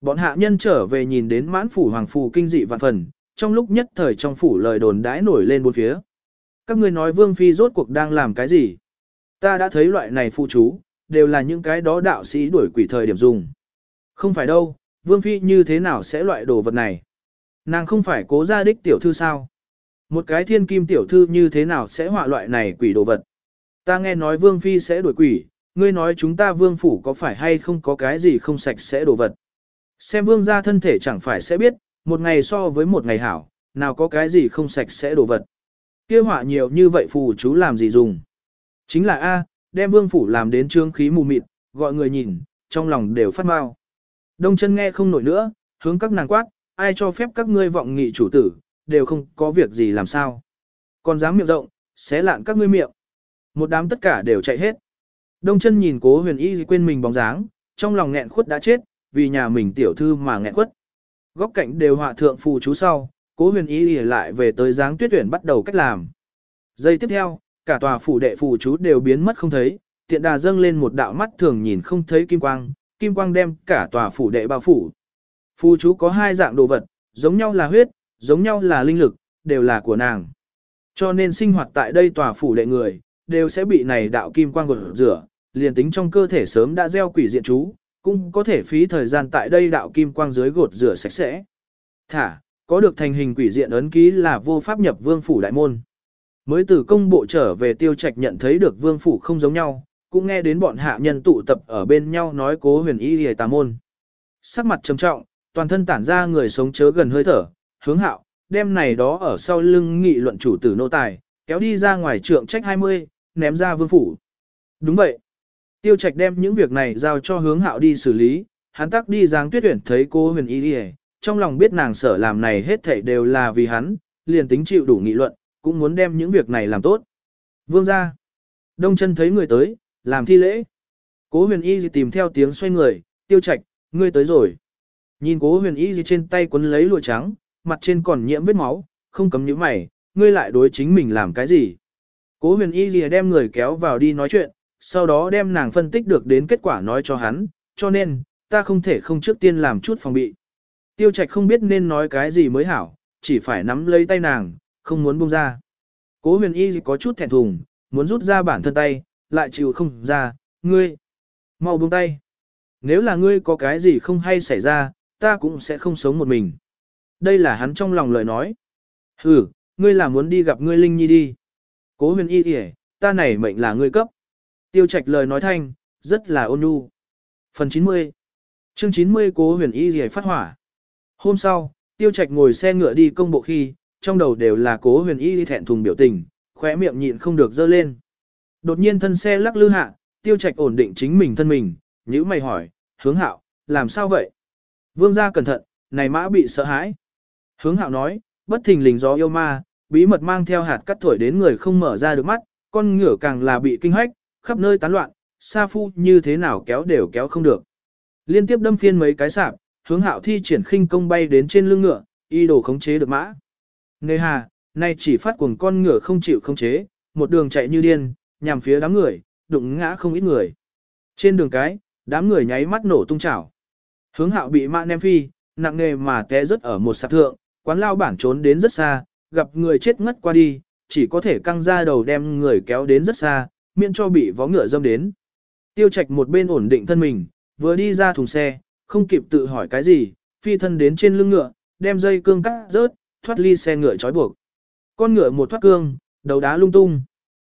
Bọn hạ nhân trở về nhìn đến mãn phủ hoàng phù kinh dị vạn phần, trong lúc nhất thời trong phủ lời đồn đãi nổi lên bốn phía. Các ngươi nói vương phi rốt cuộc đang làm cái gì? Ta đã thấy loại này phụ chú, đều là những cái đó đạo sĩ đuổi quỷ thời điểm dùng. Không phải đâu, vương phi như thế nào sẽ loại đồ vật này? Nàng không phải cố gia đích tiểu thư sao? Một cái thiên kim tiểu thư như thế nào sẽ họa loại này quỷ đồ vật? Ta nghe nói vương phi sẽ đuổi quỷ, ngươi nói chúng ta vương phủ có phải hay không có cái gì không sạch sẽ đồ vật. Xem vương gia thân thể chẳng phải sẽ biết, một ngày so với một ngày hảo, nào có cái gì không sạch sẽ đồ vật. Kia họa nhiều như vậy phù chú làm gì dùng. Chính là A, đem vương phủ làm đến trương khí mù mịt, gọi người nhìn, trong lòng đều phát mau. Đông chân nghe không nổi nữa, hướng các nàng quát, ai cho phép các ngươi vọng nghị chủ tử, đều không có việc gì làm sao. Còn dám miệng rộng, xé lạn các ngươi miệng. Một đám tất cả đều chạy hết. Đông chân nhìn cố huyền y quên mình bóng dáng, trong lòng nghẹn khuất đã chết, vì nhà mình tiểu thư mà nghẹn khuất. Góc cạnh đều họa thượng phù chú sau, cố huyền y lại về tới dáng tuyết tuyển bắt đầu cách làm. Giây tiếp theo, cả tòa phủ đệ phù chú đều biến mất không thấy, tiện đà dâng lên một đạo mắt thường nhìn không thấy kim quang, kim quang đem cả tòa phủ đệ bao phủ. Phù chú có hai dạng đồ vật, giống nhau là huyết, giống nhau là linh lực, đều là của nàng. Cho nên sinh hoạt tại đây tòa phủ đệ người, đều sẽ bị này đạo kim quang gột rửa, liền tính trong cơ thể sớm đã gieo quỷ diện chú, cũng có thể phí thời gian tại đây đạo kim quang dưới gột rửa sạch sẽ. Thả, có được thành hình quỷ diện ấn ký là vô pháp nhập vương phủ đại môn. Mới từ công bộ trở về tiêu trạch nhận thấy được vương phủ không giống nhau, cũng nghe đến bọn hạ nhân tụ tập ở bên nhau nói cố huyền y hề tà môn. Sắc mặt trầm trọng, toàn thân tản ra người sống chớ gần hơi thở, hướng hạo, đem này đó ở sau lưng nghị luận chủ tử nô tài, kéo đi ra ngoài trượng trách 20, ném ra vương phủ. Đúng vậy. Tiêu Trạch đem những việc này giao cho hướng hạo đi xử lý, hắn tắc đi giáng tuyết tuyển thấy cô huyền y đi trong lòng biết nàng sở làm này hết thảy đều là vì hắn, liền tính chịu đủ nghị luận, cũng muốn đem những việc này làm tốt. Vương ra. Đông chân thấy người tới, làm thi lễ. Cố huyền y tìm theo tiếng xoay người, tiêu Trạch, ngươi tới rồi. Nhìn cố huyền y trên tay quấn lấy lụa trắng, mặt trên còn nhiễm vết máu, không cấm những mày, ngươi lại đối chính mình làm cái gì. Cố huyền y đem người kéo vào đi nói chuyện, sau đó đem nàng phân tích được đến kết quả nói cho hắn, cho nên, ta không thể không trước tiên làm chút phòng bị. Tiêu trạch không biết nên nói cái gì mới hảo, chỉ phải nắm lấy tay nàng, không muốn buông ra. Cố huyền y có chút thẹn thùng, muốn rút ra bản thân tay, lại chịu không ra, ngươi. mau buông tay. Nếu là ngươi có cái gì không hay xảy ra, ta cũng sẽ không sống một mình. Đây là hắn trong lòng lời nói. Ừ, ngươi là muốn đi gặp ngươi Linh Nhi đi. Cố huyền y kìa, ta này mệnh là ngươi cấp. Tiêu trạch lời nói thanh, rất là ôn nhu. Phần 90 Chương 90 Cố huyền y kìa phát hỏa. Hôm sau, tiêu trạch ngồi xe ngựa đi công bộ khi, trong đầu đều là cố huyền y thẹn thùng biểu tình, khóe miệng nhịn không được dơ lên. Đột nhiên thân xe lắc lư hạ, tiêu trạch ổn định chính mình thân mình, nhữ mày hỏi, hướng hạo, làm sao vậy? Vương gia cẩn thận, này mã bị sợ hãi. Hướng hạo nói, bất thình lình gió yêu ma, bí mật mang theo hạt cắt thổi đến người không mở ra được mắt, con ngựa càng là bị kinh hách, khắp nơi tán loạn, sa phu như thế nào kéo đều kéo không được. Liên tiếp đâm phiên mấy cái sạp, hướng hạo thi triển khinh công bay đến trên lưng ngựa, y đồ khống chế được mã. Nề hà, nay chỉ phát cuồng con ngựa không chịu khống chế, một đường chạy như điên, nhằm phía đám người, đụng ngã không ít người. Trên đường cái, đám người nháy mắt nổ tung chảo. Hướng hạo bị mã nem phi, nặng nề mà té rớt ở một sạp thượng, quán lao bản trốn đến rất xa, gặp người chết ngất qua đi, chỉ có thể căng ra đầu đem người kéo đến rất xa, miễn cho bị vó ngựa dâm đến. Tiêu Trạch một bên ổn định thân mình, vừa đi ra thùng xe, không kịp tự hỏi cái gì, phi thân đến trên lưng ngựa, đem dây cương cắt rớt, thoát ly xe ngựa trói buộc. Con ngựa một thoát cương, đầu đá lung tung.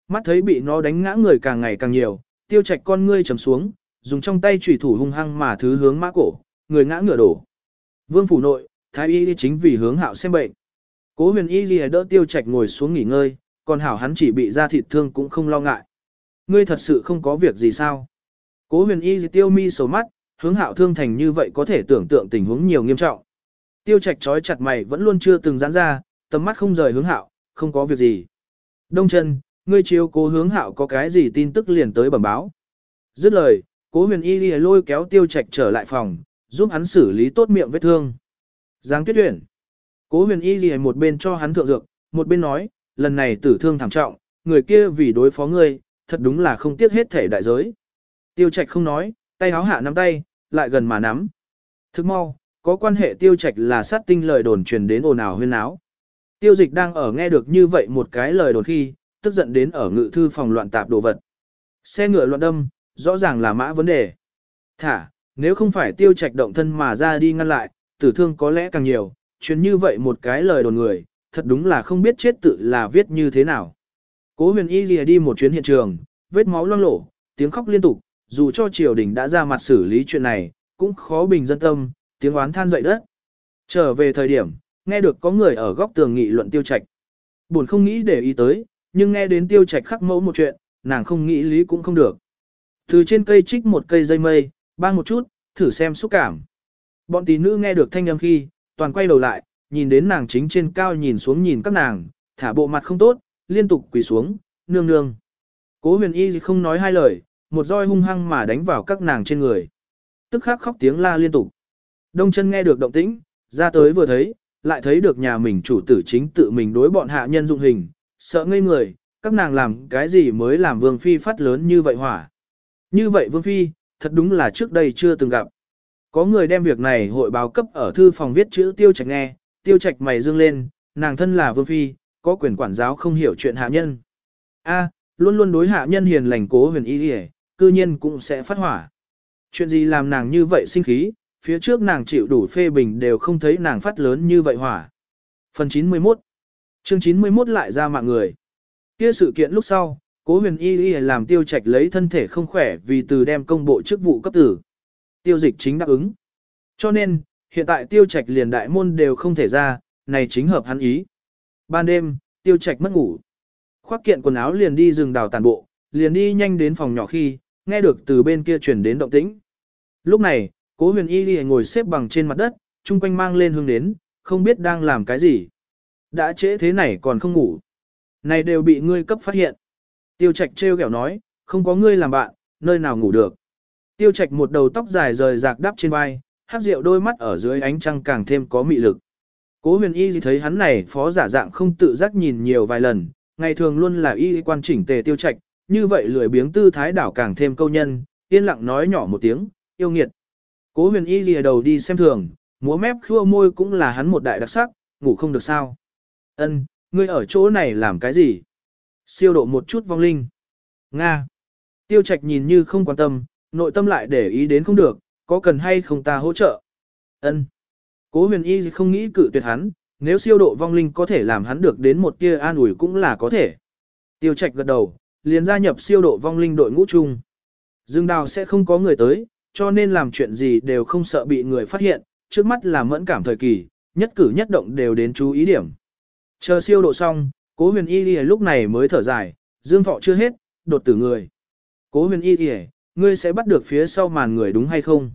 Mắt thấy bị nó đánh ngã người càng ngày càng nhiều, Tiêu Trạch con ngươi trầm xuống, dùng trong tay chủy thủ hung hăng mà thứ hướng mã cổ, người ngã ngựa đổ. Vương phủ nội, thái y chính vì hướng hạo xem bệnh. Cố huyền y đỡ tiêu trạch ngồi xuống nghỉ ngơi, còn hảo hắn chỉ bị da thịt thương cũng không lo ngại. Ngươi thật sự không có việc gì sao? Cố huyền y tiêu mi sầu mắt, hướng hạo thương thành như vậy có thể tưởng tượng tình huống nhiều nghiêm trọng. Tiêu trạch trói chặt mày vẫn luôn chưa từng giãn ra, tầm mắt không rời hướng hạo, không có việc gì. Đông chân, ngươi chiếu cố hướng hạo có cái gì tin tức liền tới bẩm báo. Dứt lời, cố huyền y lôi kéo tiêu trạch trở lại phòng, giúp hắn xử lý tốt miệng vết thương. Giáng tuyết huyền. Cố huyền y một bên cho hắn thượng dược, một bên nói, lần này tử thương thảm trọng, người kia vì đối phó ngươi, thật đúng là không tiếc hết thể đại giới. Tiêu trạch không nói, tay háo hạ nắm tay, lại gần mà nắm. Thức mau, có quan hệ tiêu trạch là sát tinh lời đồn truyền đến ồn ào huyên áo. Tiêu dịch đang ở nghe được như vậy một cái lời đồn khi, tức giận đến ở ngự thư phòng loạn tạp đồ vật. Xe ngựa loạn đâm, rõ ràng là mã vấn đề. Thả, nếu không phải tiêu trạch động thân mà ra đi ngăn lại, tử thương có lẽ càng nhiều, chuyến như vậy một cái lời đồn người, thật đúng là không biết chết tự là viết như thế nào. Cố huyền y lìa đi một chuyến hiện trường, vết máu loang lổ, tiếng khóc liên tục, dù cho triều đình đã ra mặt xử lý chuyện này, cũng khó bình dân tâm, tiếng oán than dậy đất. Trở về thời điểm, nghe được có người ở góc tường nghị luận tiêu trạch. Buồn không nghĩ để ý tới, nhưng nghe đến tiêu trạch khắc mẫu một chuyện, nàng không nghĩ lý cũng không được. Từ trên cây trích một cây dây mây, bang một chút, thử xem xúc cảm. Bọn tỷ nữ nghe được thanh âm khi, toàn quay đầu lại, nhìn đến nàng chính trên cao nhìn xuống nhìn các nàng, thả bộ mặt không tốt, liên tục quỳ xuống, nương nương. Cố huyền y không nói hai lời, một roi hung hăng mà đánh vào các nàng trên người. Tức khắc khóc tiếng la liên tục. Đông chân nghe được động tĩnh, ra tới vừa thấy, lại thấy được nhà mình chủ tử chính tự mình đối bọn hạ nhân dụng hình, sợ ngây người, các nàng làm cái gì mới làm vương phi phát lớn như vậy hỏa. Như vậy vương phi, thật đúng là trước đây chưa từng gặp. Có người đem việc này hội báo cấp ở thư phòng viết chữ tiêu trạch nghe, tiêu trạch mày dương lên, nàng thân là vương phi, có quyền quản giáo không hiểu chuyện hạ nhân. A, luôn luôn đối hạ nhân hiền lành cố huyền y hề, cư nhiên cũng sẽ phát hỏa. Chuyện gì làm nàng như vậy sinh khí, phía trước nàng chịu đủ phê bình đều không thấy nàng phát lớn như vậy hỏa. Phần 91 Chương 91 lại ra mạng người. Kia sự kiện lúc sau, cố huyền y y làm tiêu trạch lấy thân thể không khỏe vì từ đem công bộ chức vụ cấp tử. Tiêu dịch chính đáp ứng. Cho nên, hiện tại tiêu trạch liền đại môn đều không thể ra, này chính hợp hắn ý. Ban đêm, tiêu trạch mất ngủ. Khoác kiện quần áo liền đi rừng đào tàn bộ, liền đi nhanh đến phòng nhỏ khi, nghe được từ bên kia chuyển đến động tĩnh. Lúc này, cố huyền y đi ngồi xếp bằng trên mặt đất, chung quanh mang lên hương đến, không biết đang làm cái gì. Đã trễ thế này còn không ngủ. Này đều bị ngươi cấp phát hiện. Tiêu Trạch trêu ghẹo nói, không có ngươi làm bạn, nơi nào ngủ được. Tiêu Trạch một đầu tóc dài rời rạc đắp trên vai, hát rượu đôi mắt ở dưới ánh trăng càng thêm có mị lực. Cố huyền y thấy hắn này phó giả dạng không tự giác nhìn nhiều vài lần, ngày thường luôn là y quan chỉnh tề tiêu trạch, như vậy lười biếng tư thái đảo càng thêm câu nhân, yên lặng nói nhỏ một tiếng, yêu nghiệt. Cố huyền y lìa đầu đi xem thường, múa mép khua môi cũng là hắn một đại đặc sắc, ngủ không được sao. Ân, ngươi ở chỗ này làm cái gì? Siêu độ một chút vong linh. Nga. Tiêu trạch nhìn như không quan tâm, nội tâm lại để ý đến không được, có cần hay không ta hỗ trợ? Ân. Cố huyền y không nghĩ cự tuyệt hắn, nếu siêu độ vong linh có thể làm hắn được đến một tia an ủi cũng là có thể. Tiêu trạch gật đầu, liền gia nhập siêu độ vong linh đội ngũ chung. Dương đào sẽ không có người tới, cho nên làm chuyện gì đều không sợ bị người phát hiện, trước mắt là mẫn cảm thời kỳ, nhất cử nhất động đều đến chú ý điểm. Chờ siêu độ xong, cố huyền y lúc này mới thở dài, dương thọ chưa hết, đột tử người. Cố huyền y ghi ngươi sẽ bắt được phía sau màn người đúng hay không?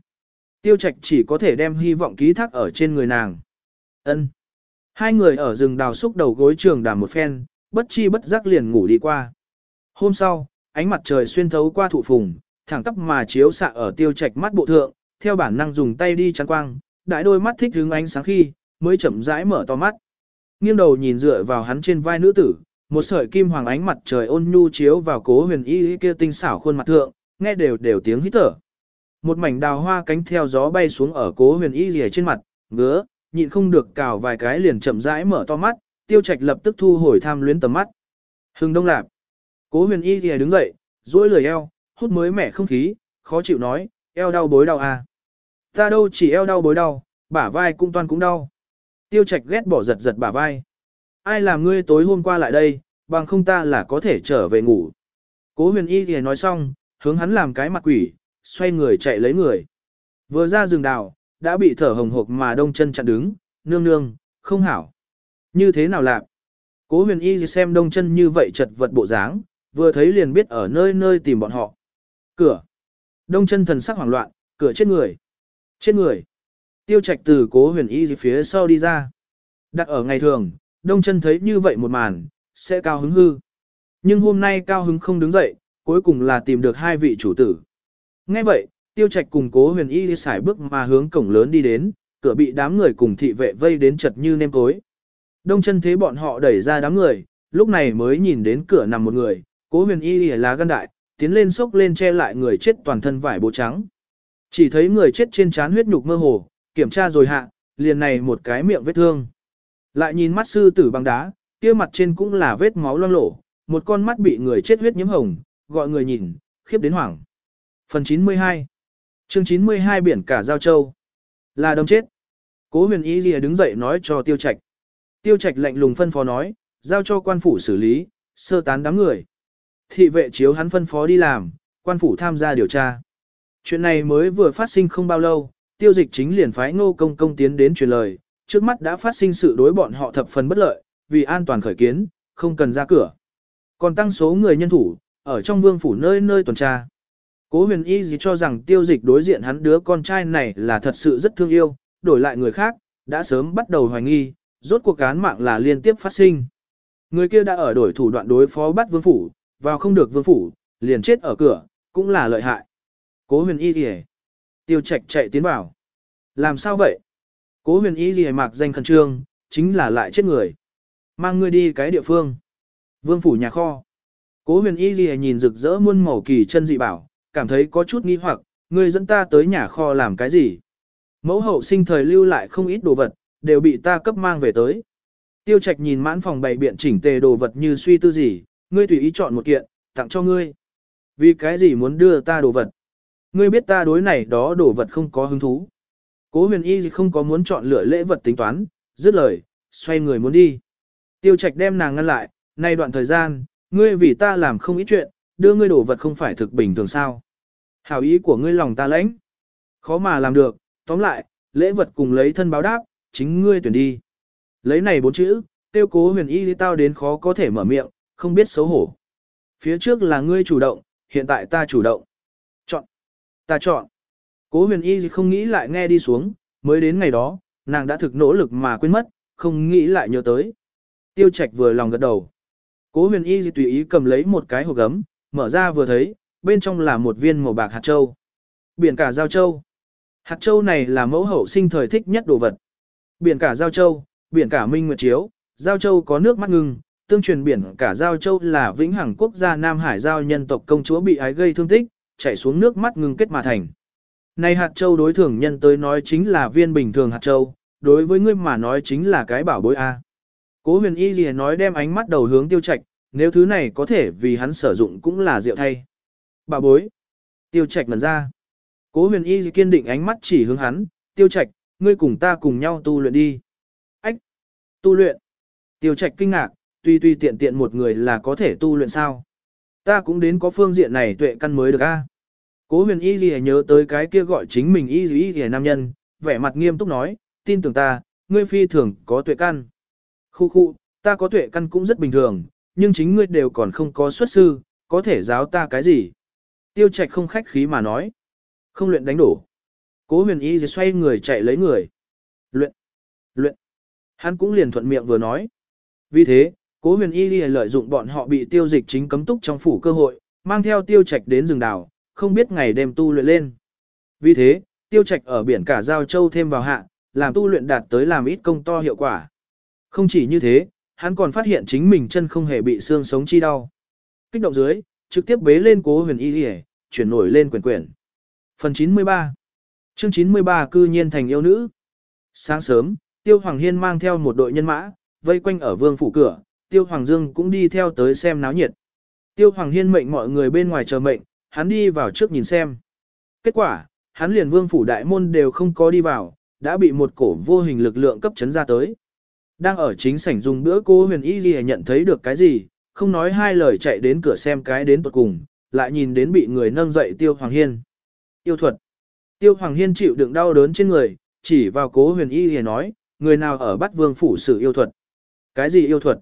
Tiêu trạch chỉ có thể đem hy vọng ký thác ở trên người nàng. ân Hai người ở rừng đào xúc đầu gối trường đàm một phen, bất chi bất giác liền ngủ đi qua. Hôm sau, ánh mặt trời xuyên thấu qua thụ phùng, thẳng tắp mà chiếu xạ ở tiêu trạch mắt bộ thượng, theo bản năng dùng tay đi chắn quang, đại đôi mắt thích hướng ánh sáng khi, mới chậm rãi mở to mắt. Nghiêng đầu nhìn dựa vào hắn trên vai nữ tử, một sợi kim hoàng ánh mặt trời ôn nhu chiếu vào cố huyền y kia tinh xảo khuôn mặt thượng, nghe đều đều tiếng hít thở. Một mảnh đào hoa cánh theo gió bay xuống ở cố huyền y rìa trên mặt, ngứa, nhịn không được cào vài cái liền chậm rãi mở to mắt, tiêu trạch lập tức thu hồi tham luyến tầm mắt. Hưng đông lạp. Cố huyền y rìa đứng dậy, duỗi lười eo, hút mới mẻ không khí, khó chịu nói, eo đau bối đau à. Ta đâu chỉ eo đau bối đau, bả vai cũng toan cũng đau. Tiêu Trạch ghét bỏ giật giật bả vai. Ai làm ngươi tối hôm qua lại đây, bằng không ta là có thể trở về ngủ. Cố huyền y thì nói xong, hướng hắn làm cái mặt quỷ, xoay người chạy lấy người. Vừa ra rừng đào, đã bị thở hồng hộc mà đông chân chặn đứng, nương nương, không hảo. Như thế nào lạc? Cố huyền y xem đông chân như vậy chật vật bộ dáng, vừa thấy liền biết ở nơi nơi tìm bọn họ. Cửa. Đông chân thần sắc hoảng loạn, cửa chết người. Chết người. Tiêu trạch từ cố huyền y phía sau đi ra. Đặt ở ngày thường, đông chân thấy như vậy một màn, sẽ cao hứng hư. Nhưng hôm nay cao hứng không đứng dậy, cuối cùng là tìm được hai vị chủ tử. Ngay vậy, tiêu trạch cùng cố huyền y xài bước mà hướng cổng lớn đi đến, cửa bị đám người cùng thị vệ vây đến chật như nêm tối. Đông chân thế bọn họ đẩy ra đám người, lúc này mới nhìn đến cửa nằm một người, cố huyền y là gan đại, tiến lên sốc lên che lại người chết toàn thân vải bố trắng. Chỉ thấy người chết trên trán huyết nhục mơ hồ, kiểm tra rồi hạ, liền này một cái miệng vết thương. Lại nhìn mắt sư tử bằng đá, kia mặt trên cũng là vết máu loang lổ, một con mắt bị người chết huyết nhiễm hồng, gọi người nhìn, khiếp đến hoảng. Phần 92 Chương 92 biển cả Giao Châu Là đâm chết. Cố huyền ý gì đứng dậy nói cho tiêu trạch. Tiêu trạch lạnh lùng phân phó nói, giao cho quan phủ xử lý, sơ tán đám người. Thị vệ chiếu hắn phân phó đi làm, quan phủ tham gia điều tra. Chuyện này mới vừa phát sinh không bao lâu, tiêu dịch chính liền phái ngô công công tiến đến truyền lời, trước mắt đã phát sinh sự đối bọn họ thập phần bất lợi, vì an toàn khởi kiến, không cần ra cửa. Còn tăng số người nhân thủ, ở trong vương phủ nơi nơi tuần tra. Cố huyền y gì cho rằng tiêu dịch đối diện hắn đứa con trai này là thật sự rất thương yêu, đổi lại người khác, đã sớm bắt đầu hoài nghi, rốt cuộc án mạng là liên tiếp phát sinh. Người kia đã ở đổi thủ đoạn đối phó bắt vương phủ, vào không được vương phủ, liền chết ở cửa, cũng là lợi hại. Cố huyền y gì Tiêu trạch chạy tiến vào. Làm sao vậy? Cố huyền y gì mạc danh khẩn trương, chính là lại chết người. Mang ngươi đi cái địa phương. Vương phủ nhà kho. Cố huyền y gì nhìn rực rỡ muôn màu kỳ chân dị bảo, cảm thấy có chút nghi hoặc, ngươi dẫn ta tới nhà kho làm cái gì? Mẫu hậu sinh thời lưu lại không ít đồ vật, đều bị ta cấp mang về tới. Tiêu trạch nhìn mãn phòng bày biện chỉnh tề đồ vật như suy tư gì, ngươi tùy ý chọn một kiện, tặng cho ngươi. Vì cái gì muốn đưa ta đồ vật? Ngươi biết ta đối này đó đồ vật không có hứng thú. Cố huyền y không có muốn chọn lựa lễ vật tính toán, dứt lời, xoay người muốn đi. Tiêu trạch đem nàng ngăn lại, nay đoạn thời gian, ngươi vì ta làm không ít chuyện, đưa ngươi đồ vật không phải thực bình thường sao. Hảo ý của ngươi lòng ta lãnh. Khó mà làm được, tóm lại, lễ vật cùng lấy thân báo đáp, chính ngươi tuyển đi. Lấy này bốn chữ, tiêu cố huyền y tao đến khó có thể mở miệng, không biết xấu hổ. Phía trước là ngươi chủ động, hiện tại ta chủ động. Chọn. Ta chọn. Cố huyền y không nghĩ lại nghe đi xuống, mới đến ngày đó, nàng đã thực nỗ lực mà quên mất, không nghĩ lại nhớ tới. Tiêu Trạch vừa lòng gật đầu. Cố huyền y tùy ý cầm lấy một cái hộp gấm, mở ra vừa thấy, bên trong là một viên màu bạc hạt châu. Biển cả giao châu. Hạt châu này là mẫu hậu sinh thời thích nhất đồ vật. Biển cả giao châu, biển cả minh nguyệt chiếu, giao châu có nước mắt ngưng, tương truyền biển cả giao châu là vĩnh hằng quốc gia Nam Hải giao nhân tộc công chúa bị ái gây thương tích, chảy xuống nước mắt ngưng kết mà thành. Này hạt châu đối thường nhân tới nói chính là viên bình thường hạt châu, đối với ngươi mà nói chính là cái bảo bối A. Cố huyền y liền nói đem ánh mắt đầu hướng tiêu trạch, nếu thứ này có thể vì hắn sử dụng cũng là rượu thay bà bối. Tiêu trạch ngần ra. Cố huyền y kiên định ánh mắt chỉ hướng hắn, tiêu trạch, ngươi cùng ta cùng nhau tu luyện đi. Ách! Tu luyện! Tiêu trạch kinh ngạc, tuy tuy tiện tiện một người là có thể tu luyện sao. Ta cũng đến có phương diện này tuệ căn mới được a. Cố huyền y gì nhớ tới cái kia gọi chính mình y gì y nam nhân, vẻ mặt nghiêm túc nói, tin tưởng ta, ngươi phi thường có tuệ căn. Khu khu, ta có tuệ căn cũng rất bình thường, nhưng chính ngươi đều còn không có xuất sư, có thể giáo ta cái gì. Tiêu trạch không khách khí mà nói. Không luyện đánh đổ. Cố huyền y xoay người chạy lấy người. Luyện. Luyện. Hắn cũng liền thuận miệng vừa nói. Vì thế, cố huyền y lợi dụng bọn họ bị tiêu dịch chính cấm túc trong phủ cơ hội, mang theo tiêu trạch đến rừng đảo, không biết ngày đêm tu luyện lên. Vì thế, tiêu trạch ở biển cả Giao Châu thêm vào hạ, làm tu luyện đạt tới làm ít công to hiệu quả. Không chỉ như thế, hắn còn phát hiện chính mình chân không hề bị xương sống chi đau. Kích động dưới, trực tiếp bế lên cố huyền y đi chuyển nổi lên quyển quyển. Phần 93 Chương 93 cư nhiên thành yêu nữ. Sáng sớm, Tiêu Hoàng Hiên mang theo một đội nhân mã, vây quanh ở vương phủ cửa, Tiêu Hoàng Dương cũng đi theo tới xem náo nhiệt. Tiêu Hoàng Hiên mệnh mọi người bên ngoài chờ mệnh, hắn đi vào trước nhìn xem. Kết quả, hắn liền vương phủ đại môn đều không có đi vào, đã bị một cổ vô hình lực lượng cấp chấn ra tới. Đang ở chính sảnh dùng bữa cô huyền y gì nhận thấy được cái gì, không nói hai lời chạy đến cửa xem cái đến tuột cùng, lại nhìn đến bị người nâng dậy Tiêu Hoàng Hiên. Yêu thuật. Tiêu Hoàng Hiên chịu đựng đau đớn trên người, chỉ vào cố huyền y gì nói, người nào ở bắt vương phủ sự yêu thuật. Cái gì yêu thuật?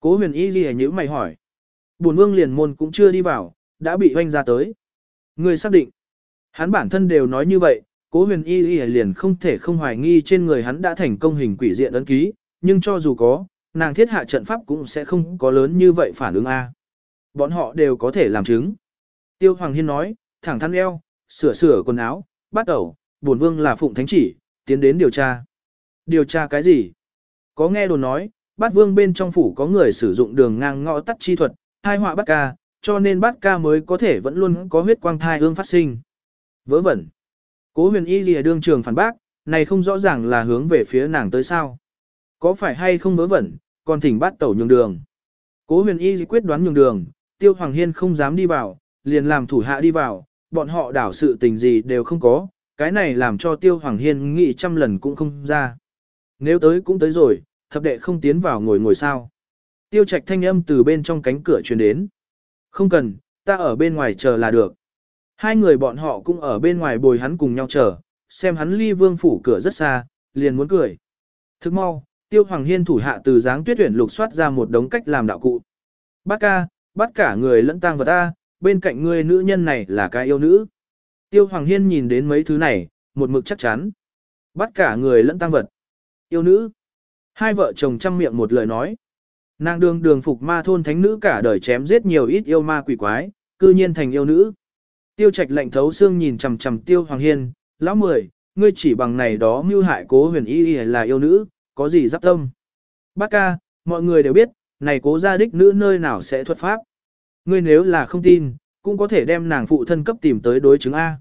Cố huyền y gì nhữ mày hỏi. Bùn vương liền môn cũng chưa đi vào, đã bị hoanh ra tới. Người xác định. Hắn bản thân đều nói như vậy, cố huyền y y liền không thể không hoài nghi trên người hắn đã thành công hình quỷ diện ấn ký, nhưng cho dù có, nàng thiết hạ trận pháp cũng sẽ không có lớn như vậy phản ứng A. Bọn họ đều có thể làm chứng. Tiêu Hoàng Hiên nói, thẳng thắn eo, sửa sửa quần áo, bắt đầu, bổn vương là phụng thánh chỉ, tiến đến điều tra. Điều tra cái gì? Có nghe đồn nói, bát vương bên trong phủ có người sử dụng đường ngang ngõ tắt chi thuật, hai họa bắt ca, cho nên bát ca mới có thể vẫn luôn có huyết quang thai hương phát sinh. Vớ vẩn. Cố huyền y lìa đương trường phản bác, này không rõ ràng là hướng về phía nàng tới sao. Có phải hay không vớ vẩn, còn thỉnh bắt tẩu nhường đường. Cố huyền y quyết đoán nhường đường, tiêu hoàng hiên không dám đi vào, liền làm thủ hạ đi vào, bọn họ đảo sự tình gì đều không có, cái này làm cho tiêu hoàng hiên nghĩ trăm lần cũng không ra. Nếu tới cũng tới rồi, thập đệ không tiến vào ngồi ngồi sao. Tiêu trạch thanh âm từ bên trong cánh cửa truyền đến. Không cần, ta ở bên ngoài chờ là được. Hai người bọn họ cũng ở bên ngoài bồi hắn cùng nhau chờ, xem hắn ly vương phủ cửa rất xa, liền muốn cười. Thức mau, tiêu hoàng hiên thủ hạ từ dáng tuyết tuyển lục soát ra một đống cách làm đạo cụ. Bác ca, bắt cả người lẫn tang vật ta, bên cạnh người nữ nhân này là cái yêu nữ. Tiêu hoàng hiên nhìn đến mấy thứ này, một mực chắc chắn. Bắt cả người lẫn tang vật. Yêu nữ. Hai vợ chồng chăm miệng một lời nói. Nàng đường đường phục ma thôn thánh nữ cả đời chém giết nhiều ít yêu ma quỷ quái, cư nhiên thành yêu nữ. Tiêu trạch lệnh thấu xương nhìn chằm chằm tiêu hoàng hiên, lão mười, ngươi chỉ bằng này đó mưu hại cố huyền y y là yêu nữ, có gì giáp tâm. Bác ca, mọi người đều biết, này cố gia đích nữ nơi nào sẽ thuật pháp. Ngươi nếu là không tin, cũng có thể đem nàng phụ thân cấp tìm tới đối chứng A.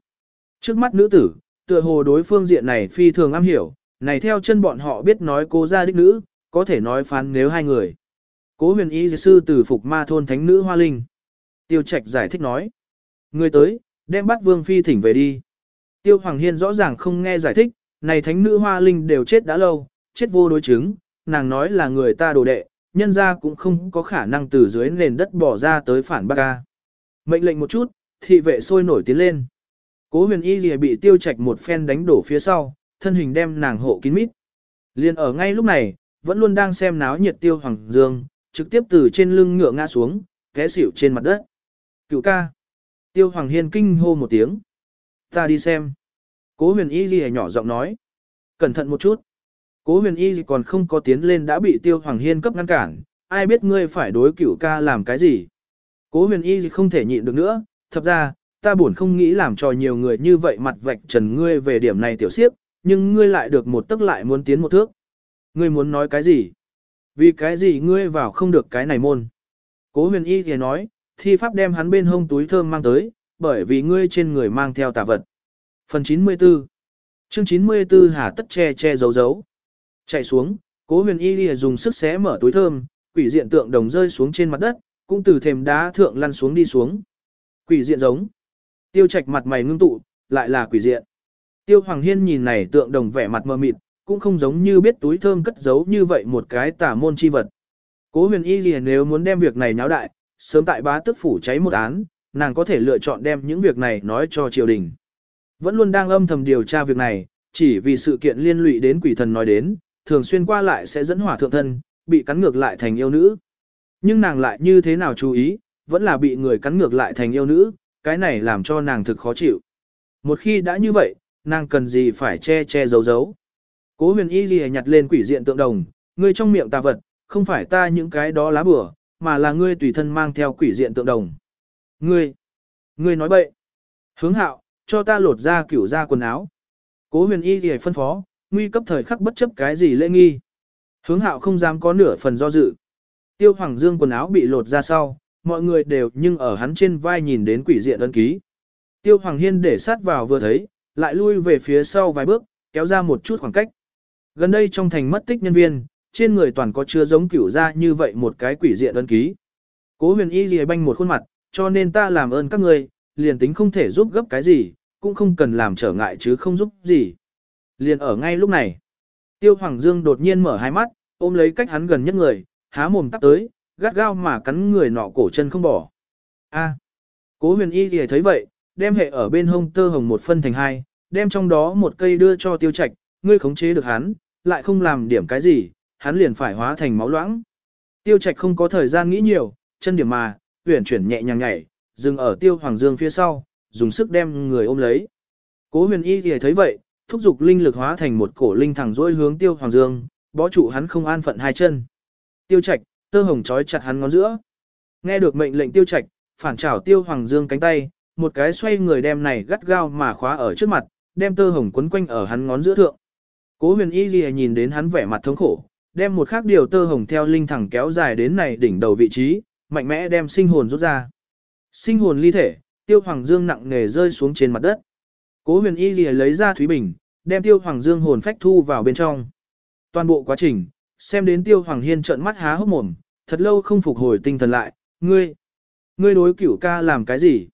Trước mắt nữ tử, tựa hồ đối phương diện này phi thường am hiểu, này theo chân bọn họ biết nói cố gia đích nữ, có thể nói phán nếu hai người. Cố huyền y sư từ phục ma thôn thánh nữ hoa linh. Tiêu trạch giải thích nói. Người tới, đem bắt vương phi thỉnh về đi. Tiêu Hoàng Hiên rõ ràng không nghe giải thích, này thánh nữ hoa linh đều chết đã lâu, chết vô đối chứng, nàng nói là người ta đồ đệ, nhân ra cũng không có khả năng từ dưới nền đất bỏ ra tới phản bác ca. Mệnh lệnh một chút, thị vệ sôi nổi tiến lên. Cố huyền y lìa bị tiêu Trạch một phen đánh đổ phía sau, thân hình đem nàng hộ kín mít. Liên ở ngay lúc này, vẫn luôn đang xem náo nhiệt tiêu hoàng dương, trực tiếp từ trên lưng ngựa ngã xuống, té xỉu trên mặt đất. Cựu ca. Tiêu hoàng hiên kinh hô một tiếng. Ta đi xem. Cố huyền y gì nhỏ giọng nói. Cẩn thận một chút. Cố huyền y còn không có tiến lên đã bị tiêu hoàng hiên cấp ngăn cản. Ai biết ngươi phải đối cửu ca làm cái gì. Cố huyền y không thể nhịn được nữa. Thật ra, ta buồn không nghĩ làm cho nhiều người như vậy mặt vạch trần ngươi về điểm này tiểu siếp, nhưng ngươi lại được một tức lại muốn tiến một thước. Ngươi muốn nói cái gì? Vì cái gì ngươi vào không được cái này môn? Cố huyền y thì nói, thi pháp đem hắn bên hông túi thơm mang tới, bởi vì ngươi trên người mang theo tà vật. Phần 94 Chương 94 hà tất che che giấu giấu. Chạy xuống, cố huyền y lìa dùng sức xé mở túi thơm, quỷ diện tượng đồng rơi xuống trên mặt đất, cũng từ thềm đá thượng lăn xuống đi xuống. Quỷ diện giống. Tiêu trạch mặt mày ngưng tụ, lại là quỷ diện. Tiêu Hoàng Hiên nhìn này tượng đồng vẻ mặt mờ mịt, cũng không giống như biết túi thơm cất giấu như vậy một cái tà môn chi vật. Cố huyền y lìa nếu muốn đem việc này nháo đại, sớm tại bá tức phủ cháy một án, nàng có thể lựa chọn đem những việc này nói cho triều đình. Vẫn luôn đang âm thầm điều tra việc này, chỉ vì sự kiện liên lụy đến quỷ thần nói đến, thường xuyên qua lại sẽ dẫn hỏa thượng thân, bị cắn ngược lại thành yêu nữ. Nhưng nàng lại như thế nào chú ý, vẫn là bị người cắn ngược lại thành yêu nữ, cái này làm cho nàng thực khó chịu. Một khi đã như vậy, nàng cần gì phải che che giấu giấu. Cố huyền y ghi nhặt lên quỷ diện tượng đồng, ngươi trong miệng tà vật, không phải ta những cái đó lá bừa, mà là ngươi tùy thân mang theo quỷ diện tượng đồng. Ngươi, ngươi nói bậy. Hướng hạo, cho ta lột ra kiểu ra quần áo. Cố huyền y thì phân phó, nguy cấp thời khắc bất chấp cái gì lễ nghi. Hướng hạo không dám có nửa phần do dự. Tiêu hoàng dương quần áo bị lột ra sau, mọi người đều nhưng ở hắn trên vai nhìn đến quỷ diện ấn ký. Tiêu hoàng hiên để sát vào vừa thấy, lại lui về phía sau vài bước, kéo ra một chút khoảng cách. Gần đây trong thành mất tích nhân viên, trên người toàn có chưa giống cửu ra như vậy một cái quỷ diện ấn ký. Cố huyền y gì banh một khuôn mặt, cho nên ta làm ơn các người, liền tính không thể giúp gấp cái gì, cũng không cần làm trở ngại chứ không giúp gì. Liền ở ngay lúc này, Tiêu Hoàng Dương đột nhiên mở hai mắt, ôm lấy cách hắn gần nhất người, há mồm tắp tới, gắt gao mà cắn người nọ cổ chân không bỏ. A. À. Cố huyền y thì thấy vậy, đem hệ ở bên hông tơ hồng một phân thành hai, đem trong đó một cây đưa cho tiêu Trạch, ngươi khống chế được hắn, lại không làm điểm cái gì, hắn liền phải hóa thành máu loãng. Tiêu Trạch không có thời gian nghĩ nhiều, chân điểm mà, huyển chuyển nhẹ nhàng nhảy, dừng ở tiêu hoàng dương phía sau, dùng sức đem người ôm lấy. Cố huyền y thì thấy vậy, thúc giục linh lực hóa thành một cổ linh thẳng dỗi hướng tiêu hoàng dương, bó trụ hắn không an phận hai chân. Tiêu Trạch, tơ hồng trói chặt hắn ngón giữa. Nghe được mệnh lệnh tiêu Trạch, phản trảo tiêu hoàng dương cánh tay, một cái xoay người đem này gắt gao mà khóa ở trước mặt, đem tơ hồng quấn quanh ở hắn ngón giữa thượng. Cố huyền y gì nhìn đến hắn vẻ mặt thống khổ, đem một khác điều tơ hồng theo linh thẳng kéo dài đến này đỉnh đầu vị trí, mạnh mẽ đem sinh hồn rút ra. Sinh hồn ly thể, tiêu hoàng dương nặng nề rơi xuống trên mặt đất. Cố huyền y lìa lấy ra Thúy Bình, đem tiêu hoàng dương hồn phách thu vào bên trong. Toàn bộ quá trình, xem đến tiêu hoàng hiên trợn mắt há hốc mồm, thật lâu không phục hồi tinh thần lại, ngươi, ngươi đối cửu ca làm cái gì?